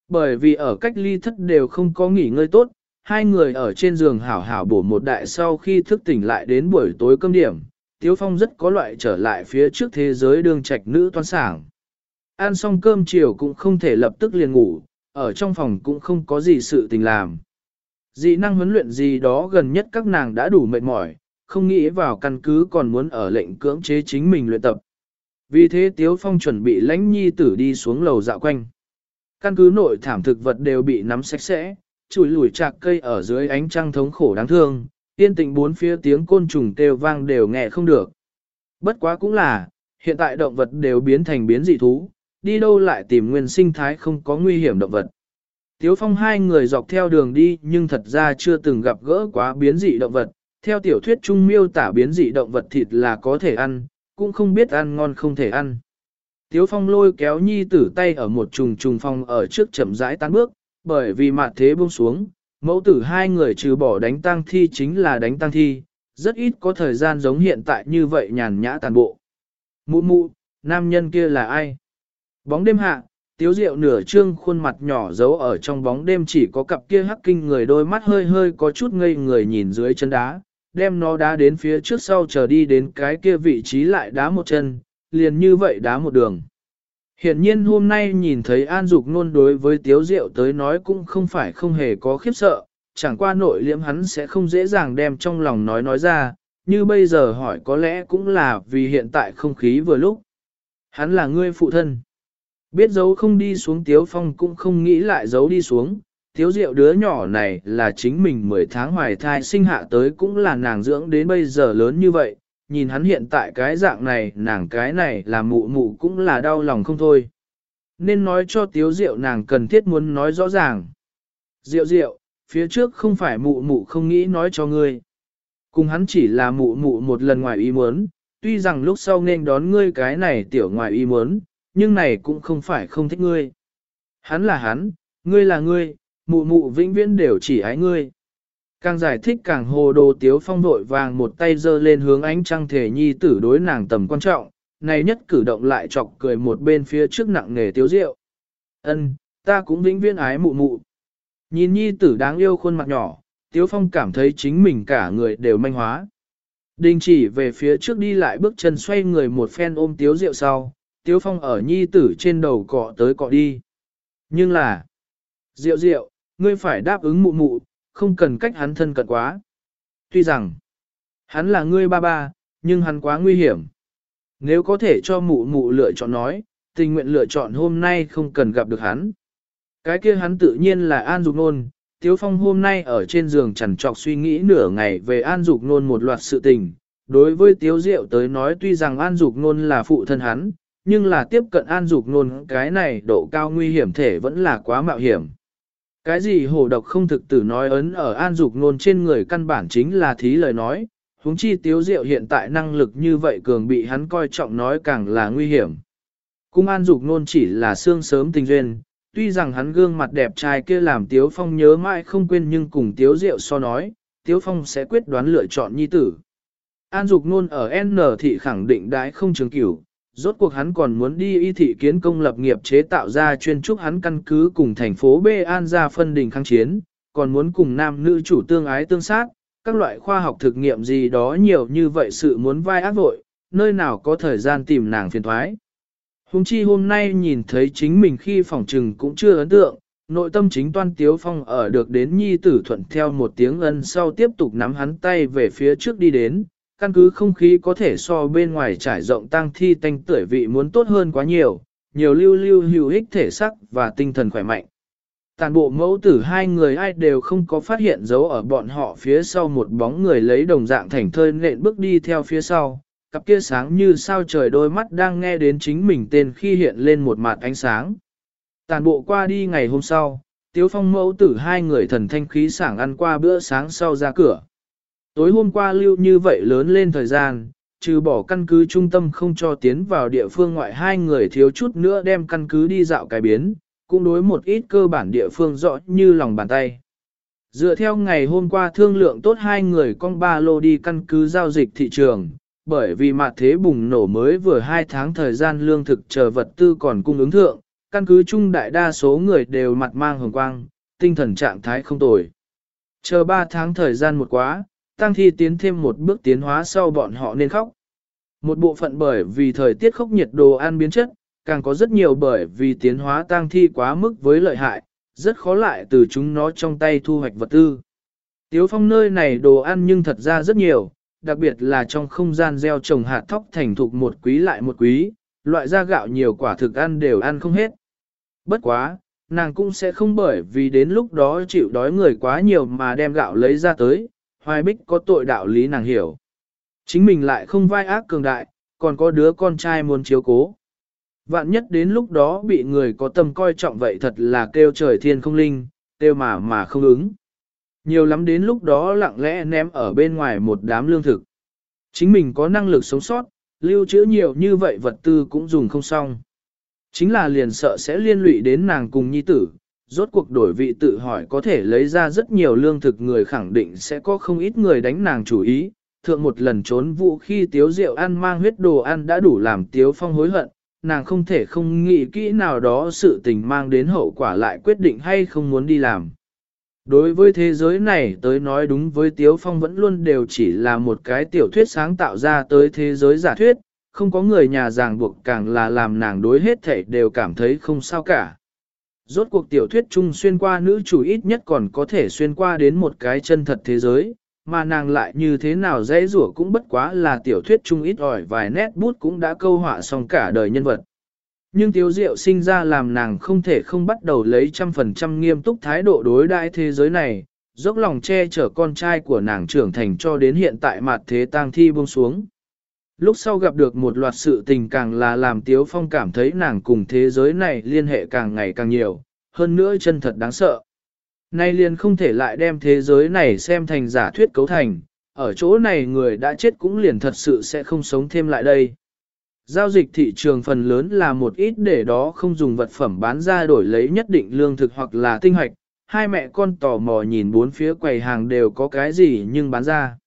Bởi vì ở cách ly thất đều không có nghỉ ngơi tốt, hai người ở trên giường hảo hảo bổ một đại sau khi thức tỉnh lại đến buổi tối cơm điểm, Tiếu Phong rất có loại trở lại phía trước thế giới đường trạch nữ toan sảng. Ăn xong cơm chiều cũng không thể lập tức liền ngủ, ở trong phòng cũng không có gì sự tình làm. Dị năng huấn luyện gì đó gần nhất các nàng đã đủ mệt mỏi, không nghĩ vào căn cứ còn muốn ở lệnh cưỡng chế chính mình luyện tập. Vì thế Tiếu Phong chuẩn bị lãnh nhi tử đi xuống lầu dạo quanh. Căn cứ nội thảm thực vật đều bị nắm sạch sẽ, chùi lùi chạc cây ở dưới ánh trăng thống khổ đáng thương, yên tĩnh bốn phía tiếng côn trùng kêu vang đều nghe không được. Bất quá cũng là, hiện tại động vật đều biến thành biến dị thú, đi đâu lại tìm nguyên sinh thái không có nguy hiểm động vật. Tiếu phong hai người dọc theo đường đi nhưng thật ra chưa từng gặp gỡ quá biến dị động vật, theo tiểu thuyết trung miêu tả biến dị động vật thịt là có thể ăn, cũng không biết ăn ngon không thể ăn. Tiếu phong lôi kéo nhi tử tay ở một trùng trùng phong ở trước chậm rãi tán bước, bởi vì mặt thế buông xuống, mẫu tử hai người trừ bỏ đánh tang thi chính là đánh tang thi, rất ít có thời gian giống hiện tại như vậy nhàn nhã tàn bộ. Mụ mụ, nam nhân kia là ai? Bóng đêm hạ, tiếu rượu nửa trương khuôn mặt nhỏ giấu ở trong bóng đêm chỉ có cặp kia hắc kinh người đôi mắt hơi hơi có chút ngây người nhìn dưới chân đá, đem nó đá đến phía trước sau chờ đi đến cái kia vị trí lại đá một chân, liền như vậy đá một đường. Hiện nhiên hôm nay nhìn thấy An Dục Nôn đối với Tiếu Diệu tới nói cũng không phải không hề có khiếp sợ, chẳng qua nội liễm hắn sẽ không dễ dàng đem trong lòng nói nói ra, như bây giờ hỏi có lẽ cũng là vì hiện tại không khí vừa lúc. Hắn là ngươi phụ thân. Biết giấu không đi xuống Tiếu Phong cũng không nghĩ lại giấu đi xuống, Tiếu Diệu đứa nhỏ này là chính mình 10 tháng hoài thai sinh hạ tới cũng là nàng dưỡng đến bây giờ lớn như vậy, nhìn hắn hiện tại cái dạng này nàng cái này là mụ mụ cũng là đau lòng không thôi. Nên nói cho Tiếu Diệu nàng cần thiết muốn nói rõ ràng. Diệu Diệu, phía trước không phải mụ mụ không nghĩ nói cho ngươi. Cùng hắn chỉ là mụ mụ một lần ngoài ý muốn, tuy rằng lúc sau nên đón ngươi cái này tiểu ngoài ý muốn, nhưng này cũng không phải không thích ngươi. Hắn là hắn, ngươi là ngươi, mụ mụ vĩnh viễn đều chỉ ái ngươi. Càng giải thích càng hồ đồ tiếu phong vội vàng một tay giơ lên hướng ánh trăng thể nhi tử đối nàng tầm quan trọng, này nhất cử động lại chọc cười một bên phía trước nặng nghề tiếu rượu. Ân, ta cũng vĩnh viễn ái mụ mụ. Nhìn nhi tử đáng yêu khuôn mặt nhỏ, tiếu phong cảm thấy chính mình cả người đều manh hóa. Đình chỉ về phía trước đi lại bước chân xoay người một phen ôm tiếu rượu sau, tiếu phong ở nhi tử trên đầu cọ tới cọ đi. Nhưng là, rượu rượu, ngươi phải đáp ứng mụ mụ, không cần cách hắn thân cận quá. Tuy rằng, hắn là ngươi ba ba, nhưng hắn quá nguy hiểm. Nếu có thể cho mụ mụ lựa chọn nói, tình nguyện lựa chọn hôm nay không cần gặp được hắn. Cái kia hắn tự nhiên là An Dục Nôn, Tiếu Phong hôm nay ở trên giường chẳng trọc suy nghĩ nửa ngày về An Dục Nôn một loạt sự tình. Đối với Tiếu Diệu tới nói tuy rằng An Dục Nôn là phụ thân hắn, nhưng là tiếp cận An Dục Nôn cái này độ cao nguy hiểm thể vẫn là quá mạo hiểm. Cái gì hồ độc không thực tử nói ấn ở an dục nôn trên người căn bản chính là thí lời nói, huống chi tiếu diệu hiện tại năng lực như vậy cường bị hắn coi trọng nói càng là nguy hiểm. Cung an dục nôn chỉ là xương sớm tình duyên, tuy rằng hắn gương mặt đẹp trai kia làm tiếu phong nhớ mãi không quên nhưng cùng tiếu diệu so nói, tiếu phong sẽ quyết đoán lựa chọn nhi tử. An dục nôn ở N thị khẳng định đãi không trường cửu, Rốt cuộc hắn còn muốn đi y thị kiến công lập nghiệp chế tạo ra chuyên trúc hắn căn cứ cùng thành phố B An ra phân đình kháng chiến, còn muốn cùng nam nữ chủ tương ái tương sát, các loại khoa học thực nghiệm gì đó nhiều như vậy sự muốn vai ác vội, nơi nào có thời gian tìm nàng phiền thoái. Hùng chi hôm nay nhìn thấy chính mình khi phòng trừng cũng chưa ấn tượng, nội tâm chính toan tiếu phong ở được đến nhi tử thuận theo một tiếng ân sau tiếp tục nắm hắn tay về phía trước đi đến, căn cứ không khí có thể so bên ngoài trải rộng tăng thi tanh tưởi vị muốn tốt hơn quá nhiều, nhiều lưu lưu hữu ích thể sắc và tinh thần khỏe mạnh. Toàn bộ mẫu tử hai người ai đều không có phát hiện dấu ở bọn họ phía sau một bóng người lấy đồng dạng thành thơi nện bước đi theo phía sau, cặp kia sáng như sao trời đôi mắt đang nghe đến chính mình tên khi hiện lên một mặt ánh sáng. Toàn bộ qua đi ngày hôm sau, Tiếu Phong mẫu tử hai người thần thanh khí sảng ăn qua bữa sáng sau ra cửa. Tối hôm qua lưu như vậy lớn lên thời gian, trừ bỏ căn cứ trung tâm không cho tiến vào địa phương ngoại hai người thiếu chút nữa đem căn cứ đi dạo cái biến, cũng đối một ít cơ bản địa phương rõ như lòng bàn tay. Dựa theo ngày hôm qua thương lượng tốt hai người con ba lô đi căn cứ giao dịch thị trường, bởi vì mặt thế bùng nổ mới vừa hai tháng thời gian lương thực chờ vật tư còn cung ứng thượng, căn cứ chung đại đa số người đều mặt mang hồng quang, tinh thần trạng thái không tồi. Chờ ba tháng thời gian một quá, tăng thi tiến thêm một bước tiến hóa sau bọn họ nên khóc. Một bộ phận bởi vì thời tiết khốc nhiệt đồ ăn biến chất, càng có rất nhiều bởi vì tiến hóa tăng thi quá mức với lợi hại, rất khó lại từ chúng nó trong tay thu hoạch vật tư. Tiếu phong nơi này đồ ăn nhưng thật ra rất nhiều, đặc biệt là trong không gian gieo trồng hạt thóc thành thục một quý lại một quý, loại ra gạo nhiều quả thực ăn đều ăn không hết. Bất quá, nàng cũng sẽ không bởi vì đến lúc đó chịu đói người quá nhiều mà đem gạo lấy ra tới, hoài bích có tội đạo lý nàng hiểu. Chính mình lại không vai ác cường đại, còn có đứa con trai muốn chiếu cố. Vạn nhất đến lúc đó bị người có tâm coi trọng vậy thật là kêu trời thiên không linh, kêu mà mà không ứng. Nhiều lắm đến lúc đó lặng lẽ ném ở bên ngoài một đám lương thực. Chính mình có năng lực sống sót, lưu trữ nhiều như vậy vật tư cũng dùng không xong. Chính là liền sợ sẽ liên lụy đến nàng cùng nhi tử, rốt cuộc đổi vị tự hỏi có thể lấy ra rất nhiều lương thực người khẳng định sẽ có không ít người đánh nàng chủ ý. Thượng một lần trốn vụ khi tiếu rượu ăn mang huyết đồ ăn đã đủ làm tiếu phong hối hận, nàng không thể không nghĩ kỹ nào đó sự tình mang đến hậu quả lại quyết định hay không muốn đi làm. Đối với thế giới này tới nói đúng với Tiếu Phong vẫn luôn đều chỉ là một cái tiểu thuyết sáng tạo ra tới thế giới giả thuyết, không có người nhà ràng buộc càng là làm nàng đối hết thể đều cảm thấy không sao cả. Rốt cuộc tiểu thuyết chung xuyên qua nữ chủ ít nhất còn có thể xuyên qua đến một cái chân thật thế giới, mà nàng lại như thế nào dễ rủa cũng bất quá là tiểu thuyết chung ít ỏi vài nét bút cũng đã câu họa xong cả đời nhân vật. Nhưng tiếu diệu sinh ra làm nàng không thể không bắt đầu lấy trăm phần trăm nghiêm túc thái độ đối đãi thế giới này, dốc lòng che chở con trai của nàng trưởng thành cho đến hiện tại mặt thế tang thi buông xuống. Lúc sau gặp được một loạt sự tình càng là làm Tiếu Phong cảm thấy nàng cùng thế giới này liên hệ càng ngày càng nhiều, hơn nữa chân thật đáng sợ. Nay liền không thể lại đem thế giới này xem thành giả thuyết cấu thành, ở chỗ này người đã chết cũng liền thật sự sẽ không sống thêm lại đây. Giao dịch thị trường phần lớn là một ít để đó không dùng vật phẩm bán ra đổi lấy nhất định lương thực hoặc là tinh hoạch. Hai mẹ con tò mò nhìn bốn phía quầy hàng đều có cái gì nhưng bán ra.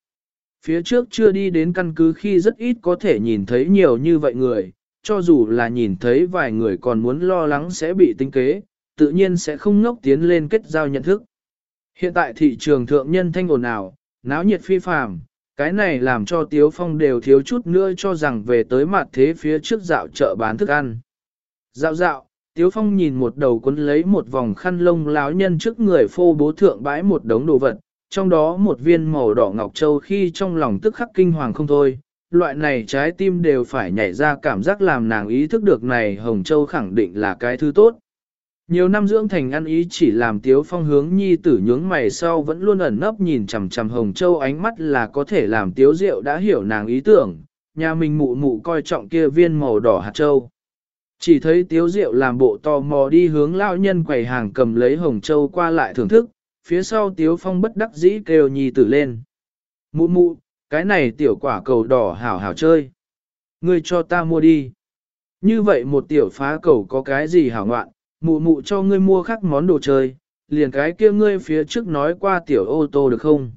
Phía trước chưa đi đến căn cứ khi rất ít có thể nhìn thấy nhiều như vậy người, cho dù là nhìn thấy vài người còn muốn lo lắng sẽ bị tinh kế, tự nhiên sẽ không ngốc tiến lên kết giao nhận thức. Hiện tại thị trường thượng nhân thanh ồn ào, náo nhiệt phi phàm, cái này làm cho Tiếu Phong đều thiếu chút nữa cho rằng về tới mặt thế phía trước dạo chợ bán thức ăn. Dạo dạo, Tiếu Phong nhìn một đầu cuốn lấy một vòng khăn lông láo nhân trước người phô bố thượng bãi một đống đồ vật, trong đó một viên màu đỏ ngọc châu khi trong lòng tức khắc kinh hoàng không thôi. Loại này trái tim đều phải nhảy ra cảm giác làm nàng ý thức được này Hồng Châu khẳng định là cái thứ tốt. Nhiều năm dưỡng thành ăn ý chỉ làm Tiếu Phong hướng nhi tử nhướng mày sau vẫn luôn ẩn nấp nhìn chằm chằm Hồng Châu ánh mắt là có thể làm Tiếu Diệu đã hiểu nàng ý tưởng, nhà mình mụ mụ coi trọng kia viên màu đỏ hạt châu. Chỉ thấy Tiếu Diệu làm bộ tò mò đi hướng lão nhân quầy hàng cầm lấy Hồng Châu qua lại thưởng thức, phía sau Tiếu Phong bất đắc dĩ kêu nhi tử lên. Mụ mụ, cái này tiểu quả cầu đỏ hảo hảo chơi. Ngươi cho ta mua đi. Như vậy một tiểu phá cầu có cái gì hảo ngoạn, mụ mụ cho ngươi mua khác món đồ chơi, liền cái kia ngươi phía trước nói qua tiểu ô tô được không?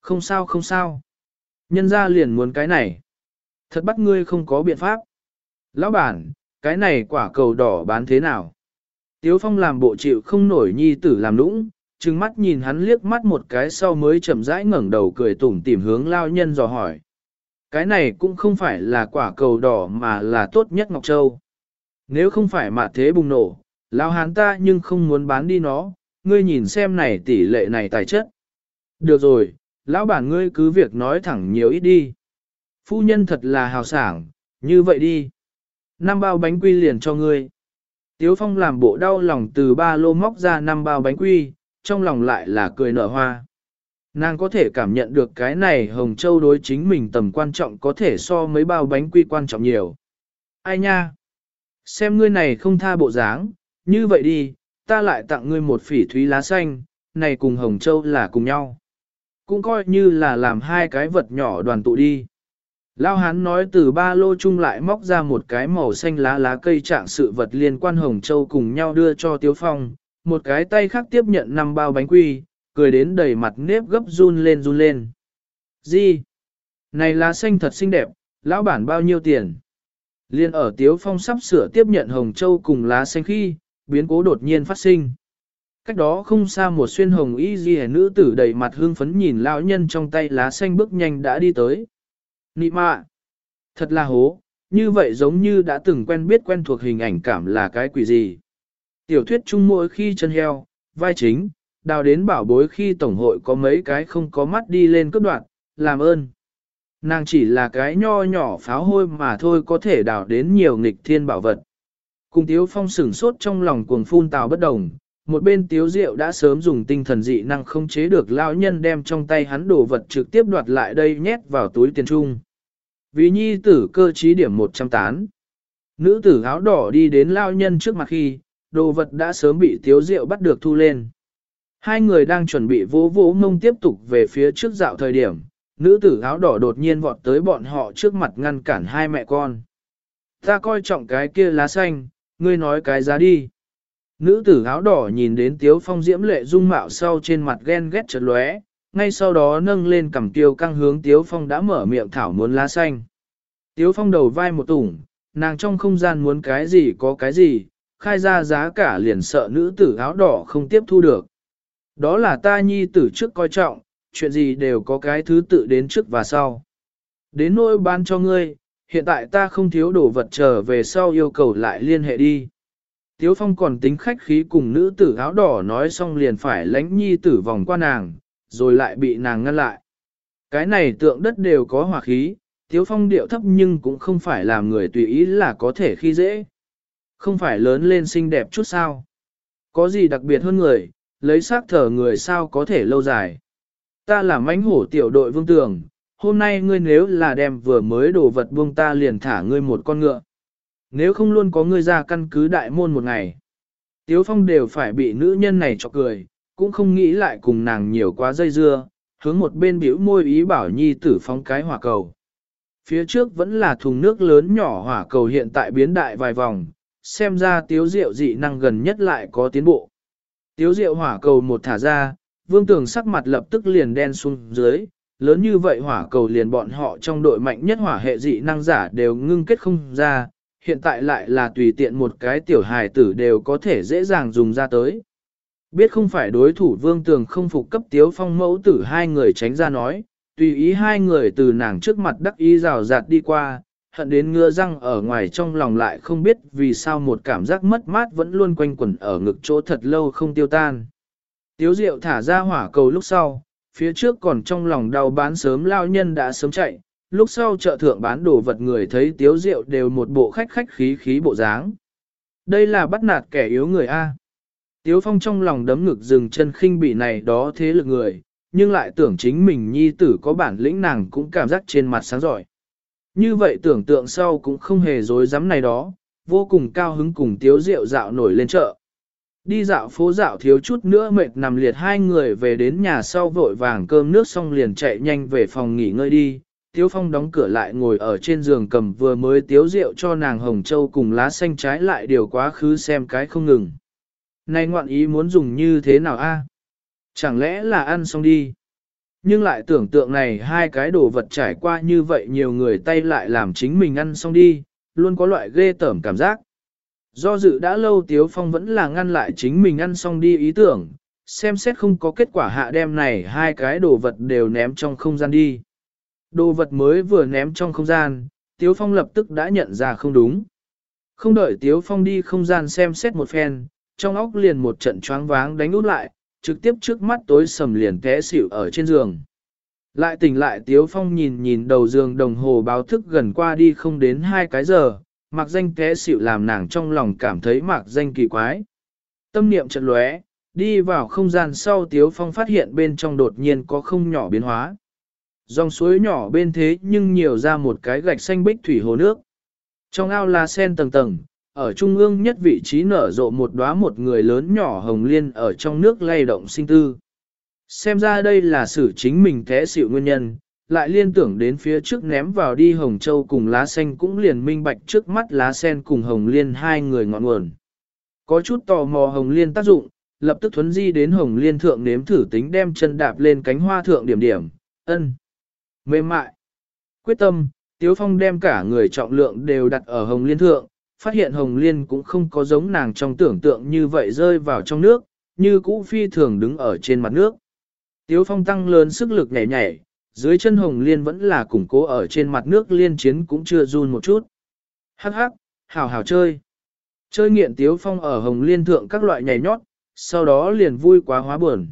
Không sao không sao. Nhân ra liền muốn cái này. Thật bắt ngươi không có biện pháp. Lão bản, cái này quả cầu đỏ bán thế nào? Tiếu Phong làm bộ chịu không nổi nhi tử làm lũng, trừng mắt nhìn hắn liếc mắt một cái sau mới chậm rãi ngẩng đầu cười tủm tỉm hướng lao nhân dò hỏi. Cái này cũng không phải là quả cầu đỏ mà là tốt nhất Ngọc Châu. Nếu không phải mà thế bùng nổ, Lão hán ta nhưng không muốn bán đi nó, ngươi nhìn xem này tỷ lệ này tài chất. Được rồi, lão bản ngươi cứ việc nói thẳng nhiều ít đi. Phu nhân thật là hào sảng, như vậy đi. Năm bao bánh quy liền cho ngươi. Tiếu Phong làm bộ đau lòng từ ba lô móc ra năm bao bánh quy, trong lòng lại là cười nở hoa. Nàng có thể cảm nhận được cái này Hồng Châu đối chính mình tầm quan trọng có thể so mấy bao bánh quy quan trọng nhiều. Ai nha? Xem ngươi này không tha bộ dáng, như vậy đi, ta lại tặng ngươi một phỉ thúy lá xanh, này cùng Hồng Châu là cùng nhau. Cũng coi như là làm hai cái vật nhỏ đoàn tụ đi. Lao hán nói từ ba lô chung lại móc ra một cái màu xanh lá lá cây trạng sự vật liên quan Hồng Châu cùng nhau đưa cho Tiếu Phong, một cái tay khác tiếp nhận năm bao bánh quy, cười đến đầy mặt nếp gấp run lên run lên. Gì? Này lá xanh thật xinh đẹp, lão bản bao nhiêu tiền? Liên ở Tiếu Phong sắp sửa tiếp nhận Hồng Châu cùng lá xanh khi, biến cố đột nhiên phát sinh. Cách đó không xa một xuyên hồng y ghi nữ tử đầy mặt hương phấn nhìn lão nhân trong tay lá xanh bước nhanh đã đi tới. Nị mạ! Thật là hố, như vậy giống như đã từng quen biết quen thuộc hình ảnh cảm là cái quỷ gì. Tiểu thuyết chung mỗi khi chân heo, vai chính, đào đến bảo bối khi tổng hội có mấy cái không có mắt đi lên cấp đoạn, làm ơn. Nàng chỉ là cái nho nhỏ pháo hôi mà thôi có thể đào đến nhiều nghịch thiên bảo vật. Cùng Tiếu Phong sửng sốt trong lòng cuồng phun tào bất đồng, một bên Tiếu Diệu đã sớm dùng tinh thần dị năng không chế được lão nhân đem trong tay hắn đồ vật trực tiếp đoạt lại đây nhét vào túi tiền trung. Vì nhi tử cơ trí điểm 100 tán. Nữ tử áo đỏ đi đến lão nhân trước mặt khi, đồ vật đã sớm bị Tiếu Diệu bắt được thu lên. Hai người đang chuẩn bị vỗ vỗ mông tiếp tục về phía trước dạo thời điểm, nữ tử áo đỏ đột nhiên vọt tới bọn họ trước mặt ngăn cản hai mẹ con. Ta coi trọng cái kia lá xanh, Ngươi nói cái giá đi. Nữ tử áo đỏ nhìn đến tiếu phong diễm lệ dung mạo sau trên mặt ghen ghét chật lóe, ngay sau đó nâng lên cầm tiêu căng hướng tiếu phong đã mở miệng thảo muốn lá xanh. Tiếu phong đầu vai một tủng, nàng trong không gian muốn cái gì có cái gì, khai ra giá cả liền sợ nữ tử áo đỏ không tiếp thu được. Đó là ta nhi tử trước coi trọng, chuyện gì đều có cái thứ tự đến trước và sau. Đến nỗi ban cho ngươi, hiện tại ta không thiếu đồ vật trở về sau yêu cầu lại liên hệ đi. Tiếu Phong còn tính khách khí cùng nữ tử áo đỏ nói xong liền phải lánh nhi tử vòng qua nàng, rồi lại bị nàng ngăn lại. Cái này tượng đất đều có hỏa khí, Tiếu Phong điệu thấp nhưng cũng không phải làm người tùy ý là có thể khi dễ. Không phải lớn lên xinh đẹp chút sao. Có gì đặc biệt hơn người, lấy xác thở người sao có thể lâu dài. Ta là mãnh hổ tiểu đội vương tường, hôm nay ngươi nếu là đem vừa mới đổ vật buông ta liền thả ngươi một con ngựa. Nếu không luôn có ngươi ra căn cứ đại môn một ngày. Tiếu phong đều phải bị nữ nhân này chọc cười, cũng không nghĩ lại cùng nàng nhiều quá dây dưa, hướng một bên biểu môi ý bảo nhi tử phong cái hỏa cầu. Phía trước vẫn là thùng nước lớn nhỏ hỏa cầu hiện tại biến đại vài vòng, xem ra tiếu diệu dị năng gần nhất lại có tiến bộ. Tiếu diệu hỏa cầu một thả ra, vương tường sắc mặt lập tức liền đen xuống dưới, lớn như vậy hỏa cầu liền bọn họ trong đội mạnh nhất hỏa hệ dị năng giả đều ngưng kết không ra, hiện tại lại là tùy tiện một cái tiểu hài tử đều có thể dễ dàng dùng ra tới. Biết không phải đối thủ vương tường không phục cấp tiếu phong mẫu tử hai người tránh ra nói, tùy ý hai người từ nàng trước mặt đắc ý rào rạt đi qua, hận đến ngứa răng ở ngoài trong lòng lại không biết vì sao một cảm giác mất mát vẫn luôn quanh quẩn ở ngực chỗ thật lâu không tiêu tan. Tiếu diệu thả ra hỏa cầu lúc sau, phía trước còn trong lòng đau bán sớm lao nhân đã sớm chạy, lúc sau chợ thượng bán đồ vật người thấy tiếu diệu đều một bộ khách khách khí khí bộ dáng. Đây là bắt nạt kẻ yếu người A. Tiếu phong trong lòng đấm ngực dừng chân khinh bị này đó thế lực người, nhưng lại tưởng chính mình nhi tử có bản lĩnh nàng cũng cảm giác trên mặt sáng giỏi. Như vậy tưởng tượng sau cũng không hề dối rắm này đó, vô cùng cao hứng cùng tiếu rượu dạo nổi lên chợ. Đi dạo phố dạo thiếu chút nữa mệt nằm liệt hai người về đến nhà sau vội vàng cơm nước xong liền chạy nhanh về phòng nghỉ ngơi đi. Tiếu Phong đóng cửa lại ngồi ở trên giường cầm vừa mới tiếu rượu cho nàng Hồng Châu cùng lá xanh trái lại điều quá khứ xem cái không ngừng. Này ngoạn ý muốn dùng như thế nào a? Chẳng lẽ là ăn xong đi? Nhưng lại tưởng tượng này hai cái đồ vật trải qua như vậy nhiều người tay lại làm chính mình ăn xong đi, luôn có loại ghê tởm cảm giác. Do dự đã lâu Tiếu Phong vẫn là ngăn lại chính mình ăn xong đi ý tưởng, xem xét không có kết quả hạ đem này hai cái đồ vật đều ném trong không gian đi. Đồ vật mới vừa ném trong không gian, Tiếu Phong lập tức đã nhận ra không đúng. Không đợi Tiếu Phong đi không gian xem xét một phen, trong óc liền một trận choáng váng đánh út lại, trực tiếp trước mắt tối sầm liền té xỉu ở trên giường. Lại tỉnh lại Tiếu Phong nhìn nhìn đầu giường đồng hồ báo thức gần qua đi không đến hai cái giờ, mặc danh té xỉu làm nàng trong lòng cảm thấy mặc danh kỳ quái. Tâm niệm chợt lóe, đi vào không gian sau Tiếu Phong phát hiện bên trong đột nhiên có không nhỏ biến hóa. Dòng suối nhỏ bên thế nhưng nhiều ra một cái gạch xanh bích thủy hồ nước. Trong ao là sen tầng tầng, ở trung ương nhất vị trí nở rộ một đóa một người lớn nhỏ hồng liên ở trong nước lay động sinh tư. Xem ra đây là sự chính mình thế xịu nguyên nhân, lại liên tưởng đến phía trước ném vào đi hồng châu cùng lá xanh cũng liền minh bạch trước mắt lá sen cùng hồng liên hai người ngọn nguồn. Có chút tò mò hồng liên tác dụng, lập tức thuấn di đến hồng liên thượng nếm thử tính đem chân đạp lên cánh hoa thượng điểm điểm, ân, mềm mại. Quyết tâm, Tiếu Phong đem cả người trọng lượng đều đặt ở hồng liên thượng, phát hiện hồng liên cũng không có giống nàng trong tưởng tượng như vậy rơi vào trong nước, như cũ phi thường đứng ở trên mặt nước. Tiếu phong tăng lớn sức lực nhảy nhảy, dưới chân hồng liên vẫn là củng cố ở trên mặt nước liên chiến cũng chưa run một chút. Hắc hắc, hào hào chơi. Chơi nghiện tiếu phong ở hồng liên thượng các loại nhảy nhót, sau đó liền vui quá hóa buồn.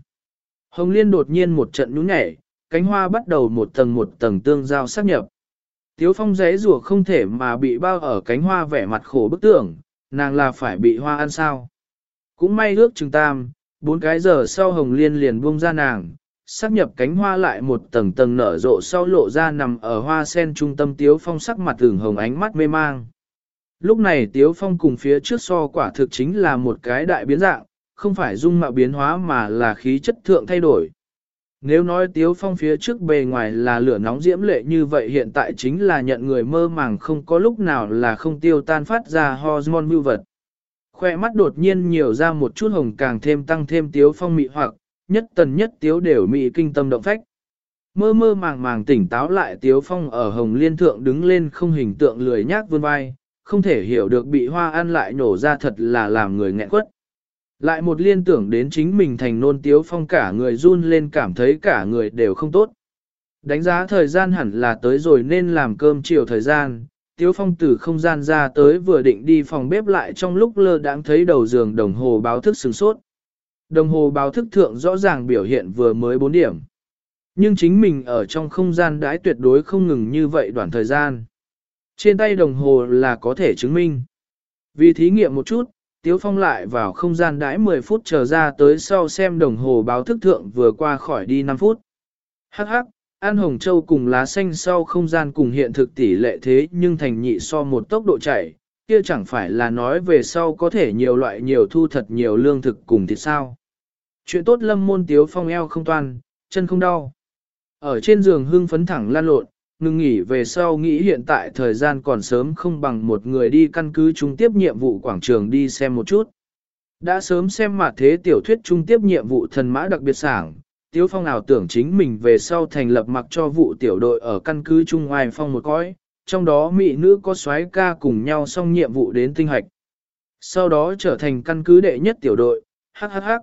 Hồng liên đột nhiên một trận nhún nhảy, cánh hoa bắt đầu một tầng một tầng tương giao sắp nhập. Tiếu phong giấy rùa không thể mà bị bao ở cánh hoa vẻ mặt khổ bức tưởng, nàng là phải bị hoa ăn sao. Cũng may ước chừng tam, bốn cái giờ sau hồng liên liền buông ra nàng, sắp nhập cánh hoa lại một tầng tầng nở rộ sau lộ ra nằm ở hoa sen trung tâm tiếu phong sắc mặt thường hồng ánh mắt mê mang. Lúc này tiếu phong cùng phía trước so quả thực chính là một cái đại biến dạng, không phải dung mạo biến hóa mà là khí chất thượng thay đổi. Nếu nói Tiếu Phong phía trước bề ngoài là lửa nóng diễm lệ như vậy hiện tại chính là nhận người mơ màng không có lúc nào là không tiêu tan phát ra hormone mưu vật. Khoe mắt đột nhiên nhiều ra một chút hồng càng thêm tăng thêm Tiếu Phong mị hoặc, nhất tần nhất Tiếu đều mị kinh tâm động phách. Mơ mơ màng màng tỉnh táo lại Tiếu Phong ở hồng liên thượng đứng lên không hình tượng lười nhác vươn vai, không thể hiểu được bị hoa ăn lại nổ ra thật là làm người nghẹn quất. Lại một liên tưởng đến chính mình thành nôn tiếu phong cả người run lên cảm thấy cả người đều không tốt. Đánh giá thời gian hẳn là tới rồi nên làm cơm chiều thời gian, tiếu phong từ không gian ra tới vừa định đi phòng bếp lại trong lúc lơ đãng thấy đầu giường đồng hồ báo thức sừng sốt. Đồng hồ báo thức thượng rõ ràng biểu hiện vừa mới 4 điểm. Nhưng chính mình ở trong không gian đãi tuyệt đối không ngừng như vậy đoạn thời gian. Trên tay đồng hồ là có thể chứng minh. Vì thí nghiệm một chút, Tiếu Phong lại vào không gian đãi 10 phút chờ ra tới sau xem đồng hồ báo thức thượng vừa qua khỏi đi 5 phút. Hắc hắc, An Hồng Châu cùng lá xanh sau không gian cùng hiện thực tỷ lệ thế nhưng thành nhị so một tốc độ chạy, kia chẳng phải là nói về sau có thể nhiều loại nhiều thu thật nhiều lương thực cùng thịt sao. Chuyện tốt lâm môn Tiếu Phong eo không toan, chân không đau. Ở trên giường hưng phấn thẳng lan lộn, ngừng nghỉ về sau nghĩ hiện tại thời gian còn sớm không bằng một người đi căn cứ trung tiếp nhiệm vụ quảng trường đi xem một chút. Đã sớm xem mà thế tiểu thuyết trung tiếp nhiệm vụ thần mã đặc biệt sảng, Tiếu Phong nào tưởng chính mình về sau thành lập mặc cho vụ tiểu đội ở căn cứ Trung Hoài Phong một cõi, trong đó mỹ nữ có xoái ca cùng nhau xong nhiệm vụ đến tinh hạch Sau đó trở thành căn cứ đệ nhất tiểu đội, hắc hắc hắc.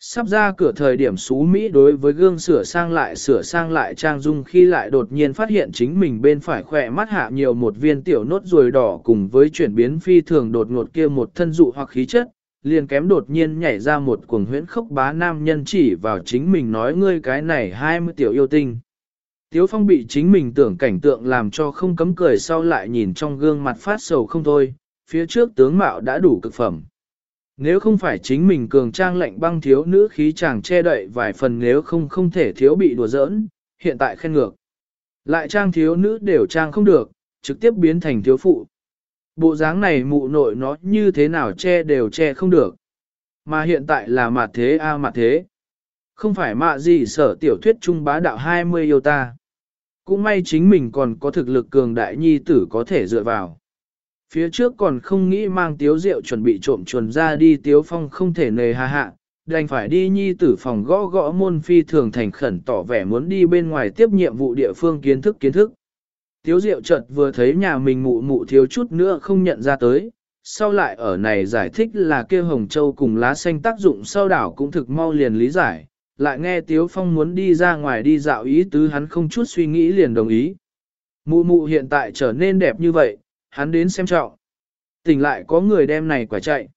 Sắp ra cửa thời điểm xú Mỹ đối với gương sửa sang lại sửa sang lại trang dung khi lại đột nhiên phát hiện chính mình bên phải khỏe mắt hạ nhiều một viên tiểu nốt ruồi đỏ cùng với chuyển biến phi thường đột ngột kia một thân dụ hoặc khí chất, liền kém đột nhiên nhảy ra một cuồng huyễn khốc bá nam nhân chỉ vào chính mình nói ngươi cái này 20 tiểu yêu tinh. Tiếu phong bị chính mình tưởng cảnh tượng làm cho không cấm cười sau lại nhìn trong gương mặt phát sầu không thôi, phía trước tướng mạo đã đủ cực phẩm. Nếu không phải chính mình cường trang lệnh băng thiếu nữ khí chàng che đậy vài phần nếu không không thể thiếu bị đùa giỡn, hiện tại khen ngược. Lại trang thiếu nữ đều trang không được, trực tiếp biến thành thiếu phụ. Bộ dáng này mụ nội nó như thế nào che đều che không được. Mà hiện tại là mặt thế a à mặt thế. Không phải mạ gì sở tiểu thuyết trung bá đạo 20 yêu ta. Cũng may chính mình còn có thực lực cường đại nhi tử có thể dựa vào. Phía trước còn không nghĩ mang tiếu rượu chuẩn bị trộm chuồn ra đi tiếu phong không thể nề hà hạ, đành phải đi nhi tử phòng gõ gõ môn phi thường thành khẩn tỏ vẻ muốn đi bên ngoài tiếp nhiệm vụ địa phương kiến thức kiến thức. Tiếu rượu chợt vừa thấy nhà mình mụ mụ thiếu chút nữa không nhận ra tới, sau lại ở này giải thích là kêu hồng châu cùng lá xanh tác dụng sau đảo cũng thực mau liền lý giải, lại nghe tiếu phong muốn đi ra ngoài đi dạo ý tứ hắn không chút suy nghĩ liền đồng ý. Mụ mụ hiện tại trở nên đẹp như vậy, hắn đến xem trọng. Tỉnh lại có người đem này quả chạy.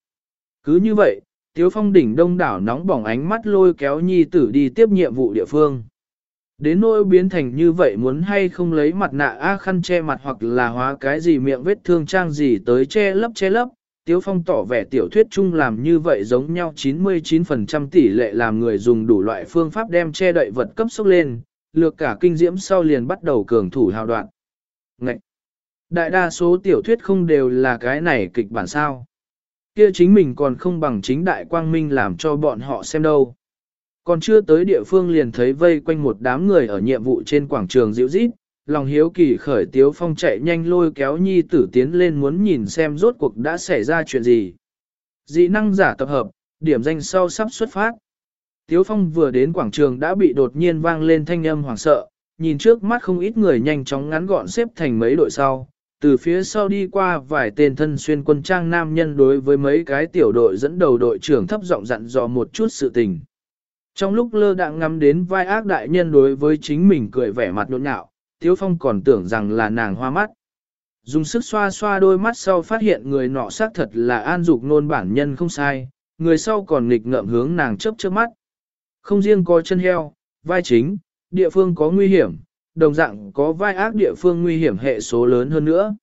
Cứ như vậy, Tiếu Phong đỉnh đông đảo nóng bỏng ánh mắt lôi kéo nhi tử đi tiếp nhiệm vụ địa phương. Đến nỗi biến thành như vậy muốn hay không lấy mặt nạ a khăn che mặt hoặc là hóa cái gì miệng vết thương trang gì tới che lấp che lấp. Tiếu Phong tỏ vẻ tiểu thuyết chung làm như vậy giống nhau 99% tỷ lệ làm người dùng đủ loại phương pháp đem che đậy vật cấp sốc lên, lược cả kinh diễm sau liền bắt đầu cường thủ hào đoạn. Ngậy! Đại đa số tiểu thuyết không đều là cái này kịch bản sao. Kia chính mình còn không bằng chính đại quang minh làm cho bọn họ xem đâu. Còn chưa tới địa phương liền thấy vây quanh một đám người ở nhiệm vụ trên quảng trường dịu rít, lòng hiếu kỳ khởi tiếu phong chạy nhanh lôi kéo nhi tử tiến lên muốn nhìn xem rốt cuộc đã xảy ra chuyện gì. Dị năng giả tập hợp, điểm danh sau sắp xuất phát. Tiếu phong vừa đến quảng trường đã bị đột nhiên vang lên thanh âm hoảng sợ, nhìn trước mắt không ít người nhanh chóng ngắn gọn xếp thành mấy đội sau, từ phía sau đi qua vài tên thân xuyên quân trang nam nhân đối với mấy cái tiểu đội dẫn đầu đội trưởng thấp giọng dặn dò một chút sự tình. Trong lúc lơ đạng ngắm đến vai ác đại nhân đối với chính mình cười vẻ mặt nhộn nhạo, Tiếu Phong còn tưởng rằng là nàng hoa mắt. Dùng sức xoa xoa đôi mắt sau phát hiện người nọ xác thật là an dục nôn bản nhân không sai, người sau còn nghịch ngợm hướng nàng chớp chớp mắt. Không riêng có chân heo, vai chính, địa phương có nguy hiểm, đồng dạng có vai ác địa phương nguy hiểm hệ số lớn hơn nữa.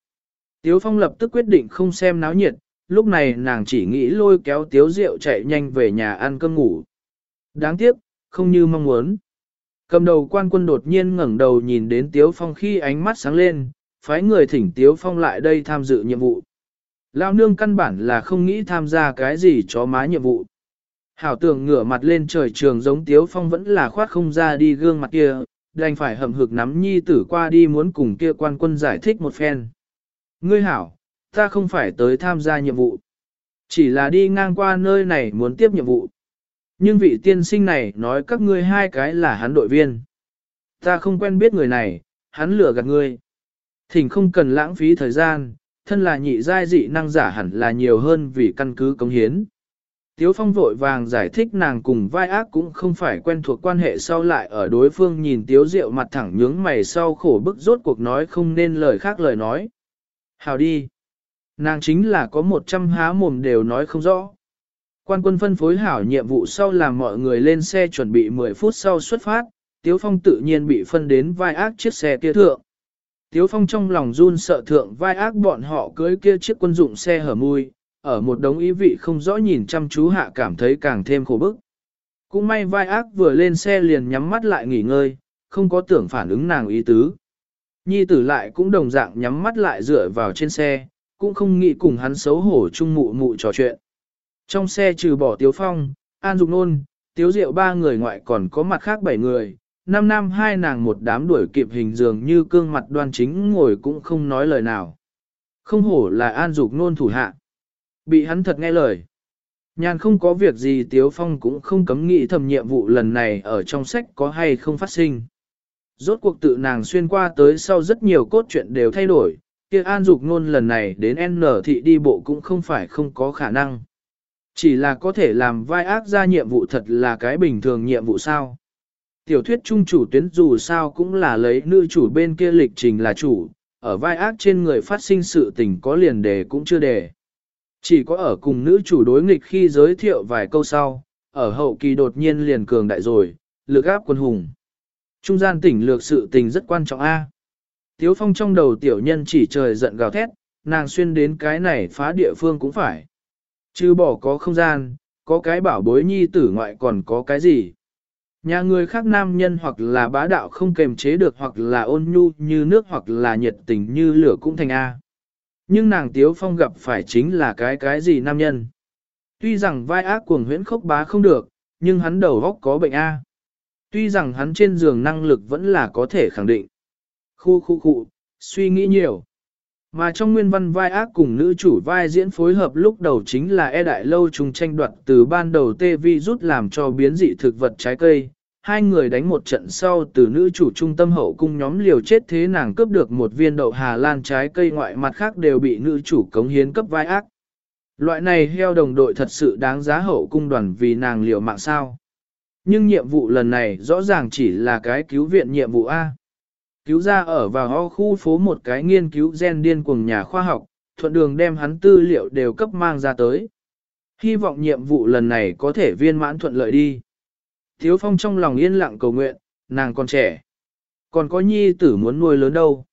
Tiếu Phong lập tức quyết định không xem náo nhiệt, lúc này nàng chỉ nghĩ lôi kéo Tiếu Diệu chạy nhanh về nhà ăn cơm ngủ. Đáng tiếc, không như mong muốn. Cầm đầu quan quân đột nhiên ngẩng đầu nhìn đến Tiếu Phong khi ánh mắt sáng lên, phái người thỉnh Tiếu Phong lại đây tham dự nhiệm vụ. Lao nương căn bản là không nghĩ tham gia cái gì chó má nhiệm vụ. Hảo tưởng ngửa mặt lên trời trường giống Tiếu Phong vẫn là khoát không ra đi gương mặt kia, đành phải hậm hực nắm nhi tử qua đi muốn cùng kia quan quân giải thích một phen. Ngươi hảo, ta không phải tới tham gia nhiệm vụ. Chỉ là đi ngang qua nơi này muốn tiếp nhiệm vụ. Nhưng vị tiên sinh này nói các ngươi hai cái là hắn đội viên. Ta không quen biết người này, hắn lừa gạt ngươi. Thỉnh không cần lãng phí thời gian, thân là nhị giai dị năng giả hẳn là nhiều hơn vì căn cứ cống hiến. Tiếu Phong vội vàng giải thích nàng cùng vai ác cũng không phải quen thuộc quan hệ sau lại ở đối phương nhìn Tiếu Diệu mặt thẳng nhướng mày sau khổ bức rốt cuộc nói không nên lời khác lời nói. Hào đi. Nàng chính là có một trăm há mồm đều nói không rõ. Quan quân phân phối hảo nhiệm vụ sau làm mọi người lên xe chuẩn bị 10 phút sau xuất phát, Tiếu Phong tự nhiên bị phân đến vai ác chiếc xe kia thượng. Tiếu Phong trong lòng run sợ thượng vai ác bọn họ cưới kia chiếc quân dụng xe hở mui, ở một đống ý vị không rõ nhìn chăm chú hạ cảm thấy càng thêm khổ bức. Cũng may vai ác vừa lên xe liền nhắm mắt lại nghỉ ngơi, không có tưởng phản ứng nàng ý tứ. Nhi tử lại cũng đồng dạng nhắm mắt lại dựa vào trên xe, cũng không nghĩ cùng hắn xấu hổ chung mụ mụ trò chuyện. Trong xe trừ bỏ Tiếu Phong, An Dục Nôn, Tiếu Diệu ba người ngoại còn có mặt khác bảy người, năm năm hai nàng một đám đuổi kịp hình dường như cương mặt đoan chính ngồi cũng không nói lời nào. Không hổ là An Dục Nôn thủ hạ. Bị hắn thật nghe lời. Nhàn không có việc gì Tiếu Phong cũng không cấm nghĩ thầm nhiệm vụ lần này ở trong sách có hay không phát sinh. Rốt cuộc tự nàng xuyên qua tới sau rất nhiều cốt truyện đều thay đổi, kia an dục ngôn lần này đến N thị đi bộ cũng không phải không có khả năng. Chỉ là có thể làm vai ác ra nhiệm vụ thật là cái bình thường nhiệm vụ sao. Tiểu thuyết trung chủ tuyến dù sao cũng là lấy nữ chủ bên kia lịch trình là chủ, ở vai ác trên người phát sinh sự tình có liền đề cũng chưa đề. Chỉ có ở cùng nữ chủ đối nghịch khi giới thiệu vài câu sau, ở hậu kỳ đột nhiên liền cường đại rồi, lực áp quân hùng. Trung gian tỉnh lược sự tình rất quan trọng A. Tiếu phong trong đầu tiểu nhân chỉ trời giận gào thét, nàng xuyên đến cái này phá địa phương cũng phải. Chứ bỏ có không gian, có cái bảo bối nhi tử ngoại còn có cái gì. Nhà người khác nam nhân hoặc là bá đạo không kềm chế được hoặc là ôn nhu như nước hoặc là nhiệt tình như lửa cũng thành A. Nhưng nàng Tiếu Phong gặp phải chính là cái cái gì nam nhân. Tuy rằng vai ác cuồng huyễn khốc bá không được, nhưng hắn đầu góc có bệnh A. Tuy rằng hắn trên giường năng lực vẫn là có thể khẳng định. Khu khu khu, suy nghĩ nhiều. Mà trong nguyên văn vai ác cùng nữ chủ vai diễn phối hợp lúc đầu chính là e đại lâu trùng tranh đoạt từ ban đầu tê vi rút làm cho biến dị thực vật trái cây. Hai người đánh một trận sau từ nữ chủ trung tâm hậu cung nhóm liều chết thế nàng cướp được một viên đậu Hà Lan trái cây ngoại mặt khác đều bị nữ chủ cống hiến cấp vai ác. Loại này heo đồng đội thật sự đáng giá hậu cung đoàn vì nàng liều mạng sao. Nhưng nhiệm vụ lần này rõ ràng chỉ là cái cứu viện nhiệm vụ A. Cứu ra ở vào ho khu phố một cái nghiên cứu gen điên cuồng nhà khoa học, thuận đường đem hắn tư liệu đều cấp mang ra tới. Hy vọng nhiệm vụ lần này có thể viên mãn thuận lợi đi. Thiếu phong trong lòng yên lặng cầu nguyện, nàng còn trẻ. Còn có nhi tử muốn nuôi lớn đâu.